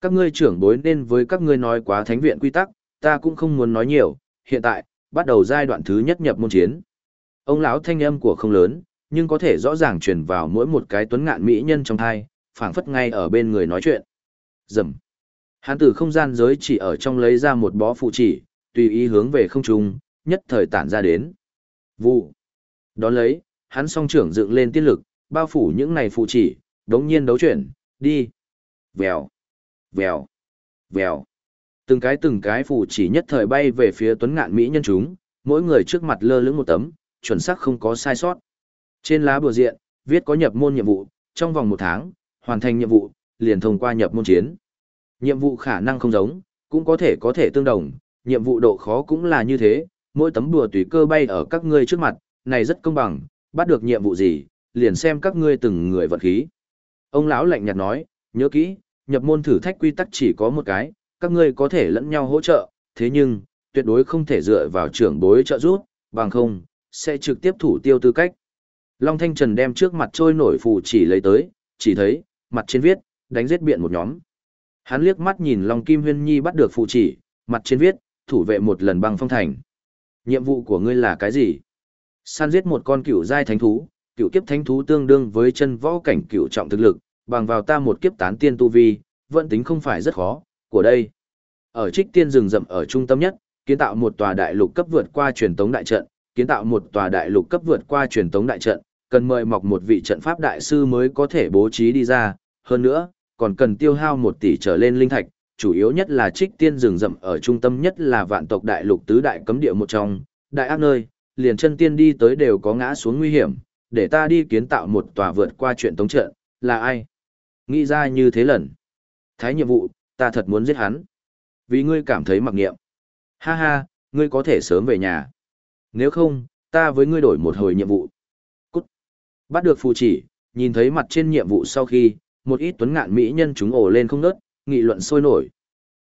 Các ngươi trưởng bối nên với các ngươi nói quá thánh viện quy tắc, ta cũng không muốn nói nhiều, hiện tại, bắt đầu giai đoạn thứ nhất nhập môn chiến. Ông lão thanh âm của không lớn, nhưng có thể rõ ràng truyền vào mỗi một cái tuấn ngạn mỹ nhân trong thai, phảng phất ngay ở bên người nói chuyện. Dầm. Hắn từ không gian giới chỉ ở trong lấy ra một bó phụ chỉ, tùy ý hướng về không trung, nhất thời tản ra đến. Vụ. Đón lấy, hắn song trưởng dựng lên tiên lực, bao phủ những này phụ chỉ, đống nhiên đấu chuyển, đi. Vèo. Vèo. Vèo. Từng cái từng cái phụ chỉ nhất thời bay về phía tuấn ngạn mỹ nhân chúng, mỗi người trước mặt lơ lửng một tấm, chuẩn xác không có sai sót. Trên lá bùa diện, viết có nhập môn nhiệm vụ, trong vòng một tháng, hoàn thành nhiệm vụ, liền thông qua nhập môn chiến. Nhiệm vụ khả năng không giống, cũng có thể có thể tương đồng, nhiệm vụ độ khó cũng là như thế, mỗi tấm đùa tùy cơ bay ở các ngươi trước mặt, này rất công bằng, bắt được nhiệm vụ gì, liền xem các ngươi từng người vận khí. Ông lão lạnh nhạt nói, nhớ kỹ, nhập môn thử thách quy tắc chỉ có một cái, các ngươi có thể lẫn nhau hỗ trợ, thế nhưng, tuyệt đối không thể dựa vào trưởng bối trợ giúp, bằng không, sẽ trực tiếp thủ tiêu tư cách. Long Thanh Trần đem trước mặt trôi nổi phù chỉ lấy tới, chỉ thấy, mặt trên viết, đánh giết biện một nhóm. Hắn liếc mắt nhìn Long Kim Huyên Nhi bắt được phù chỉ, mặt trên viết, thủ vệ một lần băng phong thành. Nhiệm vụ của ngươi là cái gì? Săn giết một con cựu giai thánh thú, cựu kiếp thánh thú tương đương với chân võ cảnh cựu trọng thực lực, bằng vào ta một kiếp tán tiên tu vi, vận tính không phải rất khó, của đây. Ở trích tiên rừng rậm ở trung tâm nhất, kiến tạo một tòa đại lục cấp vượt qua truyền tống đại trận, kiến tạo một tòa đại lục cấp vượt qua truyền tống đại trận, cần mời mọc một vị trận pháp đại sư mới có thể bố trí đi ra, hơn nữa, còn cần tiêu hao một tỷ trở lên linh thạch, chủ yếu nhất là trích tiên rừng rậm ở trung tâm nhất là vạn tộc đại lục tứ đại cấm địa một trong, đại ác nơi, liền chân tiên đi tới đều có ngã xuống nguy hiểm, để ta đi kiến tạo một tòa vượt qua chuyện tống trận, là ai? Nghĩ ra như thế lần. Thái nhiệm vụ, ta thật muốn giết hắn. Vì ngươi cảm thấy mặc nghiệm. Ha ha, ngươi có thể sớm về nhà. Nếu không, ta với ngươi đổi một hồi nhiệm vụ. Cút. Bắt được phù chỉ, nhìn thấy mặt trên nhiệm vụ sau khi, một ít tuấn ngạn mỹ nhân chúng ổ lên không nớt, nghị luận sôi nổi.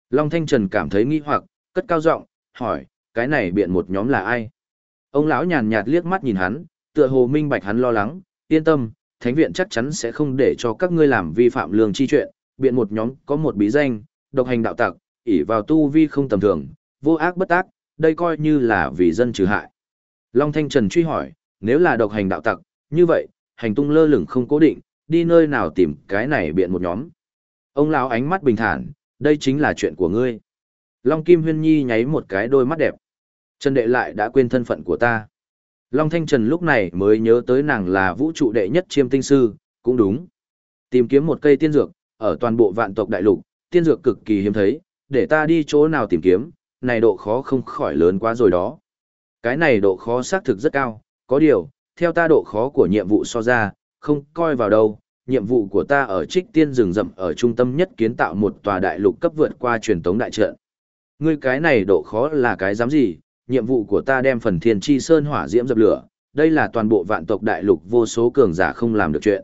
Long Thanh Trần cảm thấy nghi hoặc, cất cao giọng, hỏi, cái này biện một nhóm là ai? Ông lão nhàn nhạt liếc mắt nhìn hắn, tựa hồ minh bạch hắn lo lắng, yên tâm, thánh viện chắc chắn sẽ không để cho các ngươi làm vi phạm lương chi chuyện, biện một nhóm có một bí danh, độc hành đạo tặc, ỷ vào tu vi không tầm thường, vô ác bất tác, đây coi như là vì dân trừ hại. Long Thanh Trần truy hỏi, nếu là độc hành đạo tặc, như vậy, hành tung lơ lửng không cố định, đi nơi nào tìm cái này biện một nhóm. Ông lão ánh mắt bình thản, đây chính là chuyện của ngươi. Long Kim Huyên Nhi nháy một cái đôi mắt đẹp. Trần Đệ lại đã quên thân phận của ta. Long Thanh Trần lúc này mới nhớ tới nàng là vũ trụ đệ nhất chiêm tinh sư, cũng đúng. Tìm kiếm một cây tiên dược, ở toàn bộ vạn tộc đại lục, tiên dược cực kỳ hiếm thấy, để ta đi chỗ nào tìm kiếm, này độ khó không khỏi lớn quá rồi đó. Cái này độ khó xác thực rất cao, có điều, theo ta độ khó của nhiệm vụ so ra, không coi vào đâu, nhiệm vụ của ta ở trích tiên rừng rậm ở trung tâm nhất kiến tạo một tòa đại lục cấp vượt qua truyền tống đại trận. Ngươi cái này độ khó là cái dám gì, nhiệm vụ của ta đem phần thiên chi sơn hỏa diễm dập lửa, đây là toàn bộ vạn tộc đại lục vô số cường giả không làm được chuyện.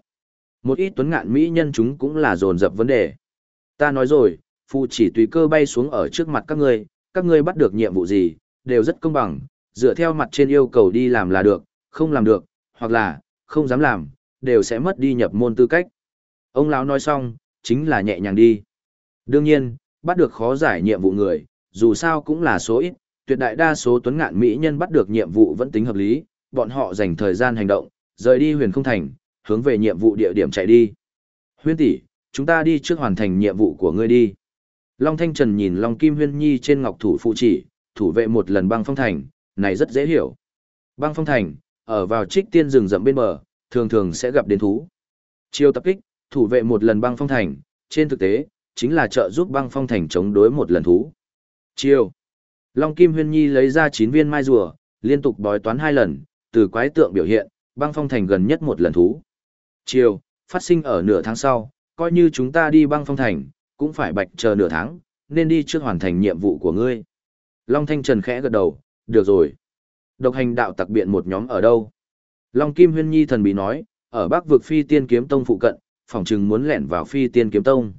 Một ít tuấn ngạn mỹ nhân chúng cũng là dồn dập vấn đề. Ta nói rồi, phụ chỉ tùy cơ bay xuống ở trước mặt các ngươi, các ngươi bắt được nhiệm vụ gì, đều rất công bằng, dựa theo mặt trên yêu cầu đi làm là được, không làm được, hoặc là, không dám làm, đều sẽ mất đi nhập môn tư cách. Ông lão nói xong, chính là nhẹ nhàng đi. Đương nhiên, bắt được khó giải nhiệm vụ người, dù sao cũng là số ít, tuyệt đại đa số tuấn ngạn mỹ nhân bắt được nhiệm vụ vẫn tính hợp lý, bọn họ dành thời gian hành động, rời đi huyền không thành, hướng về nhiệm vụ địa điểm chạy đi. Huyên tỷ, chúng ta đi trước hoàn thành nhiệm vụ của ngươi đi. Long Thanh Trần nhìn Long Kim Huyên Nhi trên ngọc thủ phụ chỉ, thủ vệ một lần băng phong thành, này rất dễ hiểu. Băng phong thành, ở vào trích tiên rừng rậm bên bờ, thường thường sẽ gặp đến thú. Chiêu tập kích, thủ vệ một lần băng phong thành, trên thực tế, chính là trợ giúp băng phong thành chống đối một lần thú. Chiêu. Long Kim Huyên Nhi lấy ra 9 viên mai rùa, liên tục bói toán hai lần, từ quái tượng biểu hiện, băng phong thành gần nhất một lần thú. Chiều, phát sinh ở nửa tháng sau, coi như chúng ta đi băng phong thành, cũng phải bạch chờ nửa tháng, nên đi trước hoàn thành nhiệm vụ của ngươi. Long Thanh Trần khẽ gật đầu, được rồi. Độc hành đạo tặc biện một nhóm ở đâu? Long Kim Huyên Nhi thần bí nói, ở bắc vực phi tiên kiếm tông phụ cận, phòng chừng muốn lẻn vào phi tiên kiếm tông.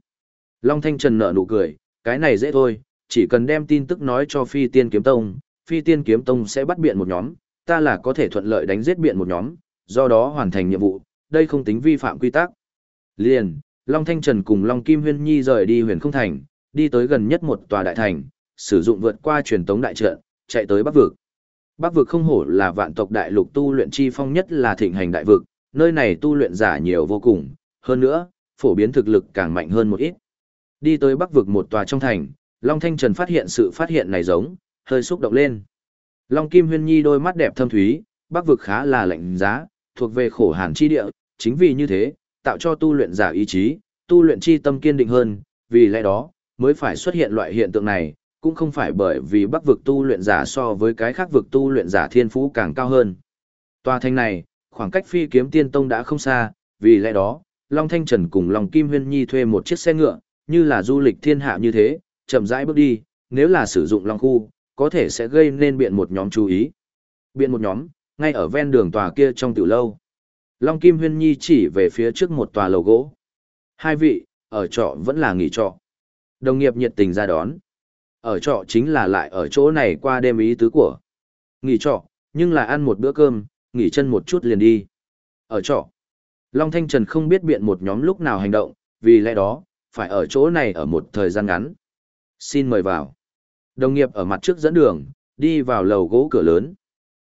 Long Thanh Trần nở nụ cười, cái này dễ thôi, chỉ cần đem tin tức nói cho phi tiên kiếm tông, phi tiên kiếm tông sẽ bắt biện một nhóm, ta là có thể thuận lợi đánh giết biện một nhóm, do đó hoàn thành nhiệm vụ, đây không tính vi phạm quy tắc. Liền, Long Thanh Trần cùng Long Kim Huyên Nhi rời đi huyền không thành, đi tới gần nhất một tòa đại thành, sử dụng vượt qua truyền tống đại trận, chạy tới Bắc vực. Bắc vực không hổ là vạn tộc đại lục tu luyện chi phong nhất là thịnh hành đại vực, nơi này tu luyện giả nhiều vô cùng, hơn nữa, phổ biến thực lực càng mạnh hơn một ít. Đi tới Bắc vực một tòa trong thành, Long Thanh Trần phát hiện sự phát hiện này giống, hơi xúc động lên. Long Kim Huyên Nhi đôi mắt đẹp thâm thúy, Bắc vực khá là lạnh giá, thuộc về khổ hàn chi địa, chính vì như thế, tạo cho tu luyện giả ý chí, tu luyện chi tâm kiên định hơn, vì lẽ đó, mới phải xuất hiện loại hiện tượng này, cũng không phải bởi vì bắc vực tu luyện giả so với cái khác vực tu luyện giả thiên phú càng cao hơn. Tòa thanh này, khoảng cách phi kiếm tiên tông đã không xa, vì lẽ đó, Long Thanh Trần cùng Long Kim Huyên Nhi thuê một chiếc xe ngựa, như là du lịch thiên hạ như thế, chậm rãi bước đi, nếu là sử dụng Long Khu, có thể sẽ gây nên biện một nhóm chú ý. Biện một nhóm, ngay ở ven đường tòa kia trong tiểu lâu. Long Kim Huyên Nhi chỉ về phía trước một tòa lầu gỗ. Hai vị, ở trọ vẫn là nghỉ trọ. Đồng nghiệp nhiệt tình ra đón. Ở trọ chính là lại ở chỗ này qua đêm ý tứ của. Nghỉ trọ, nhưng là ăn một bữa cơm, nghỉ chân một chút liền đi. Ở trọ. Long Thanh Trần không biết biện một nhóm lúc nào hành động, vì lẽ đó, phải ở chỗ này ở một thời gian ngắn. Xin mời vào. Đồng nghiệp ở mặt trước dẫn đường, đi vào lầu gỗ cửa lớn.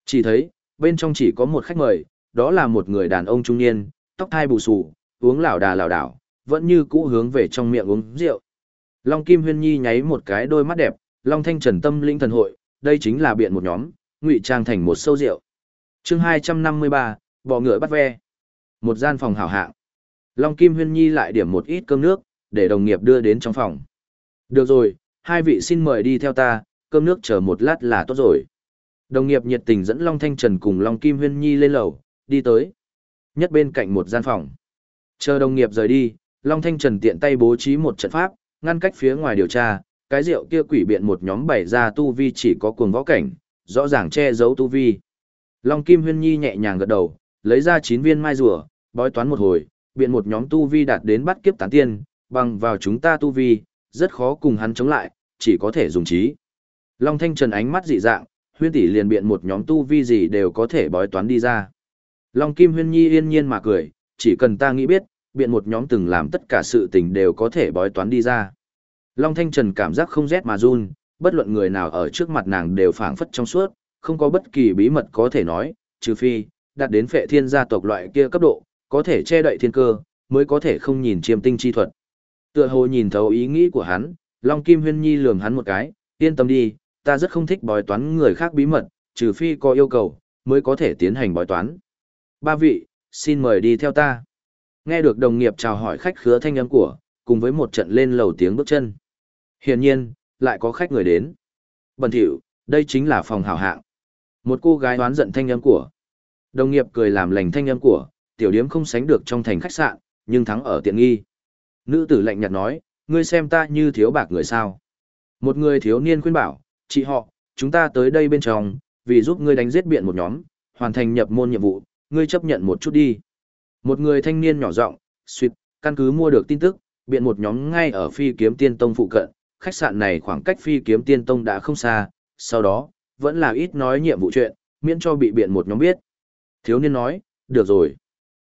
Chỉ thấy, bên trong chỉ có một khách mời, đó là một người đàn ông trung niên, tóc thai bù xù, uống lảo đà lảo đảo, vẫn như cũ hướng về trong miệng uống rượu. Long Kim Huyên Nhi nháy một cái đôi mắt đẹp, Long Thanh Trần tâm linh thần hội, đây chính là biện một nhóm, ngụy trang thành một sâu rượu. Chương 253, bò ngựa bắt ve. Một gian phòng hảo hạng. Long Kim Huyên Nhi lại điểm một ít cơm nước, để đồng nghiệp đưa đến trong phòng. Được rồi, hai vị xin mời đi theo ta, cơm nước chờ một lát là tốt rồi. Đồng nghiệp nhiệt tình dẫn Long Thanh Trần cùng Long Kim Huyên Nhi lên lầu, đi tới. Nhất bên cạnh một gian phòng. Chờ đồng nghiệp rời đi, Long Thanh Trần tiện tay bố trí một trận pháp, ngăn cách phía ngoài điều tra, cái rượu kia quỷ biện một nhóm bảy ra tu vi chỉ có cuồng võ cảnh, rõ ràng che giấu tu vi. Long Kim Huyên Nhi nhẹ nhàng gật đầu, lấy ra 9 viên mai rùa, bói toán một hồi, biện một nhóm tu vi đạt đến bắt kiếp tán tiên, bằng vào chúng ta tu vi, rất khó cùng hắn chống lại, chỉ có thể dùng trí. Long Thanh Trần ánh mắt dị dạng, huyên tỷ liền biện một nhóm tu vi gì đều có thể bói toán đi ra. Long Kim Huyên Nhi yên nhiên mà cười, chỉ cần ta nghĩ biết, biện một nhóm từng làm tất cả sự tình đều có thể bói toán đi ra. Long Thanh Trần cảm giác không rét mà run, bất luận người nào ở trước mặt nàng đều phảng phất trong suốt, không có bất kỳ bí mật có thể nói, trừ phi, đạt đến phệ thiên gia tộc loại kia cấp độ, có thể che đậy thiên cơ, mới có thể không nhìn chiêm tinh chi thuật. Tựa hồ nhìn thấu ý nghĩ của hắn, Long Kim Huyên Nhi lườm hắn một cái, yên tâm đi, ta rất không thích bói toán người khác bí mật, trừ phi có yêu cầu, mới có thể tiến hành bói toán. Ba vị, xin mời đi theo ta. Nghe được đồng nghiệp chào hỏi khách khứa thanh âm của, cùng với một trận lên lầu tiếng bước chân. Hiển nhiên, lại có khách người đến. Bẩn thỉu, đây chính là phòng hảo hạng. Một cô gái đoán giận thanh âm của. Đồng nghiệp cười làm lành thanh âm của, tiểu điếm không sánh được trong thành khách sạn, nhưng thắng ở tiện nghi. Nữ tử lạnh nhạt nói, ngươi xem ta như thiếu bạc người sao. Một người thiếu niên khuyên bảo, chị họ, chúng ta tới đây bên trong, vì giúp ngươi đánh giết biện một nhóm, hoàn thành nhập môn nhiệm vụ, ngươi chấp nhận một chút đi. Một người thanh niên nhỏ giọng, suýt, căn cứ mua được tin tức, biện một nhóm ngay ở phi kiếm tiên tông phụ cận, khách sạn này khoảng cách phi kiếm tiên tông đã không xa, sau đó, vẫn là ít nói nhiệm vụ chuyện, miễn cho bị biện một nhóm biết. Thiếu niên nói, được rồi.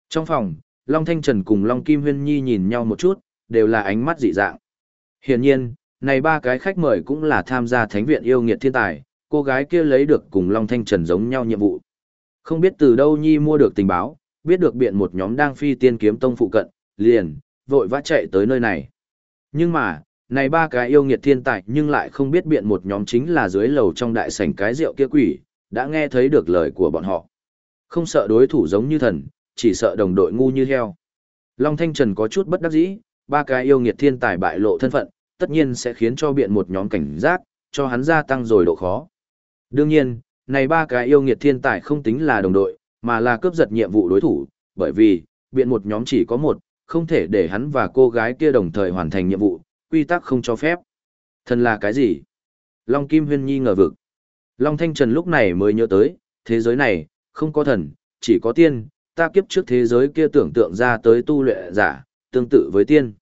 Trong phòng, Long Thanh Trần cùng Long Kim Huyên Nhi nhìn nhau một chút, đều là ánh mắt dị dạng. Hiển nhiên, này ba cái khách mời cũng là tham gia thánh viện yêu nghiệt thiên tài, cô gái kia lấy được cùng Long Thanh Trần giống nhau nhiệm vụ. Không biết từ đâu Nhi mua được tình báo, biết được biện một nhóm đang phi tiên kiếm tông phụ cận, liền, vội vã chạy tới nơi này. Nhưng mà, này ba cái yêu nghiệt thiên tài nhưng lại không biết biện một nhóm chính là dưới lầu trong đại sảnh cái rượu kia quỷ, đã nghe thấy được lời của bọn họ. Không sợ đối thủ giống như thần, chỉ sợ đồng đội ngu như heo. Long Thanh Trần có chút bất đắc dĩ, ba cái yêu nghiệt thiên tài bại lộ thân phận, tất nhiên sẽ khiến cho biện một nhóm cảnh giác, cho hắn gia tăng rồi độ khó. Đương nhiên, này ba cái yêu nghiệt thiên tài không tính là đồng đội, mà là cướp giật nhiệm vụ đối thủ, bởi vì, biện một nhóm chỉ có một, không thể để hắn và cô gái kia đồng thời hoàn thành nhiệm vụ, quy tắc không cho phép. Thần là cái gì? Long Kim Huyên Nhi ngờ vực. Long Thanh Trần lúc này mới nhớ tới, thế giới này, không có thần, chỉ có tiên, ta kiếp trước thế giới kia tưởng tượng ra tới tu luyện giả, tương tự với tiên.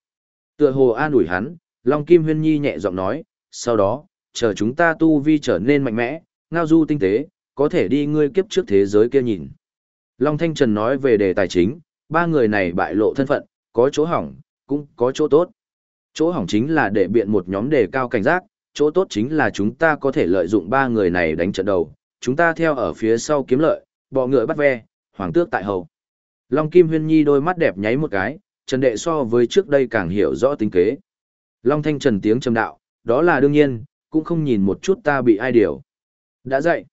Tựa hồ an ủi hắn, Long Kim Huyên Nhi nhẹ giọng nói, sau đó, chờ chúng ta tu vi trở nên mạnh mẽ, ngao du tinh tế, có thể đi ngươi kiếp trước thế giới kia nhìn. Long Thanh Trần nói về đề tài chính, ba người này bại lộ thân phận, có chỗ hỏng, cũng có chỗ tốt. Chỗ hỏng chính là để biện một nhóm đề cao cảnh giác, chỗ tốt chính là chúng ta có thể lợi dụng ba người này đánh trận đầu, chúng ta theo ở phía sau kiếm lợi, bọ ngựa bắt ve, hoàng tước tại hậu. Long Kim Huyên Nhi đôi mắt đẹp nháy một cái, Trần Đệ so với trước đây càng hiểu rõ tính kế. Long Thanh Trần tiếng trầm đạo, đó là đương nhiên, cũng không nhìn một chút ta bị ai điều. Đã dậy.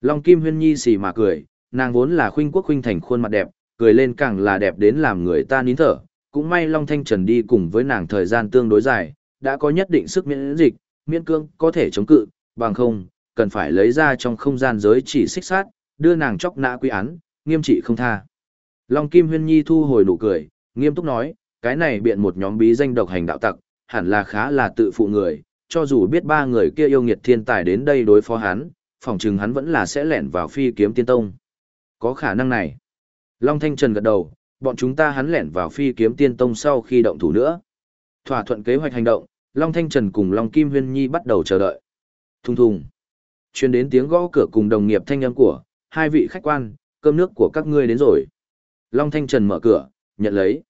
Long Kim Huyên Nhi xì mà cười, nàng vốn là khuynh quốc khuynh thành khuôn mặt đẹp, cười lên càng là đẹp đến làm người ta nín thở. Cũng may Long Thanh Trần đi cùng với nàng thời gian tương đối dài, đã có nhất định sức miễn dịch, miễn cương có thể chống cự, bằng không, cần phải lấy ra trong không gian giới chỉ xích sát, đưa nàng chóc nã quy án, nghiêm trị không tha. Long Kim Huyên Nhi thu hồi nụ cười, nghiêm túc nói, cái này biện một nhóm bí danh độc hành đạo tặc, hẳn là khá là tự phụ người, cho dù biết ba người kia yêu nghiệt thiên tài đến đây đối phó hắn, phỏng chừng hắn vẫn là sẽ lẻn vào phi kiếm tiên tông. Có khả năng này. Long Thanh Trần gật đầu, bọn chúng ta hắn lẻn vào phi kiếm tiên tông sau khi động thủ nữa. Thỏa thuận kế hoạch hành động, Long Thanh Trần cùng Long Kim Huyên Nhi bắt đầu chờ đợi. Thùng thùng. Chuyên đến tiếng gõ cửa cùng đồng nghiệp thanh âm của, hai vị khách quan, cơm nước của các ngươi đến rồi. Long Thanh Trần mở cửa, nhận lấy.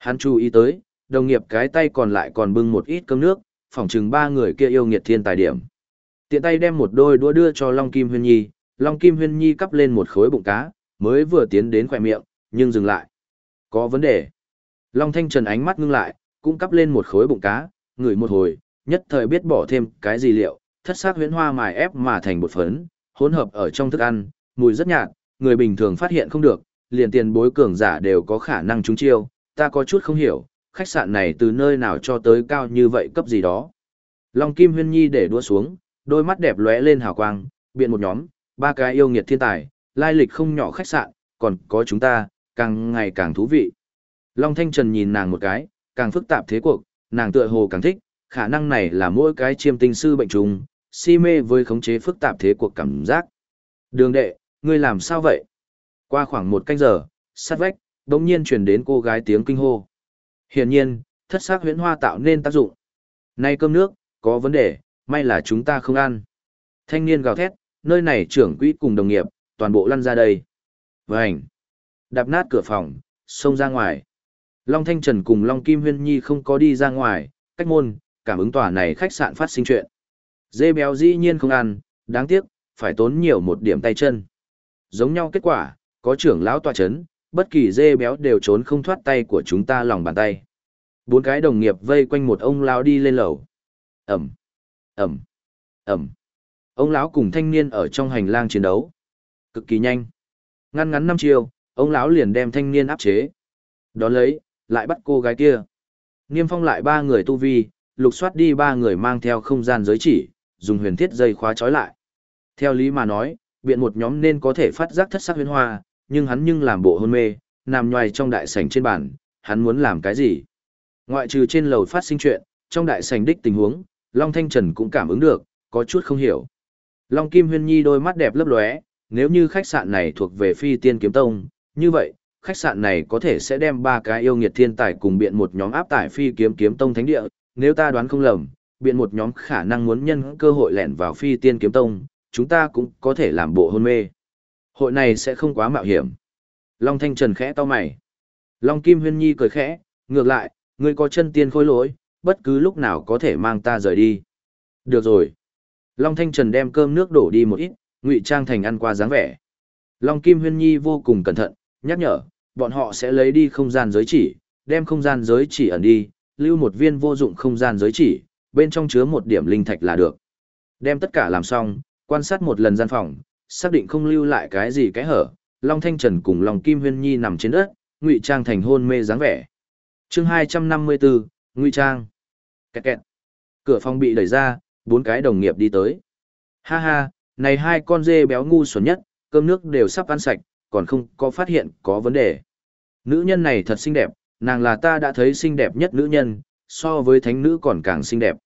Hắn chú ý tới, đồng nghiệp cái tay còn lại còn bưng một ít cơm nước, phỏng chừng ba người kia yêu nghiệt thiên tài điểm. Tiện tay đem một đôi đũa đưa cho Long Kim Huyên Nhi, Long Kim Huyên Nhi cắp lên một khối bụng cá, mới vừa tiến đến khỏe miệng, nhưng dừng lại. Có vấn đề. Long Thanh Trần ánh mắt ngưng lại, cũng cắp lên một khối bụng cá, ngửi một hồi, nhất thời biết bỏ thêm cái gì liệu, thất sắc huyễn hoa mài ép mà thành bột phấn, hỗn hợp ở trong thức ăn, mùi rất nhạt, người bình thường phát hiện không được, liền tiền bối cường giả đều có khả năng trúng chiêu, ta có chút không hiểu, khách sạn này từ nơi nào cho tới cao như vậy cấp gì đó. Long Kim Huyên Nhi để đua xuống, đôi mắt đẹp lóe lên hào quang, biện một nhóm, ba cái yêu nghiệt thiên tài, lai lịch không nhỏ khách sạn, còn có chúng ta, càng ngày càng thú vị. Long Thanh Trần nhìn nàng một cái, càng phức tạp thế cuộc, nàng tựa hồ càng thích, khả năng này là mỗi cái chiêm tinh sư bệnh trùng, si mê với khống chế phức tạp thế cuộc cảm giác. Đường đệ, ngươi làm sao vậy? Qua khoảng một canh giờ, sát vách, đống nhiên truyền đến cô gái tiếng kinh hô. Hiển nhiên, thất sắc huyễn hoa tạo nên tác dụng. Nay cơm nước, có vấn đề, may là chúng ta không ăn. Thanh niên gào thét, nơi này trưởng quỹ cùng đồng nghiệp, toàn bộ lăn ra đây. Vânh! Đạp nát cửa phòng, xông ra ngoài. Long Thanh Trần cùng Long Kim Huyên Nhi không có đi ra ngoài, cách môn, cảm ứng tòa này khách sạn phát sinh chuyện. Dê béo dĩ nhiên không ăn, đáng tiếc, phải tốn nhiều một điểm tay chân. Giống nhau kết quả, có trưởng lão tòa chấn, bất kỳ dê béo đều trốn không thoát tay của chúng ta lòng bàn tay. Bốn cái đồng nghiệp vây quanh một ông lão đi lên lầu. Ẩm, Ẩm, Ẩm. Ông lão cùng thanh niên ở trong hành lang chiến đấu. Cực kỳ nhanh. Ngăn ngắn năm chiều, ông lão liền đem thanh niên áp chế. Đón lấy, lại bắt cô gái kia. Niêm phong lại ba người tu vi, lục soát đi ba người mang theo không gian giới chỉ, dùng huyền thiết dây khóa trói lại. Theo lý mà nói, biện một nhóm nên có thể phát giác thất sắc huyền hoa, nhưng hắn nhưng làm bộ hôn mê, nằm nhoài trong đại sảnh trên bàn, hắn muốn làm cái gì? Ngoại trừ trên lầu phát sinh chuyện, trong đại sảnh đích tình huống, Long Thanh Trần cũng cảm ứng được, có chút không hiểu. Long Kim Huyên Nhi đôi mắt đẹp lấp lóe, nếu như khách sạn này thuộc về phi tiên kiếm tông, như vậy, khách sạn này có thể sẽ đem ba cái yêu nghiệt thiên tài cùng biện một nhóm áp tải phi kiếm kiếm tông thánh địa, nếu ta đoán không lầm, biện một nhóm khả năng muốn nhân cơ hội lẻn vào phi tiên kiếm tông, chúng ta cũng có thể làm bộ hôn mê. Hội này sẽ không quá mạo hiểm. Long Thanh Trần khẽ to mày. Long Kim Huyên Nhi cười khẽ, ngược lại, ngươi có chân tiên khôi lỗi, bất cứ lúc nào có thể mang ta rời đi. Được rồi. Long Thanh Trần đem cơm nước đổ đi một ít, ngụy trang thành ăn qua dáng vẻ. Long Kim Huyên Nhi vô cùng cẩn thận, nhắc nhở, bọn họ sẽ lấy đi không gian giới chỉ, đem không gian giới chỉ ẩn đi, lưu một viên vô dụng không gian giới chỉ, bên trong chứa một điểm linh thạch là được. Đem tất cả làm xong, quan sát một lần gian phòng, xác định không lưu lại cái gì cái hở, Long Thanh Trần cùng Long Kim Huyên Nhi nằm trên đất, ngụy trang thành hôn mê dáng vẻ. Chương 254, ngụy trang. Kẹt kẹt. Cửa phòng bị đẩy ra, bốn cái đồng nghiệp đi tới. Ha ha, này hai con dê béo ngu xuẩn nhất, cơm nước đều sắp ăn sạch, còn không có phát hiện có vấn đề. Nữ nhân này thật xinh đẹp, nàng là ta đã thấy xinh đẹp nhất nữ nhân, so với thánh nữ còn càng xinh đẹp.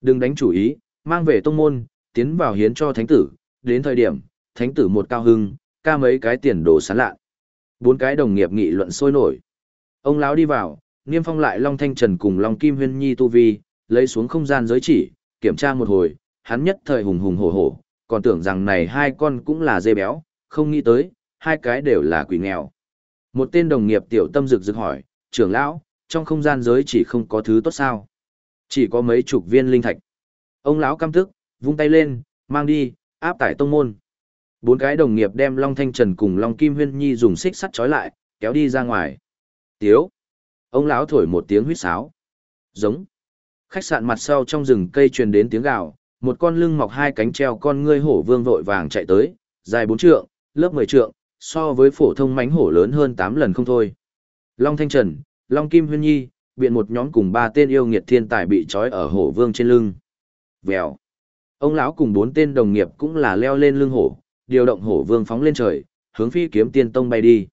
Đừng đánh chủ ý, mang về tông môn, tiến vào hiến cho thánh tử, đến thời điểm, thánh tử một cao hưng, ca mấy cái tiền đồ sán lạ. Bốn cái đồng nghiệp nghị luận sôi nổi. Ông lão đi vào, niêm phong lại Long Thanh Trần cùng Long Kim Huyên Nhi tu vi, lấy xuống không gian giới chỉ, kiểm tra một hồi, hắn nhất thời hùng hùng hổ hổ, còn tưởng rằng này hai con cũng là dê béo, không nghĩ tới, hai cái đều là quỷ nghèo. Một tên đồng nghiệp tiểu tâm rực rực hỏi, trưởng lão, trong không gian giới chỉ không có thứ tốt sao? Chỉ có mấy chục viên linh thạch. Ông lão căm tức, vung tay lên, mang đi, áp tải tông môn. Bốn cái đồng nghiệp đem Long Thanh Trần cùng Long Kim Huyên Nhi dùng xích sắt trói lại, kéo đi ra ngoài. Tiếu. Ông lão thổi một tiếng huýt sáo. Giống. Khách sạn mặt sau trong rừng cây truyền đến tiếng gào, một con lưng mọc hai cánh treo con ngươi hổ vương vội vàng chạy tới, dài bốn trượng, lớp mười trượng, so với phổ thông mánh hổ lớn hơn tám lần không thôi. Long Thanh Trần, Long Kim Huyên Nhi, biện một nhóm cùng ba tên yêu nghiệt thiên tài bị trói ở hổ vương trên lưng. Vèo. Ông lão cùng bốn tên đồng nghiệp cũng là leo lên lưng hổ, điều động hổ vương phóng lên trời, hướng phi kiếm tiên tông bay đi.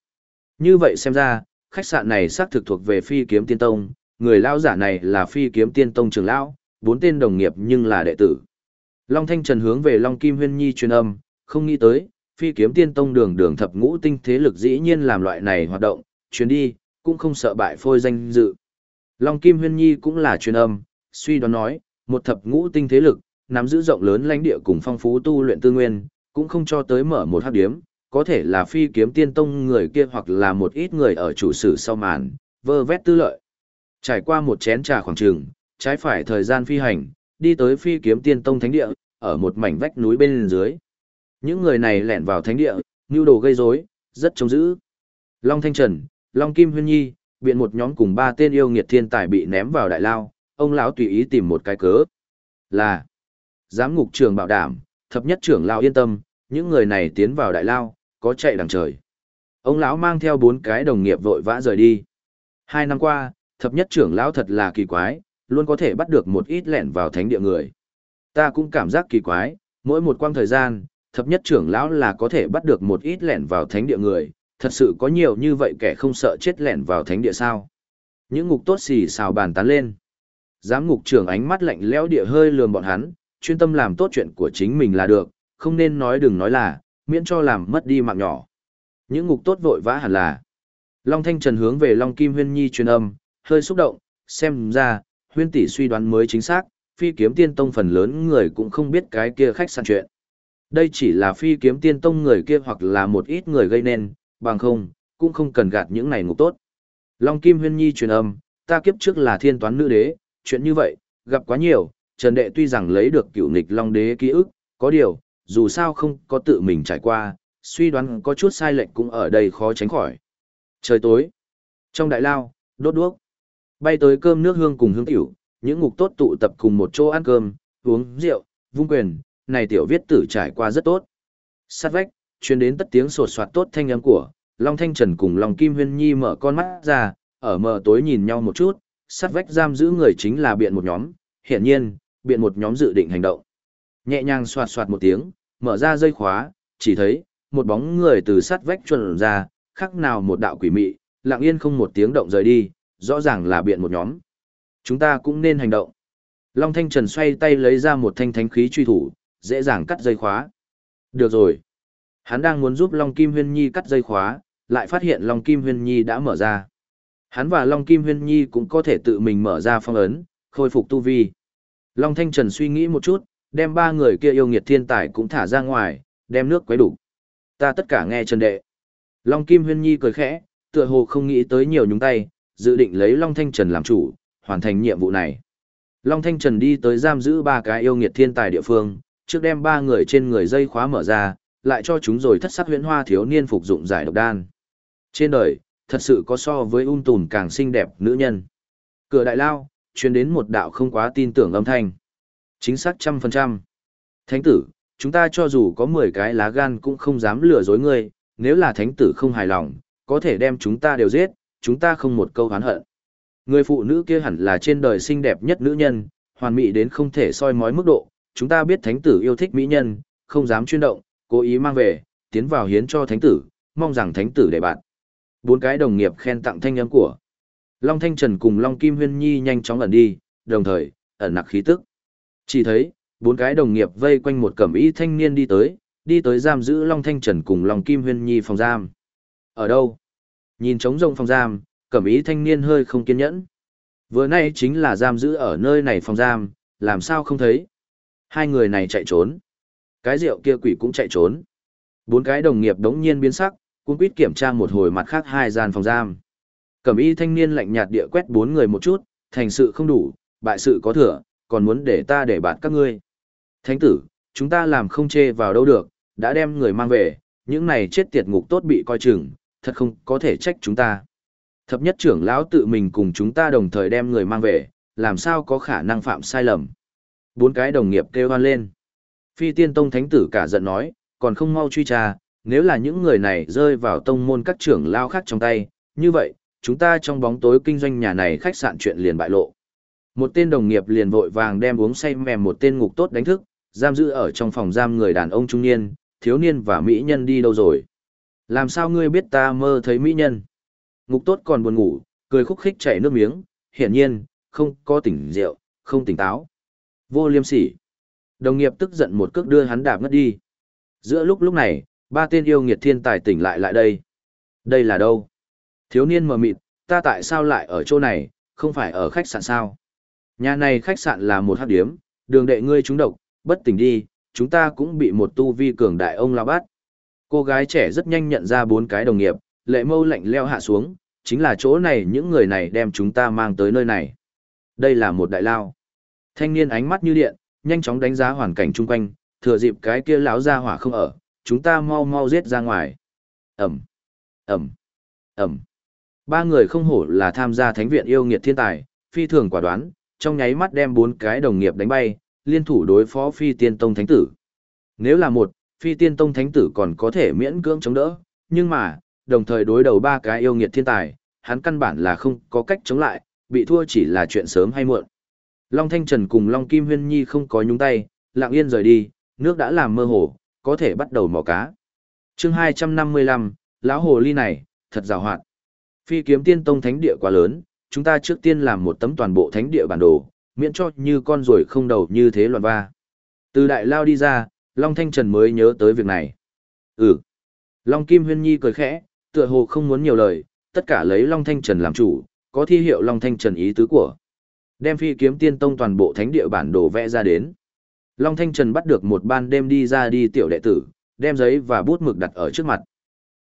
Như vậy xem ra, khách sạn này xác thực thuộc về phi kiếm tiên tông, người lao giả này là phi kiếm tiên tông trưởng lão, bốn tên đồng nghiệp nhưng là đệ tử. Long Thanh Trần hướng về Long Kim Huyên Nhi truyền âm, không nghĩ tới, phi kiếm tiên tông đường đường thập ngũ tinh thế lực dĩ nhiên làm loại này hoạt động, chuyến đi, cũng không sợ bại phôi danh dự. Long Kim Huyên Nhi cũng là truyền âm, suy đoán nói, một thập ngũ tinh thế lực, nắm giữ rộng lớn lãnh địa cùng phong phú tu luyện tư nguyên, cũng không cho tới mở một hắc điếm, có thể là phi kiếm tiên tông người kia hoặc là một ít người ở chủ sử sau màn, vơ vét tư lợi. Trải qua một chén trà khoảng trường, trái phải thời gian phi hành, đi tới phi kiếm tiên tông thánh địa, ở một mảnh vách núi bên dưới. Những người này lẻn vào thánh địa, nhu đồ gây rối, rất trông giữ. Long Thanh Trần, Long Kim Huyên Nhi, biện một nhóm cùng ba tên yêu nghiệt thiên tài bị ném vào đại lao, ông lão tùy ý tìm một cái cớ. Là, giám ngục trường bảo đảm, thập nhất trưởng lao yên tâm, những người này tiến vào đại lao, có chạy đằng trời. Ông lão mang theo bốn cái đồng nghiệp vội vã rời đi. Hai năm qua, thập nhất trưởng lão thật là kỳ quái, luôn có thể bắt được một ít lẻn vào thánh địa người. Ta cũng cảm giác kỳ quái, mỗi một quang thời gian, thập nhất trưởng lão là có thể bắt được một ít lẻn vào thánh địa người, thật sự có nhiều như vậy kẻ không sợ chết lẻn vào thánh địa sao. Những ngục tốt xì xào bàn tán lên. Giám ngục trưởng ánh mắt lạnh lẽo địa hơi lườm bọn hắn, chuyên tâm làm tốt chuyện của chính mình là được, không nên nói đừng nói là, miễn cho làm mất đi mạng nhỏ. Những ngục tốt vội vã hẳn là. Long Thanh Trần hướng về Long Kim Huyên Nhi truyền âm, hơi xúc động, xem ra, Huyên tỷ suy đoán mới chính xác, phi kiếm tiên tông phần lớn người cũng không biết cái kia khách sạn chuyện. Đây chỉ là phi kiếm tiên tông người kia hoặc là một ít người gây nên, bằng không, cũng không cần gạt những này ngục tốt. Long Kim Huyên Nhi truyền âm, ta kiếp trước là thiên toán nữ đế, chuyện như vậy, gặp quá nhiều, Trần Đệ tuy rằng lấy được cựu nghịch Long Đế ký ức, có điều, dù sao không có tự mình trải qua, suy đoán có chút sai lệch cũng ở đây khó tránh khỏi. Trời tối, trong đại lao, đốt đuốc, bay tới cơm nước hương cùng hương tiểu, những ngục tốt tụ tập cùng một chỗ ăn cơm, uống rượu, vung quyền, này tiểu viết tử trải qua rất tốt. Sát vách, truyền đến tất tiếng sột soạt tốt thanh âm của, Long Thanh Trần cùng Long Kim Huyên Nhi mở con mắt ra, ở mờ tối nhìn nhau một chút, sát vách giam giữ người chính là biện một nhóm, hiển nhiên, biện một nhóm dự định hành động. Nhẹ nhàng soạt soạt một tiếng, mở ra dây khóa, chỉ thấy, một bóng người từ sát vách chuẩn ra, khác nào một đạo quỷ mị, lặng yên không một tiếng động rời đi, rõ ràng là biện một nhóm. Chúng ta cũng nên hành động. Long Thanh Trần xoay tay lấy ra một thanh thánh khí truy thủ, dễ dàng cắt dây khóa. Được rồi. Hắn đang muốn giúp Long Kim Huyên Nhi cắt dây khóa, lại phát hiện Long Kim Huyên Nhi đã mở ra. Hắn và Long Kim Huyên Nhi cũng có thể tự mình mở ra phong ấn, khôi phục tu vi. Long Thanh Trần suy nghĩ một chút, đem ba người kia yêu nghiệt thiên tài cũng thả ra ngoài, đem nước quấy đủ. Ta tất cả nghe Trần Đệ. Long Kim Huyên Nhi cười khẽ, tựa hồ không nghĩ tới nhiều nhúng tay, dự định lấy Long Thanh Trần làm chủ, hoàn thành nhiệm vụ này. Long Thanh Trần đi tới giam giữ ba cái yêu nghiệt thiên tài địa phương, trước đem ba người trên người dây khóa mở ra, lại cho chúng rồi thất sắc huyễn hoa thiếu niên phục dụng giải độc đan. Trên đời, thật sự có so với um ung tùn càng xinh đẹp nữ nhân. Cửa đại lao, truyền đến một đạo không quá tin tưởng âm thanh. Chính xác trăm phần trăm. Thánh tử, chúng ta cho dù có 10 cái lá gan cũng không dám lừa dối ngươi, nếu là thánh tử không hài lòng, có thể đem chúng ta đều giết, chúng ta không một câu hán hận. Người phụ nữ kia hẳn là trên đời xinh đẹp nhất nữ nhân, hoàn mỹ đến không thể soi mói mức độ, chúng ta biết thánh tử yêu thích mỹ nhân, không dám chuyên động, cố ý mang về, tiến vào hiến cho thánh tử, mong rằng thánh tử để bạn. Bốn cái đồng nghiệp khen tặng thanh âm của. Long Thanh Trần cùng Long Kim Huyên Nhi nhanh chóng ẩn đi, đồng thời, ẩn nặc khí tức. Chỉ thấy, bốn cái đồng nghiệp vây quanh một cẩm y thanh niên đi tới, đi tới giam giữ Long Thanh Trần cùng Long Kim Huyên Nhi phòng giam. Ở đâu? Nhìn trống rộng phòng giam, cẩm y thanh niên hơi không kiên nhẫn. Vừa nay chính là giam giữ ở nơi này phòng giam, làm sao không thấy? Hai người này chạy trốn. Cái rượu kia quỷ cũng chạy trốn. Bốn cái đồng nghiệp đống nhiên biến sắc, cũng quyết kiểm tra một hồi mặt khác hai gian phòng giam. Cẩm y thanh niên lạnh nhạt địa quét bốn người một chút, thành sự không đủ, bại sự có thừa, còn muốn để ta để bạn các ngươi. Thánh tử, chúng ta làm không chê vào đâu được, đã đem người mang về, những này chết tiệt ngục tốt bị coi chừng, thật không có thể trách chúng ta. Thập nhất trưởng lão tự mình cùng chúng ta đồng thời đem người mang về, làm sao có khả năng phạm sai lầm. Bốn cái đồng nghiệp kêu hoan lên. Phi tiên tông thánh tử cả giận nói, còn không mau truy tra, nếu là những người này rơi vào tông môn các trưởng lao khác trong tay, như vậy, chúng ta trong bóng tối kinh doanh nhà này khách sạn chuyện liền bại lộ. Một tên đồng nghiệp liền vội vàng đem uống say mềm một tên ngục tốt đánh thức, giam giữ ở trong phòng giam người đàn ông trung niên, thiếu niên và mỹ nhân đi đâu rồi. Làm sao ngươi biết ta mơ thấy mỹ nhân? Ngục tốt còn buồn ngủ, cười khúc khích chảy nước miếng, hiển nhiên, không có tỉnh rượu, không tỉnh táo. Vô liêm sỉ. Đồng nghiệp tức giận một cước đưa hắn đạp ngất đi. Giữa lúc lúc này, ba tên yêu nghiệt thiên tài tỉnh lại lại đây. Đây là đâu? Thiếu niên mờ mịt, ta tại sao lại ở chỗ này, không phải ở khách sạn sao? Nhà này khách sạn là một hắc điếm, đường đệ ngươi trúng độc, bất tỉnh đi, chúng ta cũng bị một tu vi cường đại ông lao bắt. Cô gái trẻ rất nhanh nhận ra bốn cái đồng nghiệp, lệ mâu lạnh leo hạ xuống, chính là chỗ này những người này đem chúng ta mang tới nơi này. Đây là một đại lao. Thanh niên ánh mắt như điện, nhanh chóng đánh giá hoàn cảnh chung quanh, thừa dịp cái kia lão ra hỏa không ở, chúng ta mau mau giết ra ngoài. Ẩm, Ẩm, Ẩm. Ba người không hổ là tham gia thánh viện yêu nghiệt thiên tài, phi thường quả đoán, trong nháy mắt đem bốn cái đồng nghiệp đánh bay, liên thủ đối phó phi tiên tông thánh tử. Nếu là một, phi tiên tông thánh tử còn có thể miễn cưỡng chống đỡ, nhưng mà, đồng thời đối đầu ba cái yêu nghiệt thiên tài, hắn căn bản là không có cách chống lại, bị thua chỉ là chuyện sớm hay muộn. Long Thanh Trần cùng Long Kim Huyên Nhi không có nhúng tay, lặng yên rời đi, nước đã làm mơ hồ, có thể bắt đầu mò cá. chương 255, lão hồ ly này, thật rào hoạt. Phi kiếm tiên tông thánh địa quá lớn, chúng ta trước tiên làm một tấm toàn bộ thánh địa bản đồ, miễn cho như con ruồi không đầu như thế loạn va. Từ đại lao đi ra, Long Thanh Trần mới nhớ tới việc này. Ừ. Long Kim Huyên Nhi cười khẽ, tựa hồ không muốn nhiều lời, tất cả lấy Long Thanh Trần làm chủ, có thi hiệu Long Thanh Trần ý tứ của. Đem phi kiếm tiên tông toàn bộ thánh địa bản đồ vẽ ra đến. Long Thanh Trần bắt được một ban đêm đi ra đi tiểu đệ tử, đem giấy và bút mực đặt ở trước mặt.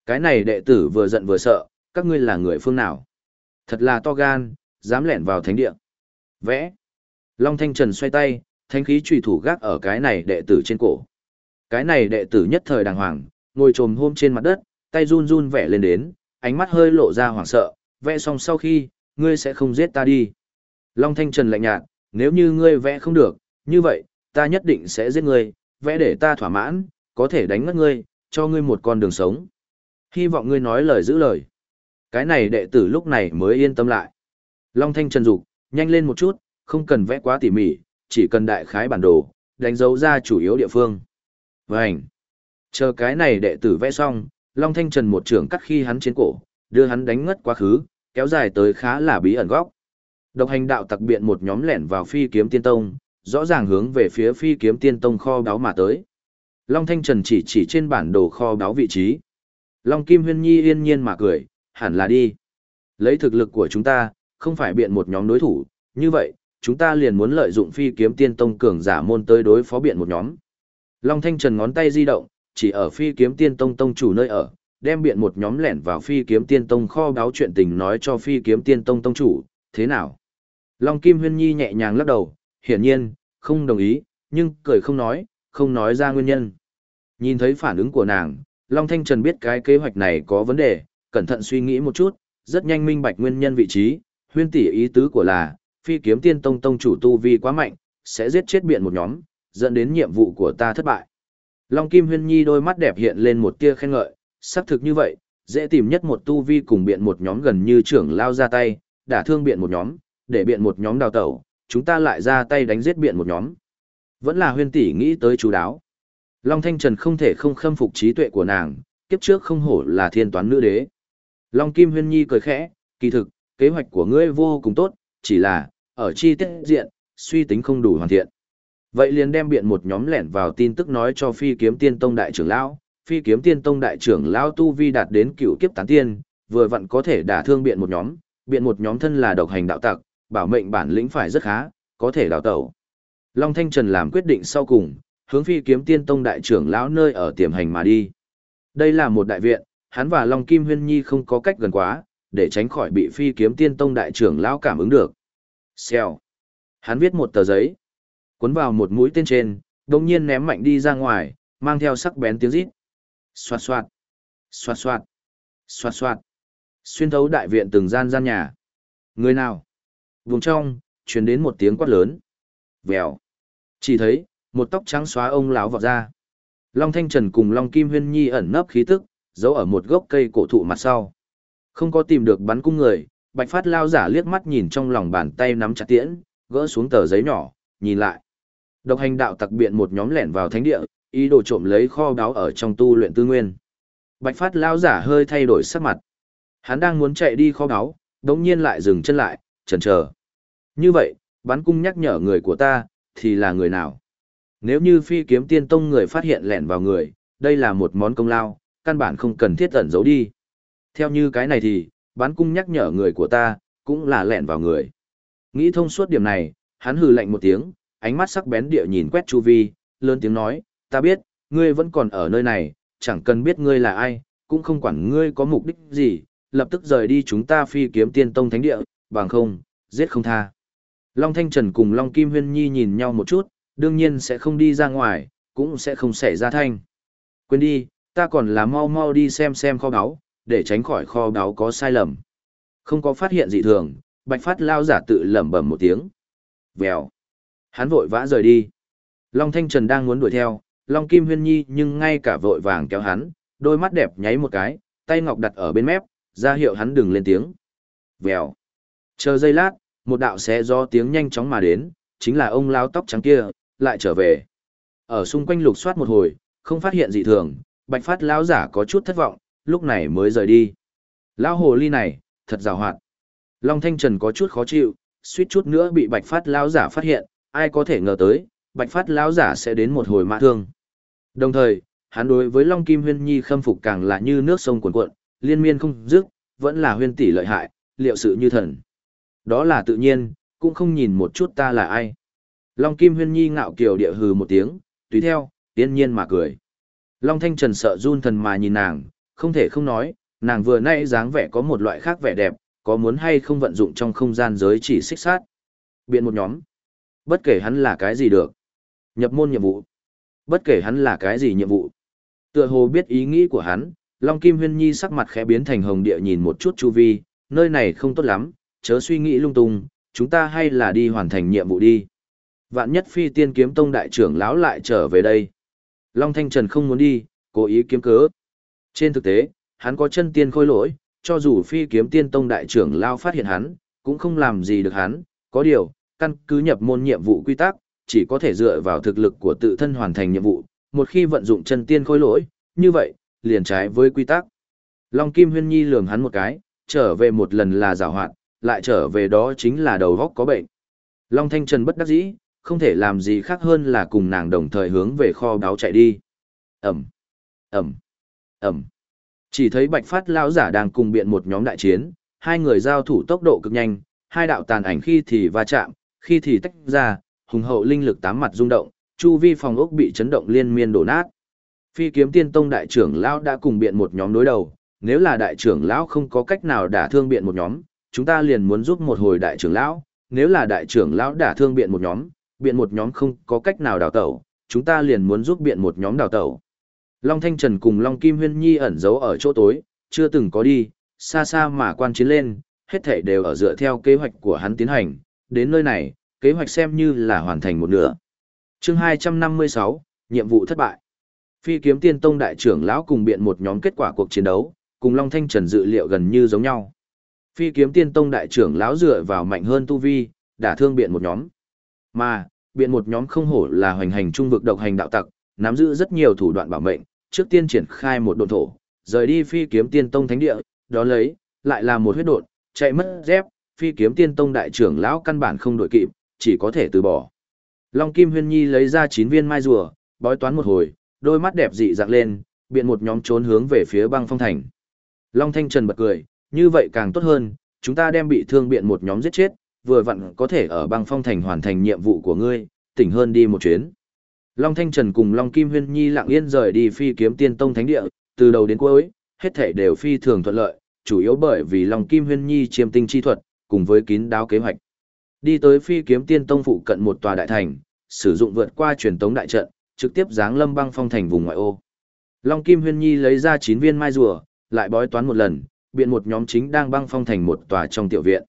Cái này đệ tử vừa giận vừa sợ, các ngươi là người phương nào? Thật là to gan, dám lẻn vào thánh địa. Vẽ. Long Thanh Trần xoay tay, thanh khí trùy thủ gác ở cái này đệ tử trên cổ. Cái này đệ tử nhất thời đàng hoàng, ngồi trồm hôm trên mặt đất, tay run run vẽ lên đến, ánh mắt hơi lộ ra hoảng sợ, vẽ xong sau khi, ngươi sẽ không giết ta đi. Long Thanh Trần lạnh nhạt, nếu như ngươi vẽ không được, như vậy, ta nhất định sẽ giết ngươi, vẽ để ta thỏa mãn, có thể đánh ngất ngươi, cho ngươi một con đường sống. Hy vọng ngươi nói lời giữ lời. Cái này đệ tử lúc này mới yên tâm lại. Long Thanh Trần dục, nhanh lên một chút, không cần vẽ quá tỉ mỉ, chỉ cần đại khái bản đồ, đánh dấu ra chủ yếu địa phương. Vânh! Chờ cái này đệ tử vẽ xong, Long Thanh Trần một trưởng cắt khi hắn trên cổ, đưa hắn đánh ngất quá khứ, kéo dài tới khá là bí ẩn góc. Độc hành đạo tặc biện một nhóm lẻn vào phi kiếm tiên tông, rõ ràng hướng về phía phi kiếm tiên tông kho báo mà tới. Long Thanh Trần chỉ chỉ trên bản đồ kho báo vị trí. Long Kim Huyên Nhi yên nhiên mà cười, hẳn là đi. Lấy thực lực của chúng ta, không phải biện một nhóm đối thủ, như vậy, chúng ta liền muốn lợi dụng phi kiếm tiên tông cường giả môn tới đối phó biện một nhóm. Long Thanh Trần ngón tay di động, chỉ ở phi kiếm tiên tông tông chủ nơi ở, đem biện một nhóm lẻn vào phi kiếm tiên tông kho báo chuyện tình nói cho phi kiếm tiên tông tông chủ, thế nào? Long Kim Huyên Nhi nhẹ nhàng lắc đầu, hiển nhiên, không đồng ý, nhưng cười không nói, không nói ra nguyên nhân. Nhìn thấy phản ứng của nàng, Long Thanh Trần biết cái kế hoạch này có vấn đề, cẩn thận suy nghĩ một chút, rất nhanh minh bạch nguyên nhân vị trí, huyên tỷ ý tứ của là, phi kiếm tiên tông tông chủ tu vi quá mạnh, sẽ giết chết biện một nhóm, dẫn đến nhiệm vụ của ta thất bại. Long Kim Huyên Nhi đôi mắt đẹp hiện lên một tia khen ngợi, xác thực như vậy, dễ tìm nhất một tu vi cùng biện một nhóm gần như trưởng lao ra tay, đả thương biện một nhóm, để biện một nhóm đào tẩu, chúng ta lại ra tay đánh giết biện một nhóm. Vẫn là huyên tỷ nghĩ tới chú đáo. Long Thanh Trần không thể không khâm phục trí tuệ của nàng, kiếp trước không hổ là thiên toán nữ đế. Long Kim Huyên Nhi cười khẽ, kỳ thực, kế hoạch của ngươi vô cùng tốt, chỉ là, ở chi tiết diện, suy tính không đủ hoàn thiện. Vậy liền đem biện một nhóm lẻn vào tin tức nói cho phi kiếm tiên tông đại trưởng lão, phi kiếm tiên tông đại trưởng lão tu vi đạt đến cựu kiếp tán tiên, vừa vặn có thể đả thương biện một nhóm, biện một nhóm thân là độc hành đạo tặc, bảo mệnh bản lĩnh phải rất khá, có thể đào tẩu. Long Thanh Trần làm quyết định sau cùng, hướng phi kiếm tiên tông đại trưởng lão nơi ở tiềm hành mà đi. Đây là một đại viện, hắn và Long Kim Huyên Nhi không có cách gần quá, để tránh khỏi bị phi kiếm tiên tông đại trưởng lão cảm ứng được. Xèo. Hắn viết một tờ giấy, cuốn vào một mũi tên trên, đồng nhiên ném mạnh đi ra ngoài, mang theo sắc bén tiếng rít. Xoạt xoạt, xoạt xoạt, xoạt xoạt. Xuyên thấu đại viện từng gian gian nhà. Người nào? Vùng trong, truyền đến một tiếng quát lớn. Vèo. Chỉ thấy, một tóc trắng xóa ông lão vọt ra. Long Thanh Trần cùng Long Kim Huyên Nhi ẩn nấp khí tức, giấu ở một gốc cây cổ thụ mặt sau. Không có tìm được bắn cung người, Bạch Phát lao giả liếc mắt nhìn trong lòng bàn tay nắm chặt tiễn, gỡ xuống tờ giấy nhỏ, nhìn lại. Độc hành đạo tặc biện một nhóm lẻn vào thánh địa, ý đồ trộm lấy kho báu ở trong tu luyện tư nguyên. Bạch Phát lao giả hơi thay đổi sắc mặt. Hắn đang muốn chạy đi kho báu, đống nhiên lại dừng chân lại, chần chờ. Như vậy, bắn cung nhắc nhở người của ta, thì là người nào? Nếu như phi kiếm tiên tông người phát hiện lẻn vào người, đây là một món công lao, căn bản không cần thiết ẩn giấu đi. Theo như cái này thì, bán cung nhắc nhở người của ta, cũng là lẻn vào người. Nghĩ thông suốt điểm này, hắn hừ lạnh một tiếng, ánh mắt sắc bén địa nhìn quét chu vi, lớn tiếng nói, ta biết, ngươi vẫn còn ở nơi này, chẳng cần biết ngươi là ai, cũng không quản ngươi có mục đích gì, lập tức rời đi chúng ta phi kiếm tiên tông thánh địa, bằng không, giết không tha. Long Thanh Trần cùng Long Kim Huyên Nhi nhìn nhau một chút, đương nhiên sẽ không đi ra ngoài, cũng sẽ không xảy ra thanh. Quên đi, ta còn là mau mau đi xem xem kho báu, để tránh khỏi kho báu có sai lầm. Không có phát hiện gì thường, Bạch Phát lao giả tự lẩm bẩm một tiếng. Vèo. Hắn vội vã rời đi. Long Thanh Trần đang muốn đuổi theo, Long Kim Huyên Nhi nhưng ngay cả vội vàng kéo hắn, đôi mắt đẹp nháy một cái, tay ngọc đặt ở bên mép, ra hiệu hắn đừng lên tiếng. Vèo. Chờ giây lát, một đạo xé do tiếng nhanh chóng mà đến, chính là ông lao tóc trắng kia, lại trở về. Ở xung quanh lục soát một hồi, không phát hiện gì thường, bạch phát lão giả có chút thất vọng, lúc này mới rời đi. Lão hồ ly này, thật rào hoạt. Long Thanh Trần có chút khó chịu, suýt chút nữa bị bạch phát lão giả phát hiện, ai có thể ngờ tới, bạch phát lão giả sẽ đến một hồi mã thương. Đồng thời, hắn đối với Long Kim Huyên Nhi khâm phục càng là như nước sông cuồn cuộn, liên miên không dứt, vẫn là huyên tỷ lợi hại, liệu sự như thần. Đó là tự nhiên, cũng không nhìn một chút ta là ai. Long Kim Huyên Nhi ngạo kiều địa hừ một tiếng, tùy theo, yên nhiên mà cười. Long Thanh Trần sợ run thần mà nhìn nàng, không thể không nói, nàng vừa nãy dáng vẻ có một loại khác vẻ đẹp, có muốn hay không vận dụng trong không gian giới chỉ xích sát. Biện một nhóm. Bất kể hắn là cái gì được. Nhập môn nhiệm vụ. Bất kể hắn là cái gì nhiệm vụ. Tựa hồ biết ý nghĩ của hắn, Long Kim Huyên Nhi sắc mặt khẽ biến thành hồng địa nhìn một chút chu vi, nơi này không tốt lắm, chớ suy nghĩ lung tung, chúng ta hay là đi hoàn thành nhiệm vụ đi. Vạn nhất phi tiên kiếm tông đại trưởng lão lại trở về đây. Long Thanh Trần không muốn đi, cố ý kiếm cớ. Trên thực tế, hắn có chân tiên khôi lỗi, cho dù phi kiếm tiên tông đại trưởng lao phát hiện hắn, cũng không làm gì được hắn, có điều, căn cứ nhập môn nhiệm vụ quy tắc, chỉ có thể dựa vào thực lực của tự thân hoàn thành nhiệm vụ, một khi vận dụng chân tiên khôi lỗi, như vậy, liền trái với quy tắc. Long Kim Huyên Nhi lường hắn một cái, trở về một lần là giảo hoạt, lại trở về đó chính là đầu góc có bệnh. Long Thanh Trần bất đắc dĩ, không thể làm gì khác hơn là cùng nàng đồng thời hướng về kho báo chạy đi. Ẩm, Ẩm, Ẩm. Chỉ thấy Bạch Phát lão giả đang cùng biện một nhóm đại chiến, hai người giao thủ tốc độ cực nhanh, hai đạo tàn ảnh khi thì va chạm, khi thì tách ra, hùng hậu linh lực tám mặt rung động, chu vi phòng ốc bị chấn động liên miên đổ nát. Phi kiếm tiên tông đại trưởng lão đã cùng biện một nhóm đối đầu, nếu là đại trưởng lão không có cách nào đả thương biện một nhóm, chúng ta liền muốn giúp một hồi đại trưởng lão, nếu là đại trưởng lão đả thương biện một nhóm, biện một nhóm không có cách nào đào tẩu, chúng ta liền muốn giúp biện một nhóm đào tẩu. Long Thanh Trần cùng Long Kim Huyên Nhi ẩn giấu ở chỗ tối, chưa từng có đi, xa xa mà quan chiến lên, hết thảy đều ở dựa theo kế hoạch của hắn tiến hành, đến nơi này, kế hoạch xem như là hoàn thành một nửa. chương 256, nhiệm vụ thất bại. Phi kiếm tiên tông đại trưởng lão cùng biện một nhóm kết quả cuộc chiến đấu, cùng Long Thanh Trần dự liệu gần như giống nhau. Phi kiếm tiên tông đại trưởng lão dựa vào mạnh hơn tu vi, đả thương biện một nhóm. Mà, biện một nhóm không hổ là hoành hành trung vực độc hành đạo tặc, nắm giữ rất nhiều thủ đoạn bảo mệnh, trước tiên triển khai một độn thổ, rời đi phi kiếm tiên tông thánh địa, đó lấy, lại là một huyết độn, chạy mất dép, phi kiếm tiên tông đại trưởng lão căn bản không đội kịp, chỉ có thể từ bỏ. Long Kim Huyên Nhi lấy ra chín viên mai rùa, bói toán một hồi, đôi mắt đẹp dị dạng lên, biện một nhóm trốn hướng về phía băng phong thành. Long Thanh Trần bật cười, như vậy càng tốt hơn, chúng ta đem bị thương biện một nhóm giết chết, vừa vặn có thể ở băng phong thành hoàn thành nhiệm vụ của ngươi, tỉnh hơn đi một chuyến. Long Thanh Trần cùng Long Kim Huyên Nhi lặng yên rời đi phi kiếm tiên tông thánh địa, từ đầu đến cuối, hết thể đều phi thường thuận lợi, chủ yếu bởi vì Long Kim Huyên Nhi chiêm tinh chi thuật, cùng với kín đáo kế hoạch. Đi tới phi kiếm tiên tông phụ cận một tòa đại thành, sử dụng vượt qua truyền tống đại trận, trực tiếp giáng lâm băng phong thành vùng ngoại ô. Long Kim Huyên Nhi lấy ra 9 viên mai rùa, lại bói toán một lần, biện một nhóm chính đang băng phong thành một tòa trong tiểu viện.